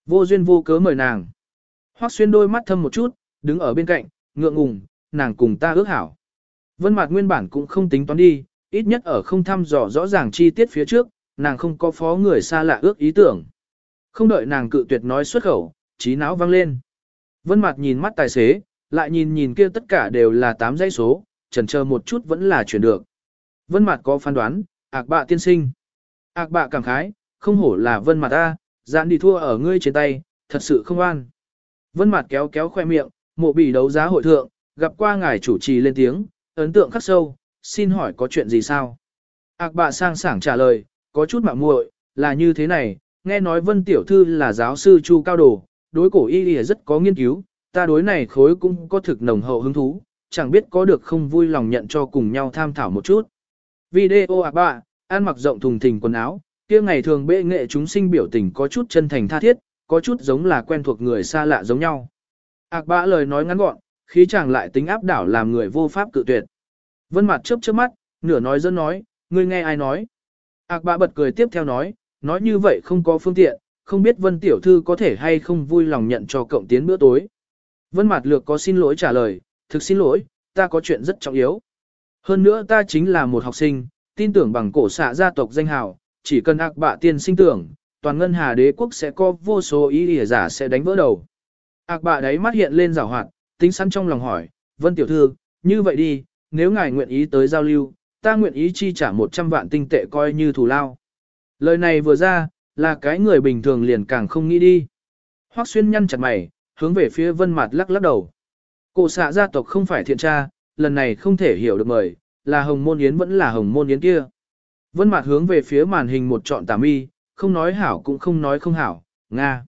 Vô duyên vô cớ mời nàng. Hoắc xuyên đôi mắt thâm một chút, đứng ở bên cạnh, ngượng ngùng, nàng cùng ta ước hảo. Vân Mạc nguyên bản cũng không tính toán đi, ít nhất ở không thăm dò rõ ràng chi tiết phía trước, nàng không có phó người xa lạ ước ý tưởng. Không đợi nàng cự tuyệt nói xuất khẩu, trí não vang lên. Vân Mạc nhìn mắt tài xế, lại nhìn nhìn kia tất cả đều là 8 dãy số, chần chờ một chút vẫn là chuyển được. Vân Mạc có phán đoán, ạc bạ tiên sinh. Ác bạ cảm khái, không hổ là vân Mạc ta, dạn đi thua ở ngươi trên tay, thật sự không an. Vân Mạc kéo kéo khoe miệng, mộ bỉ đấu giá hội thượng, gặp qua ngài chủ trì lên tiếng, ấn tượng khắc sâu, xin hỏi có chuyện gì sao? Ác bạ sang sảng trả lời, có chút mạo muội, là như thế này, nghe nói vân tiểu thư là giáo sư Chu Cao Đồ, đối cổ y y rất có nghiên cứu, ta đối này khối cũng có thực nồng hậu hứng thú, chẳng biết có được không vui lòng nhận cho cùng nhau tham thảo một chút. Video ác bạ, ăn mặc rộng thùng thình quần áo, kia ngày thường bệ nghệ chúng sinh biểu tình có chút chân thành tha thiết, có chút giống là quen thuộc người xa lạ giống nhau. Ác bà lời nói ngắn gọn, khí chàng lại tính áp đảo làm người vô pháp cự tuyệt. Vân mặt chớp chớp mắt, nửa nói dân nói, ngươi nghe ai nói. Ác bạ bật cười tiếp theo nói, nói như vậy không có phương tiện, không biết Vân tiểu thư có thể hay không vui lòng nhận cho cộng tiến bữa tối. Vân mặt lược có xin lỗi trả lời, thực xin lỗi, ta có chuyện rất trọng yếu. Hơn nữa ta chính là một học sinh, tin tưởng bằng cổ xạ gia tộc danh hào, chỉ cần ác bạ tiên sinh tưởng, toàn ngân hà đế quốc sẽ có vô số ý ỉa giả sẽ đánh vỡ đầu. Ác bạ đấy mắt hiện lên rào hoạt, tính sẵn trong lòng hỏi, vân tiểu thư, như vậy đi, nếu ngài nguyện ý tới giao lưu, ta nguyện ý chi trả 100 vạn tinh tệ coi như thù lao. Lời này vừa ra, là cái người bình thường liền càng không nghĩ đi. Hoắc xuyên nhăn chặt mày, hướng về phía vân mặt lắc lắc đầu. Cổ xạ gia tộc không phải thiện tra, lần này không thể hiểu được mời, là hồng môn yến vẫn là hồng môn yến kia. Vân Mạt hướng về phía màn hình một trọn tà mi, không nói hảo cũng không nói không hảo, Nga.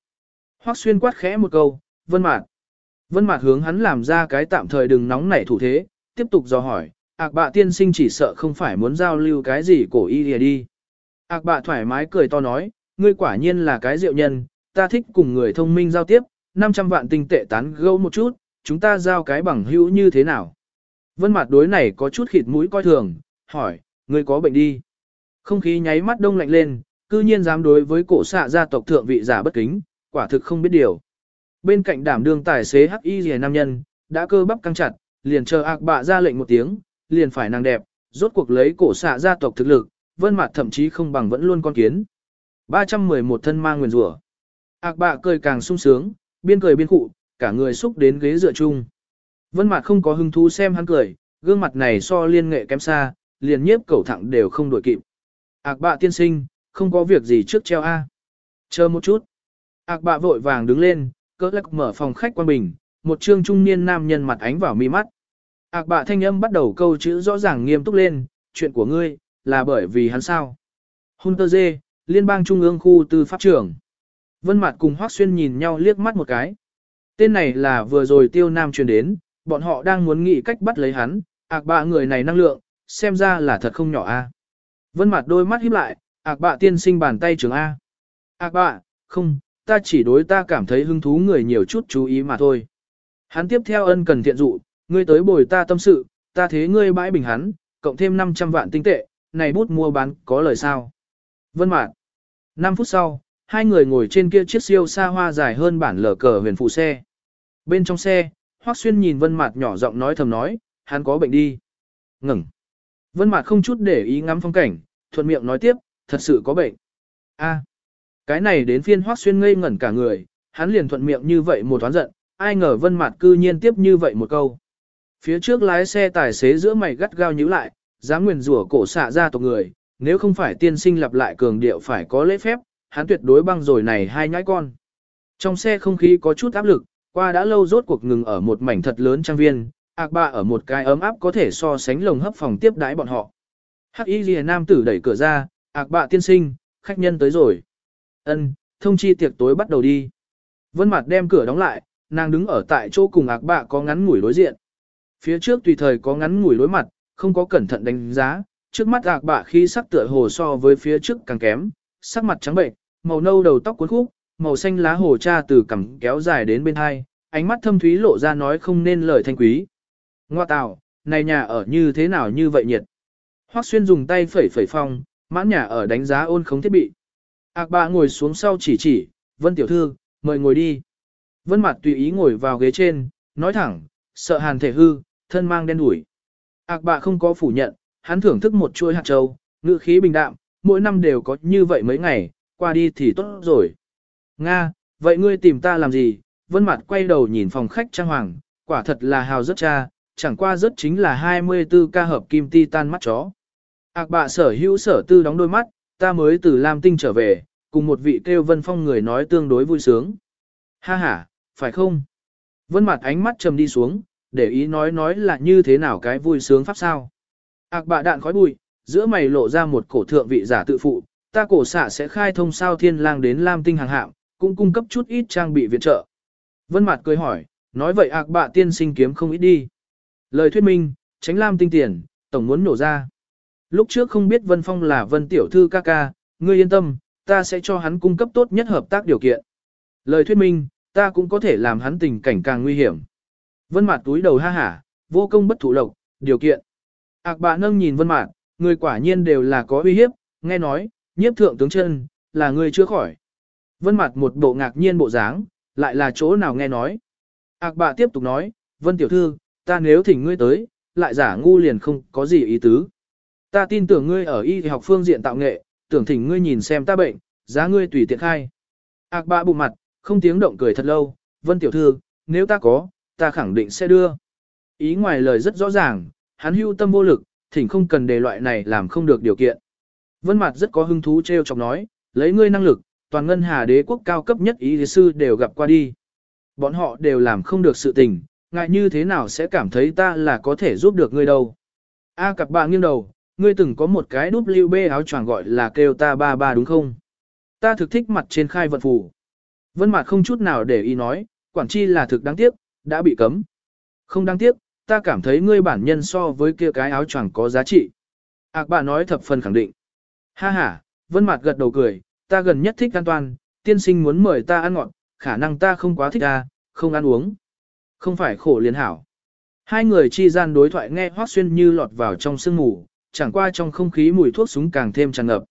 Hoắc xuyên quát khẽ một câu, Vân Mạt. Vân Mạt hướng hắn làm ra cái tạm thời đừng nóng nảy thủ thế, tiếp tục dò hỏi, ạc bạ tiên sinh chỉ sợ không phải muốn giao lưu cái gì cổ y lìa đi. Ác bạ thoải mái cười to nói, ngươi quả nhiên là cái diệu nhân, ta thích cùng người thông minh giao tiếp, 500 vạn tinh tệ tán gẫu một chút, chúng ta giao cái bằng hữu như thế nào. Vân Mạt đối này có chút khịt mũi coi thường, hỏi, ngươi có bệnh đi. Không khí nháy mắt đông lạnh lên, cư nhiên dám đối với cổ xạ gia tộc thượng vị giả bất kính, quả thực không biết điều. Bên cạnh đảm đương tài xế hắc y rìa nam nhân, đã cơ bắp căng chặt, liền chờ ác bạ ra lệnh một tiếng, liền phải nàng đẹp, rốt cuộc lấy cổ xạ gia tộc thực lực, vân mặt thậm chí không bằng vẫn luôn con kiến. 311 thân mang nguyền rủa. Ác bạ cười càng sung sướng, biên cười biên cụ, cả người xúc đến ghế dựa chung. Vân mặt không có hứng thú xem hắn cười, gương mặt này so liên nghệ kém xa, liền nhiếp cẩu thẳng đều không đuổi kịp. Ác bạ tiên sinh, không có việc gì trước treo a. Chờ một chút. Ác bạ vội vàng đứng lên, cỡ lắc mở phòng khách quan bình, một trương trung niên nam nhân mặt ánh vào mi mắt. Ác bạ thanh âm bắt đầu câu chữ rõ ràng nghiêm túc lên, chuyện của ngươi, là bởi vì hắn sao. Hunter Dê, Liên bang Trung ương khu tư pháp trưởng. Vân Mạt cùng Hoắc Xuyên nhìn nhau liếc mắt một cái. Tên này là vừa rồi Tiêu Nam truyền đến, bọn họ đang muốn nghĩ cách bắt lấy hắn, ạc bạ người này năng lượng, xem ra là thật không nhỏ a. Vân mặt đôi mắt híp lại, ạc bạ tiên sinh bàn tay trưởng A. Ạc bạ, không, ta chỉ đối ta cảm thấy hứng thú người nhiều chút chú ý mà thôi. Hắn tiếp theo ân cần thiện dụ, ngươi tới bồi ta tâm sự, ta thế ngươi bãi bình hắn, cộng thêm 500 vạn tinh tệ, này bút mua bán có lời sao. Vân Mạc. 5 phút sau, hai người ngồi trên kia chiếc siêu xa hoa dài hơn bản lở cờ huyền phụ xe. Bên trong xe, Hoắc Xuyên nhìn Vân Mạt nhỏ giọng nói thầm nói, hắn có bệnh đi. Ngừng. Vân Mạt không chút để ý ngắm phong cảnh, thuận miệng nói tiếp, thật sự có bệnh. A cái này đến phiên Hoắc Xuyên ngây ngẩn cả người, hắn liền thuận miệng như vậy một toán giận, ai ngờ Vân Mạt cư nhiên tiếp như vậy một câu. Phía trước lái xe tài xế giữa mày gắt gao nhíu lại, dám nguyền rủa cổ xạ ra tộc người, nếu không phải tiên sinh lặp lại cường điệu phải có lễ phép, hắn tuyệt đối băng rồi này hai nhãi con. Trong xe không khí có chút áp lực, qua đã lâu rốt cuộc ngừng ở một mảnh thật lớn trang viên, ác ba ở một cái ấm áp có thể so sánh lồng hấp phòng tiếp đái bọn họ. Hắc y ghi nam tử đẩy cửa ra, ác bạ tiên sinh, khách nhân tới rồi ân thông chi tiệc tối bắt đầu đi. Vân mặt đem cửa đóng lại, nàng đứng ở tại chỗ cùng ác bạ có ngắn ngủi đối diện. Phía trước tùy thời có ngắn ngủi đối mặt, không có cẩn thận đánh giá, trước mắt ác bạ khi sắc tựa hồ so với phía trước càng kém, sắc mặt trắng bệnh, màu nâu đầu tóc cuốn khúc, màu xanh lá hồ cha từ cằm kéo dài đến bên hai, ánh mắt thâm thúy lộ ra nói không nên lời thanh quý. Ngoa tào, này nhà ở như thế nào như vậy nhiệt. Hoắc Xuyên dùng tay phẩy phẩy phong, mãn nhà ở đánh giá ôn khống thiết bị. Ác bà ngồi xuống sau chỉ chỉ, Vân tiểu thư, mời ngồi đi. Vân mặt tùy ý ngồi vào ghế trên, nói thẳng, sợ hàn thể hư, thân mang đen đủi. Ác bà không có phủ nhận, hắn thưởng thức một chuỗi hạt châu, ngữ khí bình đạm, mỗi năm đều có như vậy mấy ngày, qua đi thì tốt rồi. Nga, vậy ngươi tìm ta làm gì? Vân mặt quay đầu nhìn phòng khách trang hoàng, quả thật là hào rất cha, chẳng qua rất chính là 24 ca hợp kim titan mắt chó. Ác bạ sở hữu sở tư đóng đôi mắt, ta mới từ Lam Tinh trở về, cùng một vị kêu Vân Phong người nói tương đối vui sướng. Ha ha, phải không? Vân Mạt ánh mắt trầm đi xuống, để ý nói nói là như thế nào cái vui sướng pháp sao. Ác bạ đạn khói bụi, giữa mày lộ ra một cổ thượng vị giả tự phụ, ta cổ xạ sẽ khai thông sao thiên lang đến Lam Tinh hàng hạng, cũng cung cấp chút ít trang bị viện trợ. Vân Mạt cười hỏi, nói vậy ác bạ tiên sinh kiếm không ít đi. Lời thuyết minh, tránh Lam Tinh tiền, tổng muốn nổ ra. Lúc trước không biết Vân Phong là Vân Tiểu Thư ca ca, ngươi yên tâm, ta sẽ cho hắn cung cấp tốt nhất hợp tác điều kiện. Lời thuyết minh, ta cũng có thể làm hắn tình cảnh càng nguy hiểm. Vân Mạt túi đầu ha hả, vô công bất thủ lộc, điều kiện. Ác bạ nâng nhìn Vân Mạt, người quả nhiên đều là có uy hiếp, nghe nói, nhiếp thượng tướng chân, là người chưa khỏi. Vân Mạt một bộ ngạc nhiên bộ dáng, lại là chỗ nào nghe nói. Ác bạ tiếp tục nói, Vân Tiểu Thư, ta nếu thỉnh ngươi tới, lại giả ngu liền không có gì ý tứ. Ta tin tưởng ngươi ở y học phương diện tạo nghệ, tưởng thỉnh ngươi nhìn xem ta bệnh, giá ngươi tùy tiện khai. Ác bạ bụng mặt, không tiếng động cười thật lâu, Vân Tiểu Thư, nếu ta có, ta khẳng định sẽ đưa. Ý ngoài lời rất rõ ràng, hắn hưu tâm vô lực, thỉnh không cần đề loại này làm không được điều kiện. Vân mặt rất có hứng thú treo chọc nói, lấy ngươi năng lực, toàn ngân hà đế quốc cao cấp nhất ý sư đều gặp qua đi. Bọn họ đều làm không được sự tình, ngại như thế nào sẽ cảm thấy ta là có thể giúp được ngươi đâu. A cặp bạn nghiêng đầu, ngươi từng có một cái đúp liêu bê áo choàng gọi là kêu ta ba ba đúng không? Ta thực thích mặt trên khai vận phủ. Vân Mạt không chút nào để ý nói, quản chi là thực đáng tiếc, đã bị cấm. Không đáng tiếc, ta cảm thấy ngươi bản nhân so với kia cái áo choàng có giá trị. Ác bà nói thập phần khẳng định. Ha ha, Vân Mạt gật đầu cười, ta gần nhất thích an toàn, tiên sinh muốn mời ta ăn ngọt, khả năng ta không quá thích ta, không ăn uống. Không phải khổ liền hảo. Hai người chi gian đối thoại nghe hoác xuyên như lọt vào trong sương mù, chẳng qua trong không khí mùi thuốc súng càng thêm tràn ngập.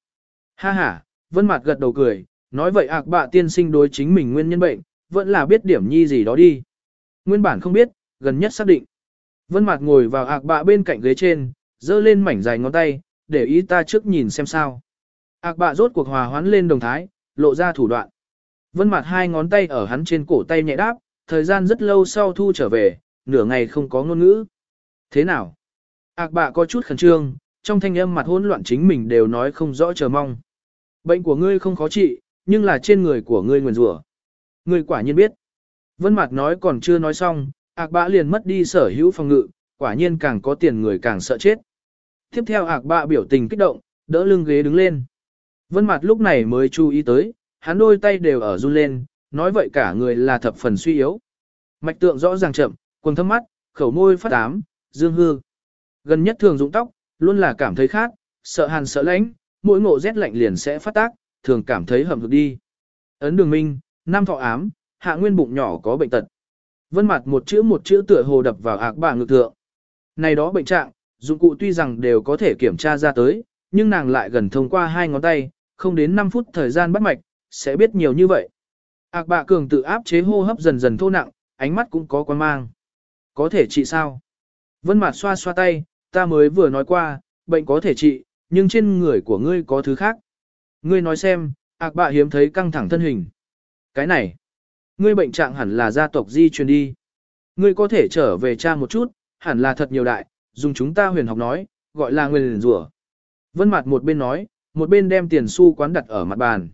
Ha ha, Vân Mạt gật đầu cười, nói vậy ác bạ tiên sinh đối chính mình nguyên nhân bệnh, vẫn là biết điểm nhi gì đó đi. Nguyên bản không biết, gần nhất xác định. Vân Mạt ngồi vào ác bạ bên cạnh ghế trên, giơ lên mảnh dài ngón tay, để ý ta trước nhìn xem sao. Ác bạ rốt cuộc hòa hoãn lên đồng thái, lộ ra thủ đoạn. Vân Mạt hai ngón tay ở hắn trên cổ tay nhẹ đáp, thời gian rất lâu sau thu trở về, nửa ngày không có ngôn ngữ. Thế nào? Ác bạ có chút khẩn trương, trong thanh âm mặt hỗn loạn chính mình đều nói không rõ chờ mong. Bệnh của ngươi không khó trị, nhưng là trên người của ngươi nguyền rủa. Ngươi quả nhiên biết. Vân Mạt nói còn chưa nói xong, Ác Bạ liền mất đi sở hữu phòng ngự, quả nhiên càng có tiền người càng sợ chết. Tiếp theo Ác Bạ biểu tình kích động, đỡ lưng ghế đứng lên. Vân Mạt lúc này mới chú ý tới, hắn đôi tay đều ở run lên, nói vậy cả người là thập phần suy yếu. Mạch tượng rõ ràng chậm, quần thâm mắt, khẩu môi phát ám, dương hư. Gần nhất thường dụng tóc, luôn là cảm thấy khát, sợ hàn sợ lạnh, mỗi ngộ rét lạnh liền sẽ phát tác, thường cảm thấy hầm hực đi. Ấn đường minh, nam thọ ám, hạ nguyên bụng nhỏ có bệnh tật. Vân mặt một chữ một chữ tựa hồ đập vào ạc bà ngực thượng. Này đó bệnh trạng, dụng cụ tuy rằng đều có thể kiểm tra ra tới, nhưng nàng lại gần thông qua hai ngón tay, không đến 5 phút thời gian bắt mạch, sẽ biết nhiều như vậy. Ác bạ cường tự áp chế hô hấp dần dần thô nặng, ánh mắt cũng có quan mang. Có thể trị sao? Vân mặt xoa xoa tay, ta mới vừa nói qua, bệnh có thể trị, nhưng trên người của ngươi có thứ khác. Ngươi nói xem, ác bạ hiếm thấy căng thẳng thân hình. Cái này, ngươi bệnh trạng hẳn là gia tộc di truyền đi. Ngươi có thể trở về cha một chút, hẳn là thật nhiều đại, dùng chúng ta huyền học nói, gọi là nguyên rủa. Vân mặt một bên nói, một bên đem tiền xu quán đặt ở mặt bàn.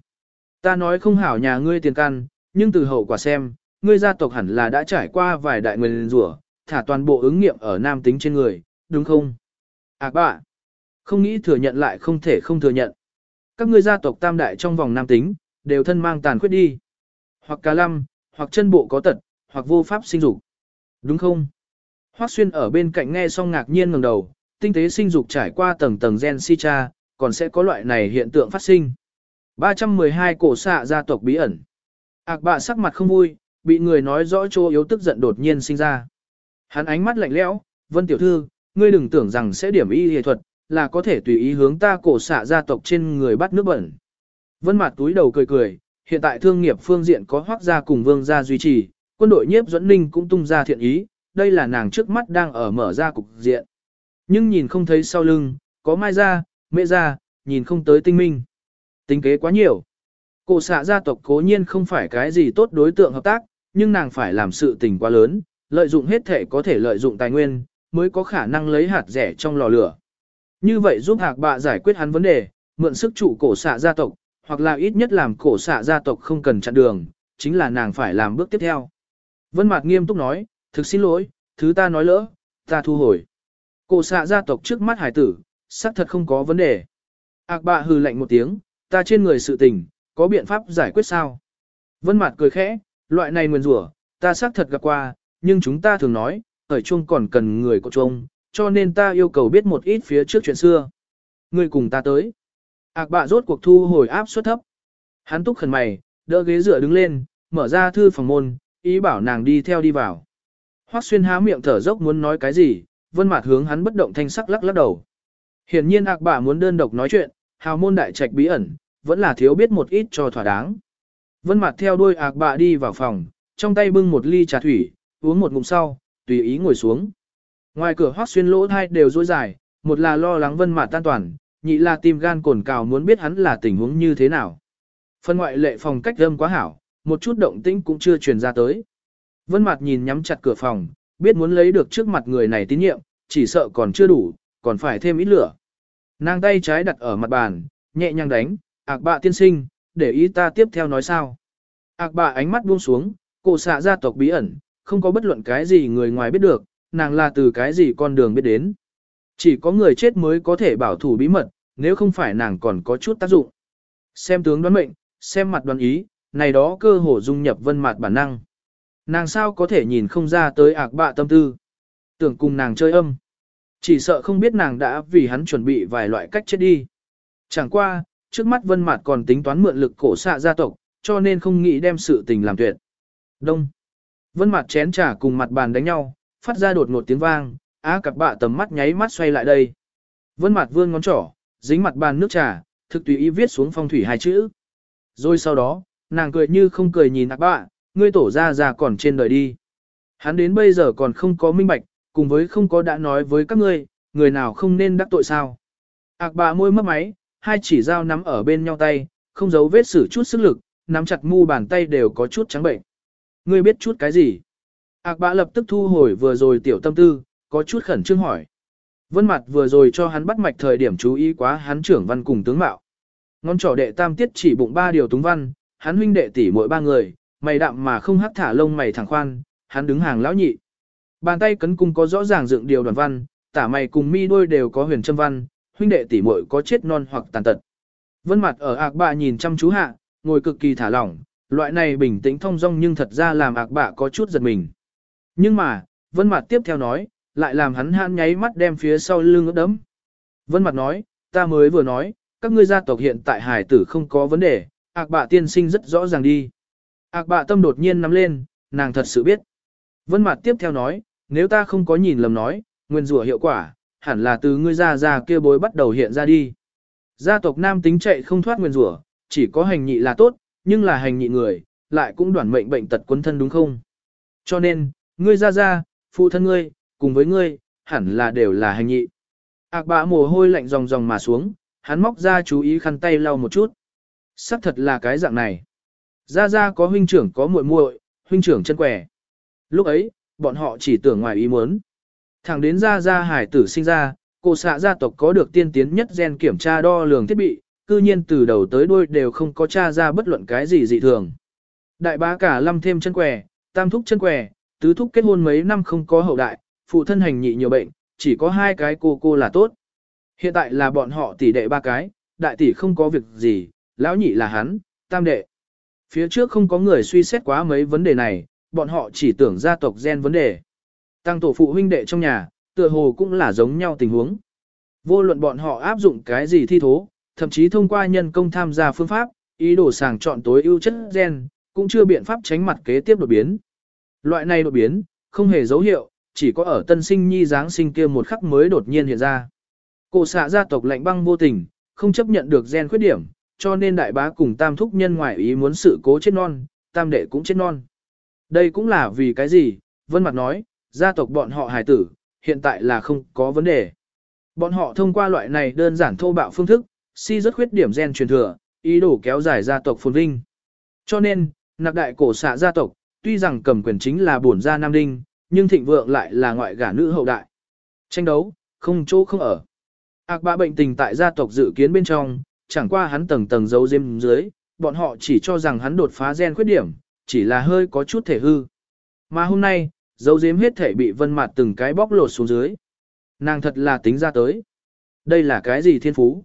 Ta nói không hảo nhà ngươi tiền căn, nhưng từ hậu quả xem, ngươi gia tộc hẳn là đã trải qua vài đại nguyên rủa, thả toàn bộ ứng nghiệm ở nam tính trên người, đúng không? À bạ, không nghĩ thừa nhận lại không thể không thừa nhận. Các ngươi gia tộc tam đại trong vòng nam tính, đều thân mang tàn khuyết đi. Hoặc cá lăm, hoặc chân bộ có tật, hoặc vô pháp sinh dục. Đúng không? Hoắc Xuyên ở bên cạnh nghe xong ngạc nhiên ngẩng đầu, tinh tế sinh dục trải qua tầng tầng gen si cha, còn sẽ có loại này hiện tượng phát sinh. 312 cổ xạ gia tộc bí ẩn. Ác bạ sắc mặt không vui, bị người nói rõ chỗ yếu tức giận đột nhiên sinh ra. Hắn ánh mắt lạnh lẽo, Vân tiểu thư, ngươi đừng tưởng rằng sẽ điểm y y thuật, là có thể tùy ý hướng ta cổ xạ gia tộc trên người bắt nước bẩn. Vân mặt túi đầu cười cười, hiện tại thương nghiệp phương diện có hoác gia cùng vương gia duy trì, quân đội nhiếp dẫn ninh cũng tung ra thiện ý, đây là nàng trước mắt đang ở mở ra cục diện. Nhưng nhìn không thấy sau lưng, có mai gia, mẹ gia, nhìn không tới tinh minh. Tính kế quá nhiều. Cổ xạ gia tộc cố nhiên không phải cái gì tốt đối tượng hợp tác, nhưng nàng phải làm sự tình quá lớn, lợi dụng hết thể có thể lợi dụng tài nguyên, mới có khả năng lấy hạt rẻ trong lò lửa. Như vậy giúp hạc bạ giải quyết hắn vấn đề, mượn sức trụ cổ xạ gia tộc, hoặc là ít nhất làm cổ xạ gia tộc không cần chặn đường, chính là nàng phải làm bước tiếp theo. Vân Mạc nghiêm túc nói, thực xin lỗi, thứ ta nói lỡ, ta thu hồi. Cổ xạ gia tộc trước mắt hải tử, xác thật không có vấn đề. Ác bạ hừ lạnh một tiếng, ta trên người sự tình, có biện pháp giải quyết sao? Vân Mạc cười khẽ, loại này nguyên rủa, ta xác thật gặp qua, nhưng chúng ta thường nói, ở chung còn cần người có chung, cho nên ta yêu cầu biết một ít phía trước chuyện xưa. Ngươi cùng ta tới. Ác bạ rốt cuộc thu hồi áp suất thấp. Hắn túc khẩn mày, đỡ ghế dựa đứng lên, mở ra thư phòng môn, ý bảo nàng đi theo đi vào. Hoắc xuyên há miệng thở dốc muốn nói cái gì, vân mạt hướng hắn bất động thanh sắc lắc lắc đầu. Hiển nhiên ác bạ muốn đơn độc nói chuyện, hào môn đại trạch bí ẩn, vẫn là thiếu biết một ít cho thỏa đáng. Vân mặt theo đuôi ác bạ đi vào phòng, trong tay bưng một ly trà thủy, uống một ngụm sau, tùy ý ngồi xuống. Ngoài cửa hoác xuyên lỗ thai đều dối dài, một là lo lắng vân mặt tan toàn, nhị là tim gan cồn cào muốn biết hắn là tình huống như thế nào. Phân ngoại lệ phòng cách âm quá hảo, một chút động tĩnh cũng chưa truyền ra tới. Vân mặt nhìn nhắm chặt cửa phòng, biết muốn lấy được trước mặt người này tín nhiệm, chỉ sợ còn chưa đủ, còn phải thêm ít lửa. Nàng tay trái đặt ở mặt bàn, nhẹ nhàng đánh, ạc bạ tiên sinh, để ý ta tiếp theo nói sao. Ác bạ ánh mắt buông xuống, cổ xạ gia tộc bí ẩn, không có bất luận cái gì người ngoài biết được, nàng là từ cái gì con đường biết đến. Chỉ có người chết mới có thể bảo thủ bí mật, nếu không phải nàng còn có chút tác dụng. Xem tướng đoán mệnh, xem mặt đoán ý, này đó cơ hồ dung nhập vân mặt bản năng. Nàng sao có thể nhìn không ra tới ạc bạ tâm tư. Tưởng cùng nàng chơi âm. Chỉ sợ không biết nàng đã vì hắn chuẩn bị vài loại cách chết đi. Chẳng qua, trước mắt vân mặt còn tính toán mượn lực cổ xạ gia tộc, cho nên không nghĩ đem sự tình làm tuyệt. Đông. Vân mặt chén trà cùng mặt bàn đánh nhau, phát ra đột ngột tiếng vang, á cặp bạ tầm mắt nháy mắt xoay lại đây. Vân mặt vươn ngón trỏ, dính mặt bàn nước trà, thực tùy ý viết xuống phong thủy hai chữ. Rồi sau đó, nàng cười như không cười nhìn ác bạ, ngươi tổ ra già còn trên đời đi. Hắn đến bây giờ còn không có minh bạch, cùng với không có đã nói với các ngươi, người nào không nên đắc tội sao. Ác bạ môi mất máy, hai chỉ dao nắm ở bên nhau tay, không giấu vết sử chút sức lực, nắm chặt mu bàn tay đều có chút trắng bệnh. Ngươi biết chút cái gì? Ác bạ lập tức thu hồi vừa rồi tiểu tâm tư, có chút khẩn trương hỏi. Vân mặt vừa rồi cho hắn bắt mạch thời điểm chú ý quá hắn trưởng văn cùng tướng mạo. Ngón trỏ đệ tam tiết chỉ bụng ba điều túng văn, hắn huynh đệ tỷ mỗi ba người, mày đạm mà không hắc thả lông mày thẳng khoan, hắn đứng hàng lão nhị. Bàn tay cấn cung có rõ ràng dựng điều đoàn văn, tả mày cùng mi đôi đều có huyền châm văn, huynh đệ tỷ muội có chết non hoặc tàn tật. Vân mặt ở ạc bạ nhìn chăm chú hạ, ngồi cực kỳ thả lỏng, loại này bình tĩnh thông dong nhưng thật ra làm ạc bạ có chút giật mình. Nhưng mà, vân mặt tiếp theo nói, lại làm hắn hãn nháy mắt đem phía sau lưng ướt đấm. Vân mặt nói, ta mới vừa nói, các ngươi gia tộc hiện tại hải tử không có vấn đề, ạc bạ tiên sinh rất rõ ràng đi. Ác bạ tâm đột nhiên nắm lên, nàng thật sự biết. Vân mặt tiếp theo nói, nếu ta không có nhìn lầm nói, nguyên rủa hiệu quả, hẳn là từ ngươi gia gia kia bối bắt đầu hiện ra đi. Gia tộc nam tính chạy không thoát nguyên rủa, chỉ có hành nhị là tốt, nhưng là hành nhị người, lại cũng đoản mệnh bệnh tật quân thân đúng không? Cho nên, ngươi ra ra, phụ thân ngươi, cùng với ngươi, hẳn là đều là hành nhị. Ác bạ mồ hôi lạnh ròng ròng mà xuống, hắn móc ra chú ý khăn tay lau một chút. Sắc thật là cái dạng này. Gia Gia có huynh trưởng có muội muội, huynh trưởng chân quẻ. Lúc ấy, bọn họ chỉ tưởng ngoài ý muốn. Thẳng đến Gia Gia hải tử sinh ra, cô xạ gia tộc có được tiên tiến nhất gen kiểm tra đo lường thiết bị, cư nhiên từ đầu tới đuôi đều không có tra ra bất luận cái gì dị thường. Đại bá cả lâm thêm chân quẻ, tam thúc chân quẻ, tứ thúc kết hôn mấy năm không có hậu đại, phụ thân hành nhị nhiều bệnh, chỉ có hai cái cô cô là tốt. Hiện tại là bọn họ tỷ đệ ba cái, đại tỷ không có việc gì, lão nhị là hắn, tam đệ. Phía trước không có người suy xét quá mấy vấn đề này, bọn họ chỉ tưởng gia tộc gen vấn đề. Tăng tổ phụ huynh đệ trong nhà, tựa hồ cũng là giống nhau tình huống. Vô luận bọn họ áp dụng cái gì thi thố, thậm chí thông qua nhân công tham gia phương pháp, ý đồ sàng chọn tối ưu chất gen, cũng chưa biện pháp tránh mặt kế tiếp đột biến. Loại này đột biến, không hề dấu hiệu, chỉ có ở tân sinh nhi Giáng sinh kia một khắc mới đột nhiên hiện ra. Cổ xạ gia tộc lạnh băng vô tình, không chấp nhận được gen khuyết điểm, cho nên đại bá cùng tam thúc nhân ngoại ý muốn sự cố chết non, tam đệ cũng chết non. Đây cũng là vì cái gì, Vân Mặt nói, gia tộc bọn họ hài tử, hiện tại là không có vấn đề. Bọn họ thông qua loại này đơn giản thô bạo phương thức, si rất khuyết điểm gen truyền thừa, ý đồ kéo dài gia tộc phồn vinh. Cho nên, nạc đại cổ xạ gia tộc, tuy rằng cầm quyền chính là bổn gia Nam Đinh, nhưng thịnh vượng lại là ngoại gả nữ hậu đại. Tranh đấu, không chỗ không ở. Ác bạ bệnh tình tại gia tộc dự kiến bên trong, chẳng qua hắn tầng tầng giấu diêm dưới, bọn họ chỉ cho rằng hắn đột phá gen khuyết điểm, chỉ là hơi có chút thể hư. Mà hôm nay, dấu diếm hết thể bị vân mặt từng cái bóc lột xuống dưới. Nàng thật là tính ra tới. Đây là cái gì thiên phú?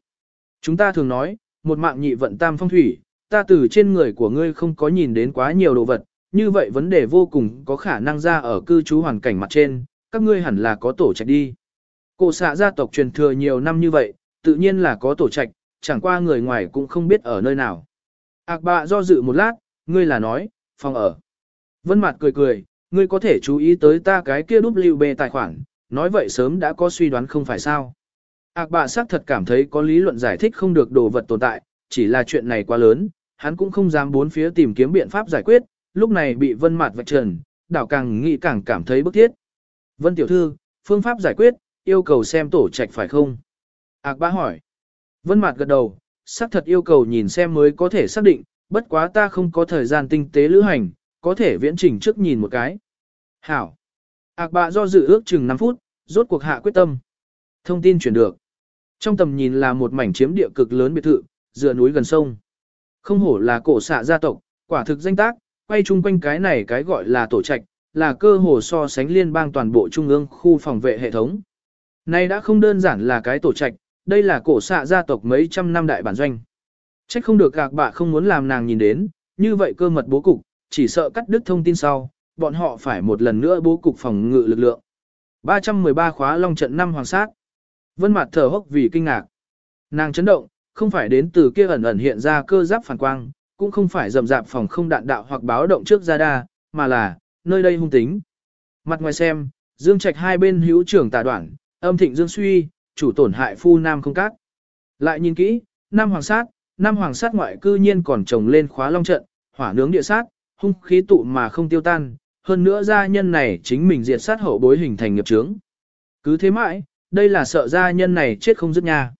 Chúng ta thường nói, một mạng nhị vận tam phong thủy, ta từ trên người của ngươi không có nhìn đến quá nhiều đồ vật, như vậy vấn đề vô cùng có khả năng ra ở cư trú hoàn cảnh mặt trên, các ngươi hẳn là có tổ trạch đi. Cổ xạ gia tộc truyền thừa nhiều năm như vậy, tự nhiên là có tổ trạch, chẳng qua người ngoài cũng không biết ở nơi nào. Ác bạ do dự một lát, ngươi là nói, phòng ở. Vân Mạt cười cười, ngươi có thể chú ý tới ta cái kia WB tài khoản, nói vậy sớm đã có suy đoán không phải sao. Ác bạ xác thật cảm thấy có lý luận giải thích không được đồ vật tồn tại, chỉ là chuyện này quá lớn, hắn cũng không dám bốn phía tìm kiếm biện pháp giải quyết, lúc này bị Vân Mạt vạch trần, đảo càng nghĩ càng cảm thấy bức thiết. Vân tiểu thư, phương pháp giải quyết, yêu cầu xem tổ trạch phải không? Ác bạ hỏi. Vân Mạt gật đầu, xác thật yêu cầu nhìn xem mới có thể xác định, bất quá ta không có thời gian tinh tế lữ hành, có thể viễn trình trước nhìn một cái. Hảo. Ác bạ do dự ước chừng 5 phút, rốt cuộc hạ quyết tâm. Thông tin chuyển được. Trong tầm nhìn là một mảnh chiếm địa cực lớn biệt thự, dựa núi gần sông. Không hổ là cổ xạ gia tộc, quả thực danh tác, quay chung quanh cái này cái gọi là tổ trạch, là cơ hồ so sánh liên bang toàn bộ trung ương khu phòng vệ hệ thống. Này đã không đơn giản là cái tổ trạch, đây là cổ xạ gia tộc mấy trăm năm đại bản doanh. Trách không được gạc bạ không muốn làm nàng nhìn đến, như vậy cơ mật bố cục, chỉ sợ cắt đứt thông tin sau, bọn họ phải một lần nữa bố cục phòng ngự lực lượng. 313 khóa long trận năm hoàng sát. Vân mặt thở hốc vì kinh ngạc. Nàng chấn động, không phải đến từ kia ẩn ẩn hiện ra cơ giáp phản quang, cũng không phải rầm rạp phòng không đạn đạo hoặc báo động trước ra đa, mà là, nơi đây hung tính. Mặt ngoài xem, dương trạch hai bên hữu trưởng tà đoạn, âm thịnh dương suy, chủ tổn hại phu nam không cát. Lại nhìn kỹ, nam hoàng sát, nam hoàng sát ngoại cư nhiên còn trồng lên khóa long trận, hỏa nướng địa sát, hung khí tụ mà không tiêu tan, hơn nữa gia nhân này chính mình diệt sát hậu bối hình thành nghiệp chướng. Cứ thế mãi, đây là sợ gia nhân này chết không dứt nha.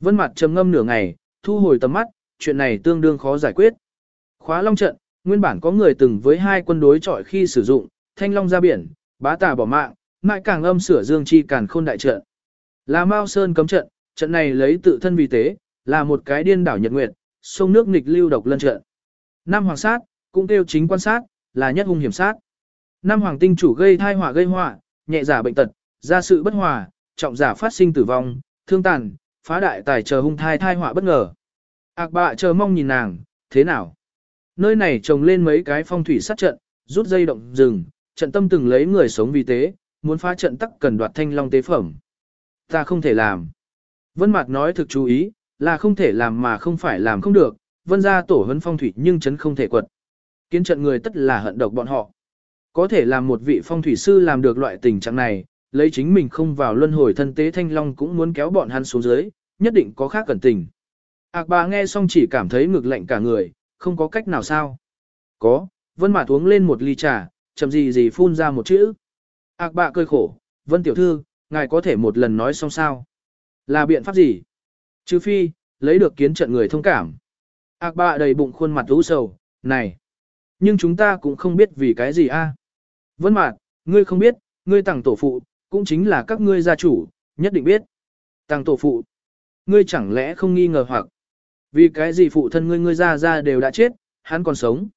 Vân mặt trầm ngâm nửa ngày, thu hồi tầm mắt, chuyện này tương đương khó giải quyết. Khóa long trận, nguyên bản có người từng với hai quân đối chọi khi sử dụng, thanh long ra biển, bá tà bỏ mạng, mãi càng âm sửa dương chi càn khôn đại trận. Là Mao Sơn cấm trận, trận này lấy tự thân vì tế, là một cái điên đảo nhật nguyệt, sông nước nghịch lưu độc lân trận. Nam hoàng sát, cũng kêu chính quan sát, là nhất hung hiểm sát. Nam hoàng tinh chủ gây thai họa gây họa, nhẹ giả bệnh tật, ra sự bất hòa, trọng giả phát sinh tử vong, thương tàn, phá đại tài chờ hung thai thai họa bất ngờ. Ác bạ chờ mong nhìn nàng, thế nào? Nơi này trồng lên mấy cái phong thủy sát trận, rút dây động rừng, trận tâm từng lấy người sống vì tế, muốn phá trận tắc cần đoạt thanh long tế phẩm. Ta không thể làm. Vân Mạt nói thực chú ý, là không thể làm mà không phải làm không được, vân gia tổ hấn phong thủy nhưng chấn không thể quật. Kiến trận người tất là hận độc bọn họ. Có thể làm một vị phong thủy sư làm được loại tình trạng này, lấy chính mình không vào luân hồi thân tế thanh long cũng muốn kéo bọn hắn xuống dưới, nhất định có khác cẩn tình. Ác bà nghe xong chỉ cảm thấy ngực lạnh cả người, không có cách nào sao. Có, vân mạt uống lên một ly trà, chậm gì gì phun ra một chữ. Ác bà cười khổ, vân tiểu thư, ngài có thể một lần nói xong sao. Là biện pháp gì? chứ phi, lấy được kiến trận người thông cảm. Ác bà đầy bụng khuôn mặt u sầu, này. Nhưng chúng ta cũng không biết vì cái gì a. Vân mạt, ngươi không biết, ngươi tặng tổ phụ, cũng chính là các ngươi gia chủ, nhất định biết. tăng tổ phụ, ngươi chẳng lẽ không nghi ngờ hoặc, vì cái gì phụ thân ngươi ngươi ra ra đều đã chết, hắn còn sống.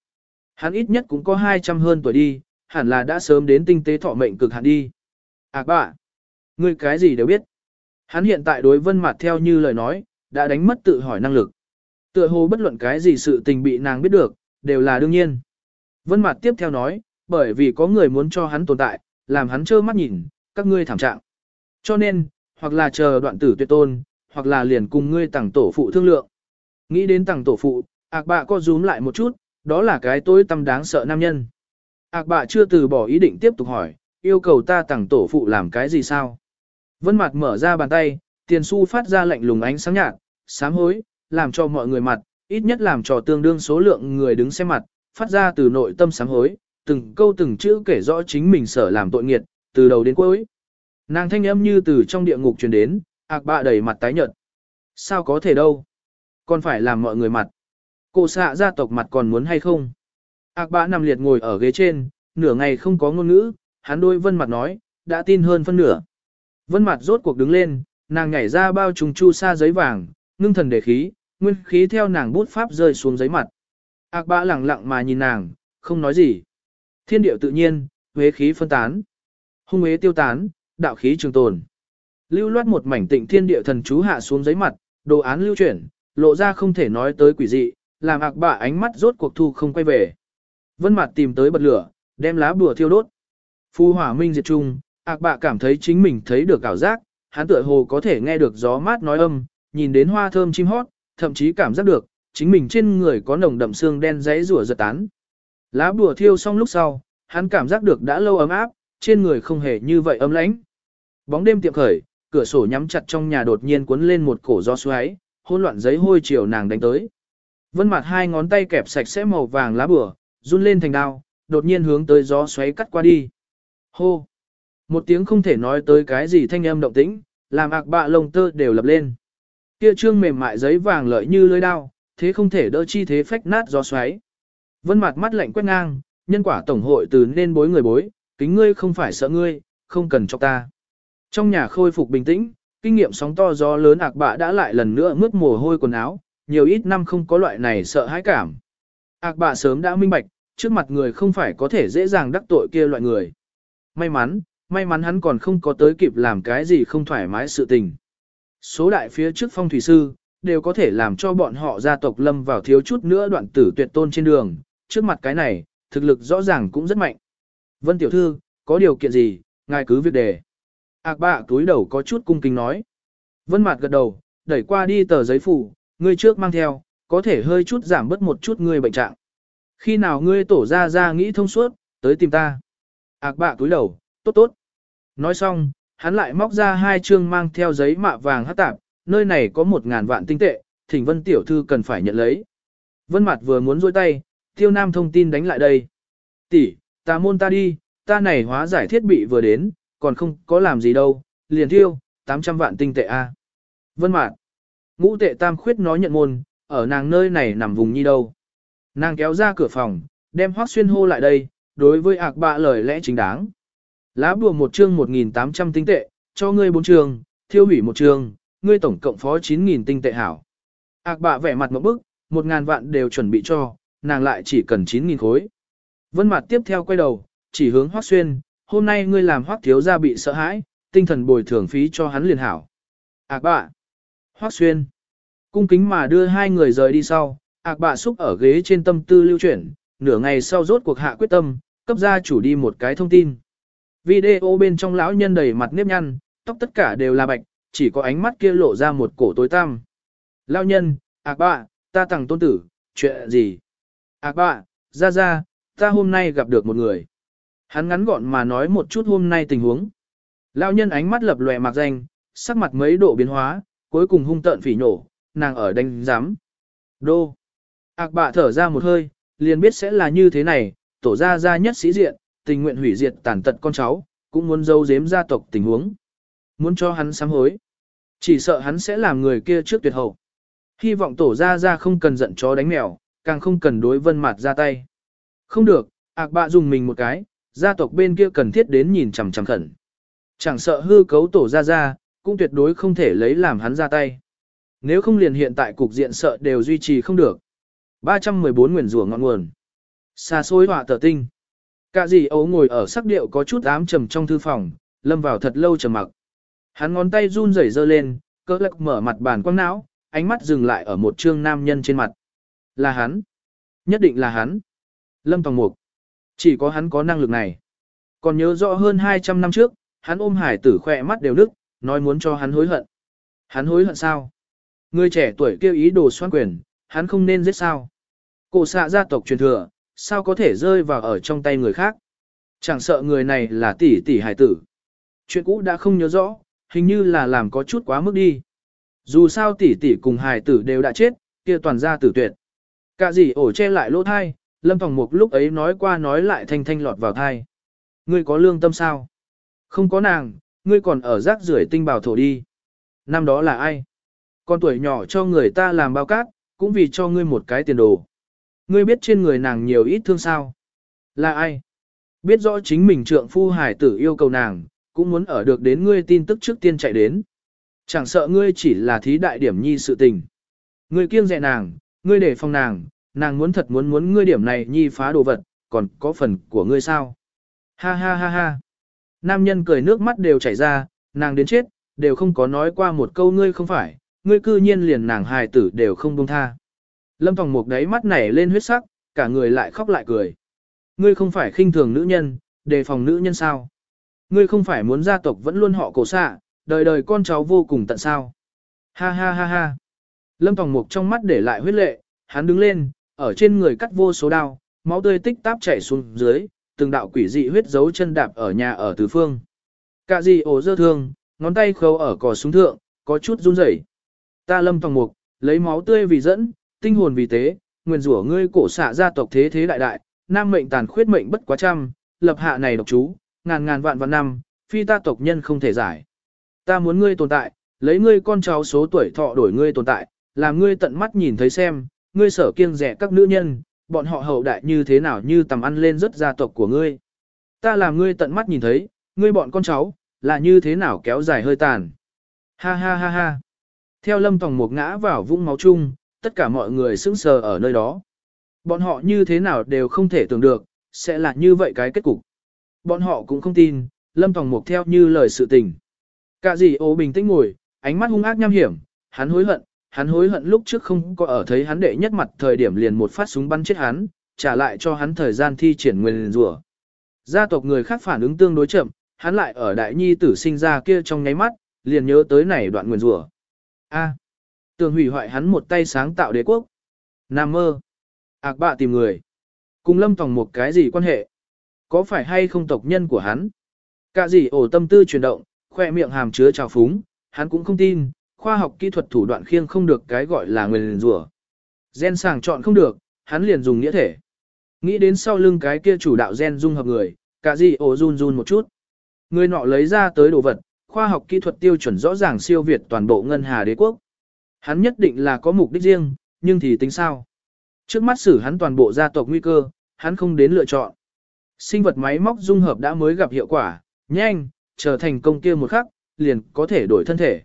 Hắn ít nhất cũng có 200 hơn tuổi đi, hẳn là đã sớm đến tinh tế thọ mệnh cực hạn đi. À bà, ngươi cái gì đều biết. Hắn hiện tại đối vân mặt theo như lời nói, đã đánh mất tự hỏi năng lực. Tựa hồ bất luận cái gì sự tình bị nàng biết được, đều là đương nhiên. Vân mặt tiếp theo nói, bởi vì có người muốn cho hắn tồn tại, làm hắn trơ mắt nhìn, các ngươi thảm trạng. Cho nên, hoặc là chờ đoạn tử tuyệt tôn, hoặc là liền cùng ngươi tặng tổ phụ thương lượng. Nghĩ đến tặng tổ phụ, ạc bạ co rúm lại một chút, đó là cái tối tâm đáng sợ nam nhân. Ác bạ chưa từ bỏ ý định tiếp tục hỏi, yêu cầu ta tặng tổ phụ làm cái gì sao? Vân mặt mở ra bàn tay, tiền su phát ra lạnh lùng ánh sáng nhạt, sám hối, làm cho mọi người mặt, ít nhất làm cho tương đương số lượng người đứng xem mặt, phát ra từ nội tâm sám hối, từng câu từng chữ kể rõ chính mình sở làm tội nghiệt, từ đầu đến cuối. Nàng thanh âm như từ trong địa ngục truyền đến, ạc bạ đầy mặt tái nhợt. Sao có thể đâu? Còn phải làm mọi người mặt. Cổ xạ gia tộc mặt còn muốn hay không? Ác bạ nằm liệt ngồi ở ghế trên, nửa ngày không có ngôn ngữ, hắn đôi vân mặt nói, đã tin hơn phân nửa. Vân mặt rốt cuộc đứng lên, nàng nhảy ra bao trùng chu sa giấy vàng, ngưng thần để khí, nguyên khí theo nàng bút pháp rơi xuống giấy mặt. Ác bạ lặng lặng mà nhìn nàng, không nói gì. Thiên điệu tự nhiên, huế khí phân tán. Hung ế tiêu tán, đạo khí trường tồn. Lưu loát một mảnh tịnh thiên địa thần chú hạ xuống giấy mặt, đồ án lưu chuyển, lộ ra không thể nói tới quỷ dị, làm ạc bạ ánh mắt rốt cuộc thu không quay về. Vân mặt tìm tới bật lửa, đem lá bùa thiêu đốt. Phu hỏa minh diệt trung, ạc bạ cảm thấy chính mình thấy được ảo giác, hắn tựa hồ có thể nghe được gió mát nói âm, nhìn đến hoa thơm chim hót, thậm chí cảm giác được, chính mình trên người có nồng đậm xương đen giấy rủa giật tán. Lá bùa thiêu xong lúc sau, hắn cảm giác được đã lâu ấm áp, trên người không hề như vậy ấm lãnh. Bóng đêm tiệm khởi, cửa sổ nhắm chặt trong nhà đột nhiên cuốn lên một cổ gió xoáy, hỗn loạn giấy hôi chiều nàng đánh tới. Vân mặt hai ngón tay kẹp sạch sẽ màu vàng lá bửa, run lên thành đao, đột nhiên hướng tới gió xoáy cắt qua đi. Hô! Một tiếng không thể nói tới cái gì thanh âm động tĩnh, làm ạc bạ lông tơ đều lập lên. Kia trương mềm mại giấy vàng lợi như lưỡi đao, thế không thể đỡ chi thế phách nát gió xoáy. Vân mặt mắt lạnh quét ngang, nhân quả tổng hội từ nên bối người bối, kính ngươi không phải sợ ngươi, không cần cho ta. Trong nhà khôi phục bình tĩnh, kinh nghiệm sóng to gió lớn ạc bạ đã lại lần nữa mướt mồ hôi quần áo, nhiều ít năm không có loại này sợ hãi cảm. Ác bạ sớm đã minh bạch, trước mặt người không phải có thể dễ dàng đắc tội kia loại người. May mắn, may mắn hắn còn không có tới kịp làm cái gì không thoải mái sự tình. Số đại phía trước phong thủy sư, đều có thể làm cho bọn họ gia tộc lâm vào thiếu chút nữa đoạn tử tuyệt tôn trên đường, trước mặt cái này, thực lực rõ ràng cũng rất mạnh. Vân tiểu thư, có điều kiện gì, ngài cứ việc đề. Ác bạ túi đầu có chút cung kính nói. Vân mặt gật đầu, đẩy qua đi tờ giấy phủ, ngươi trước mang theo, có thể hơi chút giảm bớt một chút ngươi bệnh trạng. Khi nào ngươi tổ ra ra nghĩ thông suốt, tới tìm ta. Ác bạ túi đầu, tốt tốt. Nói xong, hắn lại móc ra hai chương mang theo giấy mạ vàng hát tạp, nơi này có một ngàn vạn tinh tệ, thỉnh vân tiểu thư cần phải nhận lấy. Vân mặt vừa muốn rôi tay, tiêu nam thông tin đánh lại đây. Tỷ, ta môn ta đi, ta này hóa giải thiết bị vừa đến, còn không có làm gì đâu, liền thiêu, 800 vạn tinh tệ a. Vân mạn, ngũ tệ tam khuyết nói nhận môn, ở nàng nơi này nằm vùng nhi đâu. Nàng kéo ra cửa phòng, đem hoác xuyên hô lại đây, đối với ạc bạ lời lẽ chính đáng. Lá bùa một chương 1.800 tinh tệ, cho ngươi bốn chương, thiêu hủy một chương, ngươi tổng cộng phó 9.000 tinh tệ hảo. Ác bạ vẻ mặt một bức, 1.000 vạn đều chuẩn bị cho, nàng lại chỉ cần 9.000 khối. Vân mặt tiếp theo quay đầu, chỉ hướng Hoắc xuyên, hôm nay ngươi làm Hoắc thiếu gia bị sợ hãi, tinh thần bồi thường phí cho hắn liền hảo. Ác bạ. Hoắc xuyên. Cung kính mà đưa hai người rời đi sau, ác bạ xúc ở ghế trên tâm tư lưu chuyển, nửa ngày sau rốt cuộc hạ quyết tâm, cấp gia chủ đi một cái thông tin. Video bên trong lão nhân đầy mặt nếp nhăn, tóc tất cả đều là bạch, chỉ có ánh mắt kia lộ ra một cổ tối tăm. Lão nhân, ác bạ, ta tặng tôn tử, chuyện gì? Ác bạ, ra ra, ta hôm nay gặp được một người. Hắn ngắn gọn mà nói một chút hôm nay tình huống. Lão nhân ánh mắt lập lòe mạc danh, sắc mặt mấy độ biến hóa, cuối cùng hung tợn phỉ nổ, nàng ở đánh giám. Đô. Ác bạ thở ra một hơi, liền biết sẽ là như thế này, tổ ra ra nhất sĩ diện, tình nguyện hủy diệt tàn tật con cháu, cũng muốn dâu giếm gia tộc tình huống. Muốn cho hắn sám hối. Chỉ sợ hắn sẽ làm người kia trước tuyệt hậu. Hy vọng tổ ra ra không cần giận chó đánh mèo, càng không cần đối vân mặt ra tay. Không được, ác bạ dùng mình một cái, gia tộc bên kia cần thiết đến nhìn chằm chằm khẩn. Chẳng sợ hư cấu tổ ra ra, cũng tuyệt đối không thể lấy làm hắn ra tay. Nếu không liền hiện tại cục diện sợ đều duy trì không được. 314 nguyền rủa ngọn nguồn. Xa xôi họa tờ tinh. Cả gì ấu ngồi ở sắc điệu có chút ám trầm trong thư phòng, lâm vào thật lâu trầm mặc. Hắn ngón tay run rẩy dơ lên, cỡ lạc mở mặt bàn quăng não, ánh mắt dừng lại ở một trương nam nhân trên mặt. Là hắn. Nhất định là hắn. Lâm Tòng Mục. Chỉ có hắn có năng lực này. Còn nhớ rõ hơn 200 năm trước, hắn ôm hải tử khỏe mắt đều nức, nói muốn cho hắn hối hận. Hắn hối hận sao? Người trẻ tuổi kêu ý đồ xoan quyền, hắn không nên giết sao? Cổ xạ gia tộc truyền thừa, sao có thể rơi vào ở trong tay người khác? Chẳng sợ người này là tỷ tỷ hải tử. Chuyện cũ đã không nhớ rõ, hình như là làm có chút quá mức đi. Dù sao tỷ tỷ cùng hải tử đều đã chết, kia toàn ra tử tuyệt. Cả gì ổ che lại lỗ thai, Lâm Tòng Mục lúc ấy nói qua nói lại thanh thanh lọt vào thai. Ngươi có lương tâm sao? Không có nàng, ngươi còn ở rác rưởi tinh bào thổ đi. Năm đó là ai? Con tuổi nhỏ cho người ta làm bao cát, cũng vì cho ngươi một cái tiền đồ. Ngươi biết trên người nàng nhiều ít thương sao? Là ai? Biết rõ chính mình trượng phu hải tử yêu cầu nàng, cũng muốn ở được đến ngươi tin tức trước tiên chạy đến. Chẳng sợ ngươi chỉ là thí đại điểm nhi sự tình. Ngươi kiêng dè nàng, ngươi để phòng nàng, nàng muốn thật muốn muốn ngươi điểm này nhi phá đồ vật, còn có phần của ngươi sao? Ha ha ha ha. Nam nhân cười nước mắt đều chảy ra, nàng đến chết, đều không có nói qua một câu ngươi không phải, ngươi cư nhiên liền nàng hài tử đều không buông tha. Lâm Tòng Mục đáy mắt nảy lên huyết sắc, cả người lại khóc lại cười. Ngươi không phải khinh thường nữ nhân, đề phòng nữ nhân sao? Ngươi không phải muốn gia tộc vẫn luôn họ cổ xạ, đời đời con cháu vô cùng tận sao? Ha ha ha ha. Lâm Tòng Mục trong mắt để lại huyết lệ, hắn đứng lên, ở trên người cắt vô số đao, máu tươi tích táp chảy xuống dưới, từng đạo quỷ dị huyết dấu chân đạp ở nhà ở tứ phương. Cả gì ổ dơ thương, ngón tay khâu ở cò súng thượng, có chút run rẩy. Ta lâm tòng mục, lấy máu tươi vì dẫn, tinh hồn vì tế, nguyên rủa ngươi cổ xạ gia tộc thế thế đại đại, nam mệnh tàn khuyết mệnh bất quá trăm, lập hạ này độc chú, ngàn ngàn vạn vạn năm, phi ta tộc nhân không thể giải. Ta muốn ngươi tồn tại, lấy ngươi con cháu số tuổi thọ đổi ngươi tồn tại, làm ngươi tận mắt nhìn thấy xem, ngươi sở kiêng rẻ các nữ nhân, bọn họ hậu đại như thế nào như tầm ăn lên rất gia tộc của ngươi. Ta làm ngươi tận mắt nhìn thấy, ngươi bọn con cháu, là như thế nào kéo dài hơi tàn. Ha ha ha ha. Theo lâm tòng một ngã vào vũng máu chung, tất cả mọi người sững sờ ở nơi đó. Bọn họ như thế nào đều không thể tưởng được, sẽ là như vậy cái kết cục. Bọn họ cũng không tin, lâm tòng một theo như lời sự tình. Cả gì ô bình tĩnh ngồi, ánh mắt hung ác nham hiểm, hắn hối hận, hắn hối hận lúc trước không có ở thấy hắn đệ nhất mặt thời điểm liền một phát súng bắn chết hắn, trả lại cho hắn thời gian thi triển nguyên rủa. Gia tộc người khác phản ứng tương đối chậm, hắn lại ở đại nhi tử sinh ra kia trong nháy mắt, liền nhớ tới này đoạn nguyên rủa. A. tường hủy hoại hắn một tay sáng tạo đế quốc. Nam mơ. Ác bạ tìm người. Cùng lâm tòng một cái gì quan hệ? Có phải hay không tộc nhân của hắn? Cả gì ổ tâm tư chuyển động, khoe miệng hàm chứa trào phúng, hắn cũng không tin, khoa học kỹ thuật thủ đoạn khiêng không được cái gọi là nguyên rủa. Gen sàng chọn không được, hắn liền dùng nghĩa thể. Nghĩ đến sau lưng cái kia chủ đạo gen dung hợp người, cả gì ổ run run một chút. Người nọ lấy ra tới đồ vật, khoa học kỹ thuật tiêu chuẩn rõ ràng siêu việt toàn bộ ngân hà đế quốc. Hắn nhất định là có mục đích riêng, nhưng thì tính sao? Trước mắt xử hắn toàn bộ gia tộc nguy cơ, hắn không đến lựa chọn. Sinh vật máy móc dung hợp đã mới gặp hiệu quả, nhanh, trở thành công kia một khắc, liền có thể đổi thân thể.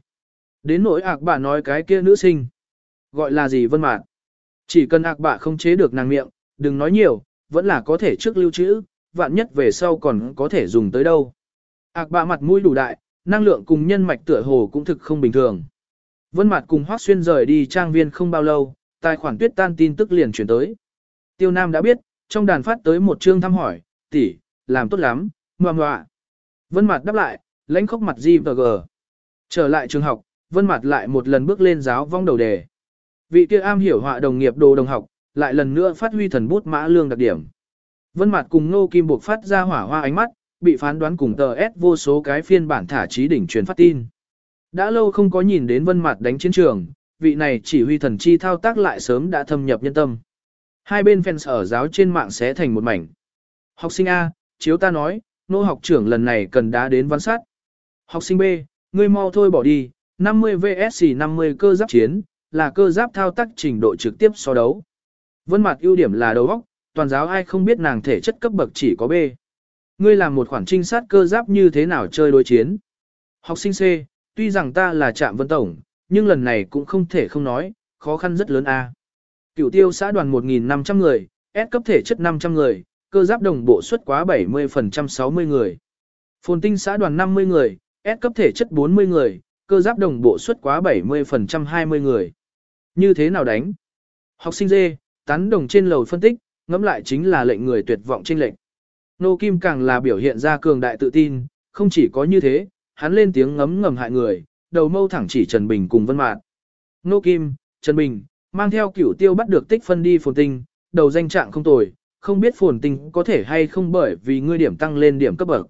Đến nỗi ạc bà nói cái kia nữ sinh. Gọi là gì vân mạn. Chỉ cần ạc bà không chế được nàng miệng, đừng nói nhiều, vẫn là có thể trước lưu trữ, vạn nhất về sau còn có thể dùng tới đâu. Ác bạ mặt mũi đủ đại, năng lượng cùng nhân mạch tựa hồ cũng thực không bình thường. Vân mặt cùng Hoác Xuyên rời đi trang viên không bao lâu, tài khoản tuyết tan tin tức liền chuyển tới. Tiêu Nam đã biết, trong đàn phát tới một chương thăm hỏi, tỷ, làm tốt lắm, ngoà ngoạ. Vân mặt đáp lại, lãnh khóc mặt gì và gờ. Trở lại trường học, Vân mặt lại một lần bước lên giáo vong đầu đề. Vị kia am hiểu họa đồng nghiệp đồ đồng học, lại lần nữa phát huy thần bút mã lương đặc điểm. Vân mặt cùng Ngô Kim buộc phát ra hỏa hoa ánh mắt, bị phán đoán cùng tờ S vô số cái phiên bản thả trí đỉnh truyền phát tin. Đã lâu không có nhìn đến vân mặt đánh chiến trường, vị này chỉ huy thần chi thao tác lại sớm đã thâm nhập nhân tâm. Hai bên fans ở giáo trên mạng sẽ thành một mảnh. Học sinh A, chiếu ta nói, nô học trưởng lần này cần đá đến văn sát. Học sinh B, ngươi mau thôi bỏ đi, 50 vs 50 cơ giáp chiến, là cơ giáp thao tác trình độ trực tiếp so đấu. Vân mặt ưu điểm là đầu óc, toàn giáo ai không biết nàng thể chất cấp bậc chỉ có B. Ngươi làm một khoản trinh sát cơ giáp như thế nào chơi đối chiến? Học sinh C, tuy rằng ta là trạm vân tổng, nhưng lần này cũng không thể không nói, khó khăn rất lớn a. Cửu tiêu xã đoàn 1.500 người, S cấp thể chất 500 người, cơ giáp đồng bộ suất quá 70% 60 người. Phồn tinh xã đoàn 50 người, S cấp thể chất 40 người, cơ giáp đồng bộ suất quá 70% 20 người. Như thế nào đánh? Học sinh dê tán đồng trên lầu phân tích, ngẫm lại chính là lệnh người tuyệt vọng trên lệnh. Nô Kim càng là biểu hiện ra cường đại tự tin, không chỉ có như thế, hắn lên tiếng ngấm ngầm hại người, đầu mâu thẳng chỉ Trần Bình cùng Vân Mạn. Nô Kim, Trần Bình, mang theo cửu tiêu bắt được tích phân đi phồn tinh, đầu danh trạng không tồi, không biết phồn tinh có thể hay không bởi vì ngươi điểm tăng lên điểm cấp bậc.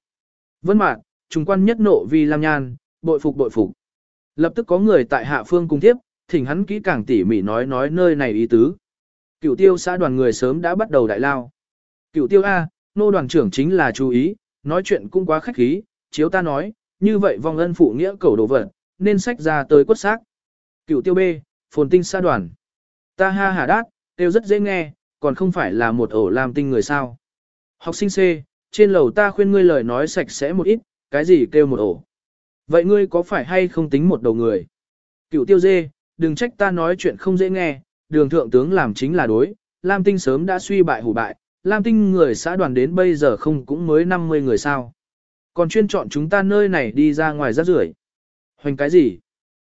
Vân mạn trùng quan nhất nộ vì Lam Nhan, bội phục bội phục. Lập tức có người tại hạ phương cùng tiếp, thỉnh hắn kỹ càng tỉ mỉ nói nói nơi này ý tứ. Cửu tiêu xã đoàn người sớm đã bắt đầu đại lao. Cửu tiêu A, nô đoàn trưởng chính là chú ý, nói chuyện cũng quá khách khí, chiếu ta nói, như vậy vong ân phụ nghĩa cầu đồ vật, nên sách ra tới quất xác. Cửu tiêu B, phồn tinh xã đoàn. Ta ha hà đát, tiêu rất dễ nghe, còn không phải là một ổ làm tinh người sao. Học sinh C, trên lầu ta khuyên ngươi lời nói sạch sẽ một ít, cái gì kêu một ổ. Vậy ngươi có phải hay không tính một đầu người? Cựu tiêu dê, đừng trách ta nói chuyện không dễ nghe, đường thượng tướng làm chính là đối, Lam Tinh sớm đã suy bại hủ bại, Lam Tinh người xã đoàn đến bây giờ không cũng mới 50 người sao. Còn chuyên chọn chúng ta nơi này đi ra ngoài rác rưởi Hoành cái gì?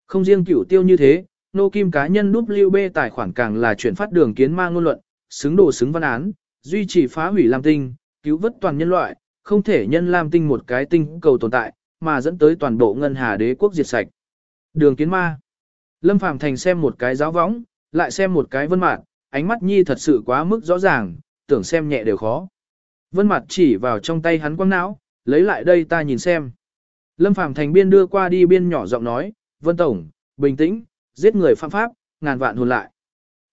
Không riêng cửu tiêu như thế, nô kim cá nhân đúp lưu bê tài khoản càng là chuyển phát đường kiến mang ngôn luận, xứng đồ xứng văn án, duy trì phá hủy Lam Tinh, cứu vớt toàn nhân loại, không thể nhân Lam Tinh một cái tinh cầu tồn tại, mà dẫn tới toàn bộ ngân hà đế quốc diệt sạch. Đường kiến ma. Lâm Phàm Thành xem một cái giáo võng, lại xem một cái vân mạn, ánh mắt nhi thật sự quá mức rõ ràng, tưởng xem nhẹ đều khó. Vân mặt chỉ vào trong tay hắn quăng não, lấy lại đây ta nhìn xem. Lâm Phàm Thành biên đưa qua đi biên nhỏ giọng nói, Vân Tổng, bình tĩnh, giết người phạm pháp, ngàn vạn hồn lại.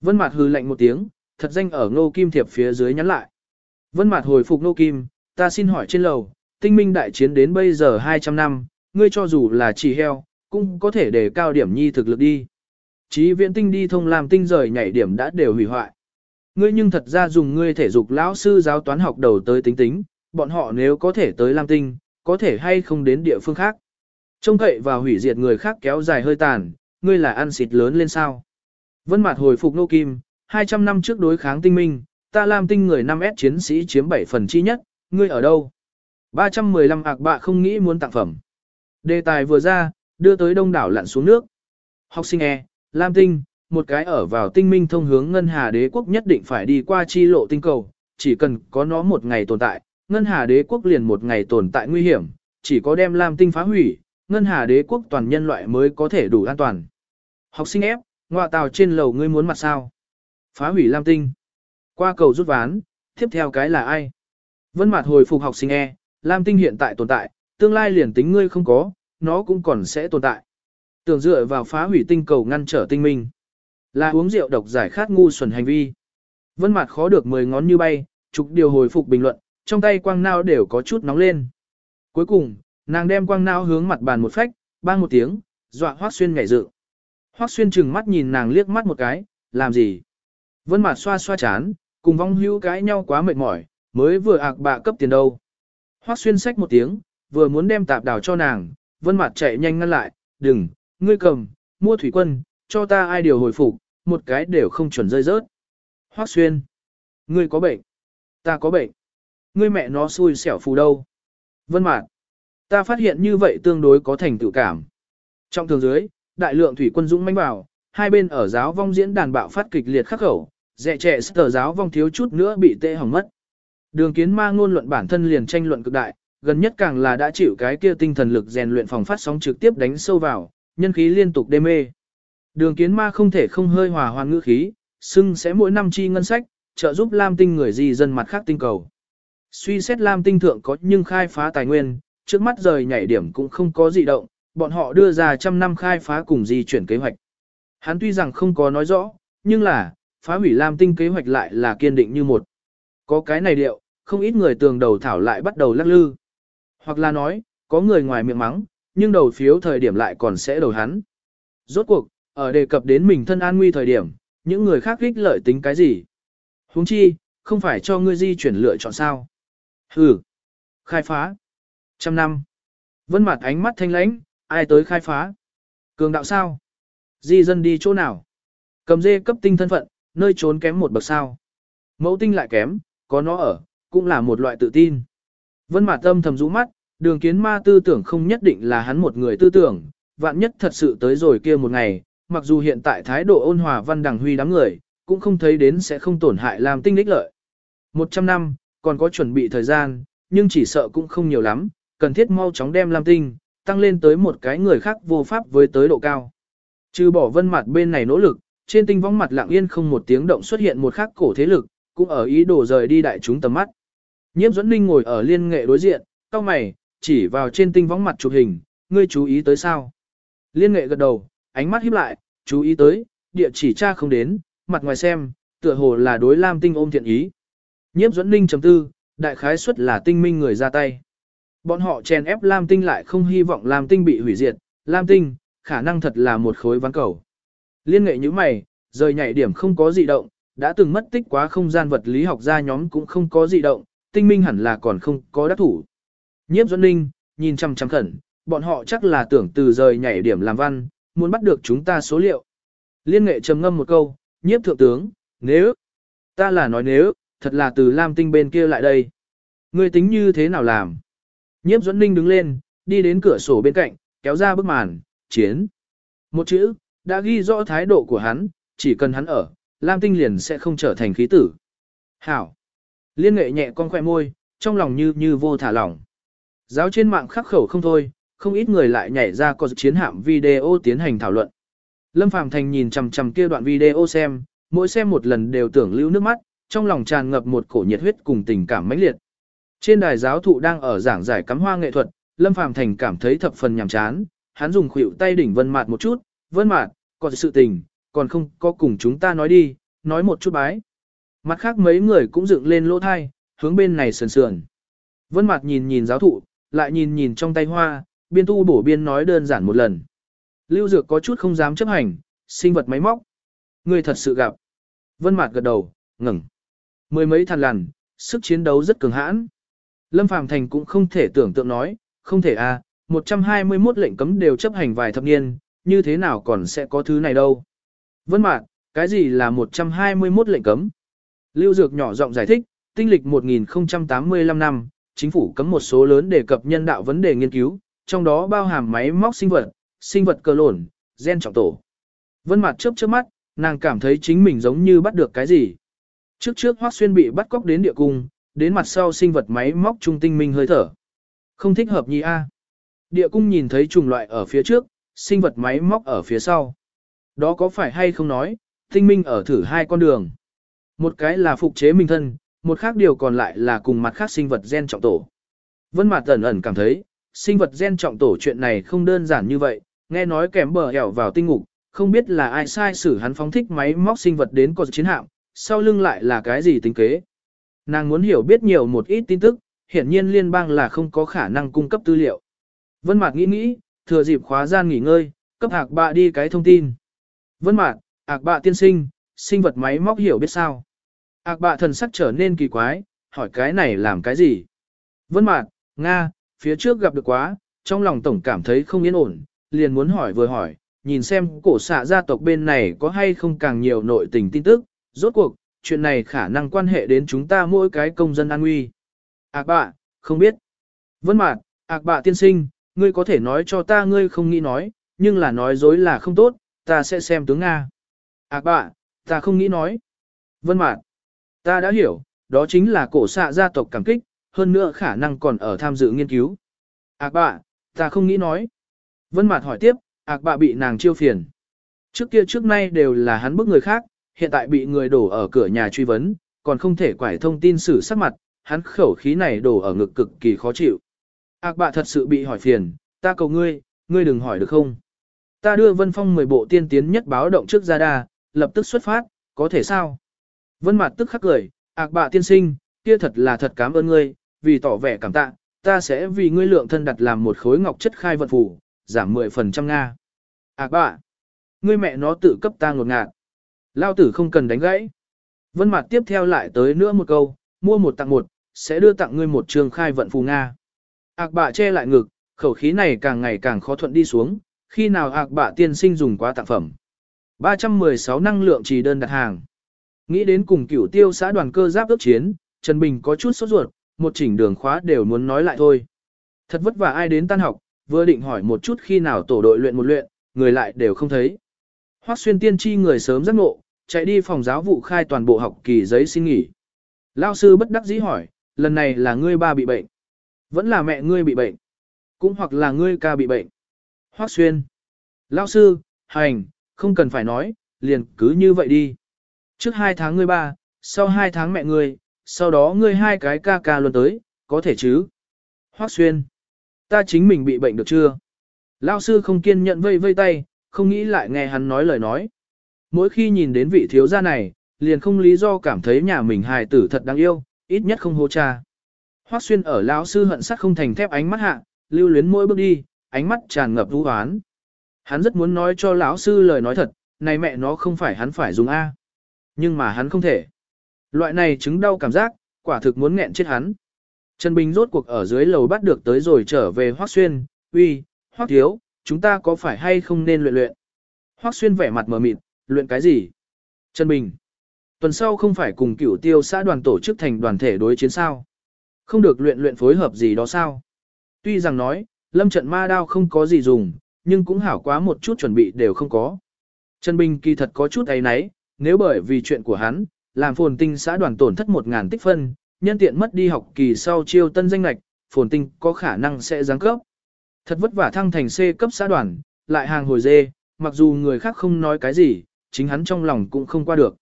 Vân mặt hừ lạnh một tiếng, thật danh ở ngô kim thiệp phía dưới nhắn lại. Vân mặt hồi phục ngô kim, ta xin hỏi trên lầu, tinh minh đại chiến đến bây giờ 200 năm, ngươi cho dù là chỉ heo, cũng có thể để cao điểm nhi thực lực đi. Chí viễn tinh đi thông làm tinh rời nhảy điểm đã đều hủy hoại. Ngươi nhưng thật ra dùng ngươi thể dục lão sư giáo toán học đầu tới tính tính, bọn họ nếu có thể tới Lam Tinh, có thể hay không đến địa phương khác. Trông cậy và hủy diệt người khác kéo dài hơi tàn, ngươi là ăn xịt lớn lên sao. Vân Mạt hồi phục Nô Kim, 200 năm trước đối kháng tinh minh, ta Lam Tinh người 5S chiến sĩ chiếm 7 phần chi nhất, ngươi ở đâu? 315 ạc bạ không nghĩ muốn tặng phẩm. Đề tài vừa ra, đưa tới đông đảo lặn xuống nước. Học sinh E, Lam Tinh, một cái ở vào tinh minh thông hướng Ngân Hà Đế Quốc nhất định phải đi qua chi lộ tinh cầu, chỉ cần có nó một ngày tồn tại, Ngân Hà Đế Quốc liền một ngày tồn tại nguy hiểm, chỉ có đem Lam Tinh phá hủy, Ngân Hà Đế Quốc toàn nhân loại mới có thể đủ an toàn. Học sinh F, ngọa tàu trên lầu ngươi muốn mặt sao? Phá hủy Lam Tinh. Qua cầu rút ván, tiếp theo cái là ai? Vân mặt hồi phục học sinh E, Lam Tinh hiện tại tồn tại, tương lai liền tính ngươi không có, nó cũng còn sẽ tồn tại. Tưởng dựa vào phá hủy tinh cầu ngăn trở tinh minh. Là uống rượu độc giải khát ngu xuẩn hành vi. Vân Mạt khó được 10 ngón như bay, trục điều hồi phục bình luận, trong tay quang nao đều có chút nóng lên. Cuối cùng, nàng đem quang nao hướng mặt bàn một phách, bang một tiếng, dọa Hoắc Xuyên nhảy dựng. Hoắc Xuyên trừng mắt nhìn nàng liếc mắt một cái, làm gì? Vân Mạt xoa xoa chán, cùng vong hữu cãi nhau quá mệt mỏi, mới vừa ạc bạ cấp tiền đâu. Hoắc xuyên sách một tiếng, vừa muốn đem tạp đào cho nàng, vân mặt chạy nhanh ngăn lại, đừng, ngươi cầm, mua thủy quân, cho ta ai điều hồi phục, một cái đều không chuẩn rơi rớt. Hoắc xuyên, ngươi có bệnh, ta có bệnh, ngươi mẹ nó xui xẻo phù đâu. Vân mạt, ta phát hiện như vậy tương đối có thành tựu cảm. Trong thường dưới, đại lượng thủy quân dũng mãnh vào, hai bên ở giáo vong diễn đàn bạo phát kịch liệt khắc khẩu, dẹ trẻ sở giáo vong thiếu chút nữa bị tê hỏng mất. Đường kiến ma ngôn luận bản thân liền tranh luận cực đại, gần nhất càng là đã chịu cái kia tinh thần lực rèn luyện phòng phát sóng trực tiếp đánh sâu vào, nhân khí liên tục đê mê. Đường kiến ma không thể không hơi hòa hoan ngữ khí, xưng sẽ mỗi năm chi ngân sách, trợ giúp Lam tinh người gì dân mặt khác tinh cầu. Suy xét Lam tinh thượng có nhưng khai phá tài nguyên, trước mắt rời nhảy điểm cũng không có gì động, bọn họ đưa ra trăm năm khai phá cùng di chuyển kế hoạch. Hắn tuy rằng không có nói rõ, nhưng là, phá hủy Lam tinh kế hoạch lại là kiên định như một. Có cái này điệu, không ít người tường đầu thảo lại bắt đầu lắc lư. Hoặc là nói, có người ngoài miệng mắng, nhưng đầu phiếu thời điểm lại còn sẽ đầu hắn. Rốt cuộc, ở đề cập đến mình thân an nguy thời điểm, những người khác ích lợi tính cái gì? huống chi, không phải cho ngươi di chuyển lựa chọn sao? Hừ, khai phá. Trăm năm. Vân mặt ánh mắt thanh lãnh, ai tới khai phá? Cường đạo sao? Di dân đi chỗ nào? Cầm dê cấp tinh thân phận, nơi trốn kém một bậc sao? Mẫu tinh lại kém, có nó ở, cũng là một loại tự tin. Vân Mạt Tâm thầm rũ mắt, đường kiến ma tư tưởng không nhất định là hắn một người tư tưởng, vạn nhất thật sự tới rồi kia một ngày, mặc dù hiện tại thái độ ôn hòa văn đằng huy đám người, cũng không thấy đến sẽ không tổn hại làm tinh đích lợi. 100 năm, còn có chuẩn bị thời gian, nhưng chỉ sợ cũng không nhiều lắm, cần thiết mau chóng đem Lam Tinh, tăng lên tới một cái người khác vô pháp với tới độ cao. Trừ bỏ vân mặt bên này nỗ lực, trên tinh vong mặt lặng yên không một tiếng động xuất hiện một khắc cổ thế lực, cũng ở ý đồ rời đi đại chúng tầm mắt. Nhiếp dẫn ninh ngồi ở liên nghệ đối diện, cao mày, chỉ vào trên tinh võng mặt chụp hình, ngươi chú ý tới sao? Liên nghệ gật đầu, ánh mắt híp lại, chú ý tới, địa chỉ cha không đến, mặt ngoài xem, tựa hồ là đối Lam Tinh ôm thiện ý. Nhiếp dẫn ninh trầm tư, đại khái suất là tinh minh người ra tay. Bọn họ chèn ép Lam Tinh lại không hy vọng Lam Tinh bị hủy diệt, Lam Tinh, khả năng thật là một khối ván cầu. Liên nghệ như mày, rời nhảy điểm không có dị động, đã từng mất tích quá không gian vật lý học ra nhóm cũng không có dị động, tinh minh hẳn là còn không có đắc thủ. Nhiếp duẫn ninh, nhìn chăm chăm khẩn, bọn họ chắc là tưởng từ rời nhảy điểm làm văn, muốn bắt được chúng ta số liệu. Liên nghệ trầm ngâm một câu, nhiếp thượng tướng, nếu, ta là nói nếu, thật là từ Lam Tinh bên kia lại đây. Ngươi tính như thế nào làm? Nhiếp duẫn ninh đứng lên, đi đến cửa sổ bên cạnh, kéo ra bức màn, chiến. Một chữ, đã ghi rõ thái độ của hắn, chỉ cần hắn ở, Lam Tinh liền sẽ không trở thành khí tử. Hảo. Liên nghệ nhẹ con khoe môi, trong lòng như như vô thả lỏng. Giáo trên mạng khắc khẩu không thôi, không ít người lại nhảy ra có chiến hạm video tiến hành thảo luận. Lâm Phàm Thành nhìn chằm chằm kia đoạn video xem, mỗi xem một lần đều tưởng lưu nước mắt, trong lòng tràn ngập một cổ nhiệt huyết cùng tình cảm mãnh liệt. Trên đài giáo thụ đang ở giảng giải cắm hoa nghệ thuật, Lâm Phàm Thành cảm thấy thập phần nhàm chán, hắn dùng khuỷu tay đỉnh Vân Mạt một chút, "Vân Mạt, có sự tình, còn không có cùng chúng ta nói đi, nói một chút bái." Mặt khác mấy người cũng dựng lên lỗ thai, hướng bên này sườn sườn. Vân Mạt nhìn nhìn giáo thụ, lại nhìn nhìn trong tay hoa, biên tu bổ biên nói đơn giản một lần. Lưu Dược có chút không dám chấp hành, sinh vật máy móc. Người thật sự gặp. Vân Mạt gật đầu, ngẩng. Mười mấy thằn lằn, sức chiến đấu rất cường hãn. Lâm Phàm Thành cũng không thể tưởng tượng nói, không thể à, 121 lệnh cấm đều chấp hành vài thập niên, như thế nào còn sẽ có thứ này đâu. Vân Mạc, cái gì là 121 lệnh cấm? Lưu Dược nhỏ giọng giải thích, tinh lịch 1085 năm, chính phủ cấm một số lớn đề cập nhân đạo vấn đề nghiên cứu, trong đó bao hàm máy móc sinh vật, sinh vật cơ lổn, gen trọng tổ. Vân Mạc chớp chớp mắt, nàng cảm thấy chính mình giống như bắt được cái gì. Trước trước Hoắc Xuyên bị bắt cóc đến địa cung, đến mặt sau sinh vật máy móc trung tinh minh hơi thở. Không thích hợp nhi a. Địa cung nhìn thấy trùng loại ở phía trước, sinh vật máy móc ở phía sau. Đó có phải hay không nói, tinh minh ở thử hai con đường. Một cái là phục chế minh thân, một khác điều còn lại là cùng mặt khác sinh vật gen trọng tổ. Vân Mạt ẩn ẩn cảm thấy, sinh vật gen trọng tổ chuyện này không đơn giản như vậy, nghe nói kèm bờ hẻo vào tinh ngục, không biết là ai sai xử hắn phóng thích máy móc sinh vật đến có chiến hạm, sau lưng lại là cái gì tính kế. Nàng muốn hiểu biết nhiều một ít tin tức, hiển nhiên liên bang là không có khả năng cung cấp tư liệu. Vân Mạc nghĩ nghĩ, thừa dịp khóa gian nghỉ ngơi, cấp hạc bạ đi cái thông tin. Vân mạn, ạc bạ tiên sinh, sinh vật máy móc hiểu biết sao. Ác bạ thần sắc trở nên kỳ quái, hỏi cái này làm cái gì. Vân mạn, Nga, phía trước gặp được quá, trong lòng tổng cảm thấy không yên ổn, liền muốn hỏi vừa hỏi, nhìn xem cổ xạ gia tộc bên này có hay không càng nhiều nội tình tin tức, rốt cuộc, chuyện này khả năng quan hệ đến chúng ta mỗi cái công dân an nguy. Ác bạ, không biết. Vân mạn, ác bạ tiên sinh, ngươi có thể nói cho ta ngươi không nghĩ nói, nhưng là nói dối là không tốt, ta sẽ xem tướng Nga. À ác bạ, ta không nghĩ nói. Vân Mạt, ta đã hiểu, đó chính là cổ xạ gia tộc cảm kích, hơn nữa khả năng còn ở tham dự nghiên cứu. À ác bạ, ta không nghĩ nói. Vân Mạt hỏi tiếp, à ác bạ bị nàng chiêu phiền. Trước kia trước nay đều là hắn bức người khác, hiện tại bị người đổ ở cửa nhà truy vấn, còn không thể quải thông tin xử sắc mặt, hắn khẩu khí này đổ ở ngực cực kỳ khó chịu. Ác bạ thật sự bị hỏi phiền, ta cầu ngươi, ngươi đừng hỏi được không? Ta đưa Vân Phong 10 bộ tiên tiến nhất báo động trước ra đa, lập tức xuất phát, có thể sao? Vân Mạt tức khắc cười, ác bạ tiên sinh, kia thật là thật cảm ơn ngươi, vì tỏ vẻ cảm tạ, ta sẽ vì ngươi lượng thân đặt làm một khối ngọc chất khai vận phủ, giảm 10% Nga. Ác bạ, ngươi mẹ nó tự cấp ta ngột ngạt. Lao tử không cần đánh gãy. Vân Mạt tiếp theo lại tới nữa một câu, mua một tặng một, sẽ đưa tặng ngươi một trường khai vận phù Nga. Ác bạ che lại ngực, khẩu khí này càng ngày càng khó thuận đi xuống, khi nào ác bạ tiên sinh dùng quá tặng phẩm. 316 năng lượng chỉ đơn đặt hàng. Nghĩ đến cùng cửu tiêu xã đoàn cơ giáp ước chiến, Trần Bình có chút sốt ruột, một chỉnh đường khóa đều muốn nói lại thôi. Thật vất vả ai đến tan học, vừa định hỏi một chút khi nào tổ đội luyện một luyện, người lại đều không thấy. Hoắc xuyên tiên tri người sớm giác ngộ, chạy đi phòng giáo vụ khai toàn bộ học kỳ giấy xin nghỉ. Lao sư bất đắc dĩ hỏi, lần này là ngươi ba bị bệnh. Vẫn là mẹ ngươi bị bệnh. Cũng hoặc là ngươi ca bị bệnh. Hoắc xuyên. Lao sư, hành, không cần phải nói, liền cứ như vậy đi. Trước hai tháng ngươi ba, sau hai tháng mẹ ngươi, sau đó ngươi hai cái ca ca luôn tới, có thể chứ? Hoắc Xuyên, ta chính mình bị bệnh được chưa? Lão sư không kiên nhẫn vây vây tay, không nghĩ lại nghe hắn nói lời nói. Mỗi khi nhìn đến vị thiếu gia này, liền không lý do cảm thấy nhà mình hài tử thật đáng yêu, ít nhất không hô cha. Hoắc Xuyên ở lão sư hận sắc không thành thép ánh mắt hạ, lưu luyến mỗi bước đi, ánh mắt tràn ngập vũ hoán. Hắn rất muốn nói cho lão sư lời nói thật, này mẹ nó không phải hắn phải dùng A. Nhưng mà hắn không thể. Loại này chứng đau cảm giác, quả thực muốn nghẹn chết hắn. Trần Bình rốt cuộc ở dưới lầu bắt được tới rồi trở về Hoắc Xuyên, uy, Hoắc Thiếu, chúng ta có phải hay không nên luyện luyện? Hoắc Xuyên vẻ mặt mờ mịt, luyện cái gì? Trần Bình, tuần sau không phải cùng cửu tiêu xã đoàn tổ chức thành đoàn thể đối chiến sao? Không được luyện luyện phối hợp gì đó sao? Tuy rằng nói, lâm trận ma đao không có gì dùng, nhưng cũng hảo quá một chút chuẩn bị đều không có. Trần Bình kỳ thật có chút ấy nấy, nếu bởi vì chuyện của hắn, làm phồn tinh xã đoàn tổn thất 1.000 tích phân, nhân tiện mất đi học kỳ sau chiêu tân danh lạch, phồn tinh có khả năng sẽ giáng cấp. Thật vất vả thăng thành C cấp xã đoàn, lại hàng hồi dê, mặc dù người khác không nói cái gì, chính hắn trong lòng cũng không qua được.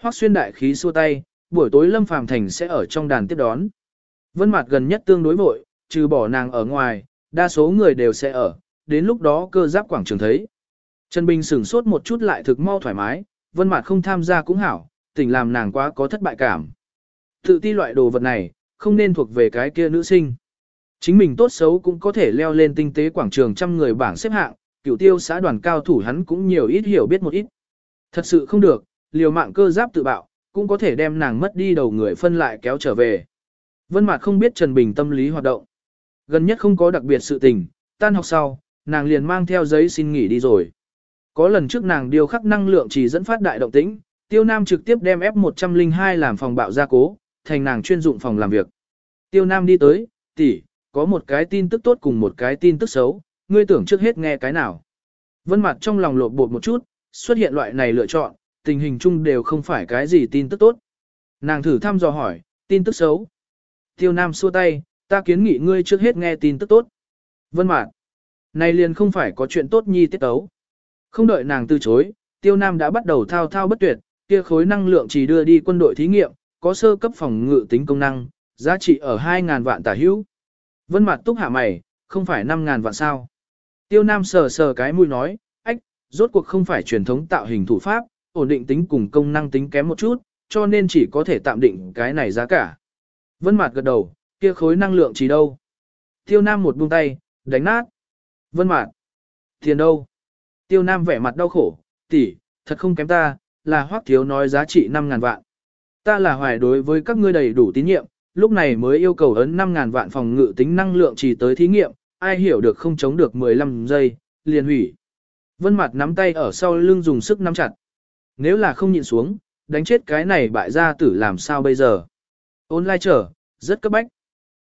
Hoắc xuyên đại khí xua tay, buổi tối Lâm Phàm Thành sẽ ở trong đàn tiếp đón. Vân mặt gần nhất tương đối vội, trừ bỏ nàng ở ngoài, đa số người đều sẽ ở, đến lúc đó cơ giáp quảng trường thấy. Trần Bình sửng sốt một chút lại thực mau thoải mái, Vân mặt không tham gia cũng hảo, tình làm nàng quá có thất bại cảm. Tự ti loại đồ vật này, không nên thuộc về cái kia nữ sinh. Chính mình tốt xấu cũng có thể leo lên tinh tế quảng trường trăm người bảng xếp hạng, cửu tiêu xã đoàn cao thủ hắn cũng nhiều ít hiểu biết một ít. Thật sự không được, liều mạng cơ giáp tự bạo, cũng có thể đem nàng mất đi đầu người phân lại kéo trở về. Vân Mạt không biết Trần Bình tâm lý hoạt động. Gần nhất không có đặc biệt sự tình, tan học sau, nàng liền mang theo giấy xin nghỉ đi rồi. Có lần trước nàng điều khắc năng lượng chỉ dẫn phát đại động tĩnh, Tiêu Nam trực tiếp đem F102 làm phòng bạo gia cố, thành nàng chuyên dụng phòng làm việc. Tiêu Nam đi tới, tỷ, có một cái tin tức tốt cùng một cái tin tức xấu, ngươi tưởng trước hết nghe cái nào. Vân mặt trong lòng lột bột một chút, xuất hiện loại này lựa chọn, tình hình chung đều không phải cái gì tin tức tốt. Nàng thử thăm dò hỏi, tin tức xấu. Tiêu Nam xua tay, ta kiến nghị ngươi trước hết nghe tin tức tốt. Vân mạn, này liền không phải có chuyện tốt nhi tiết tấu. Không đợi nàng từ chối, Tiêu Nam đã bắt đầu thao thao bất tuyệt, kia khối năng lượng chỉ đưa đi quân đội thí nghiệm, có sơ cấp phòng ngự tính công năng, giá trị ở 2.000 vạn tả hữu. Vân mặt túc hạ mày, không phải 5.000 vạn sao. Tiêu Nam sờ sờ cái mũi nói, ách, rốt cuộc không phải truyền thống tạo hình thủ pháp, ổn định tính cùng công năng tính kém một chút, cho nên chỉ có thể tạm định cái này giá cả. Vân mặt gật đầu, kia khối năng lượng chỉ đâu. Tiêu Nam một buông tay, đánh nát. Vân Mạt. tiền đâu? Tiêu Nam vẻ mặt đau khổ, tỷ, thật không kém ta, là hoắc thiếu nói giá trị 5000 vạn. Ta là hoài đối với các ngươi đầy đủ tín nhiệm, lúc này mới yêu cầu ấn 5000 vạn phòng ngự tính năng lượng chỉ tới thí nghiệm, ai hiểu được không chống được 15 giây, liền hủy. Vân Mạt nắm tay ở sau lưng dùng sức nắm chặt. Nếu là không nhịn xuống, đánh chết cái này bại gia tử làm sao bây giờ. Ôn lai trở, rất cấp bách.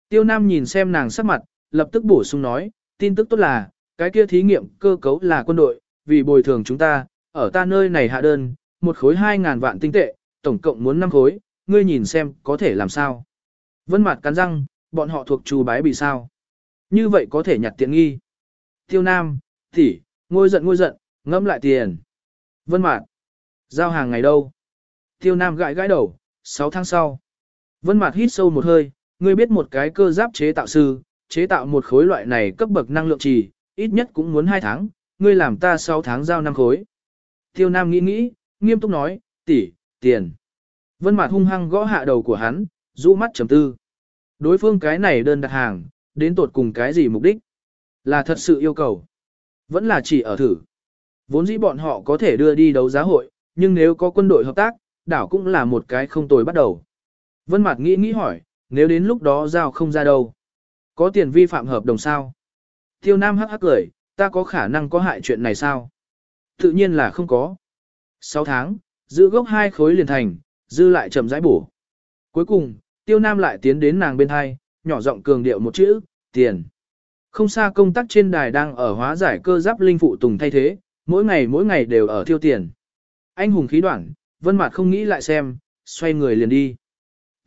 Tiêu Nam nhìn xem nàng sắc mặt, lập tức bổ sung nói, tin tức tốt là, cái kia thí nghiệm cơ cấu là quân đội, vì bồi thường chúng ta, ở ta nơi này hạ đơn, một khối 2.000 vạn tinh tệ, tổng cộng muốn 5 khối, ngươi nhìn xem có thể làm sao. Vân mặt cắn răng, bọn họ thuộc trù bái bị sao. Như vậy có thể nhặt tiện nghi. Tiêu Nam, tỷ, ngôi giận ngôi giận, ngẫm lại tiền. Vân Mạt, giao hàng ngày đâu? Tiêu Nam gãi gãi đầu, 6 tháng sau. Vân Mạt hít sâu một hơi, ngươi biết một cái cơ giáp chế tạo sư, chế tạo một khối loại này cấp bậc năng lượng trì, ít nhất cũng muốn 2 tháng, ngươi làm ta 6 tháng giao năm khối. Tiêu Nam nghĩ nghĩ, nghiêm túc nói, tỷ, tiền. Vân Mạt hung hăng gõ hạ đầu của hắn, rũ mắt trầm tư. Đối phương cái này đơn đặt hàng, đến tột cùng cái gì mục đích? Là thật sự yêu cầu. Vẫn là chỉ ở thử. Vốn dĩ bọn họ có thể đưa đi đấu giá hội, nhưng nếu có quân đội hợp tác, đảo cũng là một cái không tồi bắt đầu. Vân Mạt nghĩ nghĩ hỏi, nếu đến lúc đó giao không ra đâu? Có tiền vi phạm hợp đồng sao? Tiêu Nam hắc hắc cười, ta có khả năng có hại chuyện này sao? Tự nhiên là không có. 6 tháng, giữ gốc hai khối liền thành, dư lại chậm rãi bổ. Cuối cùng, Tiêu Nam lại tiến đến nàng bên hai, nhỏ giọng cường điệu một chữ, tiền. Không xa công tác trên đài đang ở hóa giải cơ giáp linh phụ tùng thay thế, mỗi ngày mỗi ngày đều ở thiêu tiền. Anh hùng khí đoạn, vân mặt không nghĩ lại xem, xoay người liền đi.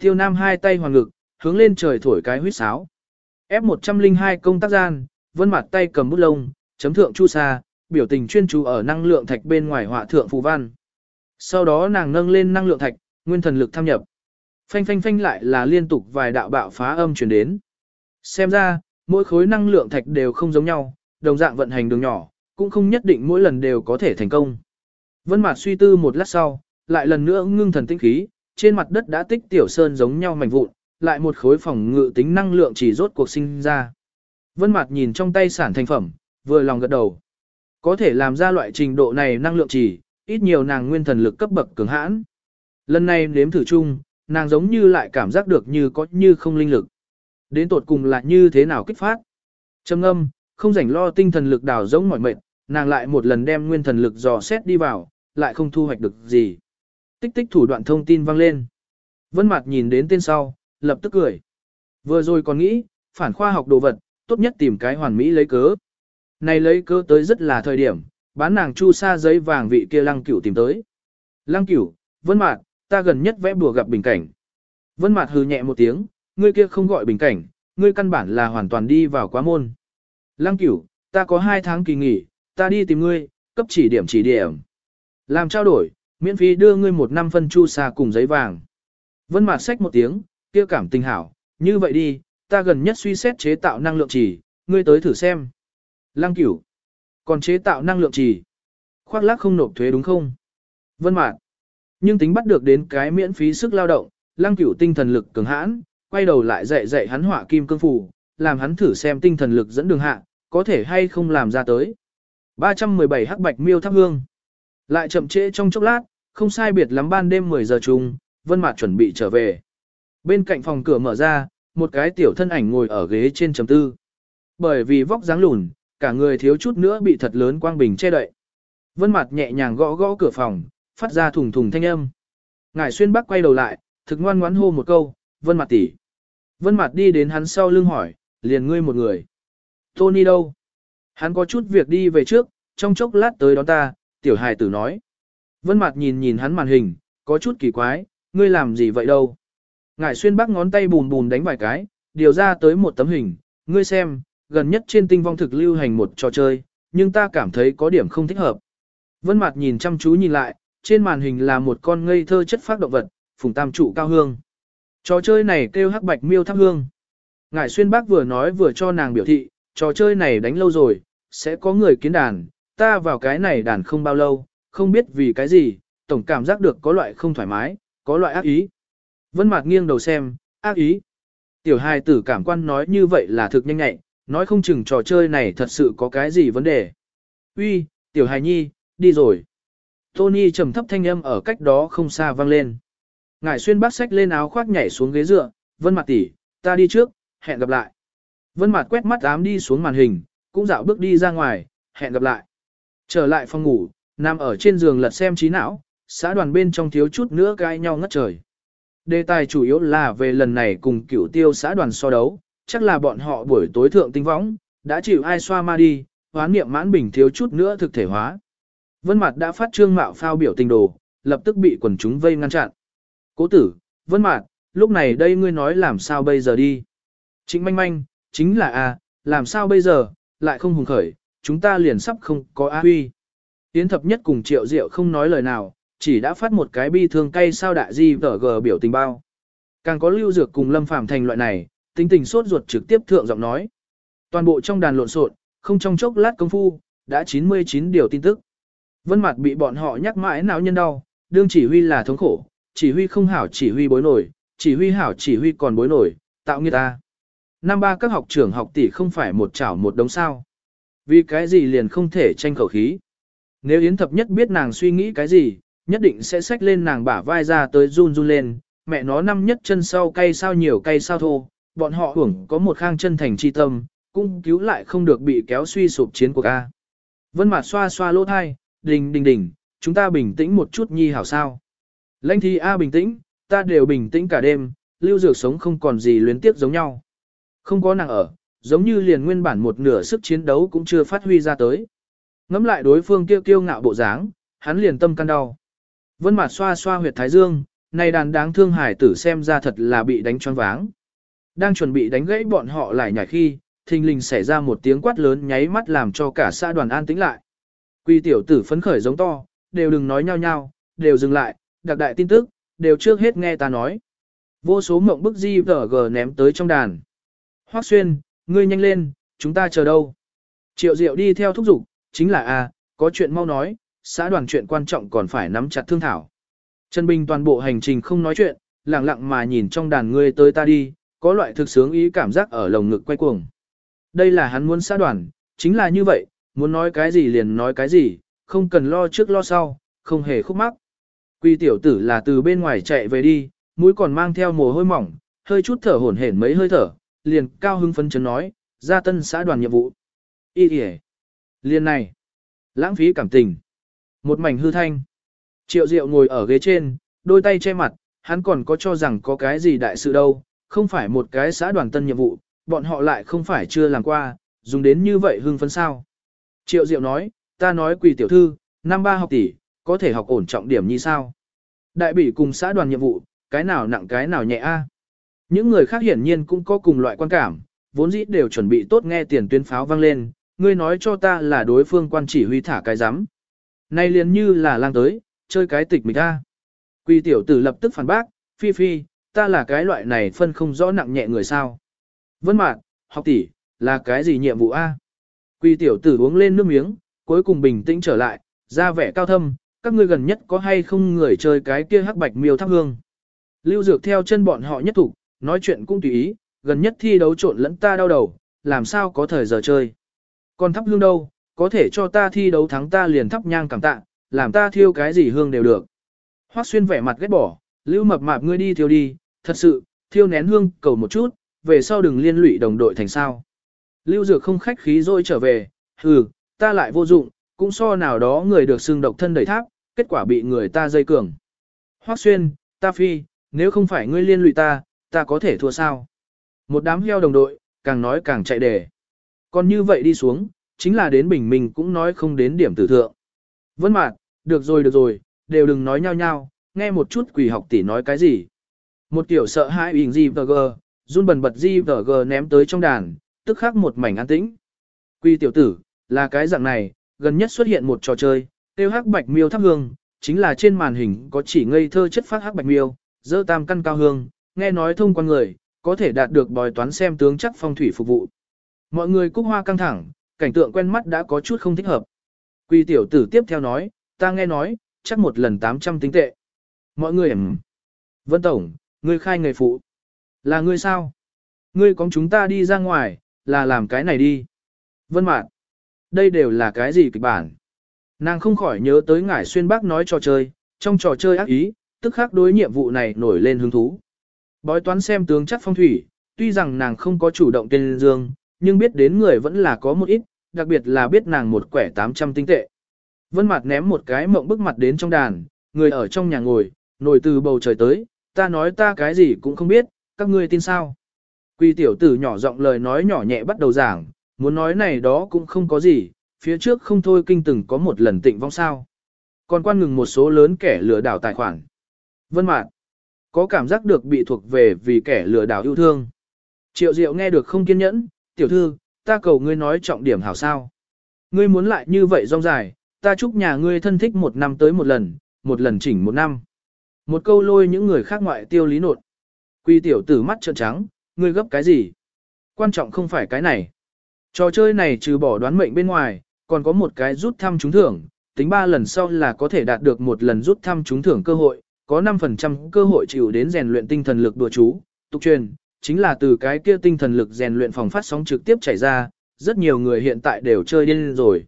Tiêu Nam hai tay hoàn ngực, hướng lên trời thổi cái huýt sáo. F102 công tác gian, vân mặt tay cầm bút lông, chấm thượng chu sa, biểu tình chuyên chú ở năng lượng thạch bên ngoài họa thượng phù văn. Sau đó nàng nâng lên năng lượng thạch, nguyên thần lực tham nhập. Phanh phanh phanh lại là liên tục vài đạo bạo phá âm truyền đến. Xem ra, mỗi khối năng lượng thạch đều không giống nhau, đồng dạng vận hành đường nhỏ, cũng không nhất định mỗi lần đều có thể thành công. Vân Mạt suy tư một lát sau, lại lần nữa ngưng thần tinh khí, trên mặt đất đã tích tiểu sơn giống nhau mảnh vụn, lại một khối phòng ngự tính năng lượng chỉ rốt cuộc sinh ra. Vân Mạt nhìn trong tay sản thành phẩm, vừa lòng gật đầu. Có thể làm ra loại trình độ này năng lượng chỉ, ít nhiều nàng nguyên thần lực cấp bậc cường hãn. Lần này nếm thử chung, nàng giống như lại cảm giác được như có như không linh lực. Đến tột cùng là như thế nào kích phát? Trầm ngâm, không rảnh lo tinh thần lực đào giống mỏi mệt, nàng lại một lần đem nguyên thần lực dò xét đi vào, lại không thu hoạch được gì. Tích tích thủ đoạn thông tin vang lên. Vân Mạt nhìn đến tên sau, lập tức cười. Vừa rồi còn nghĩ, phản khoa học đồ vật, tốt nhất tìm cái hoàn mỹ lấy cớ. Này lấy cớ tới rất là thời điểm, bán nàng chu sa giấy vàng vị kia lăng cửu tìm tới. Lăng cửu, Vân Mạt, ta gần nhất vẽ bùa gặp bình cảnh. Vân Mạt hừ nhẹ một tiếng, ngươi kia không gọi bình cảnh, ngươi căn bản là hoàn toàn đi vào quá môn. Lăng cửu, ta có hai tháng kỳ nghỉ, ta đi tìm ngươi, cấp chỉ điểm chỉ điểm. Làm trao đổi, miễn phí đưa ngươi một năm phân chu sa cùng giấy vàng. Vân Mạt xách một tiếng, kia cảm tình hảo, như vậy đi, ta gần nhất suy xét chế tạo năng lượng chỉ, ngươi tới thử xem. Lăng cửu, còn chế tạo năng lượng chỉ. Khoác lác không nộp thuế đúng không? Vân Mạt, nhưng tính bắt được đến cái miễn phí sức lao động, lăng cửu tinh thần lực cường hãn, quay đầu lại dạy dạy hắn hỏa kim cương phù, làm hắn thử xem tinh thần lực dẫn đường hạ, có thể hay không làm ra tới. 317 hắc bạch miêu thắp hương. Lại chậm trễ trong chốc lát, không sai biệt lắm ban đêm 10 giờ chung, Vân Mạt chuẩn bị trở về. Bên cạnh phòng cửa mở ra, một cái tiểu thân ảnh ngồi ở ghế trên trầm tư. Bởi vì vóc dáng lùn, cả người thiếu chút nữa bị thật lớn quang bình che đậy. Vân Mạt nhẹ nhàng gõ gõ cửa phòng, phát ra thùng thùng thanh âm. Ngải Xuyên Bắc quay đầu lại, thực ngoan ngoãn hô một câu, "Vân Mạt tỷ." Vân Mạt đi đến hắn sau lưng hỏi, "Liền ngươi một người?" "Tony đâu?" Hắn có chút việc đi về trước, trong chốc lát tới đón ta, tiểu hài tử nói. Vân Mạt nhìn nhìn hắn màn hình, có chút kỳ quái, ngươi làm gì vậy đâu? Ngải xuyên bắc ngón tay bùn bùn đánh vài cái, điều ra tới một tấm hình, ngươi xem, gần nhất trên tinh vong thực lưu hành một trò chơi, nhưng ta cảm thấy có điểm không thích hợp. Vân Mạt nhìn chăm chú nhìn lại, trên màn hình là một con ngây thơ chất phác động vật, phùng tam trụ cao hương. Trò chơi này kêu hắc bạch miêu thắp hương. Ngải xuyên bác vừa nói vừa cho nàng biểu thị, trò chơi này đánh lâu rồi, sẽ có người kiến đàn, ta vào cái này đàn không bao lâu, không biết vì cái gì, tổng cảm giác được có loại không thoải mái, có loại ác ý. Vân Mạc nghiêng đầu xem, ác ý. Tiểu hài tử cảm quan nói như vậy là thực nhanh nhạy, nói không chừng trò chơi này thật sự có cái gì vấn đề. Uy, tiểu hài nhi, đi rồi. Tony trầm thấp thanh âm ở cách đó không xa vang lên. Ngải xuyên bác sách lên áo khoác nhảy xuống ghế dựa, Vân Mạc tỷ, ta đi trước, hẹn gặp lại. Vân Mạc quét mắt ám đi xuống màn hình, cũng dạo bước đi ra ngoài, hẹn gặp lại. Trở lại phòng ngủ, nằm ở trên giường lật xem trí não, xã đoàn bên trong thiếu chút nữa cãi nhau ngất trời. Đề tài chủ yếu là về lần này cùng cựu tiêu xã đoàn so đấu, chắc là bọn họ buổi tối thượng tinh võng, đã chịu ai xoa ma đi, hoán niệm mãn bình thiếu chút nữa thực thể hóa. Vân Mạt đã phát trương mạo phao biểu tình đồ, lập tức bị quần chúng vây ngăn chặn. Cố tử, Vân Mạt, lúc này đây ngươi nói làm sao bây giờ đi? Chính manh manh, chính là a, làm sao bây giờ, lại không hùng khởi, chúng ta liền sắp không có A Huy. Yến thập nhất cùng triệu diệu không nói lời nào, chỉ đã phát một cái bi thương cay sao đại di tờ gờ biểu tình bao. Càng có lưu dược cùng lâm phàm thành loại này, tính tình sốt ruột trực tiếp thượng giọng nói. Toàn bộ trong đàn lộn xộn, không trong chốc lát công phu, đã 99 điều tin tức. Vân mặt bị bọn họ nhắc mãi não nhân đau, đương chỉ huy là thống khổ, chỉ huy không hảo chỉ huy bối nổi, chỉ huy hảo chỉ huy còn bối nổi, tạo nghiệt ta. Năm ba các học trưởng học tỷ không phải một chảo một đống sao. Vì cái gì liền không thể tranh khẩu khí. Nếu Yến Thập Nhất biết nàng suy nghĩ cái gì, nhất định sẽ xách lên nàng bả vai ra tới run run lên, mẹ nó năm nhất chân sau cay sao nhiều cay sao thô, bọn họ hưởng có một khang chân thành chi tâm, cũng cứu lại không được bị kéo suy sụp chiến cuộc a Vân Mạt xoa xoa lỗ thai, đình đình đình, chúng ta bình tĩnh một chút nhi hảo sao. Lãnh thi A bình tĩnh, ta đều bình tĩnh cả đêm, lưu dược sống không còn gì luyến tiếp giống nhau. Không có nàng ở, giống như liền nguyên bản một nửa sức chiến đấu cũng chưa phát huy ra tới. Ngắm lại đối phương kêu kiêu ngạo bộ dáng, hắn liền tâm căn đau. Vân Mạt xoa xoa huyệt thái dương, này đàn đáng thương hải tử xem ra thật là bị đánh choáng váng. Đang chuẩn bị đánh gãy bọn họ lại nhảy khi, thình lình xảy ra một tiếng quát lớn nháy mắt làm cho cả xã đoàn an tĩnh lại. Quy tiểu tử phấn khởi giống to, đều đừng nói nhau nhau, đều dừng lại, đặc đại tin tức, đều trước hết nghe ta nói. Vô số mộng bức di vở gờ ném tới trong đàn. Hoắc xuyên, ngươi nhanh lên, chúng ta chờ đâu. Triệu diệu đi theo thúc giục, chính là a, có chuyện mau nói, xã đoàn chuyện quan trọng còn phải nắm chặt thương thảo. Trần Bình toàn bộ hành trình không nói chuyện, lặng lặng mà nhìn trong đàn ngươi tới ta đi, có loại thực sướng ý cảm giác ở lồng ngực quay cuồng. Đây là hắn muốn xã đoàn, chính là như vậy, muốn nói cái gì liền nói cái gì, không cần lo trước lo sau, không hề khúc mắc. Quy tiểu tử là từ bên ngoài chạy về đi, mũi còn mang theo mồ hôi mỏng, hơi chút thở hổn hển mấy hơi thở, liền cao hưng phấn chấn nói, ra tân xã đoàn nhiệm vụ. Ý ý liên này. Lãng phí cảm tình. Một mảnh hư thanh. Triệu Diệu ngồi ở ghế trên, đôi tay che mặt, hắn còn có cho rằng có cái gì đại sự đâu, không phải một cái xã đoàn tân nhiệm vụ, bọn họ lại không phải chưa làm qua, dùng đến như vậy hưng phấn sao. Triệu Diệu nói, ta nói quỳ tiểu thư, năm ba học tỷ, có thể học ổn trọng điểm như sao. Đại bỉ cùng xã đoàn nhiệm vụ, cái nào nặng cái nào nhẹ a. Những người khác hiển nhiên cũng có cùng loại quan cảm, vốn dĩ đều chuẩn bị tốt nghe tiền tuyến pháo vang lên, ngươi nói cho ta là đối phương quan chỉ huy thả cái giám. Nay liền như là lang tới, chơi cái tịch mình ta. Quỳ tiểu tử lập tức phản bác, phi phi, ta là cái loại này phân không rõ nặng nhẹ người sao. Vân mạn, học tỷ, là cái gì nhiệm vụ A? Quỳ tiểu tử uống lên nước miếng, cuối cùng bình tĩnh trở lại, ra vẻ cao thâm, các ngươi gần nhất có hay không người chơi cái kia hắc bạch miêu thắp hương. Lưu dược theo chân bọn họ nhất thủ, nói chuyện cũng tùy ý, gần nhất thi đấu trộn lẫn ta đau đầu, làm sao có thời giờ chơi. Còn thắp hương đâu, có thể cho ta thi đấu thắng ta liền thắp nhang cảm tạ, làm ta thiêu cái gì hương đều được. Hoắc xuyên vẻ mặt ghét bỏ, lưu mập mạp ngươi đi thiêu đi, thật sự, thiêu nén hương cầu một chút, về sau đừng liên lụy đồng đội thành sao. Lưu dược không khách khí rồi trở về, hừ, ta lại vô dụng, cũng so nào đó người được xưng độc thân đẩy tháp, kết quả bị người ta dây cường. Hoắc xuyên, ta phi, nếu không phải ngươi liên lụy ta, ta có thể thua sao? Một đám heo đồng đội, càng nói càng chạy đề. Còn như vậy đi xuống, chính là đến bình minh cũng nói không đến điểm tử thượng. Vân mạc, được rồi được rồi, đều đừng nói nhau nhau, nghe một chút quỷ học tỷ nói cái gì. Một tiểu sợ hãi bình gì vờ gờ, run bần bật gì vờ gờ ném tới trong đàn, tức khắc một mảnh an tĩnh. Quỷ tiểu tử, là cái dạng này, gần nhất xuất hiện một trò chơi, tiêu hắc bạch miêu thắp hương, chính là trên màn hình có chỉ ngây thơ chất phát hắc bạch miêu, dơ tam căn cao hương, nghe nói thông qua người, có thể đạt được bòi toán xem tướng chắc phong thủy phục vụ. Mọi người cúc hoa căng thẳng, cảnh tượng quen mắt đã có chút không thích hợp. Quy tiểu tử tiếp theo nói, ta nghe nói, chắc một lần 800 tính tệ. Mọi người ẩm. Vân Tổng, ngươi khai người phụ. Là ngươi sao? Ngươi có chúng ta đi ra ngoài, là làm cái này đi. Vân Mạn, đây đều là cái gì kịch bản? Nàng không khỏi nhớ tới ngải xuyên bác nói trò chơi, trong trò chơi ác ý, tức khắc đối nhiệm vụ này nổi lên hứng thú. Bói toán xem tướng chắc phong thủy, tuy rằng nàng không có chủ động tên dương, nhưng biết đến người vẫn là có một ít, đặc biệt là biết nàng một quẻ 800 tinh tệ. Vân mạt ném một cái mộng bức mặt đến trong đàn, người ở trong nhà ngồi, nổi từ bầu trời tới, ta nói ta cái gì cũng không biết, các ngươi tin sao. Quy tiểu tử nhỏ giọng lời nói nhỏ nhẹ bắt đầu giảng, muốn nói này đó cũng không có gì, phía trước không thôi kinh từng có một lần tịnh vong sao. Còn quan ngừng một số lớn kẻ lừa đảo tài khoản. Vân Mạt có cảm giác được bị thuộc về vì kẻ lừa đảo yêu thương. Triệu Diệu nghe được không kiên nhẫn, tiểu thư, ta cầu ngươi nói trọng điểm hảo sao. Ngươi muốn lại như vậy rong dài, ta chúc nhà ngươi thân thích một năm tới một lần, một lần chỉnh một năm. Một câu lôi những người khác ngoại tiêu lý nột. Quy tiểu tử mắt trợn trắng, ngươi gấp cái gì? Quan trọng không phải cái này. Trò chơi này trừ bỏ đoán mệnh bên ngoài, còn có một cái rút thăm trúng thưởng, tính 3 lần sau là có thể đạt được một lần rút thăm trúng thưởng cơ hội, có 5% cơ hội chịu đến rèn luyện tinh thần lực đùa chú, tục truyền, chính là từ cái kia tinh thần lực rèn luyện phòng phát sóng trực tiếp chảy ra, rất nhiều người hiện tại đều chơi điên rồi.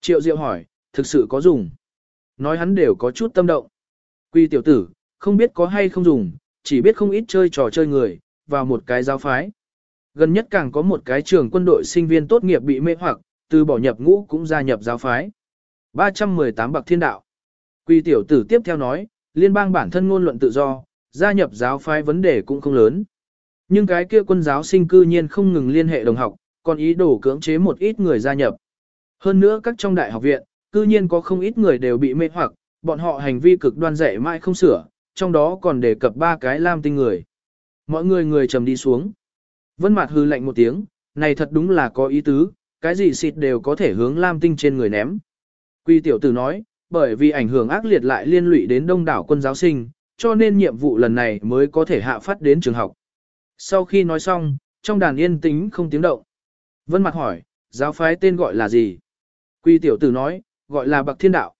Triệu Diệu hỏi, thực sự có dùng? Nói hắn đều có chút tâm động. Quy tiểu tử, không biết có hay không dùng, chỉ biết không ít chơi trò chơi người, vào một cái giáo phái. Gần nhất càng có một cái trường quân đội sinh viên tốt nghiệp bị mê hoặc, từ bỏ nhập ngũ cũng gia nhập giáo phái. 318 bậc thiên đạo. Quy tiểu tử tiếp theo nói, liên bang bản thân ngôn luận tự do, gia nhập giáo phái vấn đề cũng không lớn. Nhưng cái kia quân giáo sinh cư nhiên không ngừng liên hệ đồng học, còn ý đồ cưỡng chế một ít người gia nhập. Hơn nữa các trong đại học viện, cư nhiên có không ít người đều bị mê hoặc, bọn họ hành vi cực đoan dạy mãi không sửa, trong đó còn đề cập ba cái lam tinh người. Mọi người người trầm đi xuống. Vân Mạt hư lạnh một tiếng, này thật đúng là có ý tứ, cái gì xịt đều có thể hướng lam tinh trên người ném. Quy tiểu tử nói, bởi vì ảnh hưởng ác liệt lại liên lụy đến đông đảo quân giáo sinh, cho nên nhiệm vụ lần này mới có thể hạ phát đến trường học. Sau khi nói xong, trong đàn yên tĩnh không tiếng động. Vân Mặt hỏi, giáo phái tên gọi là gì? Quy tiểu tử nói, gọi là Bạc Thiên Đạo.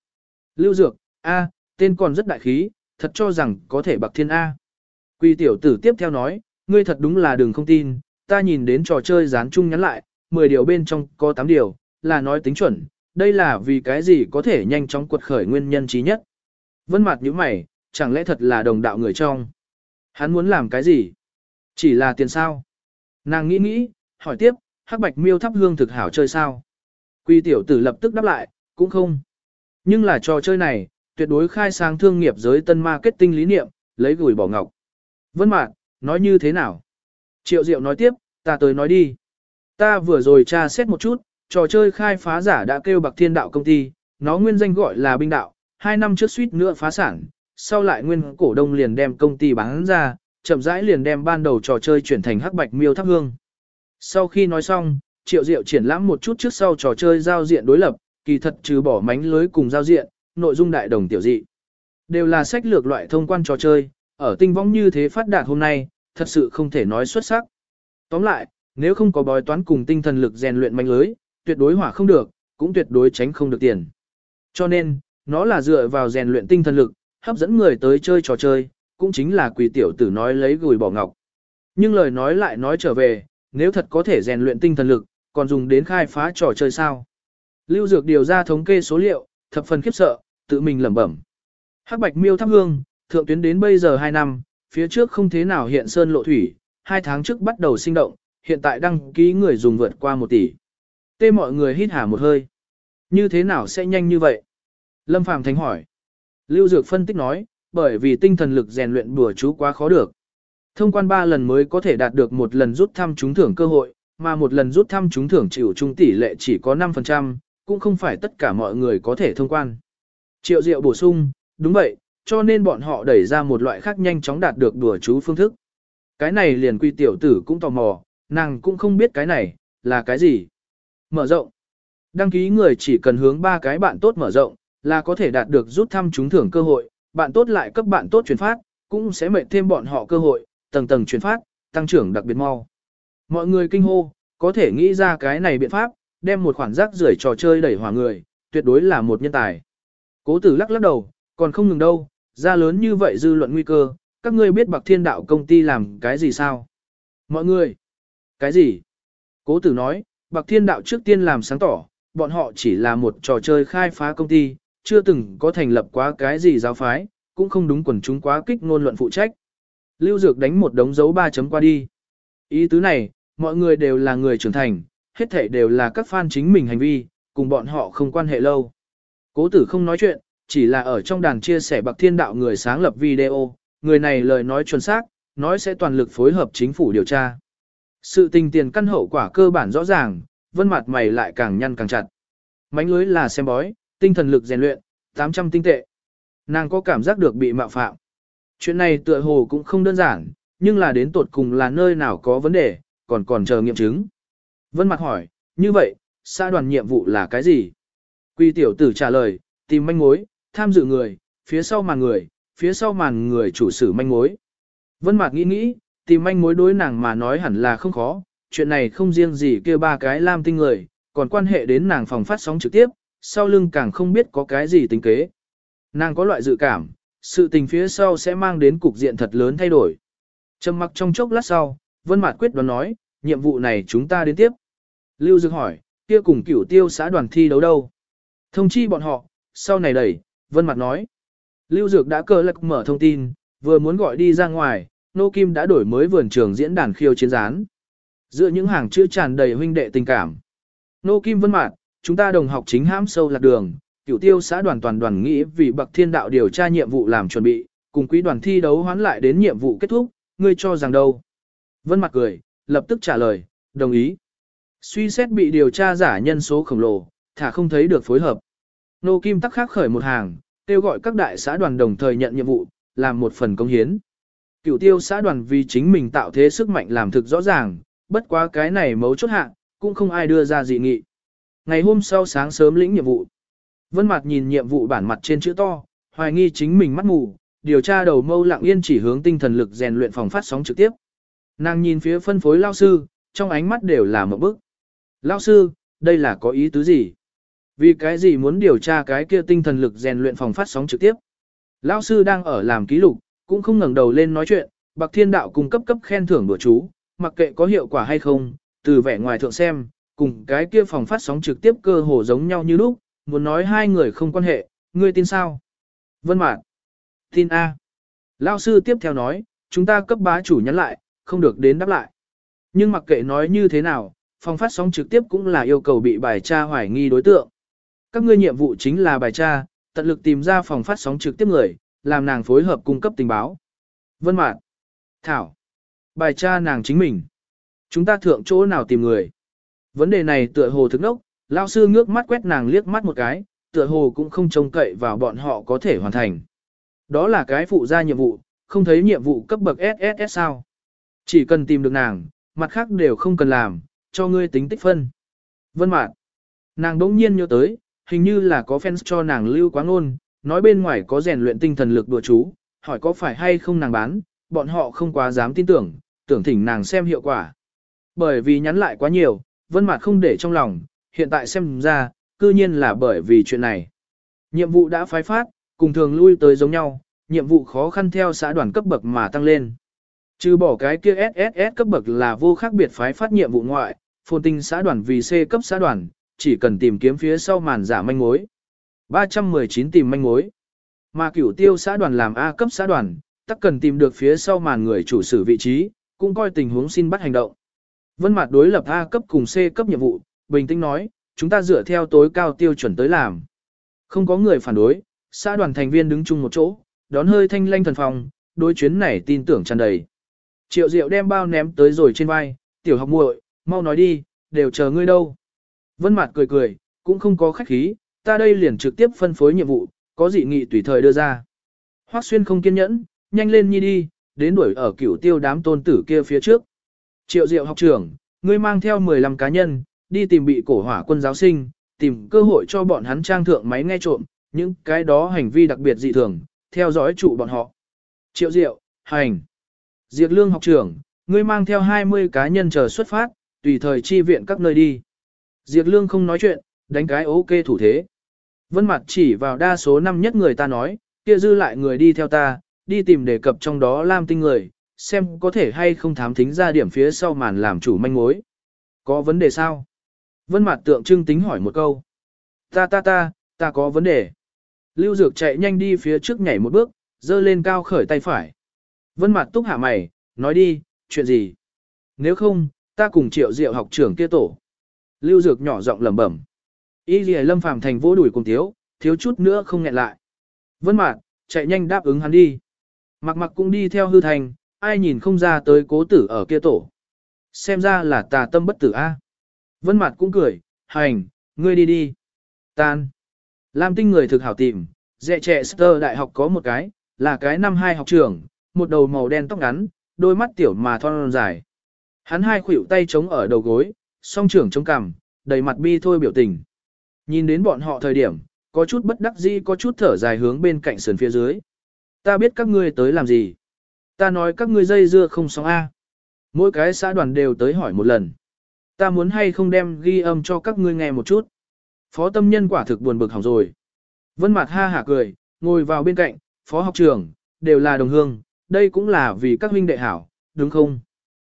Lưu Dược, A, tên còn rất đại khí, thật cho rằng có thể Bạc Thiên A. Quy tiểu tử tiếp theo nói, ngươi thật đúng là đừng không tin, ta nhìn đến trò chơi dán chung nhắn lại, 10 điều bên trong có 8 điều, là nói tính chuẩn, đây là vì cái gì có thể nhanh chóng quật khởi nguyên nhân trí nhất. Vân mặt như mày, chẳng lẽ thật là đồng đạo người trong. Hắn muốn làm cái gì? Chỉ là tiền sao? Nàng nghĩ nghĩ, hỏi tiếp, hắc bạch miêu thắp hương thực hảo chơi sao? Quy tiểu tử lập tức đáp lại, cũng không. Nhưng là trò chơi này, tuyệt đối khai sáng thương nghiệp giới tân marketing lý niệm, lấy gửi bỏ ngọc. Vân Mạc, nói như thế nào? Triệu Diệu nói tiếp, ta tới nói đi. Ta vừa rồi tra xét một chút, trò chơi khai phá giả đã kêu bạc thiên đạo công ty, nó nguyên danh gọi là binh đạo, hai năm trước suýt nữa phá sản, sau lại nguyên cổ đông liền đem công ty bán ra, chậm rãi liền đem ban đầu trò chơi chuyển thành hắc bạch miêu thắp hương. Sau khi nói xong, Triệu Diệu triển lãm một chút trước sau trò chơi giao diện đối lập, kỳ thật trừ bỏ mánh lưới cùng giao diện, nội dung đại đồng tiểu dị. Đều là sách lược loại thông quan trò chơi, ở tinh võng như thế phát đạt hôm nay, thật sự không thể nói xuất sắc. Tóm lại, nếu không có bói toán cùng tinh thần lực rèn luyện manh lưới, tuyệt đối hỏa không được, cũng tuyệt đối tránh không được tiền. Cho nên, nó là dựa vào rèn luyện tinh thần lực, hấp dẫn người tới chơi trò chơi, cũng chính là quỷ tiểu tử nói lấy gùi bỏ ngọc. Nhưng lời nói lại nói trở về, nếu thật có thể rèn luyện tinh thần lực, còn dùng đến khai phá trò chơi sao? Lưu Dược điều ra thống kê số liệu, thập phần khiếp sợ, tự mình lẩm bẩm. Hắc Bạch Miêu thắp hương, thượng tuyến đến bây giờ 2 năm, phía trước không thế nào hiện sơn lộ thủy, 2 tháng trước bắt đầu sinh động, hiện tại đăng ký người dùng vượt qua 1 tỷ. Tê mọi người hít hà một hơi. Như thế nào sẽ nhanh như vậy? Lâm Phàm Thánh hỏi. Lưu Dược phân tích nói, bởi vì tinh thần lực rèn luyện bùa chú quá khó được. Thông quan 3 lần mới có thể đạt được một lần rút thăm trúng thưởng cơ hội, mà một lần rút thăm trúng thưởng chịu trung tỷ lệ chỉ có 5%, cũng không phải tất cả mọi người có thể thông quan. Triệu Diệu bổ sung, đúng vậy, cho nên bọn họ đẩy ra một loại khác nhanh chóng đạt được đùa chú phương thức. Cái này liền quy tiểu tử cũng tò mò, nàng cũng không biết cái này, là cái gì. Mở rộng. Đăng ký người chỉ cần hướng ba cái bạn tốt mở rộng, là có thể đạt được rút thăm trúng thưởng cơ hội, bạn tốt lại cấp bạn tốt chuyển phát, cũng sẽ mệt thêm bọn họ cơ hội, tầng tầng chuyển phát, tăng trưởng đặc biệt mau. Mọi người kinh hô, có thể nghĩ ra cái này biện pháp, đem một khoản rác rưởi trò chơi đẩy hỏa người, tuyệt đối là một nhân tài. Cố tử lắc lắc đầu, còn không ngừng đâu, ra lớn như vậy dư luận nguy cơ, các ngươi biết bạc thiên đạo công ty làm cái gì sao? Mọi người, cái gì? Cố tử nói, bạc thiên đạo trước tiên làm sáng tỏ, bọn họ chỉ là một trò chơi khai phá công ty, chưa từng có thành lập quá cái gì giáo phái, cũng không đúng quần chúng quá kích ngôn luận phụ trách. Lưu Dược đánh một đống dấu ba chấm qua đi. Ý tứ này, mọi người đều là người trưởng thành, hết thảy đều là các fan chính mình hành vi, cùng bọn họ không quan hệ lâu. Cố tử không nói chuyện, chỉ là ở trong đàn chia sẻ bạc thiên đạo người sáng lập video, người này lời nói chuẩn xác, nói sẽ toàn lực phối hợp chính phủ điều tra. Sự tình tiền căn hậu quả cơ bản rõ ràng, vân mặt mày lại càng nhăn càng chặt. Mánh lưới là xem bói, tinh thần lực rèn luyện, 800 tinh tệ. Nàng có cảm giác được bị mạo phạm. Chuyện này tựa hồ cũng không đơn giản, nhưng là đến tột cùng là nơi nào có vấn đề, còn còn chờ nghiệm chứng. Vân Mặc hỏi, như vậy, xã đoàn nhiệm vụ là cái gì? Quy tiểu tử trả lời, tìm manh mối, tham dự người, phía sau màn người, phía sau màn người chủ sử manh mối. Vân Mạc nghĩ nghĩ, tìm manh mối đối nàng mà nói hẳn là không khó, chuyện này không riêng gì kia ba cái lam tinh người, còn quan hệ đến nàng phòng phát sóng trực tiếp, sau lưng càng không biết có cái gì tính kế. Nàng có loại dự cảm, sự tình phía sau sẽ mang đến cục diện thật lớn thay đổi. Trầm mặc trong chốc lát sau, Vân Mạt quyết đoán nói, nhiệm vụ này chúng ta đến tiếp. Lưu Dực hỏi, kia cùng cửu tiêu xã đoàn thi đấu đâu? Thông chi bọn họ, sau này đẩy, Vân Mạt nói. Lưu Dược đã cơ lật mở thông tin, vừa muốn gọi đi ra ngoài, Nô Kim đã đổi mới vườn trường diễn đàn khiêu chiến gián. Giữa những hàng chữ tràn đầy huynh đệ tình cảm. Nô Kim Vân Mạt, chúng ta đồng học chính hãm sâu lạc đường, cửu tiêu xã đoàn toàn đoàn nghĩ vì bậc thiên đạo điều tra nhiệm vụ làm chuẩn bị, cùng quý đoàn thi đấu hoán lại đến nhiệm vụ kết thúc, ngươi cho rằng đâu? Vân mặt cười, lập tức trả lời, đồng ý. Suy xét bị điều tra giả nhân số khổng lồ, thả không thấy được phối hợp. Nô Kim tắc khắc khởi một hàng, kêu gọi các đại xã đoàn đồng thời nhận nhiệm vụ, làm một phần công hiến. Cửu tiêu xã đoàn vì chính mình tạo thế sức mạnh làm thực rõ ràng, bất quá cái này mấu chốt hạ, cũng không ai đưa ra dị nghị. Ngày hôm sau sáng sớm lĩnh nhiệm vụ. Vân Mạt nhìn nhiệm vụ bản mặt trên chữ to, hoài nghi chính mình mắt mù, điều tra đầu mâu lặng yên chỉ hướng tinh thần lực rèn luyện phòng phát sóng trực tiếp. Nàng nhìn phía phân phối lao sư, trong ánh mắt đều là một bức. Lao sư, đây là có ý tứ gì? Vì cái gì muốn điều tra cái kia tinh thần lực rèn luyện phòng phát sóng trực tiếp? Lao sư đang ở làm ký lục, cũng không ngẩng đầu lên nói chuyện, Bạc Thiên Đạo cung cấp cấp khen thưởng bữa chú, mặc kệ có hiệu quả hay không, từ vẻ ngoài thượng xem, cùng cái kia phòng phát sóng trực tiếp cơ hồ giống nhau như lúc, muốn nói hai người không quan hệ, ngươi tin sao? Vân Mạn. Tin A. Lao sư tiếp theo nói, chúng ta cấp bá chủ nhắn lại, không được đến đáp lại. Nhưng mặc kệ nói như thế nào, phòng phát sóng trực tiếp cũng là yêu cầu bị bài tra hoài nghi đối tượng. Các ngươi nhiệm vụ chính là bài tra, tận lực tìm ra phòng phát sóng trực tiếp người, làm nàng phối hợp cung cấp tình báo. Vân Mạn. Thảo. Bài tra nàng chính mình. Chúng ta thượng chỗ nào tìm người. Vấn đề này tựa hồ thức nốc, lao sư ngước mắt quét nàng liếc mắt một cái, tựa hồ cũng không trông cậy vào bọn họ có thể hoàn thành. Đó là cái phụ gia nhiệm vụ, không thấy nhiệm vụ cấp bậc SSS sao. Chỉ cần tìm được nàng, mặt khác đều không cần làm, cho ngươi tính tích phân. Vân mạn. Nàng đỗng nhiên nhớ tới, hình như là có fans cho nàng lưu quá ngôn, nói bên ngoài có rèn luyện tinh thần lực đùa chú, hỏi có phải hay không nàng bán, bọn họ không quá dám tin tưởng, tưởng thỉnh nàng xem hiệu quả. Bởi vì nhắn lại quá nhiều, vân Mạt không để trong lòng, hiện tại xem ra, cư nhiên là bởi vì chuyện này. Nhiệm vụ đã phái phát, cùng thường lui tới giống nhau, nhiệm vụ khó khăn theo xã đoàn cấp bậc mà tăng lên. Trừ bỏ cái kia SSS cấp bậc là vô khác biệt phái phát nhiệm vụ ngoại, phồn tinh xã đoàn vì C cấp xã đoàn, chỉ cần tìm kiếm phía sau màn giả manh mối. 319 tìm manh mối. Mà cửu tiêu xã đoàn làm A cấp xã đoàn, tắc cần tìm được phía sau màn người chủ sử vị trí, cũng coi tình huống xin bắt hành động. Vân Mạt đối lập A cấp cùng C cấp nhiệm vụ, bình tĩnh nói, chúng ta dựa theo tối cao tiêu chuẩn tới làm. Không có người phản đối, xã đoàn thành viên đứng chung một chỗ, đón hơi thanh lanh thần phong, đối chuyến này tin tưởng tràn đầy. Triệu Diệu đem bao ném tới rồi trên vai, "Tiểu học muội, mau nói đi, đều chờ ngươi đâu." Vân Mạt cười cười, cũng không có khách khí, ta đây liền trực tiếp phân phối nhiệm vụ, có dị nghị tùy thời đưa ra. Hoắc Xuyên không kiên nhẫn, nhanh lên nhi đi, đến đuổi ở cửu tiêu đám tôn tử kia phía trước. Triệu Diệu học trưởng, ngươi mang theo 15 cá nhân, đi tìm bị cổ hỏa quân giáo sinh, tìm cơ hội cho bọn hắn trang thượng máy nghe trộm, những cái đó hành vi đặc biệt dị thường, theo dõi trụ bọn họ. Triệu Diệu, hành. Diệt Lương học trưởng, ngươi mang theo 20 cá nhân chờ xuất phát, tùy thời chi viện các nơi đi. Diệt Lương không nói chuyện, đánh cái ok thủ thế. Vân Mặt chỉ vào đa số năm nhất người ta nói, kia dư lại người đi theo ta, đi tìm đề cập trong đó Lam Tinh người, xem có thể hay không thám thính ra điểm phía sau màn làm chủ manh mối. Có vấn đề sao? Vân Mạt tượng trưng tính hỏi một câu. Ta ta ta, ta có vấn đề. Lưu Dược chạy nhanh đi phía trước nhảy một bước, giơ lên cao khởi tay phải. Vân Mạt túc hạ mày, nói đi, chuyện gì? Nếu không, ta cùng Triệu Diệu học trưởng kia tổ. Lưu Dược nhỏ giọng lẩm bẩm. Y Liễu Lâm Phàm thành vỗ đuổi cùng thiếu, thiếu chút nữa không nghẹn lại. Vân Mạt, chạy nhanh đáp ứng hắn đi. Mặc Mặc cũng đi theo hư thành, ai nhìn không ra tới Cố Tử ở kia tổ. Xem ra là tà tâm bất tử a. Vân Mạt cũng cười, "Hành, ngươi đi đi." Tan. Lam Tinh người thực hảo tìm, dẹ trẻ Sơ đại học có một cái, là cái năm hai học trưởng, một đầu màu đen tóc ngắn, đôi mắt tiểu mà thon dài. Hắn hai khuỷu tay chống ở đầu gối, song trưởng chống cằm, đầy mặt bi thôi biểu tình. Nhìn đến bọn họ thời điểm, có chút bất đắc dĩ có chút thở dài hướng bên cạnh sườn phía dưới. Ta biết các ngươi tới làm gì. Ta nói các ngươi dây dưa không xong A. Mỗi cái xã đoàn đều tới hỏi một lần. Ta muốn hay không đem ghi âm cho các ngươi nghe một chút. Phó tâm nhân quả thực buồn bực hỏng rồi. Vân mặt ha hả cười, ngồi vào bên cạnh, phó học trường, đều là đồng hương, đây cũng là vì các huynh đệ hảo, đúng không?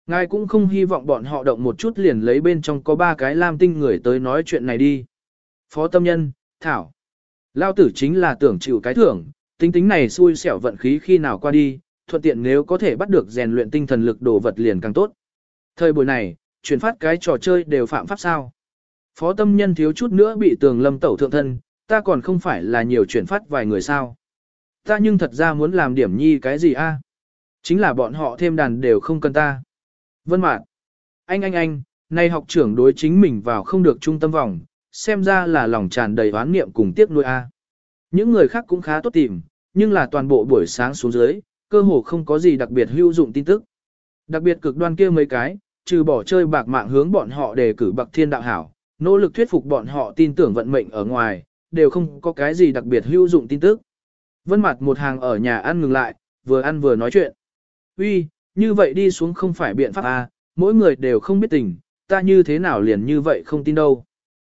Ngài cũng không hy vọng bọn họ động một chút liền lấy bên trong có ba cái lam tinh người tới nói chuyện này đi. Phó tâm nhân, Thảo. Lao tử chính là tưởng chịu cái thưởng, tính tính này xui xẻo vận khí khi nào qua đi, thuận tiện nếu có thể bắt được rèn luyện tinh thần lực đồ vật liền càng tốt. Thời buổi này, chuyển phát cái trò chơi đều phạm pháp sao. Phó tâm nhân thiếu chút nữa bị tường lâm tẩu thượng thân, ta còn không phải là nhiều chuyển phát vài người sao. Ta nhưng thật ra muốn làm điểm nhi cái gì a? Chính là bọn họ thêm đàn đều không cần ta. Vân mạn. Anh anh anh, nay học trưởng đối chính mình vào không được trung tâm vòng, xem ra là lòng tràn đầy oán niệm cùng tiếc nuôi a. Những người khác cũng khá tốt tìm, nhưng là toàn bộ buổi sáng xuống dưới, cơ hồ không có gì đặc biệt hữu dụng tin tức. Đặc biệt cực đoan kia mấy cái, trừ bỏ chơi bạc mạng hướng bọn họ đề cử bậc thiên đạo hảo, nỗ lực thuyết phục bọn họ tin tưởng vận mệnh ở ngoài, đều không có cái gì đặc biệt hữu dụng tin tức. Vân mặt một hàng ở nhà ăn ngừng lại, vừa ăn vừa nói chuyện. Uy, như vậy đi xuống không phải biện pháp à, mỗi người đều không biết tình, ta như thế nào liền như vậy không tin đâu.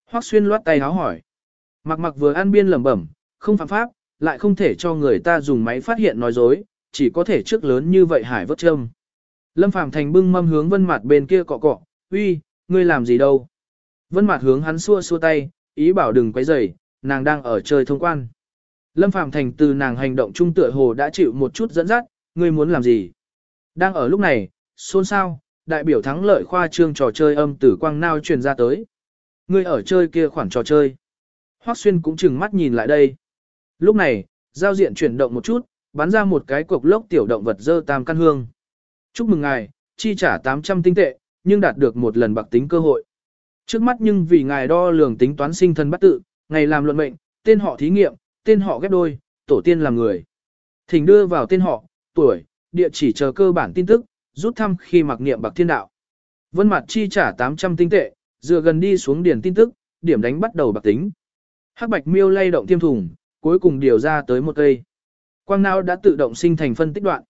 Hoắc xuyên loát tay háo hỏi. Mặc mặc vừa ăn biên lẩm bẩm, không phạm pháp, lại không thể cho người ta dùng máy phát hiện nói dối, chỉ có thể trước lớn như vậy hải vớt châm. Lâm Phàm Thành bưng mâm hướng vân mặt bên kia cọ cọ, uy, ngươi làm gì đâu. Vân mặt hướng hắn xua xua tay, ý bảo đừng quấy rầy, nàng đang ở chơi thông quan. Lâm Phàm Thành từ nàng hành động trung tựa hồ đã chịu một chút dẫn dắt, ngươi muốn làm gì? Đang ở lúc này, xôn xao, đại biểu thắng lợi khoa trương trò chơi âm tử quang nao truyền ra tới. Ngươi ở chơi kia khoản trò chơi. Hoắc Xuyên cũng chừng mắt nhìn lại đây. Lúc này, giao diện chuyển động một chút, bắn ra một cái cục lốc tiểu động vật dơ tam căn hương. Chúc mừng ngài, chi trả 800 tinh tệ, nhưng đạt được một lần bạc tính cơ hội. Trước mắt nhưng vì ngài đo lường tính toán sinh thân bắt tự, ngày làm luận mệnh, tên họ thí nghiệm, tên họ ghép đôi, tổ tiên làm người. Thỉnh đưa vào tên họ, tuổi, địa chỉ chờ cơ bản tin tức, rút thăm khi mặc niệm bạc thiên đạo. Vân mặt chi trả 800 tinh tệ, dựa gần đi xuống điển tin tức, điểm đánh bắt đầu bạc tính. Hắc bạch miêu lay động tiêm thùng, cuối cùng điều ra tới một cây. Quang não đã tự động sinh thành phân tích đoạn.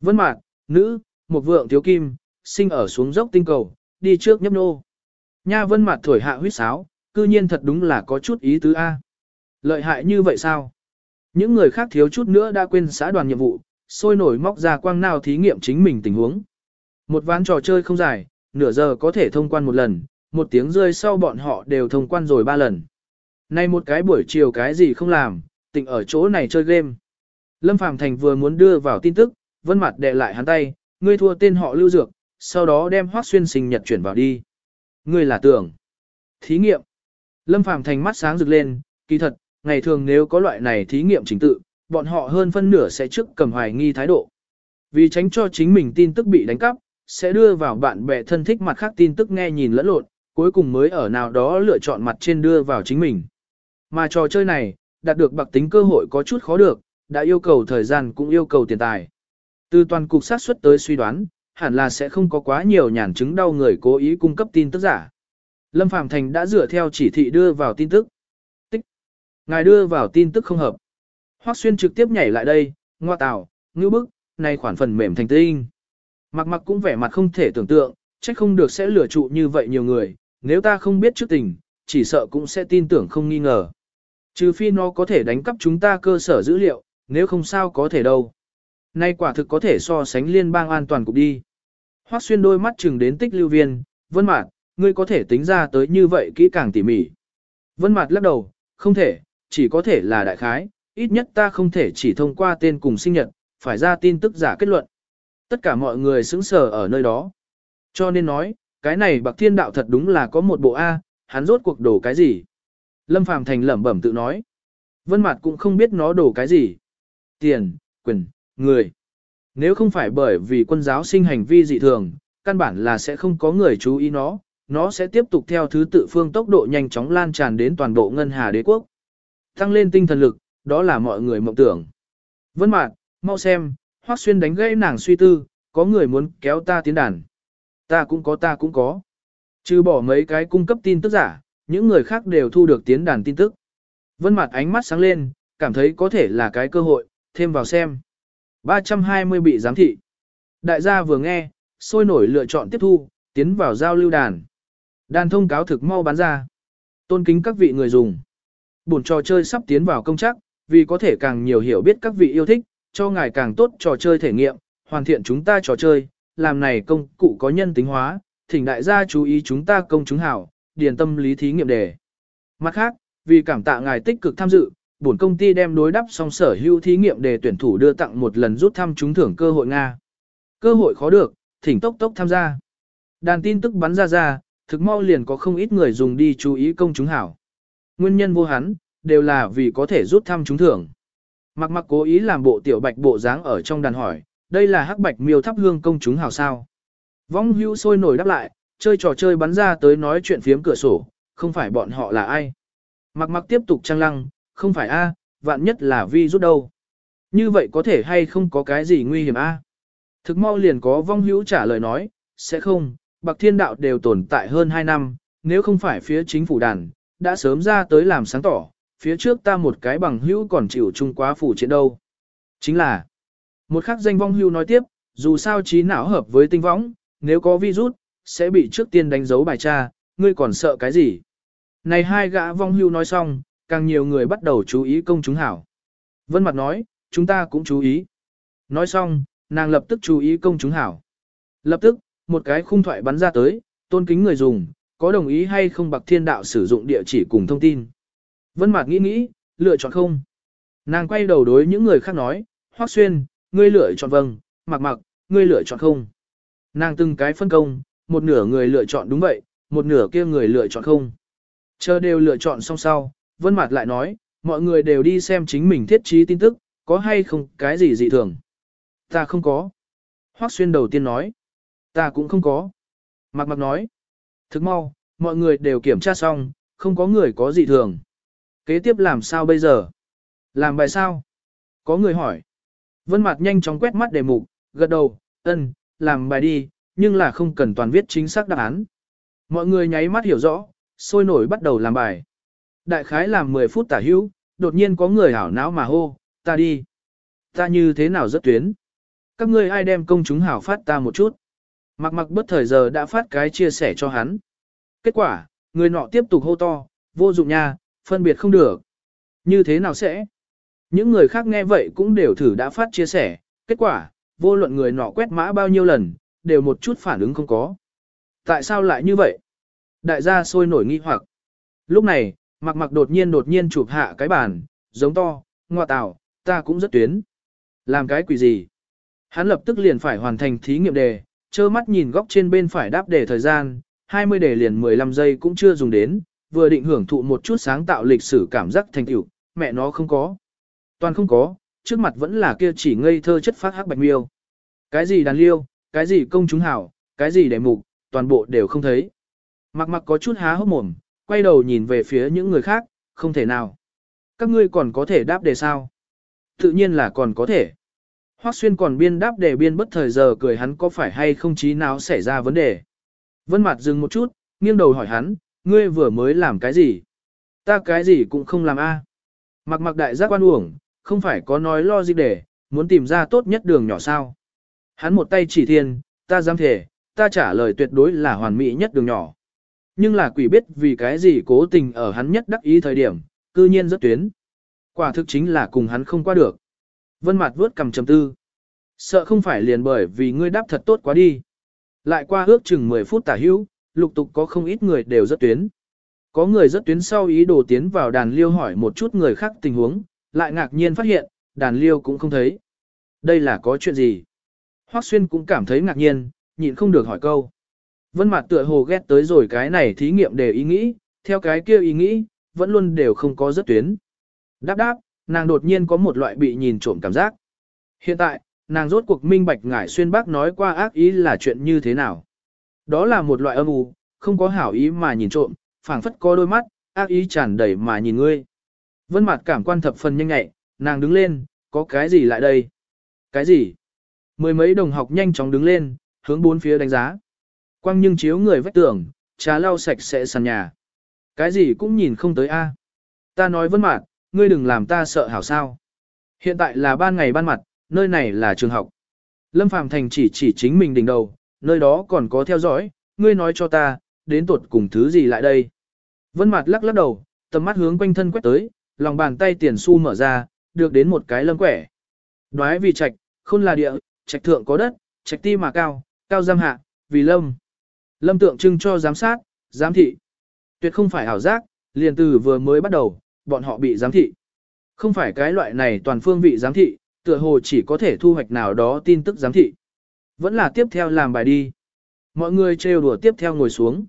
Vân mạc, nữ, một vượng thiếu kim, sinh ở xuống dốc tinh cầu, đi trước nhấp nô. Nha vân mạc thổi hạ huyết sáo, cư nhiên thật đúng là có chút ý tứ A. Lợi hại như vậy sao? Những người khác thiếu chút nữa đã quên xã đoàn nhiệm vụ, sôi nổi móc ra quang nào thí nghiệm chính mình tình huống. Một ván trò chơi không dài, nửa giờ có thể thông quan một lần, một tiếng rơi sau bọn họ đều thông quan rồi ba lần. Nay một cái buổi chiều cái gì không làm, tỉnh ở chỗ này chơi game. Lâm Phàm Thành vừa muốn đưa vào tin tức, vân mặt đệ lại hắn tay, ngươi thua tên họ lưu dược, sau đó đem hoắc xuyên sinh nhật chuyển vào đi. Ngươi là tưởng. Thí nghiệm. Lâm Phàm Thành mắt sáng rực lên, kỳ thật, ngày thường nếu có loại này thí nghiệm chính tự, bọn họ hơn phân nửa sẽ trước cầm hoài nghi thái độ. Vì tránh cho chính mình tin tức bị đánh cắp, sẽ đưa vào bạn bè thân thích mặt khác tin tức nghe nhìn lẫn lộn, cuối cùng mới ở nào đó lựa chọn mặt trên đưa vào chính mình. Mà trò chơi này, đạt được bạc tính cơ hội có chút khó được, đã yêu cầu thời gian cũng yêu cầu tiền tài. Từ toàn cục sát xuất tới suy đoán, hẳn là sẽ không có quá nhiều nhàn chứng đau người cố ý cung cấp tin tức giả. Lâm Phàm Thành đã dựa theo chỉ thị đưa vào tin tức. Tích. Ngài đưa vào tin tức không hợp. Hoắc Xuyên trực tiếp nhảy lại đây, ngoa tào, ngữ bức, này khoản phần mềm thành tinh. Mặc mặc cũng vẻ mặt không thể tưởng tượng, trách không được sẽ lừa trụ như vậy nhiều người, nếu ta không biết trước tình, chỉ sợ cũng sẽ tin tưởng không nghi ngờ. Trừ phi nó có thể đánh cắp chúng ta cơ sở dữ liệu, nếu không sao có thể đâu. Nay quả thực có thể so sánh liên bang an toàn cục đi. Hoắc xuyên đôi mắt chừng đến tích lưu viên, vân mạt, ngươi có thể tính ra tới như vậy kỹ càng tỉ mỉ. Vân mạt lắc đầu, không thể, chỉ có thể là đại khái, ít nhất ta không thể chỉ thông qua tên cùng sinh nhật, phải ra tin tức giả kết luận. Tất cả mọi người sững sờ ở nơi đó. Cho nên nói, cái này bạc thiên đạo thật đúng là có một bộ A, hắn rốt cuộc đổ cái gì. Lâm Phàm Thành lẩm bẩm tự nói. Vân Mạt cũng không biết nó đổ cái gì. Tiền, quyền, người. Nếu không phải bởi vì quân giáo sinh hành vi dị thường, căn bản là sẽ không có người chú ý nó, nó sẽ tiếp tục theo thứ tự phương tốc độ nhanh chóng lan tràn đến toàn bộ ngân hà đế quốc. Tăng lên tinh thần lực, đó là mọi người mộng tưởng. Vân mạn, mau xem, Hoắc Xuyên đánh gãy nàng suy tư, có người muốn kéo ta tiến đàn. Ta cũng có ta cũng có. Trừ bỏ mấy cái cung cấp tin tức giả, những người khác đều thu được tiến đàn tin tức. Vân mạn ánh mắt sáng lên, cảm thấy có thể là cái cơ hội, thêm vào xem. 320 bị giám thị. Đại gia vừa nghe, sôi nổi lựa chọn tiếp thu, tiến vào giao lưu đàn. Đàn thông cáo thực mau bán ra. Tôn kính các vị người dùng. Buồn trò chơi sắp tiến vào công chắc, vì có thể càng nhiều hiểu biết các vị yêu thích, cho ngài càng tốt trò chơi thể nghiệm, hoàn thiện chúng ta trò chơi, làm này công cụ có nhân tính hóa, thỉnh đại gia chú ý chúng ta công chúng hảo, điền tâm lý thí nghiệm đề. Mặt khác, vì cảm tạ ngài tích cực tham dự, bổn công ty đem đối đáp xong sở hữu thí nghiệm đề tuyển thủ đưa tặng một lần rút thăm trúng thưởng cơ hội Nga. Cơ hội khó được, thỉnh tốc tốc tham gia. Đàn tin tức bắn ra ra, thực mau liền có không ít người dùng đi chú ý công chúng hảo. Nguyên nhân vô hắn, đều là vì có thể rút thăm trúng thưởng. Mặc mặc cố ý làm bộ tiểu bạch bộ dáng ở trong đàn hỏi, đây là hắc bạch miêu thắp hương công chúng hảo sao. Vong hữu sôi nổi đáp lại, chơi trò chơi bắn ra tới nói chuyện phiếm cửa sổ, không phải bọn họ là ai. Mặc mặc tiếp tục trăng lăng, không phải A, vạn nhất là vi rút đâu. Như vậy có thể hay không có cái gì nguy hiểm A. Thực mau liền có vong hữu trả lời nói, sẽ không, bạc thiên đạo đều tồn tại hơn 2 năm, nếu không phải phía chính phủ đàn, đã sớm ra tới làm sáng tỏ, phía trước ta một cái bằng hữu còn chịu chung quá phủ chiến đâu. Chính là, một khắc danh vong hưu nói tiếp, dù sao trí não hợp với tinh võng, nếu có virus, sẽ bị trước tiên đánh dấu bài tra, ngươi còn sợ cái gì? Này hai gã vong hưu nói xong, càng nhiều người bắt đầu chú ý công chúng hảo. Vân Mặt nói, chúng ta cũng chú ý. Nói xong, nàng lập tức chú ý công chúng hảo. Lập tức, một cái khung thoại bắn ra tới, tôn kính người dùng, có đồng ý hay không bạc thiên đạo sử dụng địa chỉ cùng thông tin. Vân Mạc nghĩ nghĩ, lựa chọn không. Nàng quay đầu đối những người khác nói, Hoắc Xuyên, ngươi lựa chọn vâng, Mặc Mặc, ngươi lựa chọn không. Nàng từng cái phân công, một nửa người lựa chọn đúng vậy, một nửa kia người lựa chọn không. Chờ đều lựa chọn xong sau, Vân Mạt lại nói, mọi người đều đi xem chính mình thiết trí tin tức, có hay không cái gì dị thường. Ta không có. Hoắc Xuyên đầu tiên nói, ta cũng không có. Mặc Mặc nói, thực mau, mọi người đều kiểm tra xong, không có người có dị thường. Kế tiếp làm sao bây giờ? Làm bài sao? Có người hỏi. Vân Mạt nhanh chóng quét mắt đề mục, gật đầu, "Ừm, làm bài đi, nhưng là không cần toàn viết chính xác đáp án. Mọi người nháy mắt hiểu rõ, sôi nổi bắt đầu làm bài. Đại khái làm 10 phút tả hữu, đột nhiên có người hảo não mà hô, ta đi. Ta như thế nào rất tuyến. Các ngươi ai đem công chúng hảo phát ta một chút. Mặc mặc bất thời giờ đã phát cái chia sẻ cho hắn. Kết quả, người nọ tiếp tục hô to, vô dụng nha, phân biệt không được. Như thế nào sẽ? Những người khác nghe vậy cũng đều thử đã phát chia sẻ, kết quả, vô luận người nọ quét mã bao nhiêu lần, đều một chút phản ứng không có. Tại sao lại như vậy? Đại gia sôi nổi nghi hoặc. Lúc này, mặc mặc đột nhiên đột nhiên chụp hạ cái bàn, giống to, ngoa tạo, ta cũng rất tuyến. Làm cái quỷ gì? Hắn lập tức liền phải hoàn thành thí nghiệm đề, trơ mắt nhìn góc trên bên phải đáp đề thời gian, 20 đề liền 15 giây cũng chưa dùng đến, vừa định hưởng thụ một chút sáng tạo lịch sử cảm giác thành tựu, mẹ nó không có. Toàn không có, trước mặt vẫn là kia chỉ ngây thơ chất phát hắc bạch miêu. Cái gì đàn liêu, cái gì công chúng hảo, cái gì đề mục, toàn bộ đều không thấy. Mặc mặc có chút há hốc mồm, quay đầu nhìn về phía những người khác, không thể nào. Các ngươi còn có thể đáp đề sao? Tự nhiên là còn có thể. Hoắc xuyên còn biên đáp đề biên bất thời giờ cười hắn có phải hay không trí nào xảy ra vấn đề. Vân mặt dừng một chút, nghiêng đầu hỏi hắn, ngươi vừa mới làm cái gì? Ta cái gì cũng không làm a. Mặc mặc đại giác quan uổng, không phải có nói lo gì để, muốn tìm ra tốt nhất đường nhỏ sao. Hắn một tay chỉ thiên, ta dám thể, ta trả lời tuyệt đối là hoàn mỹ nhất đường nhỏ. Nhưng là quỷ biết vì cái gì cố tình ở hắn nhất đắc ý thời điểm, cư nhiên rất tuyến. Quả thực chính là cùng hắn không qua được. Vân mạt vớt cầm trầm tư. Sợ không phải liền bởi vì ngươi đáp thật tốt quá đi. Lại qua ước chừng 10 phút tả hữu, lục tục có không ít người đều rất tuyến. Có người rất tuyến sau ý đồ tiến vào đàn liêu hỏi một chút người khác tình huống, lại ngạc nhiên phát hiện, đàn liêu cũng không thấy. Đây là có chuyện gì? Hoắc Xuyên cũng cảm thấy ngạc nhiên, nhịn không được hỏi câu. Vân Mạt tựa hồ ghét tới rồi cái này thí nghiệm để ý nghĩ, theo cái kia ý nghĩ, vẫn luôn đều không có rất tuyến. Đáp đáp, nàng đột nhiên có một loại bị nhìn trộm cảm giác. Hiện tại, nàng rốt cuộc minh bạch ngải xuyên bác nói qua ác ý là chuyện như thế nào. Đó là một loại âm u, không có hảo ý mà nhìn trộm, phảng phất có đôi mắt, ác ý tràn đầy mà nhìn ngươi. Vân mặt cảm quan thập phần nhanh nhẹ, nàng đứng lên, có cái gì lại đây? Cái gì? Mười mấy đồng học nhanh chóng đứng lên, hướng bốn phía đánh giá. Quang nhưng chiếu người vách tường, trà lau sạch sẽ sàn nhà. Cái gì cũng nhìn không tới a. Ta nói vân mạt, ngươi đừng làm ta sợ hảo sao. Hiện tại là ban ngày ban mặt, nơi này là trường học. Lâm Phàm Thành chỉ chỉ chính mình đỉnh đầu, nơi đó còn có theo dõi, ngươi nói cho ta, đến tuột cùng thứ gì lại đây. Vân Mạt lắc lắc đầu, tầm mắt hướng quanh thân quét tới, lòng bàn tay tiền xu mở ra, được đến một cái lâm quẻ. Đoái vì trạch, khôn là địa, trạch thượng có đất, trạch ti mà cao, cao giam hạ, vì lâm. Lâm tượng trưng cho giám sát, giám thị. Tuyệt không phải ảo giác, liền từ vừa mới bắt đầu, bọn họ bị giám thị. Không phải cái loại này toàn phương vị giám thị, tựa hồ chỉ có thể thu hoạch nào đó tin tức giám thị. Vẫn là tiếp theo làm bài đi. Mọi người trêu đùa tiếp theo ngồi xuống.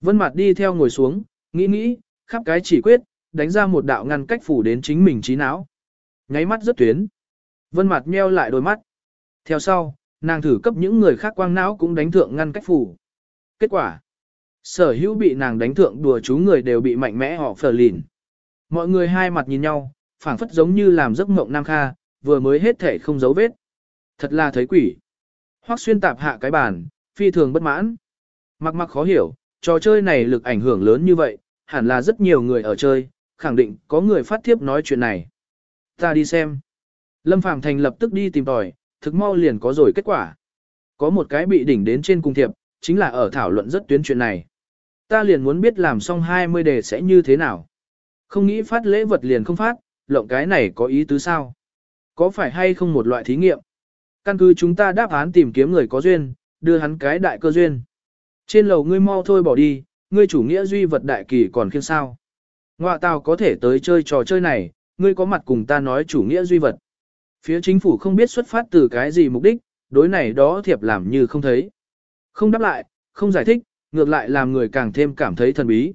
Vân Mạt đi theo ngồi xuống, nghĩ nghĩ, khắp cái chỉ quyết, đánh ra một đạo ngăn cách phủ đến chính mình trí não. Nháy mắt rất tuyến. Vân Mạt nheo lại đôi mắt. Theo sau, nàng thử cấp những người khác quang não cũng đánh thượng ngăn cách phủ. Kết quả, sở hữu bị nàng đánh thượng đùa chú người đều bị mạnh mẽ họ phờ lìn. Mọi người hai mặt nhìn nhau, phảng phất giống như làm giấc mộng nam kha, vừa mới hết thể không dấu vết. Thật là thấy quỷ. Hoắc xuyên tạp hạ cái bàn, phi thường bất mãn. Mặc mặc khó hiểu, trò chơi này lực ảnh hưởng lớn như vậy, hẳn là rất nhiều người ở chơi, khẳng định có người phát thiếp nói chuyện này. Ta đi xem. Lâm Phàm Thành lập tức đi tìm tòi, thực mau liền có rồi kết quả. Có một cái bị đỉnh đến trên cung thiệp, chính là ở thảo luận rất tuyến chuyện này. Ta liền muốn biết làm xong 20 đề sẽ như thế nào. Không nghĩ phát lễ vật liền không phát, lộng cái này có ý tứ sao? Có phải hay không một loại thí nghiệm? Căn cứ chúng ta đáp án tìm kiếm người có duyên, đưa hắn cái đại cơ duyên. Trên lầu ngươi mau thôi bỏ đi, ngươi chủ nghĩa duy vật đại kỳ còn khiêng sao. Ngoạ tào có thể tới chơi trò chơi này, ngươi có mặt cùng ta nói chủ nghĩa duy vật. Phía chính phủ không biết xuất phát từ cái gì mục đích, đối này đó thiệp làm như không thấy. Không đáp lại, không giải thích, ngược lại làm người càng thêm cảm thấy thần bí.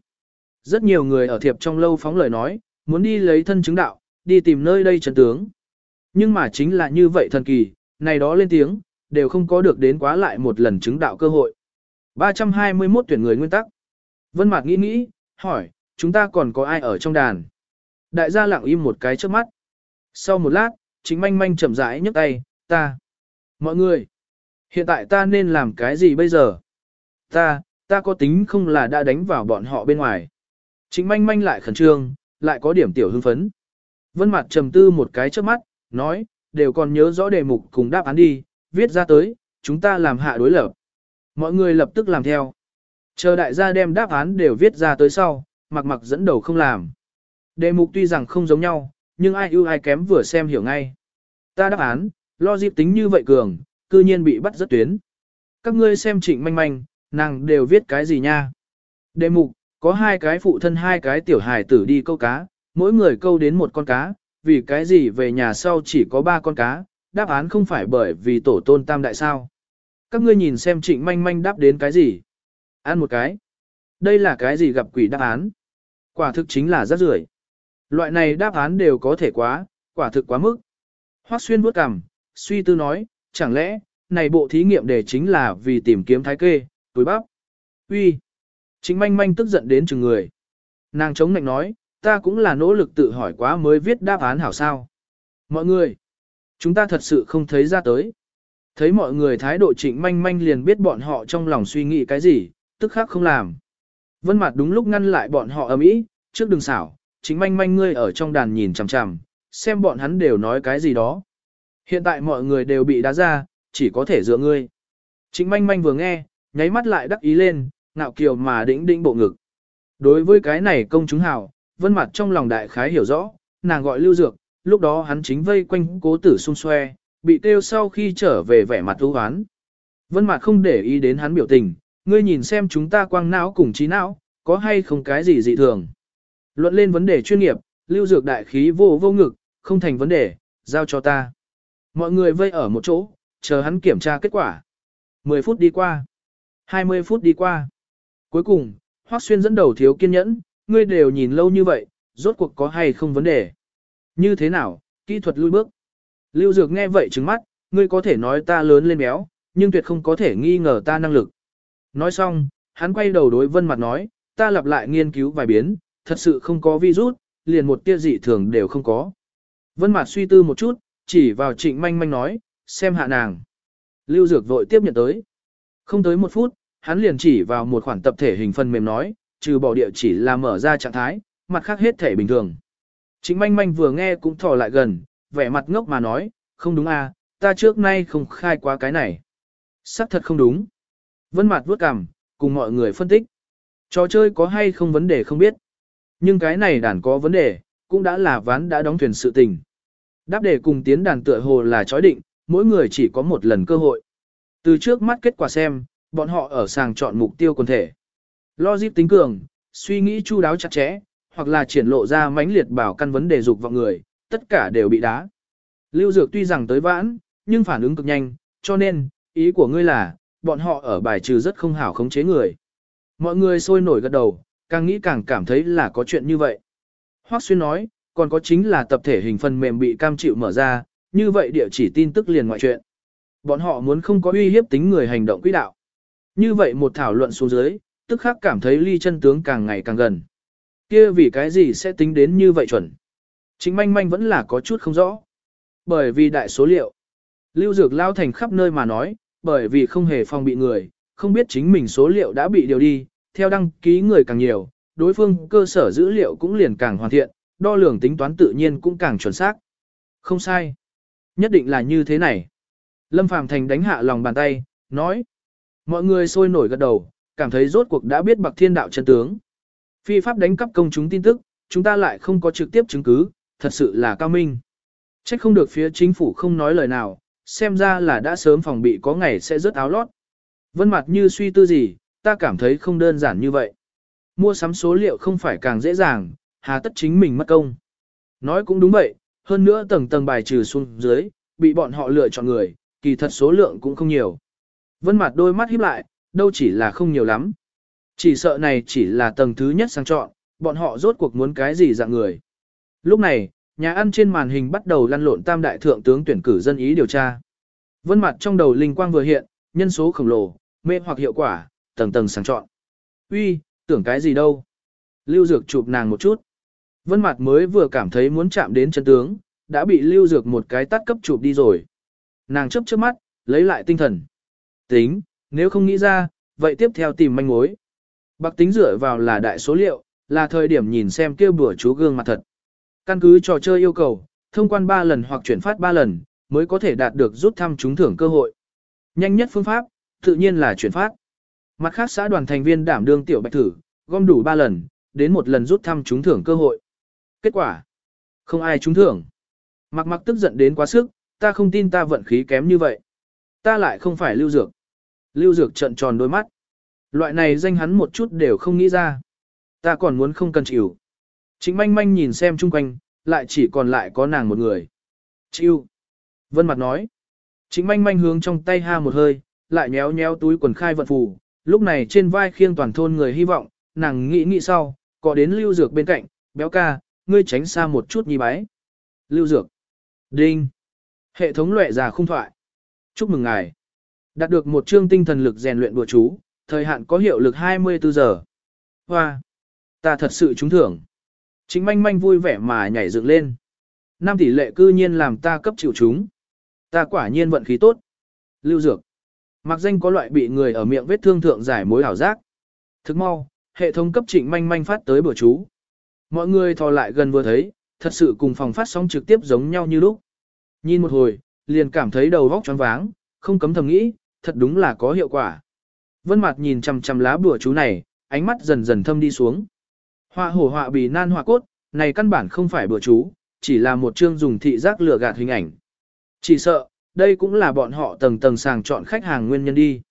Rất nhiều người ở thiệp trong lâu phóng lời nói, muốn đi lấy thân chứng đạo, đi tìm nơi đây chân tướng. Nhưng mà chính là như vậy thần kỳ, này đó lên tiếng, đều không có được đến quá lại một lần chứng đạo cơ hội. 321 tuyển người nguyên tắc. Vân Mạc nghĩ nghĩ, hỏi, chúng ta còn có ai ở trong đàn? Đại gia lặng im một cái trước mắt. Sau một lát, chính manh manh chậm rãi nhấc tay, ta. Mọi người, hiện tại ta nên làm cái gì bây giờ? Ta, ta có tính không là đã đánh vào bọn họ bên ngoài. Chính manh manh lại khẩn trương, lại có điểm tiểu hưng phấn. Vân mặt trầm tư một cái trước mắt, nói, đều còn nhớ rõ đề mục cùng đáp án đi, viết ra tới, chúng ta làm hạ đối lập. Mọi người lập tức làm theo. Chờ đại gia đem đáp án đều viết ra tới sau, mặc mặc dẫn đầu không làm. Đề mục tuy rằng không giống nhau, nhưng ai ưu ai kém vừa xem hiểu ngay. Ta đáp án, lo dịp tính như vậy cường, cư nhiên bị bắt rất tuyến. Các ngươi xem trịnh manh manh, nàng đều viết cái gì nha. Đề mục, có hai cái phụ thân hai cái tiểu hài tử đi câu cá, mỗi người câu đến một con cá, vì cái gì về nhà sau chỉ có ba con cá, đáp án không phải bởi vì tổ tôn tam đại sao. Các ngươi nhìn xem trịnh manh manh đáp đến cái gì. Ăn một cái. Đây là cái gì gặp quỷ đáp án. Quả thực chính là rác rưởi. Loại này đáp án đều có thể quá, quả thực quá mức. Hoắc xuyên bước cằm, suy tư nói, chẳng lẽ, này bộ thí nghiệm đề chính là vì tìm kiếm thái kê, túi bắp. Uy. Trịnh manh manh tức giận đến chừng người. Nàng chống nạnh nói, ta cũng là nỗ lực tự hỏi quá mới viết đáp án hảo sao. Mọi người, chúng ta thật sự không thấy ra tới. Thấy mọi người thái độ trịnh manh manh liền biết bọn họ trong lòng suy nghĩ cái gì, tức khác không làm. Vân mặt đúng lúc ngăn lại bọn họ ầm ĩ, trước đừng xảo, chính manh manh ngươi ở trong đàn nhìn chằm chằm, xem bọn hắn đều nói cái gì đó. Hiện tại mọi người đều bị đá ra, chỉ có thể dựa ngươi. Trịnh manh manh vừa nghe, nháy mắt lại đắc ý lên, ngạo kiều mà đĩnh đĩnh bộ ngực. Đối với cái này công chúng hào, vân mặt trong lòng đại khái hiểu rõ, nàng gọi lưu dược, lúc đó hắn chính vây quanh cố tử xung xoe, bị kêu sau khi trở về vẻ mặt ưu hoán. Vân mặt không để ý đến hắn biểu tình, ngươi nhìn xem chúng ta quang não cùng trí não, có hay không cái gì dị thường. Luận lên vấn đề chuyên nghiệp, lưu dược đại khí vô vô ngực, không thành vấn đề, giao cho ta. Mọi người vây ở một chỗ, chờ hắn kiểm tra kết quả. 10 phút đi qua. 20 phút đi qua. Cuối cùng, Hoắc Xuyên dẫn đầu thiếu kiên nhẫn, ngươi đều nhìn lâu như vậy, rốt cuộc có hay không vấn đề. Như thế nào, kỹ thuật lui bước. Lưu Dược nghe vậy trừng mắt, ngươi có thể nói ta lớn lên béo, nhưng tuyệt không có thể nghi ngờ ta năng lực. Nói xong, hắn quay đầu đối vân mặt nói, ta lặp lại nghiên cứu vài biến, thật sự không có virus, liền một tia dị thường đều không có. Vân mặt suy tư một chút, chỉ vào trịnh manh manh nói, xem hạ nàng. Lưu Dược vội tiếp nhận tới. Không tới một phút, hắn liền chỉ vào một khoản tập thể hình phần mềm nói, trừ bỏ địa chỉ là mở ra trạng thái, mặt khác hết thể bình thường. Trịnh manh manh vừa nghe cũng thò lại gần, vẻ mặt ngốc mà nói, không đúng à, ta trước nay không khai quá cái này. Sắc thật không đúng. Vân mặt vuốt cằm, cùng mọi người phân tích. Trò chơi có hay không vấn đề không biết. Nhưng cái này đàn có vấn đề, cũng đã là ván đã đóng thuyền sự tình. Đáp đề cùng tiến đàn tựa hồ là chói định, mỗi người chỉ có một lần cơ hội. Từ trước mắt kết quả xem, bọn họ ở sàng chọn mục tiêu quần thể. Logic tính cường, suy nghĩ chu đáo chặt chẽ, hoặc là triển lộ ra mãnh liệt bảo căn vấn đề dục vào người, tất cả đều bị đá. Lưu Dược tuy rằng tới vãn, nhưng phản ứng cực nhanh, cho nên, ý của ngươi là, bọn họ ở bài trừ rất không hảo khống chế người. Mọi người sôi nổi gật đầu, càng nghĩ càng cảm thấy là có chuyện như vậy. Hoắc Xuyên nói, còn có chính là tập thể hình phần mềm bị cam chịu mở ra, như vậy địa chỉ tin tức liền ngoại chuyện. Bọn họ muốn không có uy hiếp tính người hành động quỹ đạo. Như vậy một thảo luận xuống dưới, tức khắc cảm thấy ly chân tướng càng ngày càng gần. Kia vì cái gì sẽ tính đến như vậy chuẩn? Chính manh manh vẫn là có chút không rõ. Bởi vì đại số liệu. Lưu Dược lao thành khắp nơi mà nói, bởi vì không hề phòng bị người, không biết chính mình số liệu đã bị điều đi, theo đăng ký người càng nhiều, đối phương cơ sở dữ liệu cũng liền càng hoàn thiện, đo lường tính toán tự nhiên cũng càng chuẩn xác. Không sai. Nhất định là như thế này. Lâm Phàm Thành đánh hạ lòng bàn tay, nói. Mọi người sôi nổi gật đầu, cảm thấy rốt cuộc đã biết bạc thiên đạo chân tướng. Phi pháp đánh cắp công chúng tin tức, chúng ta lại không có trực tiếp chứng cứ, thật sự là cao minh. Trách không được phía chính phủ không nói lời nào, xem ra là đã sớm phòng bị có ngày sẽ rớt áo lót. Vân mặt như suy tư gì, ta cảm thấy không đơn giản như vậy. Mua sắm số liệu không phải càng dễ dàng, hà tất chính mình mất công. Nói cũng đúng vậy, hơn nữa tầng tầng bài trừ xuống dưới, bị bọn họ lựa chọn người, kỳ thật số lượng cũng không nhiều. Vân mặt đôi mắt híp lại, đâu chỉ là không nhiều lắm. Chỉ sợ này chỉ là tầng thứ nhất sang chọn, bọn họ rốt cuộc muốn cái gì dạng người. Lúc này, nhà ăn trên màn hình bắt đầu lăn lộn tam đại thượng tướng tuyển cử dân ý điều tra. Vân mặt trong đầu linh quang vừa hiện, nhân số khổng lồ, mê hoặc hiệu quả, tầng tầng sang chọn. Uy, tưởng cái gì đâu. Lưu Dược chụp nàng một chút. Vân mặt mới vừa cảm thấy muốn chạm đến chân tướng, đã bị Lưu Dược một cái tắt cấp chụp đi rồi. Nàng chớp chớp mắt, lấy lại tinh thần. Tính, nếu không nghĩ ra, vậy tiếp theo tìm manh mối. Bạc tính dựa vào là đại số liệu, là thời điểm nhìn xem kêu bữa chú gương mặt thật. Căn cứ trò chơi yêu cầu, thông quan 3 lần hoặc chuyển phát 3 lần, mới có thể đạt được rút thăm trúng thưởng cơ hội. Nhanh nhất phương pháp, tự nhiên là chuyển phát. Mặt khác xã đoàn thành viên đảm đương tiểu bạch thử, gom đủ 3 lần, đến một lần rút thăm trúng thưởng cơ hội. Kết quả, không ai trúng thưởng. Mặc mặc tức giận đến quá sức, ta không tin ta vận khí kém như vậy. Ta lại không phải lưu dược. Lưu dược trận tròn đôi mắt. Loại này danh hắn một chút đều không nghĩ ra. Ta còn muốn không cần chịu. chính manh manh nhìn xem chung quanh, lại chỉ còn lại có nàng một người. Chịu. Vân mặt nói. chính manh manh hướng trong tay ha một hơi, lại nhéo nhéo túi quần khai vận phù. Lúc này trên vai khiêng toàn thôn người hy vọng, nàng nghĩ nghĩ sau, có đến lưu dược bên cạnh, béo ca, ngươi tránh xa một chút nhi bái. Lưu dược. Đinh. Hệ thống lệ già khung thoại. Chúc mừng ngài. Đạt được một chương tinh thần lực rèn luyện bùa chú, thời hạn có hiệu lực 24 giờ. Hoa! Ta thật sự trúng thưởng. Chính manh manh vui vẻ mà nhảy dựng lên. Năm tỷ lệ cư nhiên làm ta cấp chịu chúng. Ta quả nhiên vận khí tốt. Lưu dược. Mặc danh có loại bị người ở miệng vết thương thượng giải mối ảo giác. Thức mau, hệ thống cấp trịnh manh manh phát tới bữa chú. Mọi người thò lại gần vừa thấy, thật sự cùng phòng phát sóng trực tiếp giống nhau như lúc. Nhìn một hồi, liền cảm thấy đầu vóc choáng váng, không cấm thầm nghĩ, thật đúng là có hiệu quả. Vân Mạt nhìn chằm chằm lá bùa chú này, ánh mắt dần dần thâm đi xuống. Họa hổ họa bì nan họa cốt, này căn bản không phải bùa chú, chỉ là một chương dùng thị giác lừa gạt hình ảnh. Chỉ sợ, đây cũng là bọn họ tầng tầng sàng chọn khách hàng nguyên nhân đi.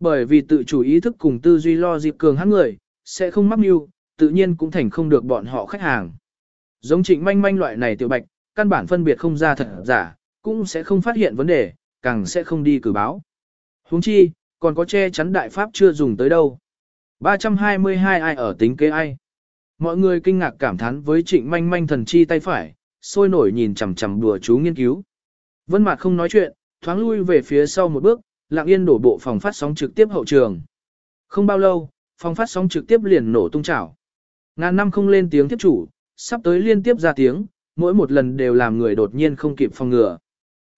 Bởi vì tự chủ ý thức cùng tư duy lo dịp cường hắn người, sẽ không mắc mưu, tự nhiên cũng thành không được bọn họ khách hàng. Giống trịnh manh manh loại này tiểu bạch, căn bản phân biệt không ra thật giả, cũng sẽ không phát hiện vấn đề, càng sẽ không đi cử báo. Huống chi, còn có che chắn đại pháp chưa dùng tới đâu. 322 ai ở tính kế ai. Mọi người kinh ngạc cảm thán với trịnh manh manh thần chi tay phải, sôi nổi nhìn chằm chằm đùa chú nghiên cứu. Vân mạc không nói chuyện, thoáng lui về phía sau một bước, lặng yên đổ bộ phòng phát sóng trực tiếp hậu trường. Không bao lâu, phòng phát sóng trực tiếp liền nổ tung chảo. Ngàn năm không lên tiếng tiếp chủ, sắp tới liên tiếp ra tiếng, mỗi một lần đều làm người đột nhiên không kịp phòng ngừa.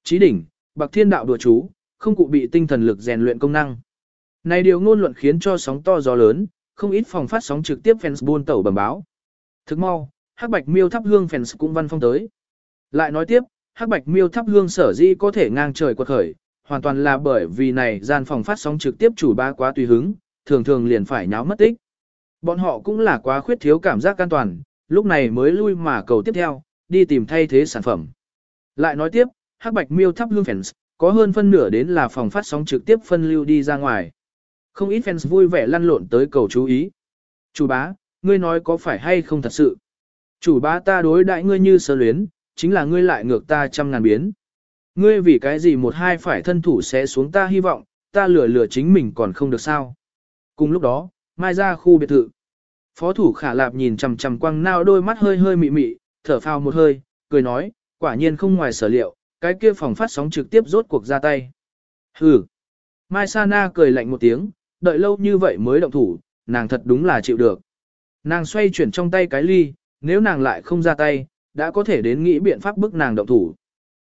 Chí đỉnh, Bạc Thiên đạo đùa chú, không cụ bị tinh thần lực rèn luyện công năng. Này điều ngôn luận khiến cho sóng to gió lớn, không ít phòng phát sóng trực tiếp fans buôn tẩu bẩm báo. Thức mau, Hắc Bạch Miêu thắp hương fans cũng văn phong tới. Lại nói tiếp, Hắc Bạch Miêu thắp hương sở dĩ có thể ngang trời quật khởi, hoàn toàn là bởi vì này gian phòng phát sóng trực tiếp chủ ba quá tùy hứng, thường thường liền phải nháo mất tích. Bọn họ cũng là quá khuyết thiếu cảm giác an toàn, lúc này mới lui mà cầu tiếp theo, đi tìm thay thế sản phẩm. Lại nói tiếp, Hắc Bạch Miêu thắp hương fans, có hơn phân nửa đến là phòng phát sóng trực tiếp phân lưu đi ra ngoài. Không ít fans vui vẻ lăn lộn tới cầu chú ý. Chủ bá, ngươi nói có phải hay không thật sự? Chủ bá ta đối đại ngươi như sơ luyến, chính là ngươi lại ngược ta trăm ngàn biến. Ngươi vì cái gì một hai phải thân thủ sẽ xuống ta hy vọng, ta lừa lừa chính mình còn không được sao. Cùng lúc đó, mai ra khu biệt thự. Phó thủ khả lạp nhìn chằm chằm quăng nao đôi mắt hơi hơi mị mị, thở phào một hơi, cười nói, quả nhiên không ngoài sở liệu, cái kia phòng phát sóng trực tiếp rốt cuộc ra tay. Hừ. Mai Sana cười lạnh một tiếng, đợi lâu như vậy mới động thủ, nàng thật đúng là chịu được. Nàng xoay chuyển trong tay cái ly, nếu nàng lại không ra tay, đã có thể đến nghĩ biện pháp bức nàng động thủ.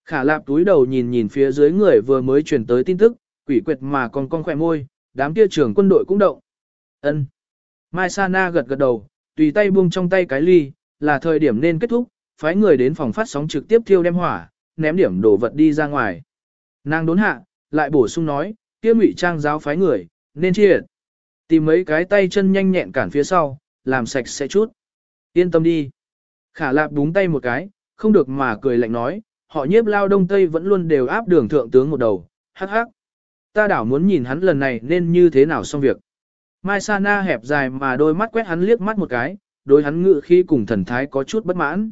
Khả lạp túi đầu nhìn nhìn phía dưới người vừa mới truyền tới tin tức, quỷ quyệt mà còn con khỏe môi, đám kia trưởng quân đội cũng động. Ân. Mai Sana gật gật đầu, tùy tay buông trong tay cái ly, là thời điểm nên kết thúc, phái người đến phòng phát sóng trực tiếp thiêu đem hỏa, ném điểm đồ vật đi ra ngoài. Nàng đốn hạ, lại bổ sung nói, kia ngụy trang giáo phái người, nên chia. Tìm mấy cái tay chân nhanh nhẹn cản phía sau, làm sạch sẽ chút. Yên tâm đi. Khả lạp búng tay một cái, không được mà cười lạnh nói, họ nhiếp lao đông tây vẫn luôn đều áp đường thượng tướng một đầu, hắc hắc. Ta đảo muốn nhìn hắn lần này nên như thế nào xong việc. Mai Sana hẹp dài mà đôi mắt quét hắn liếc mắt một cái, đôi hắn ngự khi cùng thần thái có chút bất mãn.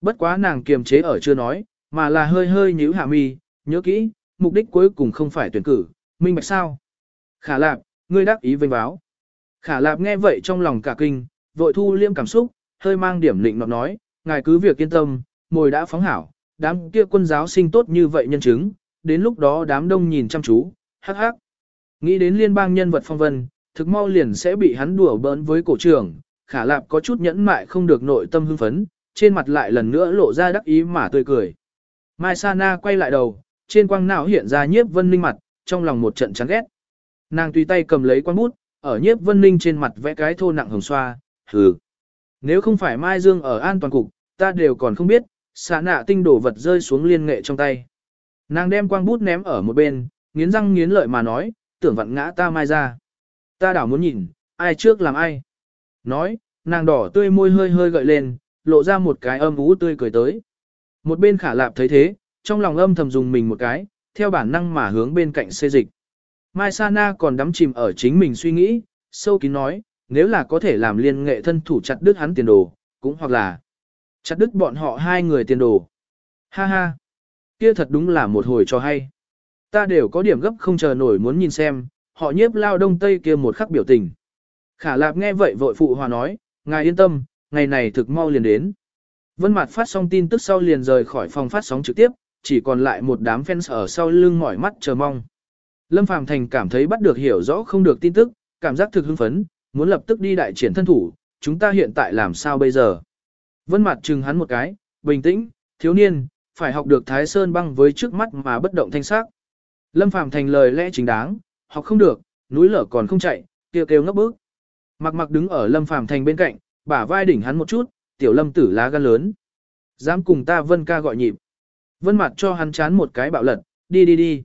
Bất quá nàng kiềm chế ở chưa nói, mà là hơi hơi nhíu hạ mi, nhớ kỹ, mục đích cuối cùng không phải tuyển cử, minh bạch sao. Khả lạp, ngươi đắc ý vinh báo. Khả lạp nghe vậy trong lòng cả kinh, vội thu liêm cảm xúc, hơi mang điểm lịnh nọt nói, ngài cứ việc yên tâm, mồi đã phóng hảo, đám kia quân giáo sinh tốt như vậy nhân chứng, đến lúc đó đám đông nhìn chăm chú, hắc hắc. Nghĩ đến liên bang nhân vật phong vân, thực mau liền sẽ bị hắn đùa bỡn với cổ trưởng, khả lạp có chút nhẫn mại không được nội tâm hưng phấn, trên mặt lại lần nữa lộ ra đắc ý mà tươi cười. Mai Sana quay lại đầu, trên quang não hiện ra nhiếp vân ninh mặt, trong lòng một trận chán ghét. Nàng tùy tay cầm lấy quang bút, ở nhiếp vân ninh trên mặt vẽ cái thô nặng hồng xoa, hừ. Nếu không phải Mai Dương ở an toàn cục, ta đều còn không biết, xạ nạ tinh đổ vật rơi xuống liên nghệ trong tay. Nàng đem quang bút ném ở một bên, nghiến răng nghiến lợi mà nói, tưởng vặn ngã ta mai ra. Ta đảo muốn nhìn, ai trước làm ai. Nói, nàng đỏ tươi môi hơi hơi gợi lên, lộ ra một cái âm ú tươi cười tới. Một bên khả lạp thấy thế, trong lòng âm thầm dùng mình một cái, theo bản năng mà hướng bên cạnh xê dịch. Mai Sana còn đắm chìm ở chính mình suy nghĩ, sâu kín nói, nếu là có thể làm liên nghệ thân thủ chặt đứt hắn tiền đồ, cũng hoặc là chặt đứt bọn họ hai người tiền đồ. Ha ha, kia thật đúng là một hồi cho hay. Ta đều có điểm gấp không chờ nổi muốn nhìn xem, họ nhiếp lao đông tây kia một khắc biểu tình. Khả lạp nghe vậy vội phụ hòa nói, ngài yên tâm, ngày này thực mau liền đến. Vân Mạt phát xong tin tức sau liền rời khỏi phòng phát sóng trực tiếp, chỉ còn lại một đám fans ở sau lưng mỏi mắt chờ mong. Lâm Phàm Thành cảm thấy bắt được hiểu rõ không được tin tức, cảm giác thực hưng phấn, muốn lập tức đi đại triển thân thủ, chúng ta hiện tại làm sao bây giờ? Vân Mạt chừng hắn một cái, bình tĩnh, thiếu niên, phải học được Thái Sơn băng với trước mắt mà bất động thanh sắc. Lâm Phàm Thành lời lẽ chính đáng, học không được, núi lở còn không chạy, kêu kêu ngốc bước. Mặc mặc đứng ở Lâm Phàm Thành bên cạnh, bả vai đỉnh hắn một chút, tiểu lâm tử lá gan lớn. Dám cùng ta vân ca gọi nhịp. Vân mặt cho hắn chán một cái bạo lật, đi đi đi.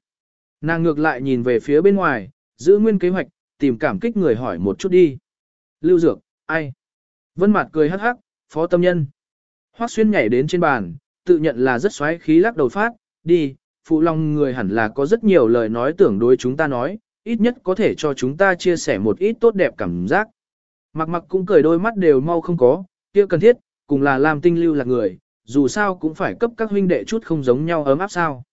Nàng ngược lại nhìn về phía bên ngoài, giữ nguyên kế hoạch, tìm cảm kích người hỏi một chút đi. Lưu Dược, ai? Vân mặt cười hắc hắc, phó tâm nhân. Hoắc xuyên nhảy đến trên bàn, tự nhận là rất xoáy khí lắc đầu phát, đi, phụ Long người hẳn là có rất nhiều lời nói tưởng đối chúng ta nói, ít nhất có thể cho chúng ta chia sẻ một ít tốt đẹp cảm giác. Mặc mặc cũng cười đôi mắt đều mau không có, kia cần thiết, cùng là làm tinh lưu là người, dù sao cũng phải cấp các huynh đệ chút không giống nhau ấm áp sao.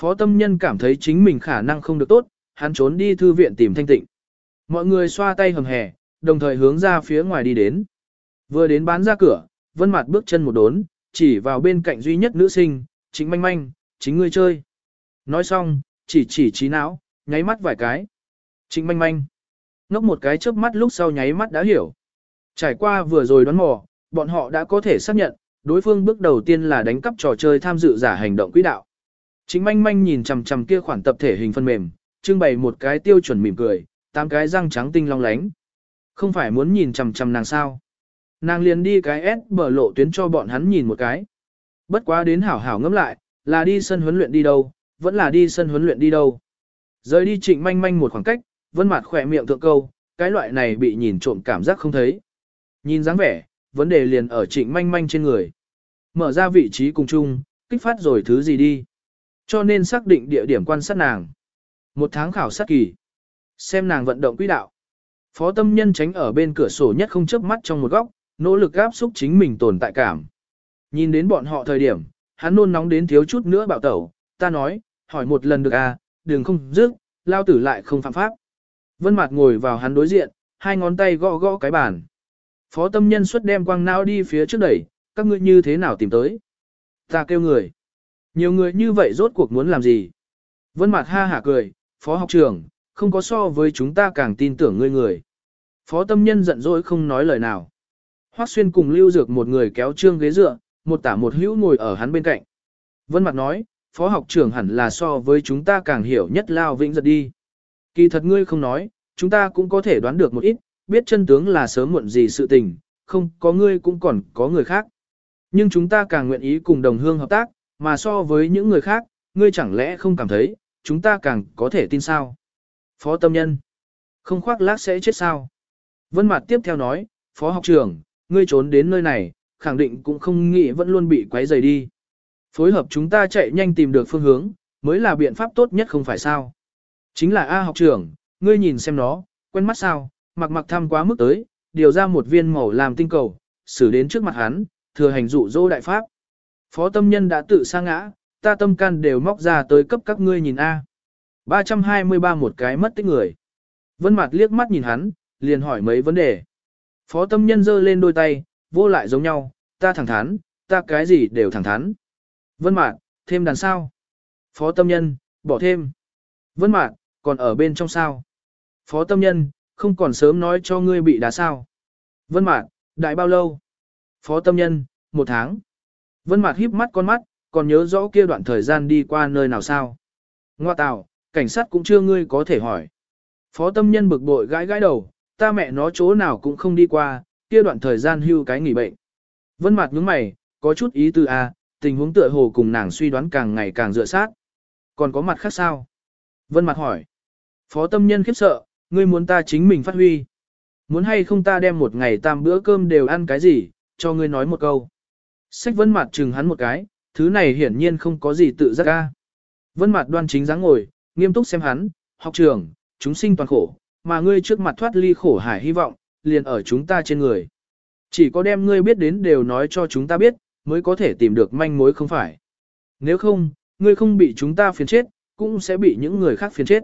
Phó tâm nhân cảm thấy chính mình khả năng không được tốt, hắn trốn đi thư viện tìm thanh tịnh. Mọi người xoa tay hầm hè, đồng thời hướng ra phía ngoài đi đến. Vừa đến bán ra cửa, vân mặt bước chân một đốn, chỉ vào bên cạnh duy nhất nữ sinh, chính manh manh, chính ngươi chơi. Nói xong, chỉ chỉ trí não, nháy mắt vài cái. Trịnh manh manh. Ngốc một cái chớp mắt lúc sau nháy mắt đã hiểu. Trải qua vừa rồi đoán mò, bọn họ đã có thể xác nhận, đối phương bước đầu tiên là đánh cắp trò chơi tham dự giả hành động quỹ đạo. Chính manh manh nhìn chằm chằm kia khoản tập thể hình phân mềm, trưng bày một cái tiêu chuẩn mỉm cười, tám cái răng trắng tinh long lánh. Không phải muốn nhìn chằm chằm nàng sao? Nàng liền đi cái S bờ lộ tuyến cho bọn hắn nhìn một cái. Bất quá đến hảo hảo ngẫm lại, là đi sân huấn luyện đi đâu, vẫn là đi sân huấn luyện đi đâu. Rời đi trịnh manh manh một khoảng cách, vân mặt khỏe miệng thượng câu, cái loại này bị nhìn trộm cảm giác không thấy. Nhìn dáng vẻ, vấn đề liền ở trịnh manh manh trên người. Mở ra vị trí cùng chung, kích phát rồi thứ gì đi. Cho nên xác định địa điểm quan sát nàng. Một tháng khảo sát kỳ. Xem nàng vận động quỹ đạo. Phó tâm nhân tránh ở bên cửa sổ nhất không chớp mắt trong một góc, nỗ lực áp xúc chính mình tồn tại cảm. Nhìn đến bọn họ thời điểm, hắn nôn nóng đến thiếu chút nữa bạo tẩu, ta nói, hỏi một lần được à, đừng không dứt, lao tử lại không phạm pháp. Vân Mạt ngồi vào hắn đối diện, hai ngón tay gõ gõ cái bàn. Phó tâm nhân xuất đem quang não đi phía trước đẩy, các ngươi như thế nào tìm tới? Ta kêu người. Nhiều người như vậy rốt cuộc muốn làm gì? Vân Mạt ha hả cười, phó học trưởng, không có so với chúng ta càng tin tưởng ngươi người. Phó tâm nhân giận dỗi không nói lời nào. Hoắc Xuyên cùng Lưu Dược một người kéo trương ghế dựa, một tả một hữu ngồi ở hắn bên cạnh. Vân Mạt nói, phó học trưởng hẳn là so với chúng ta càng hiểu nhất Lao Vĩnh giật đi. Kỳ thật ngươi không nói, chúng ta cũng có thể đoán được một ít, biết chân tướng là sớm muộn gì sự tình, không có ngươi cũng còn có người khác. Nhưng chúng ta càng nguyện ý cùng đồng hương hợp tác, mà so với những người khác, ngươi chẳng lẽ không cảm thấy, chúng ta càng có thể tin sao? Phó tâm nhân, không khoác lác sẽ chết sao? Vân Mạt tiếp theo nói, Phó học trưởng, ngươi trốn đến nơi này, khẳng định cũng không nghĩ vẫn luôn bị quấy rầy đi. Phối hợp chúng ta chạy nhanh tìm được phương hướng, mới là biện pháp tốt nhất không phải sao? Chính là A học trưởng, ngươi nhìn xem nó, quen mắt sao, mặc mặc thăm quá mức tới, điều ra một viên màu làm tinh cầu, xử đến trước mặt hắn, thừa hành dụ dỗ đại pháp. Phó tâm nhân đã tự sa ngã, ta tâm can đều móc ra tới cấp các ngươi nhìn A. 323 một cái mất tích người. Vân mặt liếc mắt nhìn hắn, liền hỏi mấy vấn đề. Phó tâm nhân giơ lên đôi tay, vô lại giống nhau, ta thẳng thắn, ta cái gì đều thẳng thắn. Vân Mạc, thêm đàn sao. Phó tâm nhân, bỏ thêm. Vân Mạc, còn ở bên trong sao. Phó tâm nhân, không còn sớm nói cho ngươi bị đá sao. Vân Mạc, đại bao lâu? Phó tâm nhân, một tháng. Vân Mạc híp mắt con mắt, còn nhớ rõ kia đoạn thời gian đi qua nơi nào sao. Ngoa tào, cảnh sát cũng chưa ngươi có thể hỏi. Phó tâm nhân bực bội gãi gãi đầu, ta mẹ nó chỗ nào cũng không đi qua, kia đoạn thời gian hưu cái nghỉ bệnh. Vân Mạc nhướng mày, có chút ý tư a, tình huống tựa hồ cùng nàng suy đoán càng ngày càng dựa sát. Còn có mặt khác sao? Vân mặt hỏi. Phó tâm nhân khiếp sợ, ngươi muốn ta chính mình phát huy. Muốn hay không ta đem một ngày tam bữa cơm đều ăn cái gì, cho ngươi nói một câu. Sách vân mặt chừng hắn một cái, thứ này hiển nhiên không có gì tự giác ca. Vân mặt đoan chính dáng ngồi, nghiêm túc xem hắn, học trường, chúng sinh toàn khổ, mà ngươi trước mặt thoát ly khổ hải hy vọng, liền ở chúng ta trên người. Chỉ có đem ngươi biết đến đều nói cho chúng ta biết, mới có thể tìm được manh mối không phải. Nếu không, ngươi không bị chúng ta phiền chết, cũng sẽ bị những người khác phiền chết.